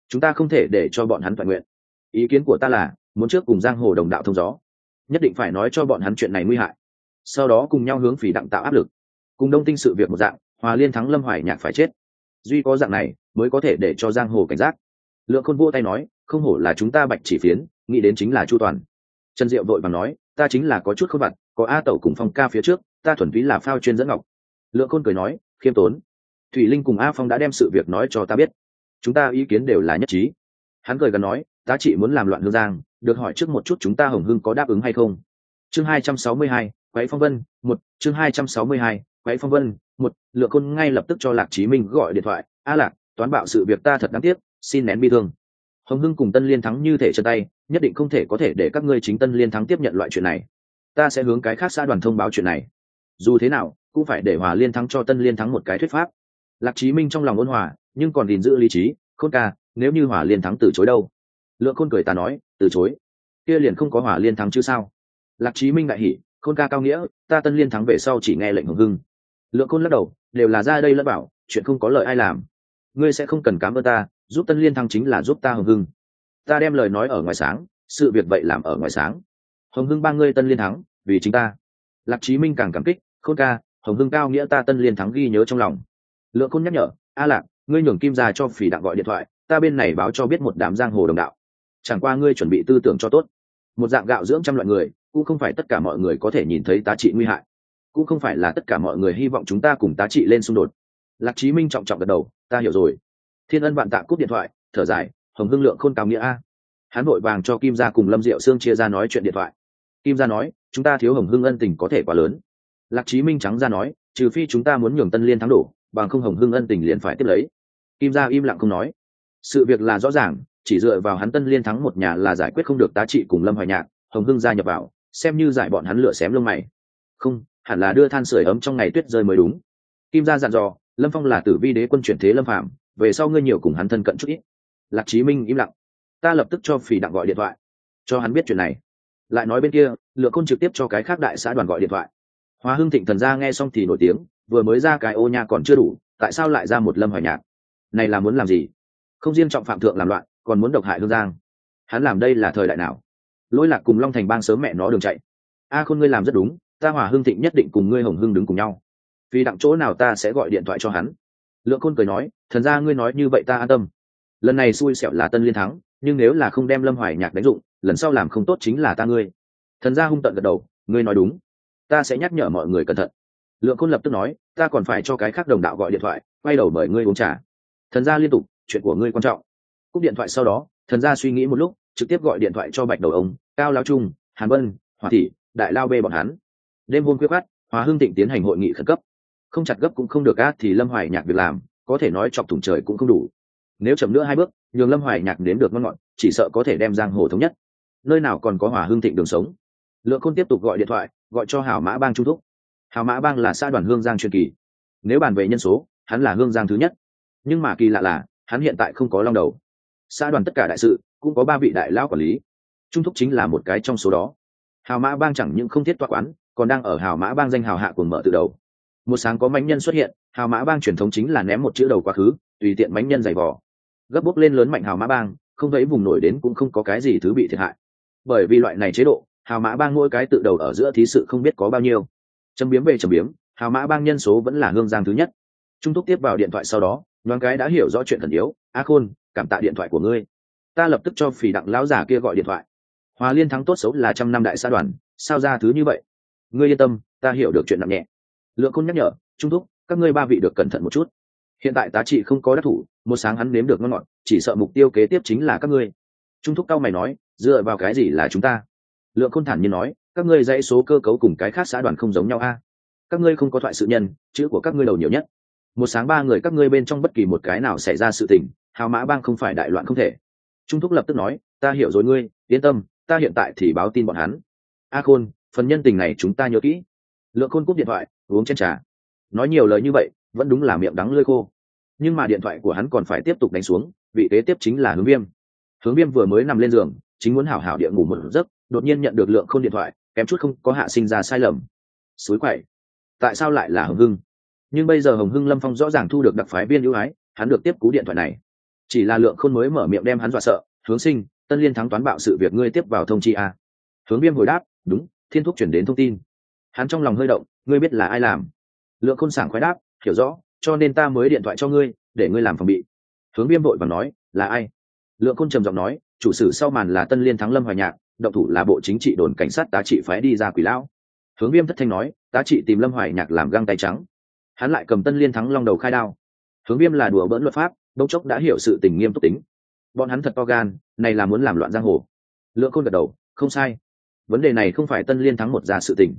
chúng ta không thể để cho bọn hắn toàn nguyện. Ý kiến của ta là, muốn trước cùng giang hồ đồng đạo thông gió. Nhất định phải nói cho bọn hắn chuyện này nguy hại. Sau đó cùng nhau hướng phỉ đặng tạo áp lực cùng đông tinh sự việc một dạng, hòa liên thắng lâm hoài nhạc phải chết. Duy có dạng này, mới có thể để cho giang hồ cảnh giác. Lượng khôn vô tay nói, không hổ là chúng ta bạch chỉ phiến, nghĩ đến chính là chu toàn. Trần diệu vội và nói, ta chính là có chút không vặt, có a tẩu cùng phong ca phía trước, ta thuần túy là phao chuyên dẫn ngọc. Lượng khôn cười nói, khiêm tốn. Thủy linh cùng a phong đã đem sự việc nói cho ta biết. Chúng ta ý kiến đều là nhất trí. Hắn cười gần nói, ta chỉ muốn làm loạn hương giang, được hỏi trước một chút chúng ta hồng hưng có đáp ứng hay không. Chương hai trăm sáu mươi hai, quái phong vân, một, chương hai trăm sáu mươi hai quái phong vân, một lượng Côn ngay lập tức cho lạc chí minh gọi điện thoại. A à, lạc, toán bạo sự việc ta thật đáng tiếc, xin nén bi thương. Hồng hưng cùng tân liên thắng như thể chân tay, nhất định không thể có thể để các ngươi chính tân liên thắng tiếp nhận loại chuyện này. Ta sẽ hướng cái khác xã đoàn thông báo chuyện này. Dù thế nào, cũng phải để hòa liên thắng cho tân liên thắng một cái thuyết pháp. Lạc chí minh trong lòng ôn hòa, nhưng còn gìn giữ lý trí, khôn ca, nếu như hòa liên thắng từ chối đâu? Lượng khôn cười ta nói, từ chối? Kia liền không có hòa liên thắng chứ sao? Lạc chí minh đại hỉ, khôn ca cao nghĩa, ta tân liên thắng về sau chỉ nghe lệnh hồng hưng lượng khôn lắc đầu, đều là ra đây lẫn bảo, chuyện không có lợi ai làm. Ngươi sẽ không cần cám ơn ta, giúp tân liên thắng chính là giúp ta hồng hưng. Ta đem lời nói ở ngoài sáng, sự việc vậy làm ở ngoài sáng. Hồng hưng ba ngươi tân liên thắng, vì chính ta. Lạc chí minh càng cảm kích, khôn ca, hồng hưng cao nghĩa ta tân liên thắng ghi nhớ trong lòng. Lượng khôn nhắc nhở, a lạc, ngươi nhường kim ra cho phỉ đặng gọi điện thoại, ta bên này báo cho biết một đám giang hồ đồng đạo. Chẳng qua ngươi chuẩn bị tư tưởng cho tốt. Một dạng gạo dưỡng trăm loại người, cũng không phải tất cả mọi người có thể nhìn thấy tá trị nguy hại cũng không phải là tất cả mọi người hy vọng chúng ta cùng tá trị lên xung đột. Lạc chí minh trọng trọng gật đầu, ta hiểu rồi. Thiên ân bạn tạ cúp điện thoại, thở dài, hồng hưng lượng khôn cao nghĩa a. Hắn vội vàng cho kim gia cùng lâm diệu sương chia ra nói chuyện điện thoại. Kim gia nói, chúng ta thiếu hồng hưng ân tình có thể quá lớn. Lạc chí minh trắng ra nói, trừ phi chúng ta muốn nhường tân liên thắng đổ, bằng không hồng hưng ân tình liền phải tiếp lấy. Kim gia im lặng không nói. Sự việc là rõ ràng, chỉ dựa vào hắn tân liên thắng một nhà là giải quyết không được tá trị cùng lâm hoài nhạc, hồng hưng gia nhập vào, xem như giải bọn hắn lửa xém lông mày. Không hẳn là đưa than sửa ấm trong ngày tuyết rơi mới đúng. Kim gia dặn dò, lâm phong là tử vi đế quân chuyển thế lâm phạm về sau ngươi nhiều cùng hắn thân cận chút ít. Lạc chí minh im lặng. Ta lập tức cho phỉ đặng gọi điện thoại. Cho hắn biết chuyện này. Lại nói bên kia lựa côn trực tiếp cho cái khác đại xã đoàn gọi điện thoại. Hóa hưng thịnh thần gia nghe xong thì nổi tiếng, vừa mới ra cái ô nha còn chưa đủ, tại sao lại ra một lâm hoài nhạc? Này là muốn làm gì? Không riêng trọng phạm thượng làm loạn, còn muốn độc hại hương giang. Hắn làm đây là thời đại nào? Lỗi lạc cùng long thành bang sớm mẹ nó đường chạy. A khôn ngươi làm rất đúng ta hòa hưng thịnh nhất định cùng ngươi hồng hưng đứng cùng nhau. Vì đặng chỗ nào ta sẽ gọi điện thoại cho hắn. Lượng khôn cười nói, thần ra ngươi nói như vậy ta an tâm. Lần này xui xẻo là tân liên thắng, nhưng nếu là không đem lâm hoài nhạc đánh dụng, lần sau làm không tốt chính là ta ngươi. Thần gia hung tận gật đầu, ngươi nói đúng. Ta sẽ nhắc nhở mọi người cẩn thận. Lượng khôn lập tức nói, ta còn phải cho cái khác đồng đạo gọi điện thoại, quay đầu mời ngươi uống trà. Thần gia liên tục, chuyện của ngươi quan trọng. Cúp điện thoại sau đó, thần gia suy nghĩ một lúc, trực tiếp gọi điện thoại cho bạch đầu ông, cao lao trung, hàn vân hòa thị, đại lao bê bọn hắn đêm hôm quyết khát hòa hưng tịnh tiến hành hội nghị khẩn cấp. Không chặt gấp cũng không được át thì lâm hoài nhạc việc làm có thể nói chọc thủng trời cũng không đủ. Nếu chậm nữa hai bước nhường lâm hoài nhạc đến được ngon ngọn, chỉ sợ có thể đem giang hồ thống nhất. Nơi nào còn có hòa hưng thịnh đường sống? Lượng khôn tiếp tục gọi điện thoại gọi cho hảo mã bang trung thúc. Hảo mã bang là xã đoàn hương giang truyền kỳ. Nếu bàn về nhân số hắn là hương giang thứ nhất. Nhưng mà kỳ lạ là hắn hiện tại không có long đầu. Xã đoàn tất cả đại sự cũng có ba vị đại lão quản lý. Trung thúc chính là một cái trong số đó. Hào mã bang chẳng những không thiết toa quán còn đang ở hào mã bang danh hào hạ cuồng mở từ đầu. Một sáng có mánh nhân xuất hiện, hào mã bang truyền thống chính là ném một chữ đầu quá khứ, tùy tiện mánh nhân giày vò. Gấp bốc lên lớn mạnh hào mã bang, không thấy vùng nổi đến cũng không có cái gì thứ bị thiệt hại. Bởi vì loại này chế độ, hào mã bang mỗi cái tự đầu ở giữa thí sự không biết có bao nhiêu. Châm biếm về châm biếm, hào mã bang nhân số vẫn là hương giang thứ nhất. Trung thúc tiếp vào điện thoại sau đó, nhoáng cái đã hiểu rõ chuyện thần yếu, a khôn, cảm tạ điện thoại của ngươi. Ta lập tức cho phỉ đặng lão giả kia gọi điện thoại. Hòa liên thắng tốt xấu là trăm năm đại xã đoàn, sao ra thứ như vậy? Ngươi yên tâm, ta hiểu được chuyện nặng nhẹ. Lượng khôn nhắc nhở, trung thúc, các ngươi ba vị được cẩn thận một chút. Hiện tại tá trị không có đắc thủ, một sáng hắn nếm được ngon ngọt, chỉ sợ mục tiêu kế tiếp chính là các ngươi. Trung thúc cao mày nói, dựa vào cái gì là chúng ta? Lượng khôn thản nhiên nói, các ngươi dãy số cơ cấu cùng cái khác xã đoàn không giống nhau a. Các ngươi không có thoại sự nhân, chữ của các ngươi đầu nhiều nhất. Một sáng ba người các ngươi bên trong bất kỳ một cái nào xảy ra sự tình, hào mã bang không phải đại loạn không thể. Trung thúc lập tức nói, ta hiểu rồi ngươi, yên tâm, ta hiện tại thì báo tin bọn hắn. A khôn phần nhân tình này chúng ta nhớ kỹ. Lượng khôn cúp điện thoại, uống chén trà. Nói nhiều lời như vậy, vẫn đúng là miệng đắng lơi khô. Nhưng mà điện thoại của hắn còn phải tiếp tục đánh xuống, vị kế tiếp chính là hướng viêm. Hướng viêm vừa mới nằm lên giường, chính muốn hảo hảo địa ngủ một giấc, đột nhiên nhận được lượng khôn điện thoại, kém chút không có hạ sinh ra sai lầm. Suối quậy. Tại sao lại là hồng hưng? Nhưng bây giờ hồng hưng lâm phong rõ ràng thu được đặc phái viên ưu ái, hắn được tiếp cú điện thoại này. Chỉ là lượng khôn mới mở miệng đem hắn dọa sợ. Hướng sinh, tân liên thắng toán bạo sự việc ngươi tiếp vào thông chi a. Hướng viêm hồi đáp, đúng thiên thúc chuyển đến thông tin. Hắn trong lòng hơi động, ngươi biết là ai làm? Lượng khôn sảng khoái đáp, hiểu rõ, cho nên ta mới điện thoại cho ngươi, để ngươi làm phòng bị. Hướng viêm vội và nói, là ai? Lượng khôn trầm giọng nói, chủ sử sau màn là tân liên thắng lâm hoài nhạc, động thủ là bộ chính trị đồn cảnh sát tá trị phái đi ra quỷ lão. Hướng viêm thất thanh nói, tá trị tìm lâm hoài nhạc làm găng tay trắng. Hắn lại cầm tân liên thắng long đầu khai đao. Hướng viêm là đùa bỡn luật pháp bỗng chốc đã hiểu sự tình nghiêm túc tính. Bọn hắn thật to gan, này là muốn làm loạn giang hồ. Lượng khôn gật đầu, không sai vấn đề này không phải tân liên thắng một ra sự tình.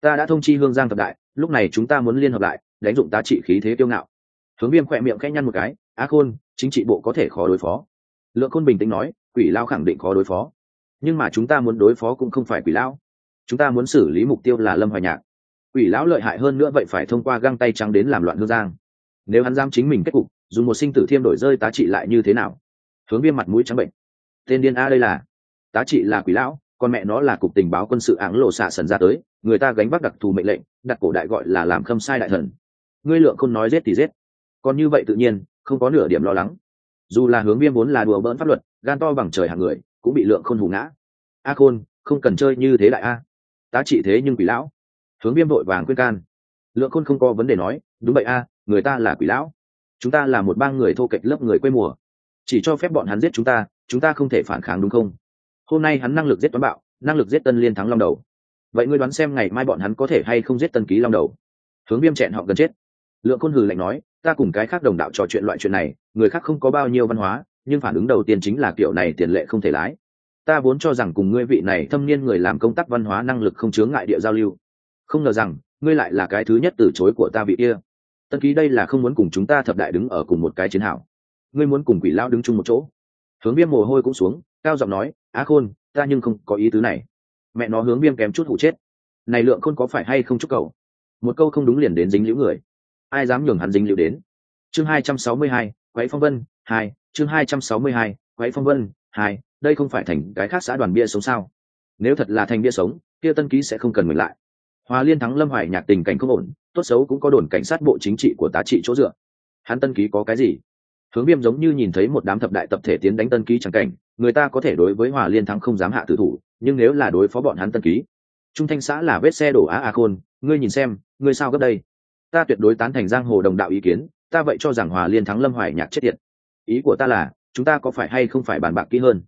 Ta đã thông chi hương giang thập đại, lúc này chúng ta muốn liên hợp lại, đánh dụng tá trị khí thế kiêu ngạo. Hướng viêm khỏe miệng khẽ nhăn một cái á khôn, chính trị bộ có thể khó đối phó. Lượng khôn bình tĩnh nói, quỷ lao khẳng định khó đối phó. Nhưng mà chúng ta muốn đối phó cũng không phải quỷ lão chúng ta muốn xử lý mục tiêu là lâm hoài nhạc. Quỷ lão lợi hại hơn nữa vậy phải thông qua găng tay trắng đến làm loạn hương giang. Nếu hắn giam chính mình kết cục, dùng một sinh tử thiêm đổi rơi tá trị lại như thế nào? Hướng viêm mặt mũi trắng bệnh, tên điên a đây là, tá trị là quỷ lão con mẹ nó là cục tình báo quân sự áng lộ xạ sần ra tới, người ta gánh vác đặc thù mệnh lệnh, đặt cổ đại gọi là làm khâm sai đại thần. Ngươi lượng không nói giết thì giết. Còn như vậy tự nhiên, không có nửa điểm lo lắng. Dù là hướng viêm vốn là đùa bỡn pháp luật, gan to bằng trời hàng người, cũng bị lượng khôn hù ngã. A khôn, không cần chơi như thế đại a. Tá trị thế nhưng quỷ lão. Hướng viêm vội vàng khuyên can. Lượng khôn không có vấn đề nói, đúng vậy a, người ta là quỷ lão. Chúng ta là một bang người thô kệch lớp người quê mùa. Chỉ cho phép bọn hắn giết chúng ta chúng ta không thể phản kháng đúng không? Hôm nay hắn năng lực giết toán bạo, năng lực giết tân liên thắng long đầu. Vậy ngươi đoán xem ngày mai bọn hắn có thể hay không giết tân ký long đầu? Hướng viêm chẹn họ gần chết. Lượng khôn hừ lạnh nói, ta cùng cái khác đồng đạo trò chuyện loại chuyện này, người khác không có bao nhiêu văn hóa, nhưng phản ứng đầu tiên chính là kiểu này tiền lệ không thể lái. Ta vốn cho rằng cùng ngươi vị này thâm niên người làm công tác văn hóa năng lực không chướng ngại địa giao lưu. Không ngờ rằng, ngươi lại là cái thứ nhất từ chối của ta vị kia. Tân ký đây là không muốn cùng chúng ta thập đại đứng ở cùng một cái chiến hảo ngươi muốn cùng quỷ lao đứng chung một chỗ. Hướng viêm mồ hôi cũng xuống, cao giọng nói á khôn, ta nhưng không có ý tứ này. Mẹ nó hướng viêm kém chút hụ chết. Này lượng khôn có phải hay không chúc cầu? Một câu không đúng liền đến dính liễu người. Ai dám nhường hắn dính liễu đến? Chương hai trăm sáu mươi hai quáy phong vân hai, chương hai trăm sáu mươi hai quáy phong vân hai, đây không phải thành cái khác xã đoàn bia sống sao? Nếu thật là thành bia sống, kia tân ký sẽ không cần mình lại. Hòa liên thắng lâm hoài nhạc tình cảnh không ổn, tốt xấu cũng có đồn cảnh sát bộ chính trị của tá trị chỗ dựa. Hắn tân ký có cái gì? Hướng viêm giống như nhìn thấy một đám thập đại tập thể tiến đánh tân ký chẳng cảnh người ta có thể đối với hòa liên thắng không dám hạ tử thủ, nhưng nếu là đối phó bọn hắn tân ký, trung thanh xã là vết xe đổ á a khôn, ngươi nhìn xem, ngươi sao gấp đây? Ta tuyệt đối tán thành giang hồ đồng đạo ý kiến, ta vậy cho rằng hòa liên thắng lâm hoài nhạc chết tiệt. Ý của ta là, chúng ta có phải hay không phải bàn bạc kỹ hơn?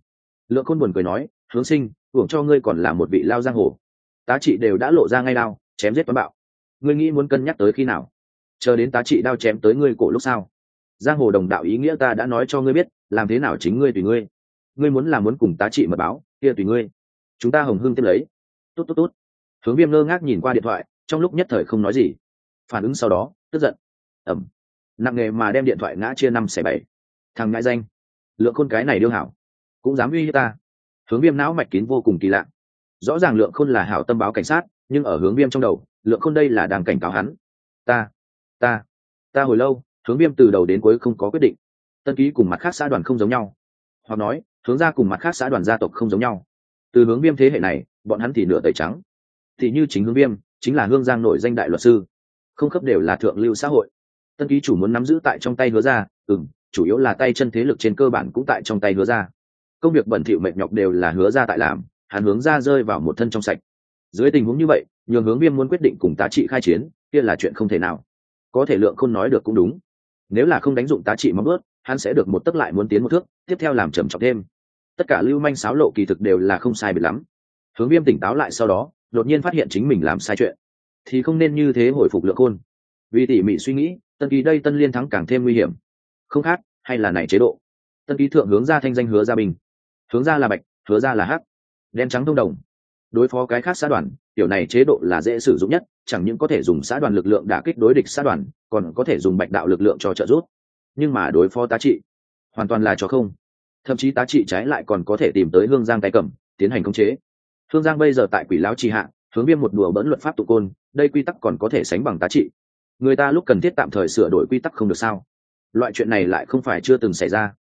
Lượng khôn buồn cười nói, hướng sinh, hưởng cho ngươi còn là một vị lao giang hồ. Tá trị đều đã lộ ra ngay đao chém giết toán bạo. Ngươi nghĩ muốn cân nhắc tới khi nào? Chờ đến tá trị đao chém tới ngươi cổ lúc sau giang hồ đồng đạo ý nghĩa ta đã nói cho ngươi biết, làm thế nào chính ngươi tùy ngươi ngươi muốn là muốn cùng tá trị mật báo, kia tùy ngươi. Chúng ta hồng hưng tiếp lấy. Tốt tốt tốt. Hướng viêm ngơ ngác nhìn qua điện thoại, trong lúc nhất thời không nói gì. Phản ứng sau đó, tức giận. Ẩm nặng nghề mà đem điện thoại ngã chia năm xẻ bảy. Thằng ngại danh. Lượng khôn cái này điêu hảo. Cũng dám uy hiếp ta. Hướng viêm não mạch kín vô cùng kỳ lạ. Rõ ràng lượng khôn là hảo tâm báo cảnh sát, nhưng ở hướng viêm trong đầu, lượng khôn đây là đang cảnh cáo hắn. Ta ta ta hồi lâu, hướng viêm từ đầu đến cuối không có quyết định. Tân ký cùng mặt khác xã đoàn không giống nhau. Hoặc nói hướng ra cùng mặt khác xã đoàn gia tộc không giống nhau. Từ hướng viêm thế hệ này, bọn hắn thì nửa tẩy trắng. Thì như chính hướng viêm, chính là hương giang nổi danh đại luật sư. Không khớp đều là thượng lưu xã hội. Tân ký chủ muốn nắm giữ tại trong tay hứa ra ừ chủ yếu là tay chân thế lực trên cơ bản cũng tại trong tay hứa ra. Công việc bẩn thỉu mệt nhọc đều là hứa ra tại làm, hắn hướng ra rơi vào một thân trong sạch. Dưới tình huống như vậy, nhường hướng viêm muốn quyết định cùng tá trị khai chiến, kia là chuyện không thể nào. Có thể lượng không nói được cũng đúng. Nếu là không đánh dụng tá trị móng ướt hắn sẽ được một tấc lại muốn tiến một thước, tiếp theo làm trầm trọng thêm tất cả lưu manh xáo lộ kỳ thực đều là không sai biệt lắm. Hướng viêm tỉnh táo lại sau đó, đột nhiên phát hiện chính mình làm sai chuyện. Thì không nên như thế hồi phục lượng khôn. Vì tỉ mỉ suy nghĩ, tân kỳ đây tân liên thắng càng thêm nguy hiểm. Không khác, hay là này chế độ. Tân ký thượng hướng ra thanh danh hứa gia bình. Hướng ra là bạch, hứa ra là hắc. Đen trắng thông đồng. Đối phó cái khác xã đoàn kiểu này chế độ là dễ sử dụng nhất, chẳng những có thể dùng xã đoàn lực lượng đả kích đối địch xã đoàn, còn có thể dùng bạch đạo lực lượng cho trợ giúp. Nhưng mà đối phó tá trị, hoàn toàn là cho không thậm chí tá trị trái lại còn có thể tìm tới hương giang tay cầm, tiến hành khống chế. Hương giang bây giờ tại quỷ lão trì hạ, hướng viêm một đùa bỡn luật pháp tụ côn, đây quy tắc còn có thể sánh bằng tá trị. Người ta lúc cần thiết tạm thời sửa đổi quy tắc không được sao? Loại chuyện này lại không phải chưa từng xảy ra.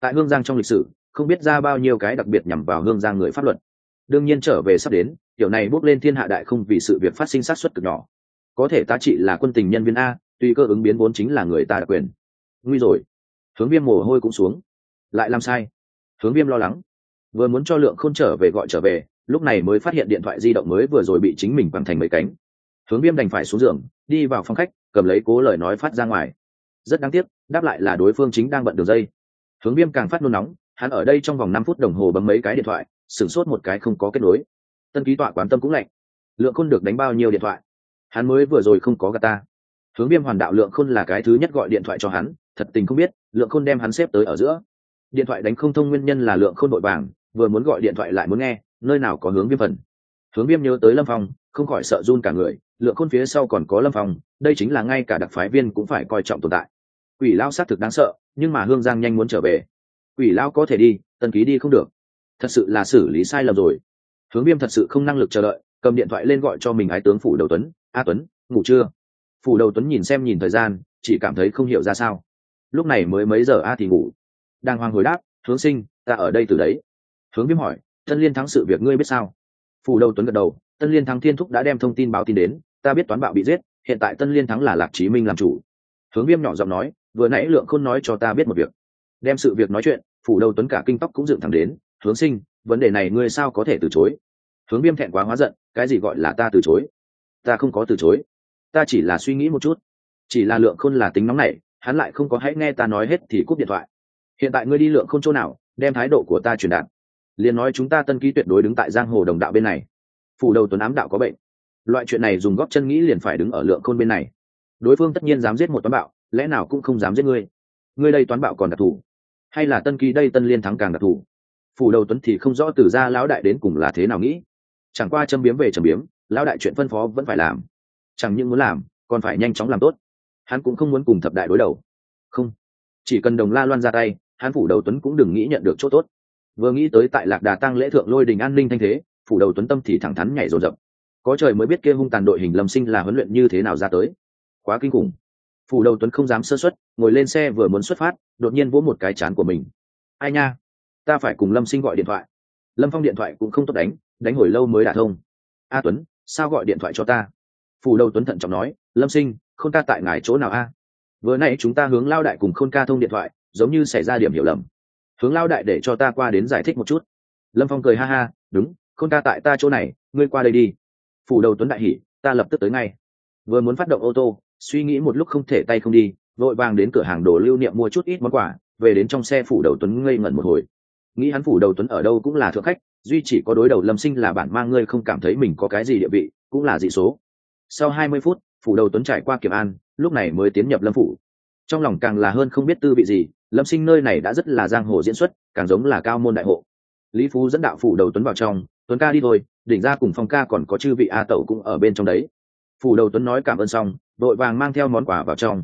Tại hương giang trong lịch sử, không biết ra bao nhiêu cái đặc biệt nhằm vào hương giang người pháp luật. Đương nhiên trở về sắp đến, kiểu này bước lên thiên hạ đại không vì sự việc phát sinh sát xuất cực nhỏ. Có thể tá trị là quân tình nhân viên a tuy cơ ứng biến vốn chính là người ta đặc quyền. Nguy rồi. Hướng viêm mồ hôi cũng xuống. Lại làm sai hướng viêm lo lắng. Vừa muốn cho lượng Khôn trở về gọi trở về, lúc này mới phát hiện điện thoại di động mới vừa rồi bị chính mình quăng thành mấy cánh. Hướng viêm đành phải xuống giường, đi vào phòng khách, cầm lấy cố lời nói phát ra ngoài. Rất đáng tiếc, đáp lại là đối phương chính đang bận đường dây. Hướng viêm càng phát nôn nóng, hắn ở đây trong vòng năm phút đồng hồ bấm mấy cái điện thoại, sửng sốt một cái không có kết nối. Tân ký tọa quán tâm cũng lạnh. Lượng khôn được đánh bao nhiêu điện thoại? Hắn mới vừa rồi không có gà ta. Hướng viêm hoàn đạo lượng khôn là cái thứ nhất gọi điện thoại cho hắn, thật tình không biết, lượng khôn đem hắn xếp tới ở giữa điện thoại đánh không thông nguyên nhân là lượng khôn nội vàng, vừa muốn gọi điện thoại lại muốn nghe, nơi nào có hướng viêm phần. Hướng viêm nhớ tới lâm phong, không khỏi sợ run cả người, lượng khôn phía sau còn có lâm phong, đây chính là ngay cả đặc phái viên cũng phải coi trọng tồn tại. Quỷ lao xác thực đáng sợ, nhưng mà hương giang nhanh muốn trở về. Quỷ lao có thể đi, tân ký đi không được. Thật sự là xử lý sai lầm rồi. Hướng viêm thật sự không năng lực chờ đợi, cầm điện thoại lên gọi cho mình ái tướng phủ đầu tuấn, a tuấn, ngủ chưa? Phủ đầu tuấn nhìn xem nhìn thời gian, chỉ cảm thấy không hiểu ra sao. Lúc này mới mấy giờ a thì ngủ đang hoàng hồi đáp, hướng sinh, ta ở đây từ đấy. Hướng viêm hỏi, tân liên thắng sự việc ngươi biết sao? Phủ đầu tuấn gật đầu, tân liên thắng thiên thúc đã đem thông tin báo tin đến, ta biết toán bạo bị giết, hiện tại tân liên thắng là lạc chí minh làm chủ. Hướng viêm nhỏ giọng nói, vừa nãy lượng khôn nói cho ta biết một việc. Đem sự việc nói chuyện, phủ đầu tuấn cả kinh tóc cũng dựng thẳng đến, hướng sinh, vấn đề này ngươi sao có thể từ chối? Hướng viêm thẹn quá hóa giận, cái gì gọi là ta từ chối? Ta không có từ chối. Ta chỉ là suy nghĩ một chút. Chỉ là lượng khôn là tính nóng này hắn lại không có hãy nghe ta nói hết thì cúp điện thoại hiện tại ngươi đi lượng khôn chỗ nào, đem thái độ của ta truyền đạt. Liền nói chúng ta tân ký tuyệt đối đứng tại giang hồ đồng đạo bên này. Phủ đầu tuấn ám đạo có bệnh. Loại chuyện này dùng góp chân nghĩ liền phải đứng ở lượng khôn bên này. Đối phương tất nhiên dám giết một toán bạo, lẽ nào cũng không dám giết ngươi. Ngươi đây toán bạo còn đặc thù. Hay là tân ký đây tân liên thắng càng đặc thù. Phủ đầu tuấn thì không rõ từ ra lão đại đến cùng là thế nào nghĩ. Chẳng qua châm biếm về châm biếm, lão đại chuyện phân phó vẫn phải làm. Chẳng những muốn làm, còn phải nhanh chóng làm tốt. Hắn cũng không muốn cùng thập đại đối đầu. Không. Chỉ cần đồng la loan ra tay hắn phủ đầu tuấn cũng đừng nghĩ nhận được chỗ tốt. Vừa nghĩ tới tại lạc đà tăng lễ thượng lôi đình an ninh thanh thế, phủ đầu tuấn tâm thì thẳng thắn nhảy rồn rập có trời mới biết kia hung tàn đội hình lâm sinh là huấn luyện như thế nào ra tới. Quá kinh khủng. Phủ đầu tuấn không dám sơ xuất, ngồi lên xe vừa muốn xuất phát, đột nhiên vỗ một cái chán của mình. Ai nha? Ta phải cùng lâm sinh gọi điện thoại. Lâm phong điện thoại cũng không tốt đánh đánh hồi lâu mới đả thông. A tuấn, sao gọi điện thoại cho ta? Phủ đầu tuấn thận trọng nói, lâm sinh k h ô n ca tại ngài chỗ nào a? Vừa n ã y chúng ta hướng lao đại cùng khôn ca thông điện thoại giống như xảy ra điểm hiểu lầm. Hướng lao đại để cho ta qua đến giải thích một chút. Lâm phong cười ha ha, đúng, không ta tại ta chỗ này, ngươi qua đây đi. Phủ đầu tuấn đại hỉ ta lập tức tới ngay. Vừa muốn phát động ô tô, suy nghĩ một lúc không thể tay không đi, vội vàng đến cửa hàng đồ lưu niệm mua chút ít món quà, về đến trong xe phủ đầu tuấn ngây ngẩn một hồi. Nghĩ hắn phủ đầu tuấn ở đâu cũng là thượng khách, duy chỉ có đối đầu lâm sinh là bản mang ngươi không cảm thấy mình có cái gì địa vị, cũng là dị số. Sau hai mươi phút, phủ đầu tuấn trải qua kiểm an, lúc này mới tiến nhập lâm phủ. Trong lòng càng là hơn không biết tư vị gì lâm sinh nơi này đã rất là giang hồ diễn xuất, càng giống là cao môn đại hộ. Lý phú dẫn đạo phủ đầu tuấn vào trong, tuấn ca đi thôi, đỉnh ra cùng phong ca còn có chư vị a tẩu cũng ở bên trong đấy. Phủ đầu tuấn nói cảm ơn xong, đội vàng mang theo món quà vào trong.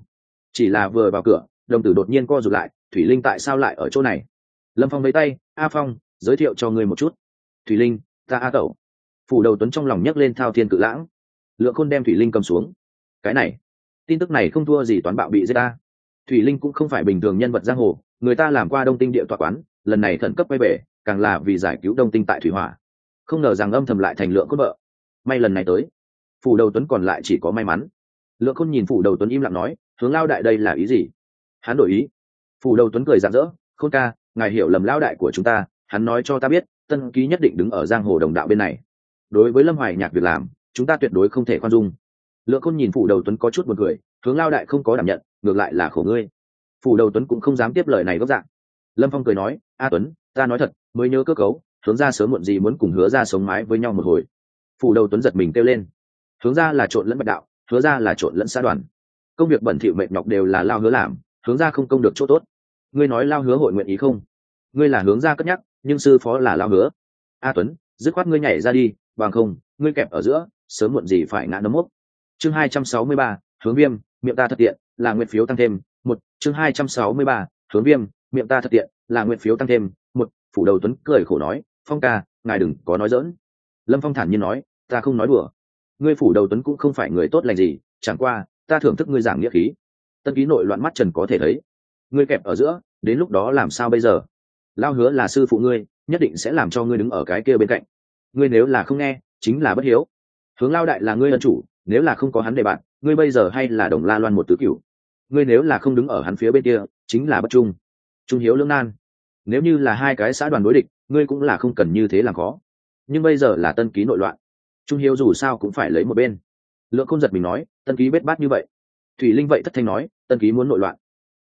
Chỉ là vừa vào cửa, đồng tử đột nhiên co rụt lại, thủy linh tại sao lại ở chỗ này? Lâm phong lấy tay, a phong, giới thiệu cho người một chút. Thủy linh, ta a tẩu. Phủ đầu tuấn trong lòng nhấc lên thao thiên cự lãng. Lượng khôn đem thủy linh cầm xuống. Cái này, tin tức này không thua gì toán bạo bị giết ta thủy linh cũng không phải bình thường nhân vật giang hồ, người ta làm qua đông tinh địa tọa quán, lần này khẩn cấp quay về, càng là vì giải cứu đông tinh tại thủy hỏa. Không ngờ rằng âm thầm lại thành lượng cốt vợ. May lần này tới, phủ đầu tuấn còn lại chỉ có may mắn. Lượng khôn nhìn phủ đầu tuấn im lặng nói, hướng lao đại đây là ý gì? Hắn đổi ý. Phủ đầu tuấn cười rạng rỡ, khôn ca, ngài hiểu lầm lao đại của chúng ta, hắn nói cho ta biết, tân ký nhất định đứng ở giang hồ đồng đạo bên này. Đối với lâm hoài nhạc việc làm, chúng ta tuyệt đối không thể khoan dung. Lượng khôn nhìn phủ đầu tuấn có chút một cười, hướng lao đại không có đảm nhận ngược lại là khổ ngươi. Phủ đầu tuấn cũng không dám tiếp lời này gốc dạng. Lâm phong cười nói, a tuấn, ta nói thật, mới nhớ cơ cấu, hướng ra sớm muộn gì muốn cùng hứa ra sống mái với nhau một hồi. Phủ đầu tuấn giật mình kêu lên, hướng ra là trộn lẫn bạch đạo, hứa ra là trộn lẫn xã đoàn. Công việc bẩn thỉu mệt nhọc đều là lao hứa làm, hướng ra không công được chỗ tốt. Ngươi nói lao hứa hội nguyện ý không? Ngươi là hướng ra cất nhắc, nhưng sư phó là lao hứa. A tuấn, dứt khoát ngươi nhảy ra đi, bằng không, ngươi kẹp ở giữa, sớm muộn gì phải ngã nấm mốc. Chương hai trăm sáu mươi ba, hướng viêm miệng ta thật tiện, là nguyện phiếu tăng thêm, một, chương hai trăm sáu mươi ba, hướng viêm, miệng ta thật tiện, là nguyện phiếu tăng thêm, một, phủ đầu tuấn cười khổ nói, phong ca, ngài đừng có nói dỡn lâm phong thản nhiên nói, ta không nói đùa. Ngươi phủ đầu tuấn cũng không phải người tốt lành gì, chẳng qua, ta thưởng thức ngươi giảng nghĩa khí. Tân ký nội loạn mắt trần có thể thấy. Ngươi kẹp ở giữa, đến lúc đó làm sao bây giờ? Lao hứa là sư phụ ngươi, nhất định sẽ làm cho ngươi đứng ở cái kia bên cạnh. Ngươi nếu là không nghe, chính là bất hiếu. Hướng lao đại là ngươi ân chủ, nếu là không có hắn để bạn ngươi bây giờ hay là đồng la loan một tứ cửu? Ngươi nếu là không đứng ở hắn phía bên kia, chính là bất trung. Trung hiếu lưỡng nan. Nếu như là hai cái xã đoàn đối địch, ngươi cũng là không cần như thế làm khó. Nhưng bây giờ là tân ký nội loạn. Trung hiếu dù sao cũng phải lấy một bên. Lượng không giật mình nói, tân ký bết bát như vậy. Thủy linh vậy thất thanh nói, tân ký muốn nội loạn.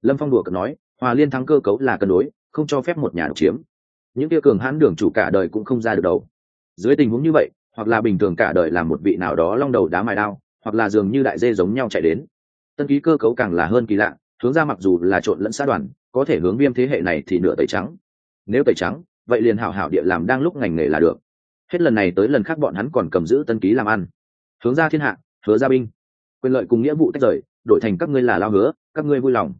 Lâm phong đùa cợt nói, hòa liên thắng cơ cấu là cân đối, không cho phép một nhà độc chiếm. Những kia cường hãn đường chủ cả đời cũng không ra được đầu. Dưới tình huống như vậy, hoặc là bình thường cả đời làm một vị nào đó long đầu đá mài đao hoặc là dường như đại dê giống nhau chạy đến. Tân ký cơ cấu càng là hơn kỳ lạ, hướng ra mặc dù là trộn lẫn xã đoàn, có thể hướng viêm thế hệ này thì nửa tẩy trắng. Nếu tẩy trắng, vậy liền hảo hảo địa làm đang lúc ngành nghề là được. Hết lần này tới lần khác bọn hắn còn cầm giữ tân ký làm ăn. Hướng ra thiên hạ, hứa ra binh. Quyền lợi cùng nghĩa vụ tách rời, đổi thành các ngươi là lao hứa, các ngươi vui lòng.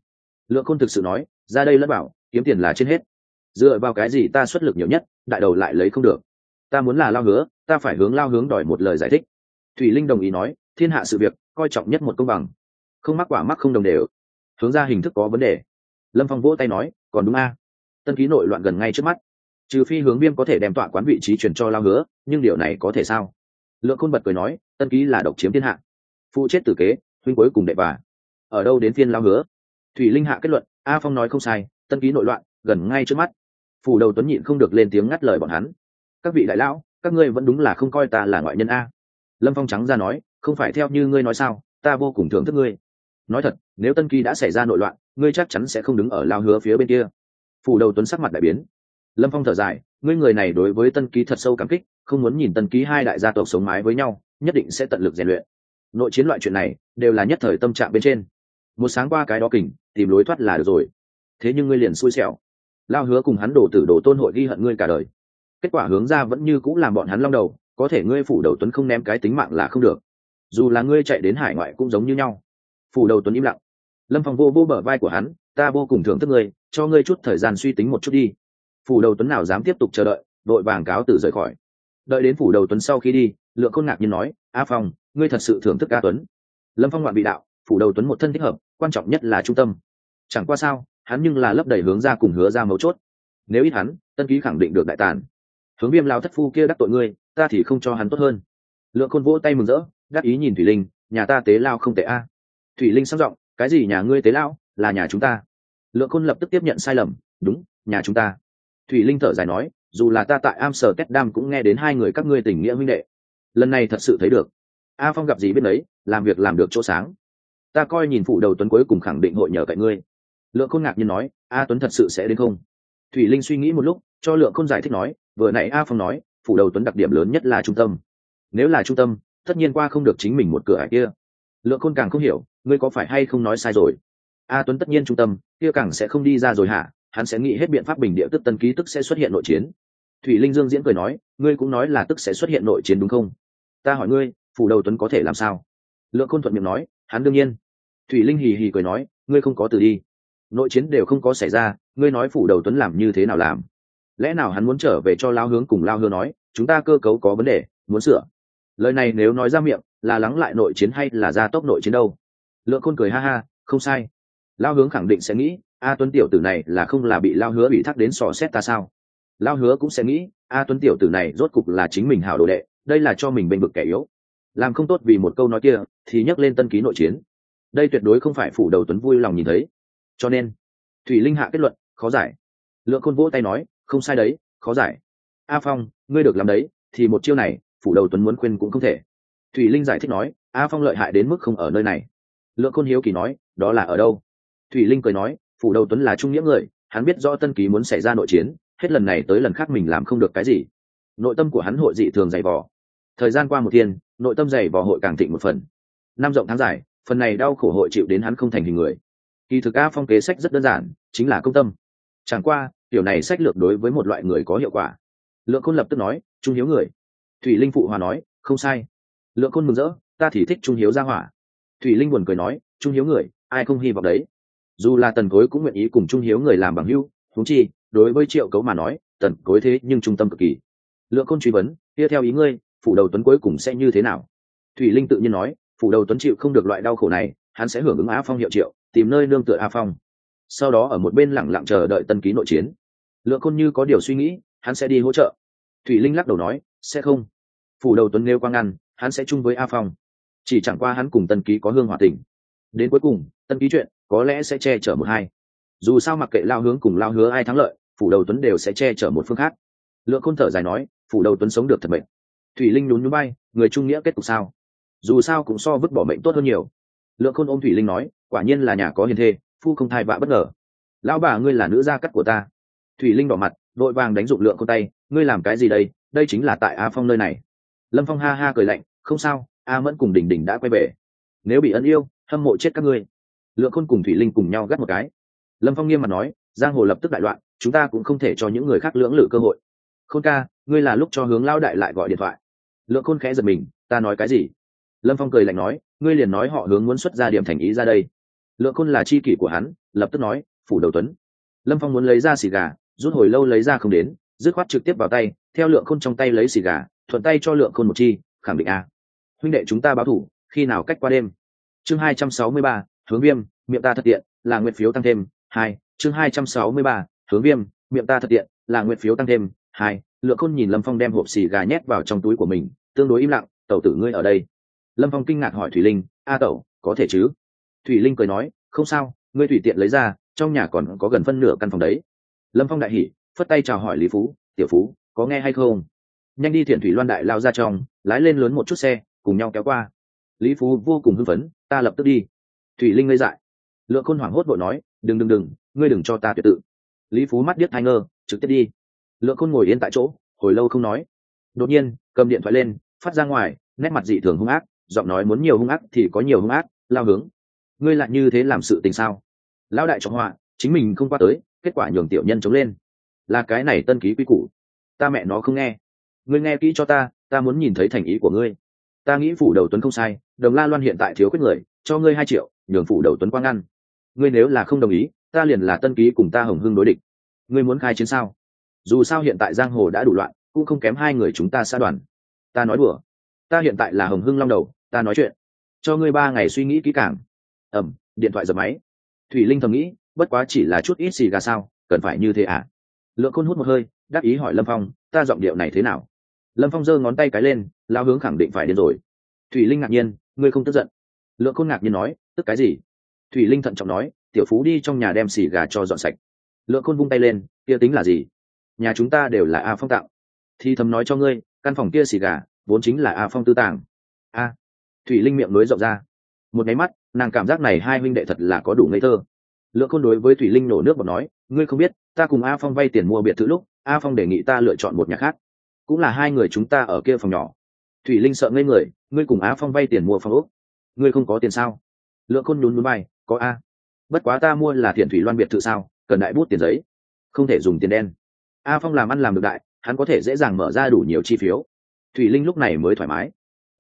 Lượng khôn thực sự nói, ra đây lẫn bảo, kiếm tiền là trên hết. Dựa vào cái gì ta xuất lực nhiều nhất, đại đầu lại lấy không được. Ta muốn là lao hứa, ta phải hướng lao hướng đòi một lời giải thích. Thủy linh đồng ý nói thiên hạ sự việc, coi trọng nhất một công bằng. Không mắc quả mắc không đồng đều. Hướng ra hình thức có vấn đề. Lâm phong vỗ tay nói, còn đúng a. Tân ký nội loạn gần ngay trước mắt. Trừ phi hướng viêm có thể đem tọa quán vị trí chuyển cho lao hứa, nhưng điều này có thể sao? Lượng khôn bật cười nói, tân ký là độc chiếm thiên hạ. Phụ chết tử kế, huynh cuối cùng đệ bà. Ở đâu đến phiên lao hứa? Thủy linh hạ kết luận, a phong nói không sai, tân ký nội loạn, gần ngay trước mắt. Phủ đầu tuấn nhịn không được lên tiếng ngắt lời bọn hắn. Các vị đại lão, các ngươi vẫn đúng là không coi ta là ngoại nhân a. Lâm phong trắng ra nói không phải theo như ngươi nói sao, ta vô cùng thưởng thức ngươi. Nói thật, nếu tân Kỳ đã xảy ra nội loạn, ngươi chắc chắn sẽ không đứng ở lao hứa phía bên kia. Phủ đầu tuấn sắc mặt đại biến. Lâm phong thở dài, ngươi người này đối với tân ký thật sâu cảm kích, không muốn nhìn tân ký hai đại gia tộc sống mái với nhau, nhất định sẽ tận lực rèn luyện. Nội chiến loại chuyện này, đều là nhất thời tâm trạng bên trên. Một sáng qua cái đó kình, tìm lối thoát là được rồi. Thế nhưng ngươi liền xui xẻo. Lao hứa cùng hắn đổ tử đổ tôn hội ghi hận ngươi cả đời. Kết quả hướng ra vẫn như cũng làm bọn hắn long đầu, có thể ngươi phủ đầu tuấn không ném cái tính mạng là không được dù là ngươi chạy đến hải ngoại cũng giống như nhau. Phủ đầu tuấn im lặng. Lâm phong vô vô bờ vai của hắn, ta vô cùng thưởng thức ngươi, cho ngươi chút thời gian suy tính một chút đi. Phủ đầu tuấn nào dám tiếp tục chờ đợi, đội vàng cáo từ rời khỏi. Đợi đến phủ đầu tuấn sau khi đi, lượng khôn ngạc nhiên nói, a phong, ngươi thật sự thưởng thức ca tuấn. Lâm phong ngoạn bị đạo, phủ đầu tuấn một thân thích hợp, quan trọng nhất là trung tâm. Chẳng qua sao, hắn nhưng là lấp đầy hướng ra cùng hứa ra mấu chốt. Nếu ít hắn, tân ký khẳng định được đại tàn. Hướng viêm lao thất phu kia đắc tội ngươi, ta thì không cho hắn tốt hơn. Lượng khôn vỗ tay mừng rỡ đắc ý nhìn thủy linh, nhà ta tế lao không tệ a. Thủy linh sang giọng, cái gì nhà ngươi tế lao, là nhà chúng ta. Lượng khôn lập tức tiếp nhận sai lầm, đúng, nhà chúng ta. Thủy linh thở dài nói, dù là ta tại amsterdam cũng nghe đến hai người các ngươi tình nghĩa huynh đệ. Lần này thật sự thấy được. A phong gặp gì biết đấy, làm việc làm được chỗ sáng. Ta coi nhìn phụ đầu tuấn cuối cùng khẳng định hội nhờ cậy ngươi. Lượng khôn ngạc nhiên nói, a tuấn thật sự sẽ đến không? Thủy linh suy nghĩ một lúc, cho lượng khôn giải thích nói, vừa nãy a phong nói, phủ đầu tuấn đặc điểm lớn nhất là trung tâm. Nếu là trung tâm tất nhiên qua không được chính mình một cửa ải kia. Lượng khôn càng không hiểu, ngươi có phải hay không nói sai rồi? A tuấn tất nhiên trung tâm, kia càng sẽ không đi ra rồi hả? Hắn sẽ nghĩ hết biện pháp bình địa tức tân ký tức sẽ xuất hiện nội chiến. Thủy linh dương diễn cười nói, ngươi cũng nói là tức sẽ xuất hiện nội chiến đúng không? Ta hỏi ngươi, phủ đầu tuấn có thể làm sao? Lượng khôn thuận miệng nói, hắn đương nhiên. Thủy linh hì hì cười nói, ngươi không có từ đi. Nội chiến đều không có xảy ra, ngươi nói phủ đầu tuấn làm như thế nào làm? Lẽ nào hắn muốn trở về cho lao hướng cùng lao hứa nói, chúng ta cơ cấu có vấn đề, muốn sửa lời này nếu nói ra miệng, là lắng lại nội chiến hay là ra tốc nội chiến đâu? Lượng khôn cười ha ha, không sai. Lao hướng khẳng định sẽ nghĩ, a tuấn tiểu tử này là không là bị lao hứa bị thắc đến sò xét ta sao? Lao hứa cũng sẽ nghĩ, a tuấn tiểu tử này rốt cục là chính mình hảo đồ đệ, đây là cho mình bênh vực kẻ yếu. Làm không tốt vì một câu nói kia, thì nhắc lên tân ký nội chiến. Đây tuyệt đối không phải phủ đầu tuấn vui lòng nhìn thấy. Cho nên, thủy linh hạ kết luận, khó giải. Lượng khôn vỗ tay nói, không sai đấy, khó giải. A phong, ngươi được làm đấy, thì một chiêu này phủ đầu tuấn muốn khuyên cũng không thể. Thủy linh giải thích nói, a phong lợi hại đến mức không ở nơi này. Lượng khôn hiếu kỳ nói, đó là ở đâu? Thủy linh cười nói, phủ đầu tuấn là trung nghĩa người, hắn biết rõ tân ký muốn xảy ra nội chiến, hết lần này tới lần khác mình làm không được cái gì. Nội tâm của hắn hội dị thường dày vò. Thời gian qua một thiên, nội tâm dày vò hội càng thịnh một phần. Năm rộng tháng dài, phần này đau khổ hội chịu đến hắn không thành hình người. Kỳ thực a phong kế sách rất đơn giản, chính là công tâm. Chẳng qua kiểu này sách lược đối với một loại người có hiệu quả. Lượng khôn lập tức nói, trung hiếu người thủy linh phụ hòa nói, không sai. Lượng khôn mừng rỡ, ta thì thích trung hiếu ra hỏa. Thủy linh buồn cười nói, trung hiếu người, ai không hy vọng đấy? Dù là tần cối cũng nguyện ý cùng trung hiếu người làm bằng hưu thú chi, đối với triệu cấu mà nói, tần cối thế nhưng trung tâm cực kỳ. Lượng khôn truy vấn, kia theo ý ngươi, phủ đầu tuấn cuối cùng sẽ như thế nào? Thủy linh tự nhiên nói, phủ đầu tuấn chịu không được loại đau khổ này, hắn sẽ hưởng ứng á phong hiệu triệu, tìm nơi nương tựa a phong. Sau đó ở một bên lẳng lặng chờ đợi tân ký nội chiến. Lượng khôn như có điều suy nghĩ, hắn sẽ đi hỗ trợ. Thủy linh lắc đầu nói, sẽ không phủ đầu tuấn nêu quang ngăn, hắn sẽ chung với a phong. Chỉ chẳng qua hắn cùng tân ký có hương hòa tình. Đến cuối cùng, tân ký chuyện có lẽ sẽ che chở một hai. Dù sao mặc kệ lao hướng cùng lao hứa ai thắng lợi, phủ đầu tuấn đều sẽ che chở một phương khác. Lượng khôn thở dài nói, phủ đầu tuấn sống được thật mệnh thủy linh nhún nhún bay, người trung nghĩa kết cục sao? Dù sao cũng so vứt bỏ mệnh tốt hơn nhiều. Lượng khôn ôm thủy linh nói, quả nhiên là nhà có hiền thê, phu không thai vạ bất ngờ. Lão bà ngươi là nữ gia cắt của ta. Thủy linh đỏ mặt, đội vàng đánh dụng lượng con tay, ngươi làm cái gì đây? Đây chính là tại a phong nơi này lâm phong ha ha cười lạnh, không sao, a mẫn cùng đình đình đã quay về. Nếu bị ân yêu, hâm mộ chết các ngươi. Lượng khôn cùng thủy linh cùng nhau gắt một cái. Lâm phong nghiêm mặt nói, giang hồ lập tức đại loạn, chúng ta cũng không thể cho những người khác lưỡng lự cơ hội. Khôn ca, ngươi là lúc cho hướng lao đại lại gọi điện thoại. Lượng khôn khẽ giật mình, ta nói cái gì? Lâm phong cười lạnh nói, ngươi liền nói họ hướng muốn xuất ra điểm thành ý ra đây. Lượng khôn là c h i kỷ của hắn, lập tức nói, phủ đầu tuấn. Lâm phong muốn lấy ra xì gà, rút hồi lâu lấy ra không đến, dứt khoát trực tiếp vào tay, theo lượng khôn trong tay lấy xì gà thuận tay cho lượng khôn một chi, khẳng định a. Huynh đệ chúng ta báo thủ, khi nào cách qua đêm? Chương hai trăm sáu mươi ba, hướng viêm, miệng ta thật tiện, là nguyện phiếu tăng thêm, hai, chương hai trăm sáu mươi ba, hướng viêm, miệng ta thật tiện, là nguyện phiếu tăng thêm, hai, lượng khôn nhìn lâm phong đem hộp xì gà nhét vào trong túi của mình, tương đối im lặng, tẩu tử ngươi ở đây. Lâm phong kinh ngạc hỏi thủy linh, a tẩu, có thể chứ? Thủy linh cười nói, không sao, ngươi thủy tiện lấy ra, trong nhà còn có gần phân nửa căn phòng đấy. Lâm phong đại hỉ, phất tay chào hỏi lý phú, tiểu phú, có nghe hay không? Nhanh đi thiện thủy loan đại lao ra trong, lái lên lớn một chút xe, cùng nhau kéo qua. Lý phú vô cùng hưng phấn, ta lập tức đi. Thủy linh ngây dại. Lượng khôn hoảng hốt vội nói, đừng đừng đừng, ngươi đừng cho ta tuyệt tự. Lý phú mắt điếc thai ngơ, trực tiếp đi. Lượng khôn ngồi yên tại chỗ, hồi lâu không nói. Đột nhiên, cầm điện thoại lên, phát ra ngoài, nét mặt dị thường hung ác, giọng nói muốn nhiều hung ác thì có nhiều hung ác, lao hướng. Ngươi lại như thế làm sự tình sao? Lão đại trọng họa, chính mình không qua tới, kết quả nhường tiểu nhân chống lên. Là cái này tân ký quy củ, ta mẹ nó không nghe ngươi nghe kỹ cho ta ta muốn nhìn thấy thành ý của ngươi. Ta nghĩ phủ đầu tuấn không sai, đồng la loan hiện tại thiếu quyết người, cho ngươi hai triệu, nhường phủ đầu tuấn quang ăn. ngươi nếu là không đồng ý, ta liền là tân ký cùng ta hồng hưng đối địch. Ngươi muốn khai chiến sao? Dù sao hiện tại giang hồ đã đủ loạn, cũng không kém hai người chúng ta xa đoàn. Ta nói đùa. Ta hiện tại là hồng hưng long đầu, ta nói chuyện. Cho ngươi ba ngày suy nghĩ kỹ càng. Ẩm, điện thoại dập máy. Thủy linh thầm nghĩ, bất quá chỉ là chút ít xì gà sao, cần phải như thế à? Lượng khôn hút một hơi đáp ý hỏi lâm phong, ta giọng điệu này thế nào? Lâm phong giơ ngón tay cái lên, lao hướng khẳng định phải điên rồi. Thủy linh ngạc nhiên, ngươi không tức giận. Lượng khôn ngạc nhiên nói, tức cái gì? Thủy linh thận trọng nói, tiểu phú đi trong nhà đem xì gà cho dọn sạch. Lượng khôn vung tay lên, kia tính là gì? Nhà chúng ta đều là a phong tạo. Thì thầm nói cho ngươi, căn phòng kia xì gà, vốn chính là a phong tư tàng. A. Thủy linh miệng nối rộng ra. Một nháy mắt, nàng cảm giác này hai huynh đệ thật là có đủ ngây thơ. Lượng khôn đối với thủy linh nổ nước bọt nói, ngươi không biết, ta cùng a phong vay tiền mua biệt thự lúc, a phong đề nghị ta lựa chọn một nhà khác cũng là hai người chúng ta ở kia phòng nhỏ. Thủy linh sợ ngây người, ngươi cùng a phong vay tiền mua phòng úc ngươi không có tiền sao? Lượng khôn nhún núi bay có a. Bất quá ta mua là thiện thủy loan biệt thự sao, cần đại bút tiền giấy. Không thể dùng tiền đen. A phong làm ăn làm được đại, hắn có thể dễ dàng mở ra đủ nhiều chi phiếu. Thủy linh lúc này mới thoải mái.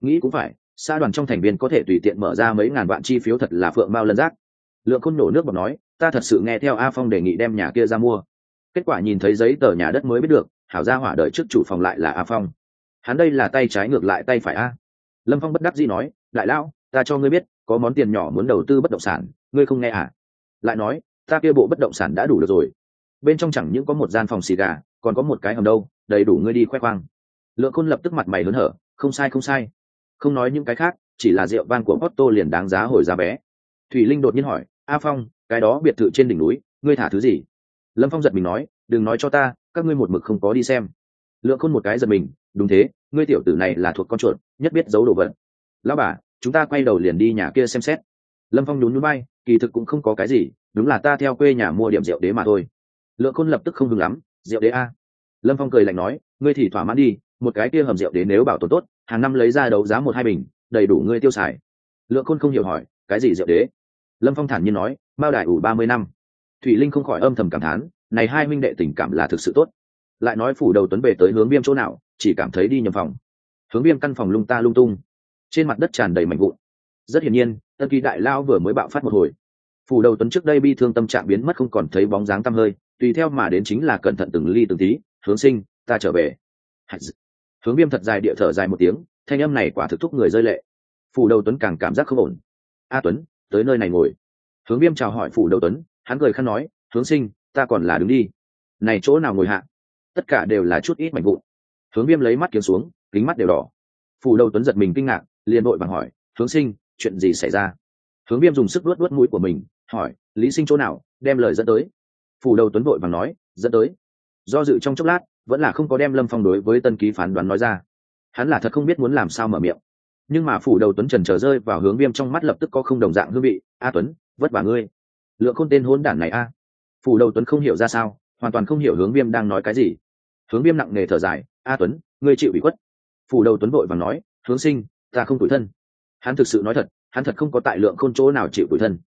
Nghĩ cũng phải, xã đoàn trong thành viên có thể tùy tiện mở ra mấy ngàn vạn chi phiếu thật là phượng mao lân giác. Lượng khôn nổ nước bọt nói, ta thật sự nghe theo a phong đề nghị đem nhà kia ra mua. Kết quả nhìn thấy giấy tờ nhà đất mới biết được hảo ra hỏa đợi trước chủ phòng lại là a phong. Hắn đây là tay trái ngược lại tay phải a. Lâm phong bất đắc dĩ nói, đại lão, ta cho ngươi biết, có món tiền nhỏ muốn đầu tư bất động sản, ngươi không nghe à? Lại nói, ta kia bộ bất động sản đã đủ được rồi. Bên trong chẳng những có một gian phòng xì gà, còn có một cái hầm đâu, đầy đủ ngươi đi khoe khoang. Lượng khôn lập tức mặt mày hớn hở, không sai không sai. Không nói những cái khác, chỉ là rượu vang của Otto liền đáng giá hồi giá bé. Thủy linh đột nhiên hỏi, a phong, cái đó biệt thự trên đỉnh núi, ngươi thả thứ gì? Lâm phong giật mình nói, đừng nói cho ta các ngươi một mực không có đi xem. Lượng khôn một cái giật mình, đúng thế, ngươi tiểu tử này là thuộc con chuột, nhất biết giấu đồ vật. Lão bà, chúng ta quay đầu liền đi nhà kia xem xét. Lâm phong nhún núi bay kỳ thực cũng không có cái gì, đúng là ta theo quê nhà mua điểm rượu đế mà thôi. Lượng khôn lập tức không hừng lắm, rượu đế a? Lâm phong cười lạnh nói, ngươi thì thỏa mãn đi, một cái kia hầm rượu đế nếu bảo tồn tốt, hàng năm lấy ra đấu giá một hai bình, đầy đủ ngươi tiêu xài. Lượng khôn không hiểu hỏi, cái gì rượu đế? Lâm phong thản nhiên nói, mao đại ủ ba mươi năm. Thủy linh không khỏi âm thầm cảm thán này hai minh đệ tình cảm là thực sự tốt. Lại nói phủ đầu tuấn về tới hướng viêm chỗ nào, chỉ cảm thấy đi nhầm phòng. Hướng viêm căn phòng lung ta lung tung. Trên mặt đất tràn đầy mảnh vụn. Rất hiển nhiên, tân kỳ đại lao vừa mới bạo phát một hồi. Phủ đầu tuấn trước đây bi thương tâm trạng biến mất không còn thấy bóng dáng tăm hơi, tùy theo mà đến chính là cẩn thận từng ly từng tí, hướng sinh, ta trở về. Hướng viêm thật dài địa thở dài một tiếng, thanh âm này quả thực thúc người rơi lệ. Phủ đầu tuấn càng cảm giác không ổn. A tuấn, tới nơi này ngồi. Hướng viêm chào hỏi phủ đầu tuấn, hắn cười khăn nói, hướng sinh ta còn là đứng đi. Này chỗ nào ngồi hạ? Tất cả đều là chút ít mảnh vụn. Hướng viêm lấy mắt kiếm xuống, kính mắt đều đỏ. Phủ đầu tuấn giật mình kinh ngạc, liền đội bằng hỏi, hướng sinh, chuyện gì xảy ra? Hướng viêm dùng sức luốt luốt mũi của mình, hỏi, lý sinh chỗ nào, đem lời dẫn tới? Phủ đầu tuấn vội bằng nói, dẫn tới. Do dự trong chốc lát, vẫn là không có đem lâm phong đối với tân ký phán đoán nói ra. Hắn là thật không biết muốn làm sao mở miệng. Nhưng mà phủ đầu tuấn trần trở rơi vào hướng viêm trong mắt lập tức có không đồng dạng hương vị. A tuấn, vất vả ngươi. Lượng khôn tên hôn đản này a phủ đầu tuấn không hiểu ra sao, hoàn toàn không hiểu hướng viêm đang nói cái gì. Hướng viêm nặng nề thở dài, a tuấn, ngươi chịu bị khuất. Phủ đầu tuấn vội và nói, hướng sinh, ta không tủi thân. Hắn thực sự nói thật, hắn thật không có tại lượng khôn chỗ nào chịu tủi thân.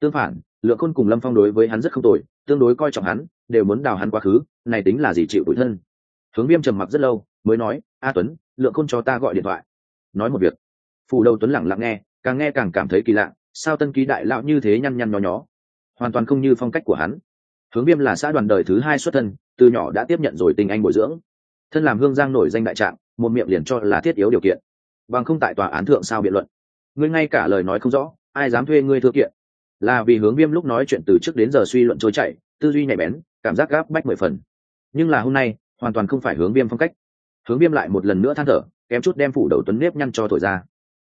Tương phản, lượng khôn cùng lâm phong đối với hắn rất không tồi, tương đối coi trọng hắn, đều muốn đào hắn quá khứ, này tính là gì chịu tủi thân. Hướng viêm trầm mặc rất lâu, mới nói, a tuấn, lượng khôn cho ta gọi điện thoại. Nói một việc. Phủ đầu tuấn lẳng lặng nghe, càng nghe càng cảm thấy kỳ lạ, sao tân ký đại lão như thế nhăn nhăn nho nhó? Hoàn toàn không như phong cách của hắn hướng viêm là xã đoàn đời thứ hai xuất thân, từ nhỏ đã tiếp nhận rồi tình anh bồi dưỡng. Thân làm hương giang nổi danh đại trạng một miệng liền cho là thiết yếu điều kiện. Bằng không tại tòa án thượng sao biện luận? Ngươi ngay cả lời nói không rõ, ai dám thuê ngươi thư kiện? Là vì hướng viêm lúc nói chuyện từ trước đến giờ suy luận trôi chảy, tư duy nhạy bén, cảm giác gáp bách mười phần. Nhưng là hôm nay, hoàn toàn không phải hướng viêm phong cách. Hướng viêm lại một lần nữa than thở, kém chút đem phủ đầu tuấn nếp nhăn cho thổi ra.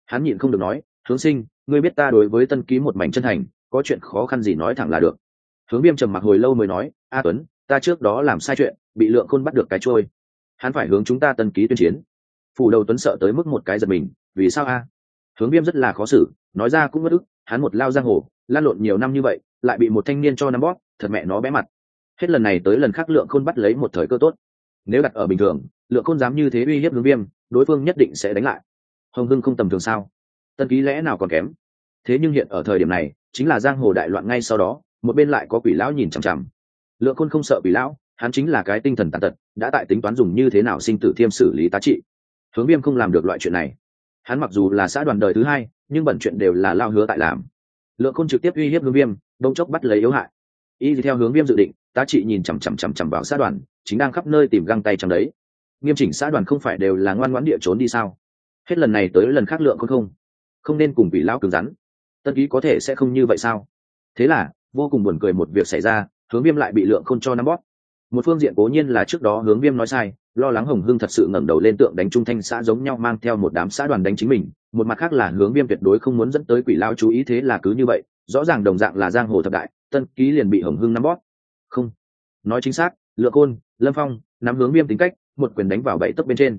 Hắn nhịn không được nói, hướng sinh, ngươi biết ta đối với tân ký một mảnh chân thành, có chuyện khó khăn gì nói thẳng là được hướng viêm trầm mặc hồi lâu mới nói, a tuấn, ta trước đó làm sai chuyện, bị lượng khôn bắt được cái trôi. Hắn phải hướng chúng ta tân ký tuyên chiến. Phủ đầu tuấn sợ tới mức một cái giật mình, vì sao a? Hướng viêm rất là khó xử, nói ra cũng bất ức, hắn một lao giang hồ, lan lộn nhiều năm như vậy, lại bị một thanh niên cho nắm bóp, thật mẹ nó bé mặt. Hết lần này tới lần khác lượng khôn bắt lấy một thời cơ tốt. Nếu đặt ở bình thường, lượng khôn dám như thế uy hiếp hướng viêm, đối phương nhất định sẽ đánh lại. Hồng hưng không tầm thường sao? Tân ký lẽ nào còn kém? Thế nhưng hiện ở thời điểm này, chính là giang hồ đại loạn ngay sau đó một bên lại có quỷ lão nhìn chằm chằm. Lượng khôn không sợ quỷ lão, hắn chính là cái tinh thần tàn tật, đã tại tính toán dùng như thế nào sinh tử thiêm xử lý tá trị. Hướng viêm không làm được loại chuyện này. Hắn mặc dù là xã đoàn đời thứ hai, nhưng bẩn chuyện đều là lao hứa tại làm. Lượng khôn trực tiếp uy hiếp hướng viêm, đông chốc bắt lấy yếu hại. Y theo hướng viêm dự định, tá trị nhìn chằm chằm chằm chằm vào xã đoàn, chính đang khắp nơi tìm găng tay trong đấy. Nghiêm chỉnh xã đoàn không phải đều là ngoan ngoãn địa trốn đi sao? Hết lần này tới lần khác lượng khôn không. Không nên cùng vị lão cứng rắn. Tân ký có thể sẽ không như vậy sao? Thế là vô cùng buồn cười một việc xảy ra, hướng viêm lại bị lượng khôn cho nắm bóp. Một phương diện cố nhiên là trước đó hướng viêm nói sai, lo lắng hồng hưng thật sự ngẩng đầu lên tượng đánh trung thanh xã giống nhau mang theo một đám xã đoàn đánh chính mình, một mặt khác là hướng viêm tuyệt đối không muốn dẫn tới quỷ lao chú ý thế là cứ như vậy, rõ ràng đồng dạng là giang hồ thập đại, tân ký liền bị hồng hưng nắm bóp. Không, nói chính xác, lượng côn lâm phong, nắm hướng viêm tính cách, một quyền đánh vào bẫy tấc bên trên.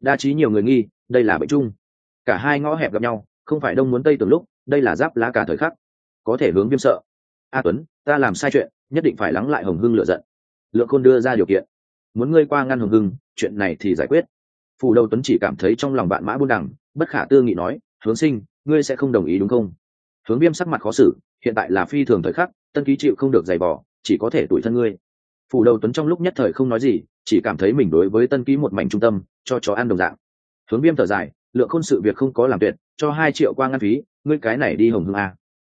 Đa trí nhiều người nghi, đây là bệnh chung. Cả hai ngõ hẹp gặp nhau, không phải đông muốn tây từng lúc, đây là giáp lá cả thời khắc. Có thể hướng viêm sợ a tuấn ta làm sai chuyện nhất định phải lắng lại hồng hưng lựa giận. Lượng khôn đưa ra điều kiện. Muốn ngươi qua ngăn hồng hưng chuyện này thì giải quyết. Phù đầu tuấn chỉ cảm thấy trong lòng bạn mã buôn đẳng bất khả tư nghị nói hướng sinh ngươi sẽ không đồng ý đúng không? Hướng viêm sắc mặt khó xử hiện tại là phi thường thời khắc tân ký chịu không được giày bỏ, chỉ có thể tủi thân ngươi. Phù đầu tuấn trong lúc nhất thời không nói gì chỉ cảm thấy mình đối với tân ký một mảnh trung tâm cho chó ăn đồng dạng. Hướng viêm thở dài lượng khôn sự việc không có làm tuyệt cho hai triệu qua ngăn phí ngươi cái này đi hồng Hưng a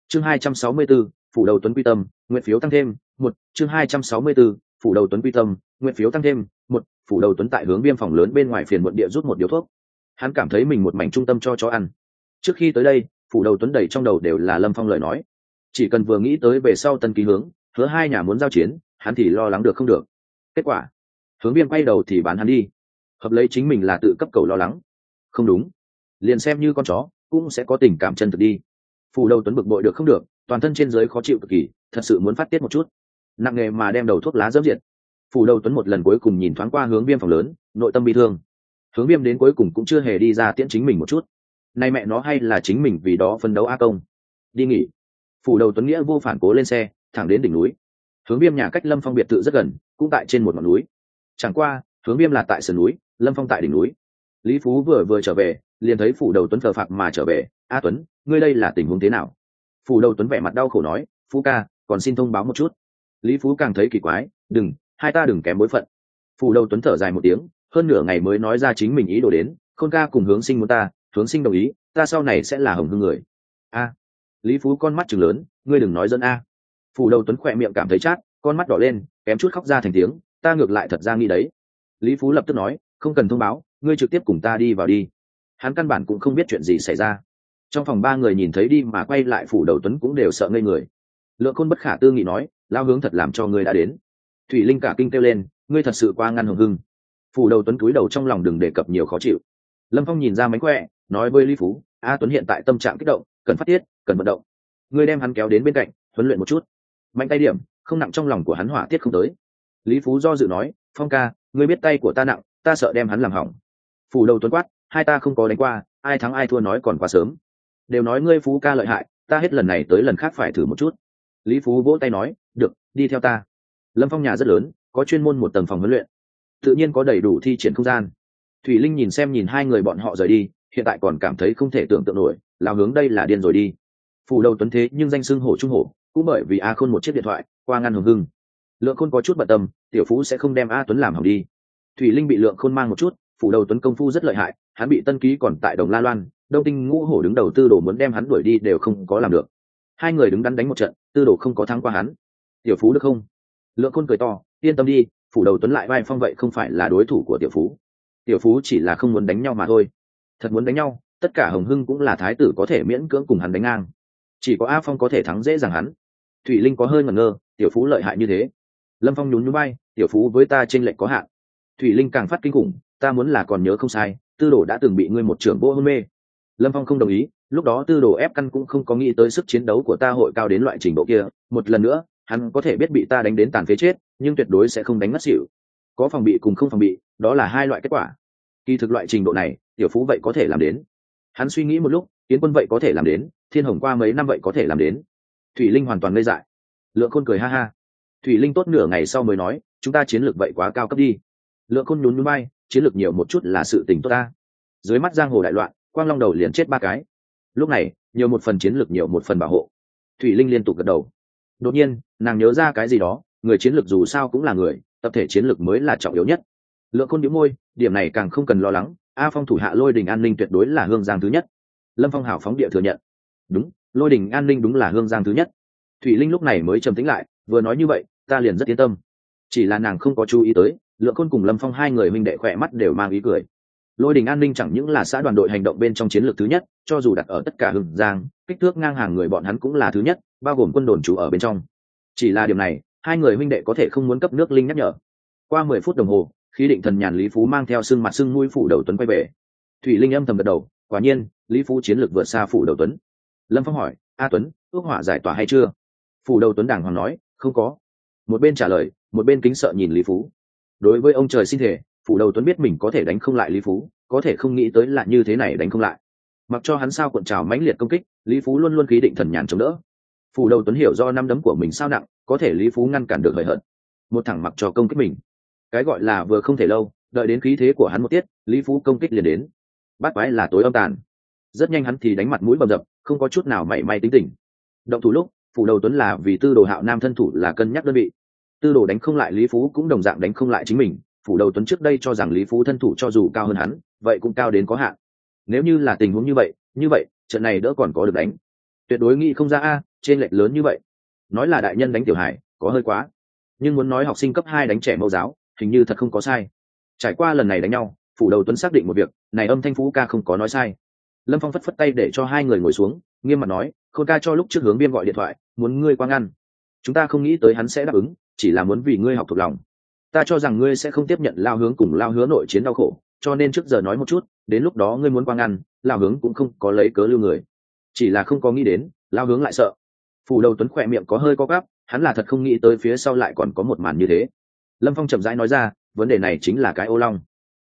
chương hai trăm sáu mươi bốn phủ đầu tuấn quy tâm nguyện phiếu tăng thêm một chương hai trăm sáu mươi bốn, phủ đầu tuấn quy tâm nguyện phiếu tăng thêm một phủ đầu tuấn tại hướng viêm phòng lớn bên ngoài phiền muộn địa rút một điếu thuốc. Hắn cảm thấy mình một mảnh trung tâm cho chó ăn. Trước khi tới đây phủ đầu tuấn đầy trong đầu đều là lâm phong lời nói. Chỉ cần vừa nghĩ tới về sau tân ký hướng hứa hai nhà muốn giao chiến hắn thì lo lắng được không được. Kết quả hướng viêm quay đầu thì bán hắn đi. Hợp lấy chính mình là tự cấp cầu lo lắng. Không đúng. Liền xem như con chó cũng sẽ có tình cảm chân thực đi. Phủ đầu tuấn bực bội được không được toàn thân trên giới khó chịu cực kỳ, thật sự muốn phát tiết một chút. Nặng nghề mà đem đầu thuốc lá dẫm diệt. Phủ đầu tuấn một lần cuối cùng nhìn thoáng qua hướng viêm phòng lớn, nội tâm bị thương. Hướng viêm đến cuối cùng cũng chưa hề đi ra tiễn chính mình một chút. Nay mẹ nó hay là chính mình vì đó phân đấu a công. Đi nghỉ. Phủ đầu tuấn nghĩa vô phản cố lên xe, thẳng đến đỉnh núi. Hướng viêm nhà cách lâm phong biệt thự rất gần, cũng tại trên một ngọn núi. Chẳng qua, hướng viêm là tại sườn núi, lâm phong tại đỉnh núi. Lý phú vừa vừa trở về, liền thấy phủ đầu tuấn thờ phạc mà trở về. A tuấn, ngươi đây là tình huống thế nào? Phủ đầu tuấn vẻ mặt đau khổ nói, phú ca, còn xin thông báo một chút. Lý phú càng thấy kỳ quái, đừng, hai ta đừng kém bối phận. Phủ đầu tuấn thở dài một tiếng, hơn nửa ngày mới nói ra chính mình ý đồ đến, khôn ca cùng hướng sinh muốn ta, hướng sinh đồng ý, ta sau này sẽ là hồng hương người. A. Lý phú con mắt chừng lớn, ngươi đừng nói dân a. Phủ đầu tuấn khỏe miệng cảm thấy chát, con mắt đỏ lên, kém chút khóc ra thành tiếng, ta ngược lại thật ra nghĩ đấy. Lý phú lập tức nói, không cần thông báo, ngươi trực tiếp cùng ta đi vào đi. Hắn căn bản cũng không biết chuyện gì xảy ra trong phòng ba người nhìn thấy đi mà quay lại phủ đầu tuấn cũng đều sợ ngây người. Lượng khôn bất khả tư nghị nói lao hướng thật làm cho ngươi đã đến. Thủy linh cả kinh kêu lên, ngươi thật sự qua ngăn hồng hưng. Phủ đầu tuấn cúi đầu trong lòng đừng đề cập nhiều khó chịu. Lâm phong nhìn ra mánh khỏe, nói với lý phú, a tuấn hiện tại tâm trạng kích động, cần phát tiết, cần vận động. Ngươi đem hắn kéo đến bên cạnh, huấn luyện một chút. Mạnh tay điểm, không nặng trong lòng của hắn hỏa tiết không tới. Lý phú do dự nói, phong ca, ngươi biết tay của ta nặng, ta sợ đem hắn làm hỏng. Phủ đầu tuấn quát, hai ta không có đánh qua, ai thắng ai thua nói còn quá sớm đều nói ngươi phú ca lợi hại, ta hết lần này tới lần khác phải thử một chút. Lý phú vỗ tay nói, được, đi theo ta. Lâm phong nhà rất lớn, có chuyên môn một tầng phòng huấn luyện. Tự nhiên có đầy đủ thi triển không gian. Thủy linh nhìn xem nhìn hai người bọn họ rời đi, hiện tại còn cảm thấy không thể tưởng tượng nổi lao hướng đây là điên rồi đi. Phủ đầu tuấn thế nhưng danh xưng hổ trung hổ, cũng bởi vì a khôn một chiếc điện thoại, qua ngăn hồng hưng. Lượng khôn có chút bận tâm, tiểu phú sẽ không đem a tuấn làm hỏng đi. Thủy linh bị lượng khôn mang một chút phủ đầu tuấn công phu rất lợi hại, hắn bị tân ký còn tại đồng la loan đông tinh ngũ hổ đứng đầu tư đồ muốn đem hắn đuổi đi đều không có làm được. Hai người đứng đắn đánh một trận, tư đồ không có thắng qua hắn. Tiểu phú được không? Lượng khôn cười to, yên tâm đi, phủ đầu tuấn lại vai phong vậy không phải là đối thủ của tiểu phú. Tiểu phú chỉ là không muốn đánh nhau mà thôi. Thật muốn đánh nhau, tất cả hồng hưng cũng là thái tử có thể miễn cưỡng cùng hắn đánh ngang. Chỉ có a phong có thể thắng dễ dàng hắn. Thủy linh có hơi ngẩn ngơ, tiểu phú lợi hại như thế. Lâm phong nhún nhún bay tiểu phú, với ta t r ê n lệch có hạn. Thủy linh càng phát kinh khủng, ta muốn là còn nhớ không sai, tư đồ đã từng bị ngươi một trưởng vô hôn mê lâm phong không đồng ý, lúc đó tư đồ ép căn cũng không có nghĩ tới sức chiến đấu của ta hội cao đến loại trình độ kia, một lần nữa, hắn có thể biết bị ta đánh đến tàn phế chết, nhưng tuyệt đối sẽ không đánh mất xỉu. Có phòng bị cùng không phòng bị, đó là hai loại kết quả. Kỳ thực loại trình độ này, tiểu phú vậy có thể làm đến. Hắn suy nghĩ một lúc, tiến quân vậy có thể làm đến, thiên hồng qua mấy năm vậy có thể làm đến. Thủy linh hoàn toàn ngây dại. Lượng khôn cười ha ha. Thủy linh tốt nửa ngày sau mới nói, chúng ta chiến lược vậy quá cao cấp đi. Lượng khôn nhún núi bay chiến lược nhiều một chút là sự tình tốt ta. Dưới mắt giang hồ đại loạn quang long đầu liền chết ba cái. Lúc này, nhiều một phần chiến lược, nhiều một phần bảo hộ. Thủy linh liên tục gật đầu. Đột nhiên, nàng nhớ ra cái gì đó, người chiến lược dù sao cũng là người, tập thể chiến lược mới là trọng yếu nhất. Lượng khôn đĩu môi, điểm này càng không cần lo lắng, a phong thủ hạ lôi đình an ninh tuyệt đối là hương giang thứ nhất. Lâm phong hảo phóng địa thừa nhận. Đúng, lôi đình an ninh đúng là hương giang thứ nhất. Thủy linh lúc này mới trầm tính lại, vừa nói như vậy, ta liền rất yên tâm. Chỉ là nàng không có chú ý tới, lượng khôn cùng lâm phong hai người minh đệ khỏe mắt đều mang ý cười lôi đình an ninh chẳng những là xã đoàn đội hành động bên trong chiến lược thứ nhất, cho dù đặt ở tất cả hưng giang, kích thước ngang hàng người bọn hắn cũng là thứ nhất, bao gồm quân đồn chủ ở bên trong. Chỉ là điểm này, hai người huynh đệ có thể không muốn cấp nước linh nhắc nhở. Qua mười phút đồng hồ khi định thần nhàn lý phú mang theo sưng mặt sưng mũi phủ đầu tuấn quay về. Thủy linh âm thầm gật đầu, quả nhiên, lý phú chiến lược vượt xa phủ đầu tuấn. Lâm phong hỏi, a tuấn, ước họa giải tỏa hay chưa? Phủ đầu tuấn đàng hoàng nói, không có. Một bên trả lời, một bên kính sợ nhìn lý phú. Đối với ông trời xin thể phủ đầu tuấn biết mình có thể đánh không lại lý phú, có thể không nghĩ tới là như thế này đánh không lại. Mặc cho hắn sao cuộn trào mãnh liệt công kích, lý phú luôn luôn khí định thần nhàn chống đỡ. Phủ đầu tuấn hiểu do năm đấm của mình sao nặng, có thể lý phú ngăn cản được hời hợt. Một thẳng mặc cho công kích mình. Cái gọi là vừa không thể lâu, đợi đến khí thế của hắn một tiết, lý phú công kích liền đến. Bắt quái là tối âm tàn. Rất nhanh hắn thì đánh mặt mũi bầm dập, không có chút nào mảy may tính tình. Động thủ lúc, phủ đầu tuấn là vì tư đồ hạo nam thân thủ là cân nhắc đơn vị. Tư đồ đánh không lại lý phú cũng đồng dạng đánh không lại chính mình phủ đầu tuấn trước đây cho rằng lý phú thân thủ cho dù cao hơn hắn, vậy cũng cao đến có hạn. Nếu như là tình huống như vậy như vậy, trận này đỡ còn có được đánh. Tuyệt đối nghĩ không ra a, trên lệch lớn như vậy. Nói là đại nhân đánh tiểu hải có hơi quá. Nhưng muốn nói học sinh cấp hai đánh trẻ mẫu giáo, hình như thật không có sai. Trải qua lần này đánh nhau, phủ đầu tuấn xác định một việc, này âm thanh phú ca không có nói sai. Lâm phong phất phất tay để cho hai người ngồi xuống, nghiêm mặt nói, khôn ca cho lúc trước hướng viêm gọi điện thoại, muốn ngươi quang ăn. Chúng ta không nghĩ tới hắn sẽ đáp ứng, chỉ là muốn vì ngươi học thuộc lòng ta cho rằng ngươi sẽ không tiếp nhận lao hướng cùng lao hứa nội chiến đau khổ, cho nên trước giờ nói một chút, đến lúc đó ngươi muốn quang ăn, lao hướng cũng không có lấy cớ lưu người. Chỉ là không có nghĩ đến, lao hướng lại sợ. Phủ đầu tuấn khỏe miệng có hơi có gắp hắn là thật không nghĩ tới phía sau lại còn có một màn như thế. Lâm phong chậm rãi nói ra, vấn đề này chính là cái ô long.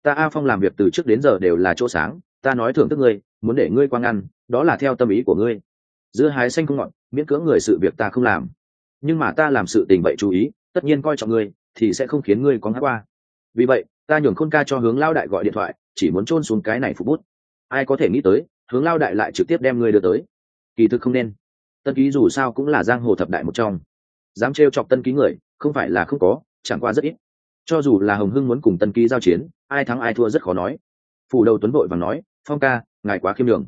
Ta a phong làm việc từ trước đến giờ đều là chỗ sáng, ta nói thưởng thức ngươi, muốn để ngươi quang ăn, đó là theo tâm ý của ngươi. Giữa hái xanh không ngọn miễn cưỡng người sự việc ta không làm. Nhưng mà ta làm sự tình vậy chú ý, tất nhiên coi trọng ngươi thì sẽ không khiến ngươi có ngã qua. Vì vậy, ta nhường khôn ca cho hướng lao đại gọi điện thoại, chỉ muốn trôn xuống cái này phục bút. Ai có thể nghĩ tới, hướng lao đại lại trực tiếp đem ngươi đưa tới. Kỳ thực không nên. Tân ký dù sao cũng là giang hồ thập đại một trong. Dám trêu chọc tân ký người, không phải là không có, chẳng qua rất ít. Cho dù là hồng hưng muốn cùng tân ký giao chiến, ai thắng ai thua rất khó nói. Phủ đầu tuấn vội và nói, phong ca, ngài quá khiêm đường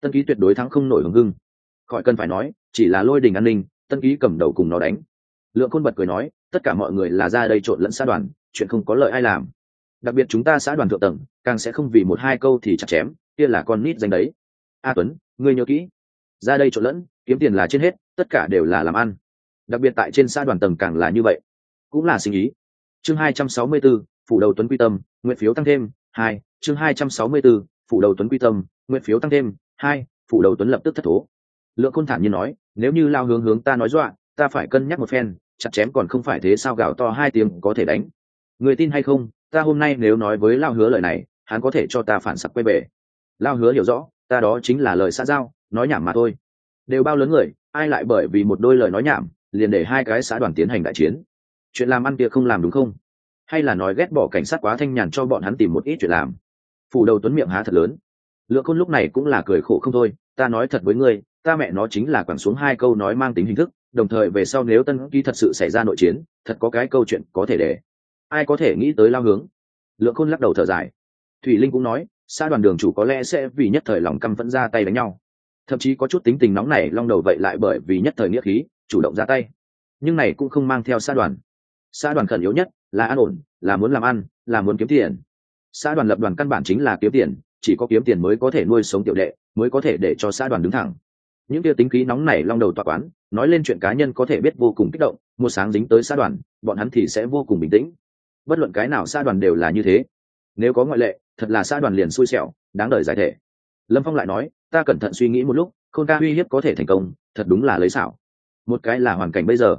tân ký tuyệt đối thắng không nổi hồng hưng. Khỏi cần phải nói, chỉ là lôi đình an ninh, tân ký cầm đầu cùng nó đánh. Lượng khôn bật cười nói tất cả mọi người là ra đây trộn lẫn xã đoàn chuyện không có lợi ai làm. Đặc biệt chúng ta xã đoàn thượng tầng càng sẽ không vì một hai câu thì chặt chém kia là con nít danh đấy. A tuấn ngươi nhớ kỹ. Ra đây trộn lẫn kiếm tiền là trên hết tất cả đều là làm ăn. Đặc biệt tại trên xã đoàn tầng càng là như vậy. Cũng là sinh ý. Chương hai trăm sáu mươi 264, phủ đầu tuấn quy tâm nguyện phiếu tăng thêm hai chương hai trăm sáu mươi 264, phủ đầu tuấn quy tâm nguyện phiếu tăng thêm hai phủ đầu tuấn lập tức thất thố. Lượng khôn thản như nói nếu như lao hướng hướng ta nói dọa ta phải cân nhắc một phen chặt chém còn không phải thế sao gào to hai tiếng có thể đánh. Người tin hay không, ta hôm nay nếu nói với lao hứa lời này, hắn có thể cho ta phản sặc quay về. Lao hứa hiểu rõ, ta đó chính là lời xã giao, nói nhảm mà thôi. Đều bao lớn người, ai lại bởi vì một đôi lời nói nhảm, liền để hai cái xã đoàn tiến hành đại chiến. Chuyện làm ăn kia không làm đúng không? Hay là nói ghét bỏ cảnh sát quá thanh nhàn cho bọn hắn tìm một ít chuyện làm. Phủ đầu tuấn miệng há thật lớn. Lựa khôn lúc này cũng là cười khổ không thôi, ta nói thật với ngươi, ta mẹ nó chính là quẳng xuống hai câu nói mang tính hình thức đồng thời về sau nếu tân ký thật sự xảy ra nội chiến, thật có cái câu chuyện có thể để ai có thể nghĩ tới lao hướng. Lượng khôn lắc đầu thở dài. Thủy linh cũng nói, xã đoàn đường chủ có lẽ sẽ vì nhất thời lòng căm vẫn ra tay đánh nhau. Thậm chí có chút tính tình nóng này long đầu vậy lại bởi vì nhất thời nghĩa khí, chủ động ra tay. Nhưng này cũng không mang theo xã đoàn. Xã đoàn khẩn yếu nhất là an ổn, là muốn làm ăn, là muốn kiếm tiền. Xã đoàn lập đoàn căn bản chính là kiếm tiền, chỉ có kiếm tiền mới có thể nuôi sống tiểu đệ, mới có thể để cho xã đoàn đứng thẳng những kia tính khí nóng này long đầu tòa quán, nói lên chuyện cá nhân có thể biết vô cùng kích động một sáng dính tới xã đoàn, bọn hắn thì sẽ vô cùng bình tĩnh. Bất luận cái nào xã đoàn đều là như thế. Nếu có ngoại lệ, thật là xã đoàn liền xui xẻo, đáng đời giải thể. Lâm phong lại nói, ta cẩn thận suy nghĩ một lúc, khôn ca uy hiếp có thể thành công, thật đúng là lấy xảo. Một cái là hoàn cảnh bây giờ.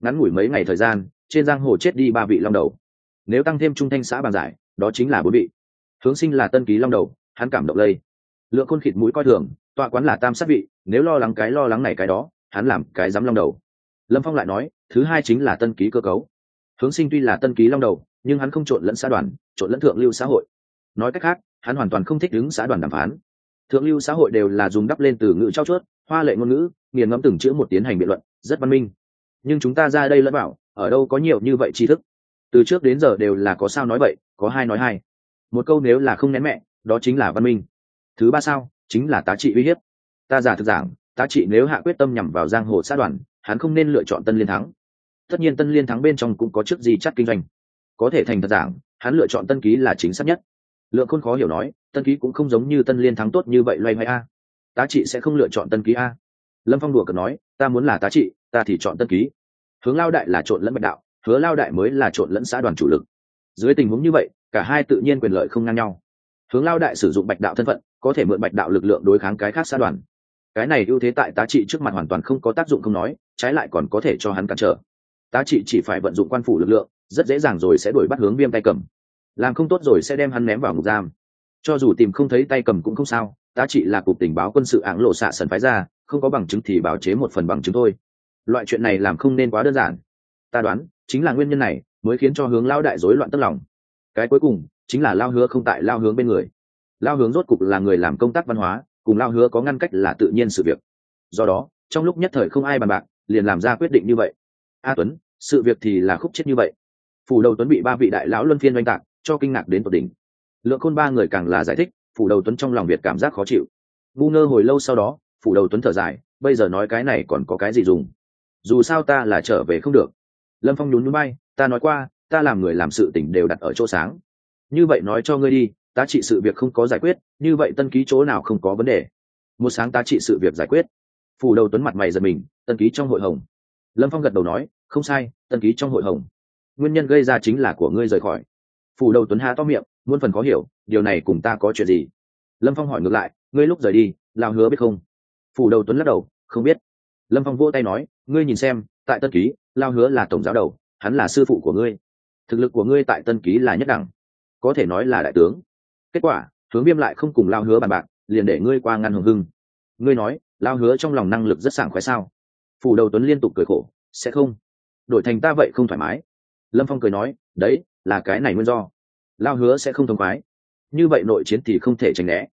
Ngắn ngủi mấy ngày thời gian, trên giang hồ chết đi ba vị long đầu. Nếu tăng thêm trung thanh xã bàn giải, đó chính là bốn vị. Hướng sinh là tân ký long đầu, hắn cảm động lây. Lượng khôn khịt mũi coi thường tọa quán là tam sát vị, nếu lo lắng cái lo lắng này cái đó, hắn làm cái dám long đầu. Lâm phong lại nói, thứ hai chính là tân ký cơ cấu. Hướng sinh tuy là tân ký long đầu, nhưng hắn không trộn lẫn xã đoàn, trộn lẫn thượng lưu xã hội. Nói cách khác, hắn hoàn toàn không thích đứng xã đoàn đàm phán. Thượng lưu xã hội đều là dùng đắp lên từ ngữ trao chuốt, hoa lệ ngôn ngữ, nghiền ngẫm từng chữ một tiến hành biện luận, rất văn minh. Nhưng chúng ta ra đây lẫn bảo ở đâu có nhiều như vậy tri thức. Từ trước đến giờ đều là có sao nói vậy, có hai nói hai. Một câu nếu là không nén mẹ, đó chính là văn minh. Thứ ba sao? Chính là tá trị uy hiếp. Ta giả thực giảng, tá trị nếu hạ quyết tâm nhằm vào giang hồ sát đoàn, hắn không nên lựa chọn tân liên thắng. Tất nhiên tân liên thắng bên trong cũng có chức gì chắc kinh doanh. Có thể thành thật giảng, hắn lựa chọn tân ký là chính xác nhất. Lượng khôn khó hiểu nói, tân ký cũng không giống như tân liên thắng tốt như vậy loay hoay a. Tá trị sẽ không lựa chọn tân ký a. Lâm phong đùa cợt nói, ta muốn là tá trị, ta thì chọn tân ký. Hướng lao đại là trộn lẫn bạch đạo, hứa lao đại mới là trộn lẫn xã đoàn chủ lực. Dưới tình huống như vậy, cả hai tự nhiên quyền lợi không ngang nhau. Hướng lao đại sử dụng bạch đạo thân phận có thể mượn bạch đạo lực lượng đối kháng cái khác xã đoàn. Cái này ưu thế tại tá trị trước mặt hoàn toàn không có tác dụng không nói, trái lại còn có thể cho hắn cản trở. Tá trị chỉ phải vận dụng quan phủ lực lượng, rất dễ dàng rồi sẽ đuổi bắt hướng viêm tay cầm. Làm không tốt rồi sẽ đem hắn ném vào ngục giam. Cho dù tìm không thấy tay cầm cũng không sao, tá trị là cục tình báo quân sự áng lộ xạ sần phái ra, không có bằng chứng thì báo chế một phần bằng chứng thôi. Loại chuyện này làm không nên quá đơn giản. Ta đoán, chính là nguyên nhân này mới khiến cho hướng lao đại rối loạn tức lòng. Cái cuối cùng, chính là lao hứa không tại lao hướng bên người lao hướng rốt cục là người làm công tác văn hóa, cùng lao hứa có ngăn cách là tự nhiên sự việc. Do đó, trong lúc nhất thời không ai bàn bạc, liền làm ra quyết định như vậy. A tuấn, sự việc thì là khúc chết như vậy. Phủ đầu tuấn bị ba vị đại lão luân phiên oanh tạc, cho kinh ngạc đến tột đỉnh. Lượng khôn ba người càng là giải thích, phủ đầu tuấn trong lòng việt cảm giác khó chịu. Ngu ngơ hồi lâu sau đó, phủ đầu tuấn thở dài, bây giờ nói cái này còn có cái gì dùng? Dù sao ta là trở về không được. Lâm phong nhún núi bay, ta nói qua, ta làm người làm sự tỉnh đều đặt ở chỗ sáng. Như vậy nói cho ngươi đi ta trị sự việc không có giải quyết, như vậy tân ký chỗ nào không có vấn đề. Một sáng ta trị sự việc giải quyết. Phủ đầu tuấn mặt mày giật mình, tân ký trong hội hồng. Lâm phong gật đầu nói, không sai, tân ký trong hội hồng. Nguyên nhân gây ra chính là của ngươi rời khỏi. Phủ đầu tuấn há to miệng, muôn phần khó hiểu, điều này cùng ta có chuyện gì? Lâm phong hỏi ngược lại, ngươi lúc rời đi lao hứa biết không? Phủ đầu tuấn lắc đầu, không biết. Lâm phong vỗ tay nói, ngươi nhìn xem, tại tân ký lao hứa là tổng giáo đầu, hắn là sư phụ của ngươi. Thực lực của ngươi tại tân ký là nhất đẳng. Có thể nói là đại tướng kết quả, hướng viêm lại không cùng lao hứa bàn bạc, liền để ngươi qua ngăn hồng hưng. Ngươi nói, lao hứa trong lòng năng lực rất sảng khoái sao? Phủ đầu tuấn liên tục cười khổ, sẽ không. Đổi thành ta vậy không thoải mái. Lâm phong cười nói, đấy, là cái này nguyên do. Lao hứa sẽ không thông khoái. Như vậy nội chiến thì không thể tránh né.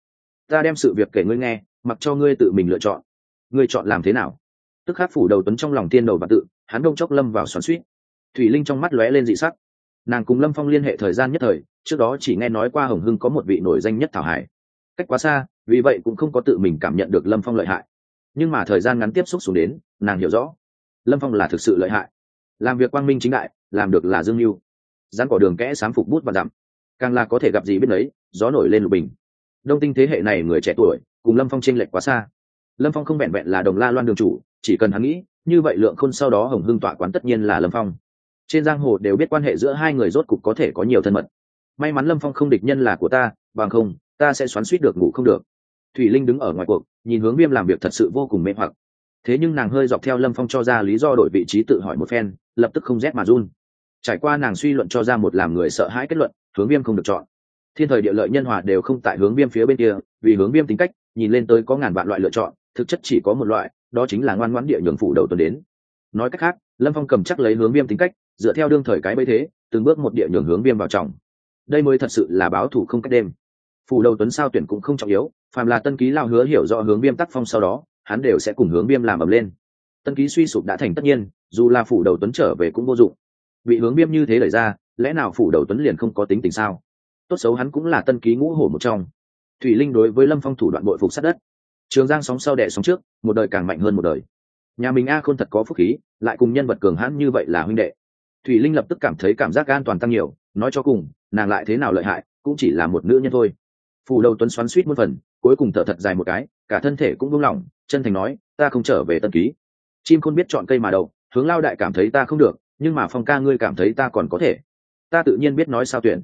Ta đem sự việc kể ngươi nghe, mặc cho ngươi tự mình lựa chọn. Ngươi chọn làm thế nào? Tức khắc phủ đầu tuấn trong lòng tiên đầu và tự, hắn đông chốc lâm vào xoắn suýt. Thủy linh trong mắt lóe lên dị sắc nàng cùng lâm phong liên hệ thời gian nhất thời trước đó chỉ nghe nói qua hồng hưng có một vị nổi danh nhất thảo hải cách quá xa vì vậy cũng không có tự mình cảm nhận được lâm phong lợi hại nhưng mà thời gian ngắn tiếp xúc xuống đến nàng hiểu rõ lâm phong là thực sự lợi hại làm việc quang minh chính đại làm được là dương mưu dán cỏ đường kẽ sám phục bút và dặm càng là có thể gặp gì biết đấy gió nổi lên lục bình đông tinh thế hệ này người trẻ tuổi cùng lâm phong tranh lệch quá xa lâm phong không vẹn vẹn là đồng la loan đường chủ chỉ cần hắn nghĩ như vậy lượng khôn sau đó hồng hưng tỏa quán tất nhiên là lâm phong trên giang hồ đều biết quan hệ giữa hai người rốt cục có thể có nhiều thân mật. May mắn lâm phong không địch nhân là của ta, bằng không, ta sẽ xoắn suýt được ngủ không được. Thủy linh đứng ở ngoài cuộc, nhìn hướng viêm làm việc thật sự vô cùng mê hoặc. Thế nhưng nàng hơi dọc theo lâm phong cho ra lý do đổi vị trí tự hỏi một phen, lập tức không rét mà run. Trải qua nàng suy luận cho ra một làm người sợ hãi kết luận, hướng viêm không được chọn. Thiên thời địa lợi nhân hòa đều không tại hướng viêm phía bên kia, vì hướng viêm tính cách, nhìn lên tới có ngàn vạn loại lựa chọn, thực chất chỉ có một loại, đó chính là ngoan ngoãn địa nhường phủ đầu tuần đến. Nói cách khác, lâm phong cầm chắc lấy hướng viêm tính cách dựa theo đương thời cái bấy thế, từng bước một địa nhường hướng viêm vào trọng đây mới thật sự là báo thủ không cách đêm. Phủ đầu tuấn sao tuyển cũng không trọng yếu, phàm là tân ký lao hứa hiểu rõ hướng viêm tác phong sau đó, hắn đều sẽ cùng hướng viêm làm ầm lên. Tân ký suy sụp đã thành tất nhiên, dù là phủ đầu tuấn trở về cũng vô dụng. Bị hướng viêm như thế đẩy ra, lẽ nào phủ đầu tuấn liền không có tính tình sao? Tốt xấu hắn cũng là tân ký ngũ hổ một trong. Thủy linh đối với lâm phong thủ đoạn bội phục sát đất. Trường giang sóng sau đẻ sóng trước, một đời càng mạnh hơn một đời. Nhà mình a khôn thật có phúc khí, lại cùng nhân vật cường hãn như vậy là huynh đệ thủy linh lập tức cảm thấy cảm giác an toàn tăng nhiều, nói cho cùng, nàng lại thế nào lợi hại, cũng chỉ là một nữ nhân thôi. Phủ đầu tuấn xoắn suýt một phần, cuối cùng thở thật dài một cái, cả thân thể cũng buông lỏng, chân thành nói, ta không trở về tân ký. Chim khôn biết chọn cây mà đầu hướng lao đại cảm thấy ta không được, nhưng mà phong ca ngươi cảm thấy ta còn có thể. Ta tự nhiên biết nói sao tuyển.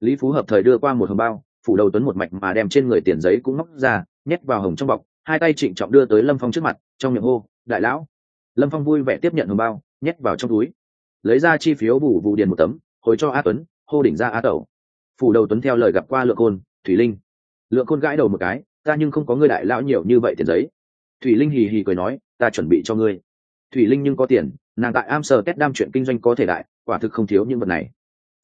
Lý phú hợp thời đưa qua một hồng bao phủ đầu tuấn một mạch mà đem trên người tiền giấy cũng móc ra, nhét vào hồng trong bọc, hai tay trịnh trọng đưa tới lâm phong trước mặt, trong miệng hô, đại lão. Lâm phong vui vẻ tiếp nhận hồng bao, nhét vào trong túi lấy ra chi phiếu bù vụ điền một tấm, hồi cho a tuấn, hô đỉnh ra a tẩu. Phủ đầu tuấn theo lời gặp qua lượng côn thủy linh. Lượng côn gãi đầu một cái, ta nhưng không có ngươi đại lão nhiều như vậy tiền giấy. Thủy linh hì hì cười nói, ta chuẩn bị cho ngươi. Thủy linh nhưng có tiền, nàng tại am sờ tét đam chuyện kinh doanh có thể đại, quả thực không thiếu những vật này.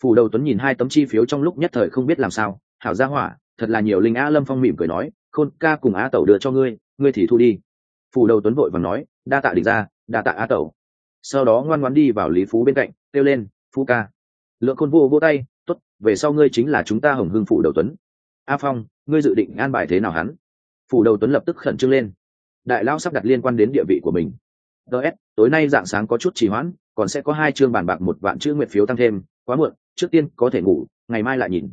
Phủ đầu tuấn nhìn hai tấm chi phiếu trong lúc nhất thời không biết làm sao, hảo gia hỏa, thật là nhiều linh a lâm phong mỉm cười nói, khôn ca cùng a tẩu đưa cho ngươi ngươi thì thu đi. Phủ đầu tuấn vội và nói, đa tạ địch ra, đa tạ a tẩu sau đó ngoan ngoan đi vào lý phú bên cạnh, kêu lên, phú ca. Lượng khôn vô vô tay t ố t về sau ngươi chính là chúng ta hồng hưng phủ đầu tuấn. A phong, ngươi dự định an bài thế nào hắn? Phủ đầu tuấn lập tức khẩn trương lên. Đại lao sắp đặt liên quan đến địa vị của mình. Ts tối nay dạng sáng có chút trì hoãn, còn sẽ có hai chương bàn bạc một vạn chữ nguyện phiếu tăng thêm, quá muộn, trước tiên có thể ngủ, ngày mai lại nhìn.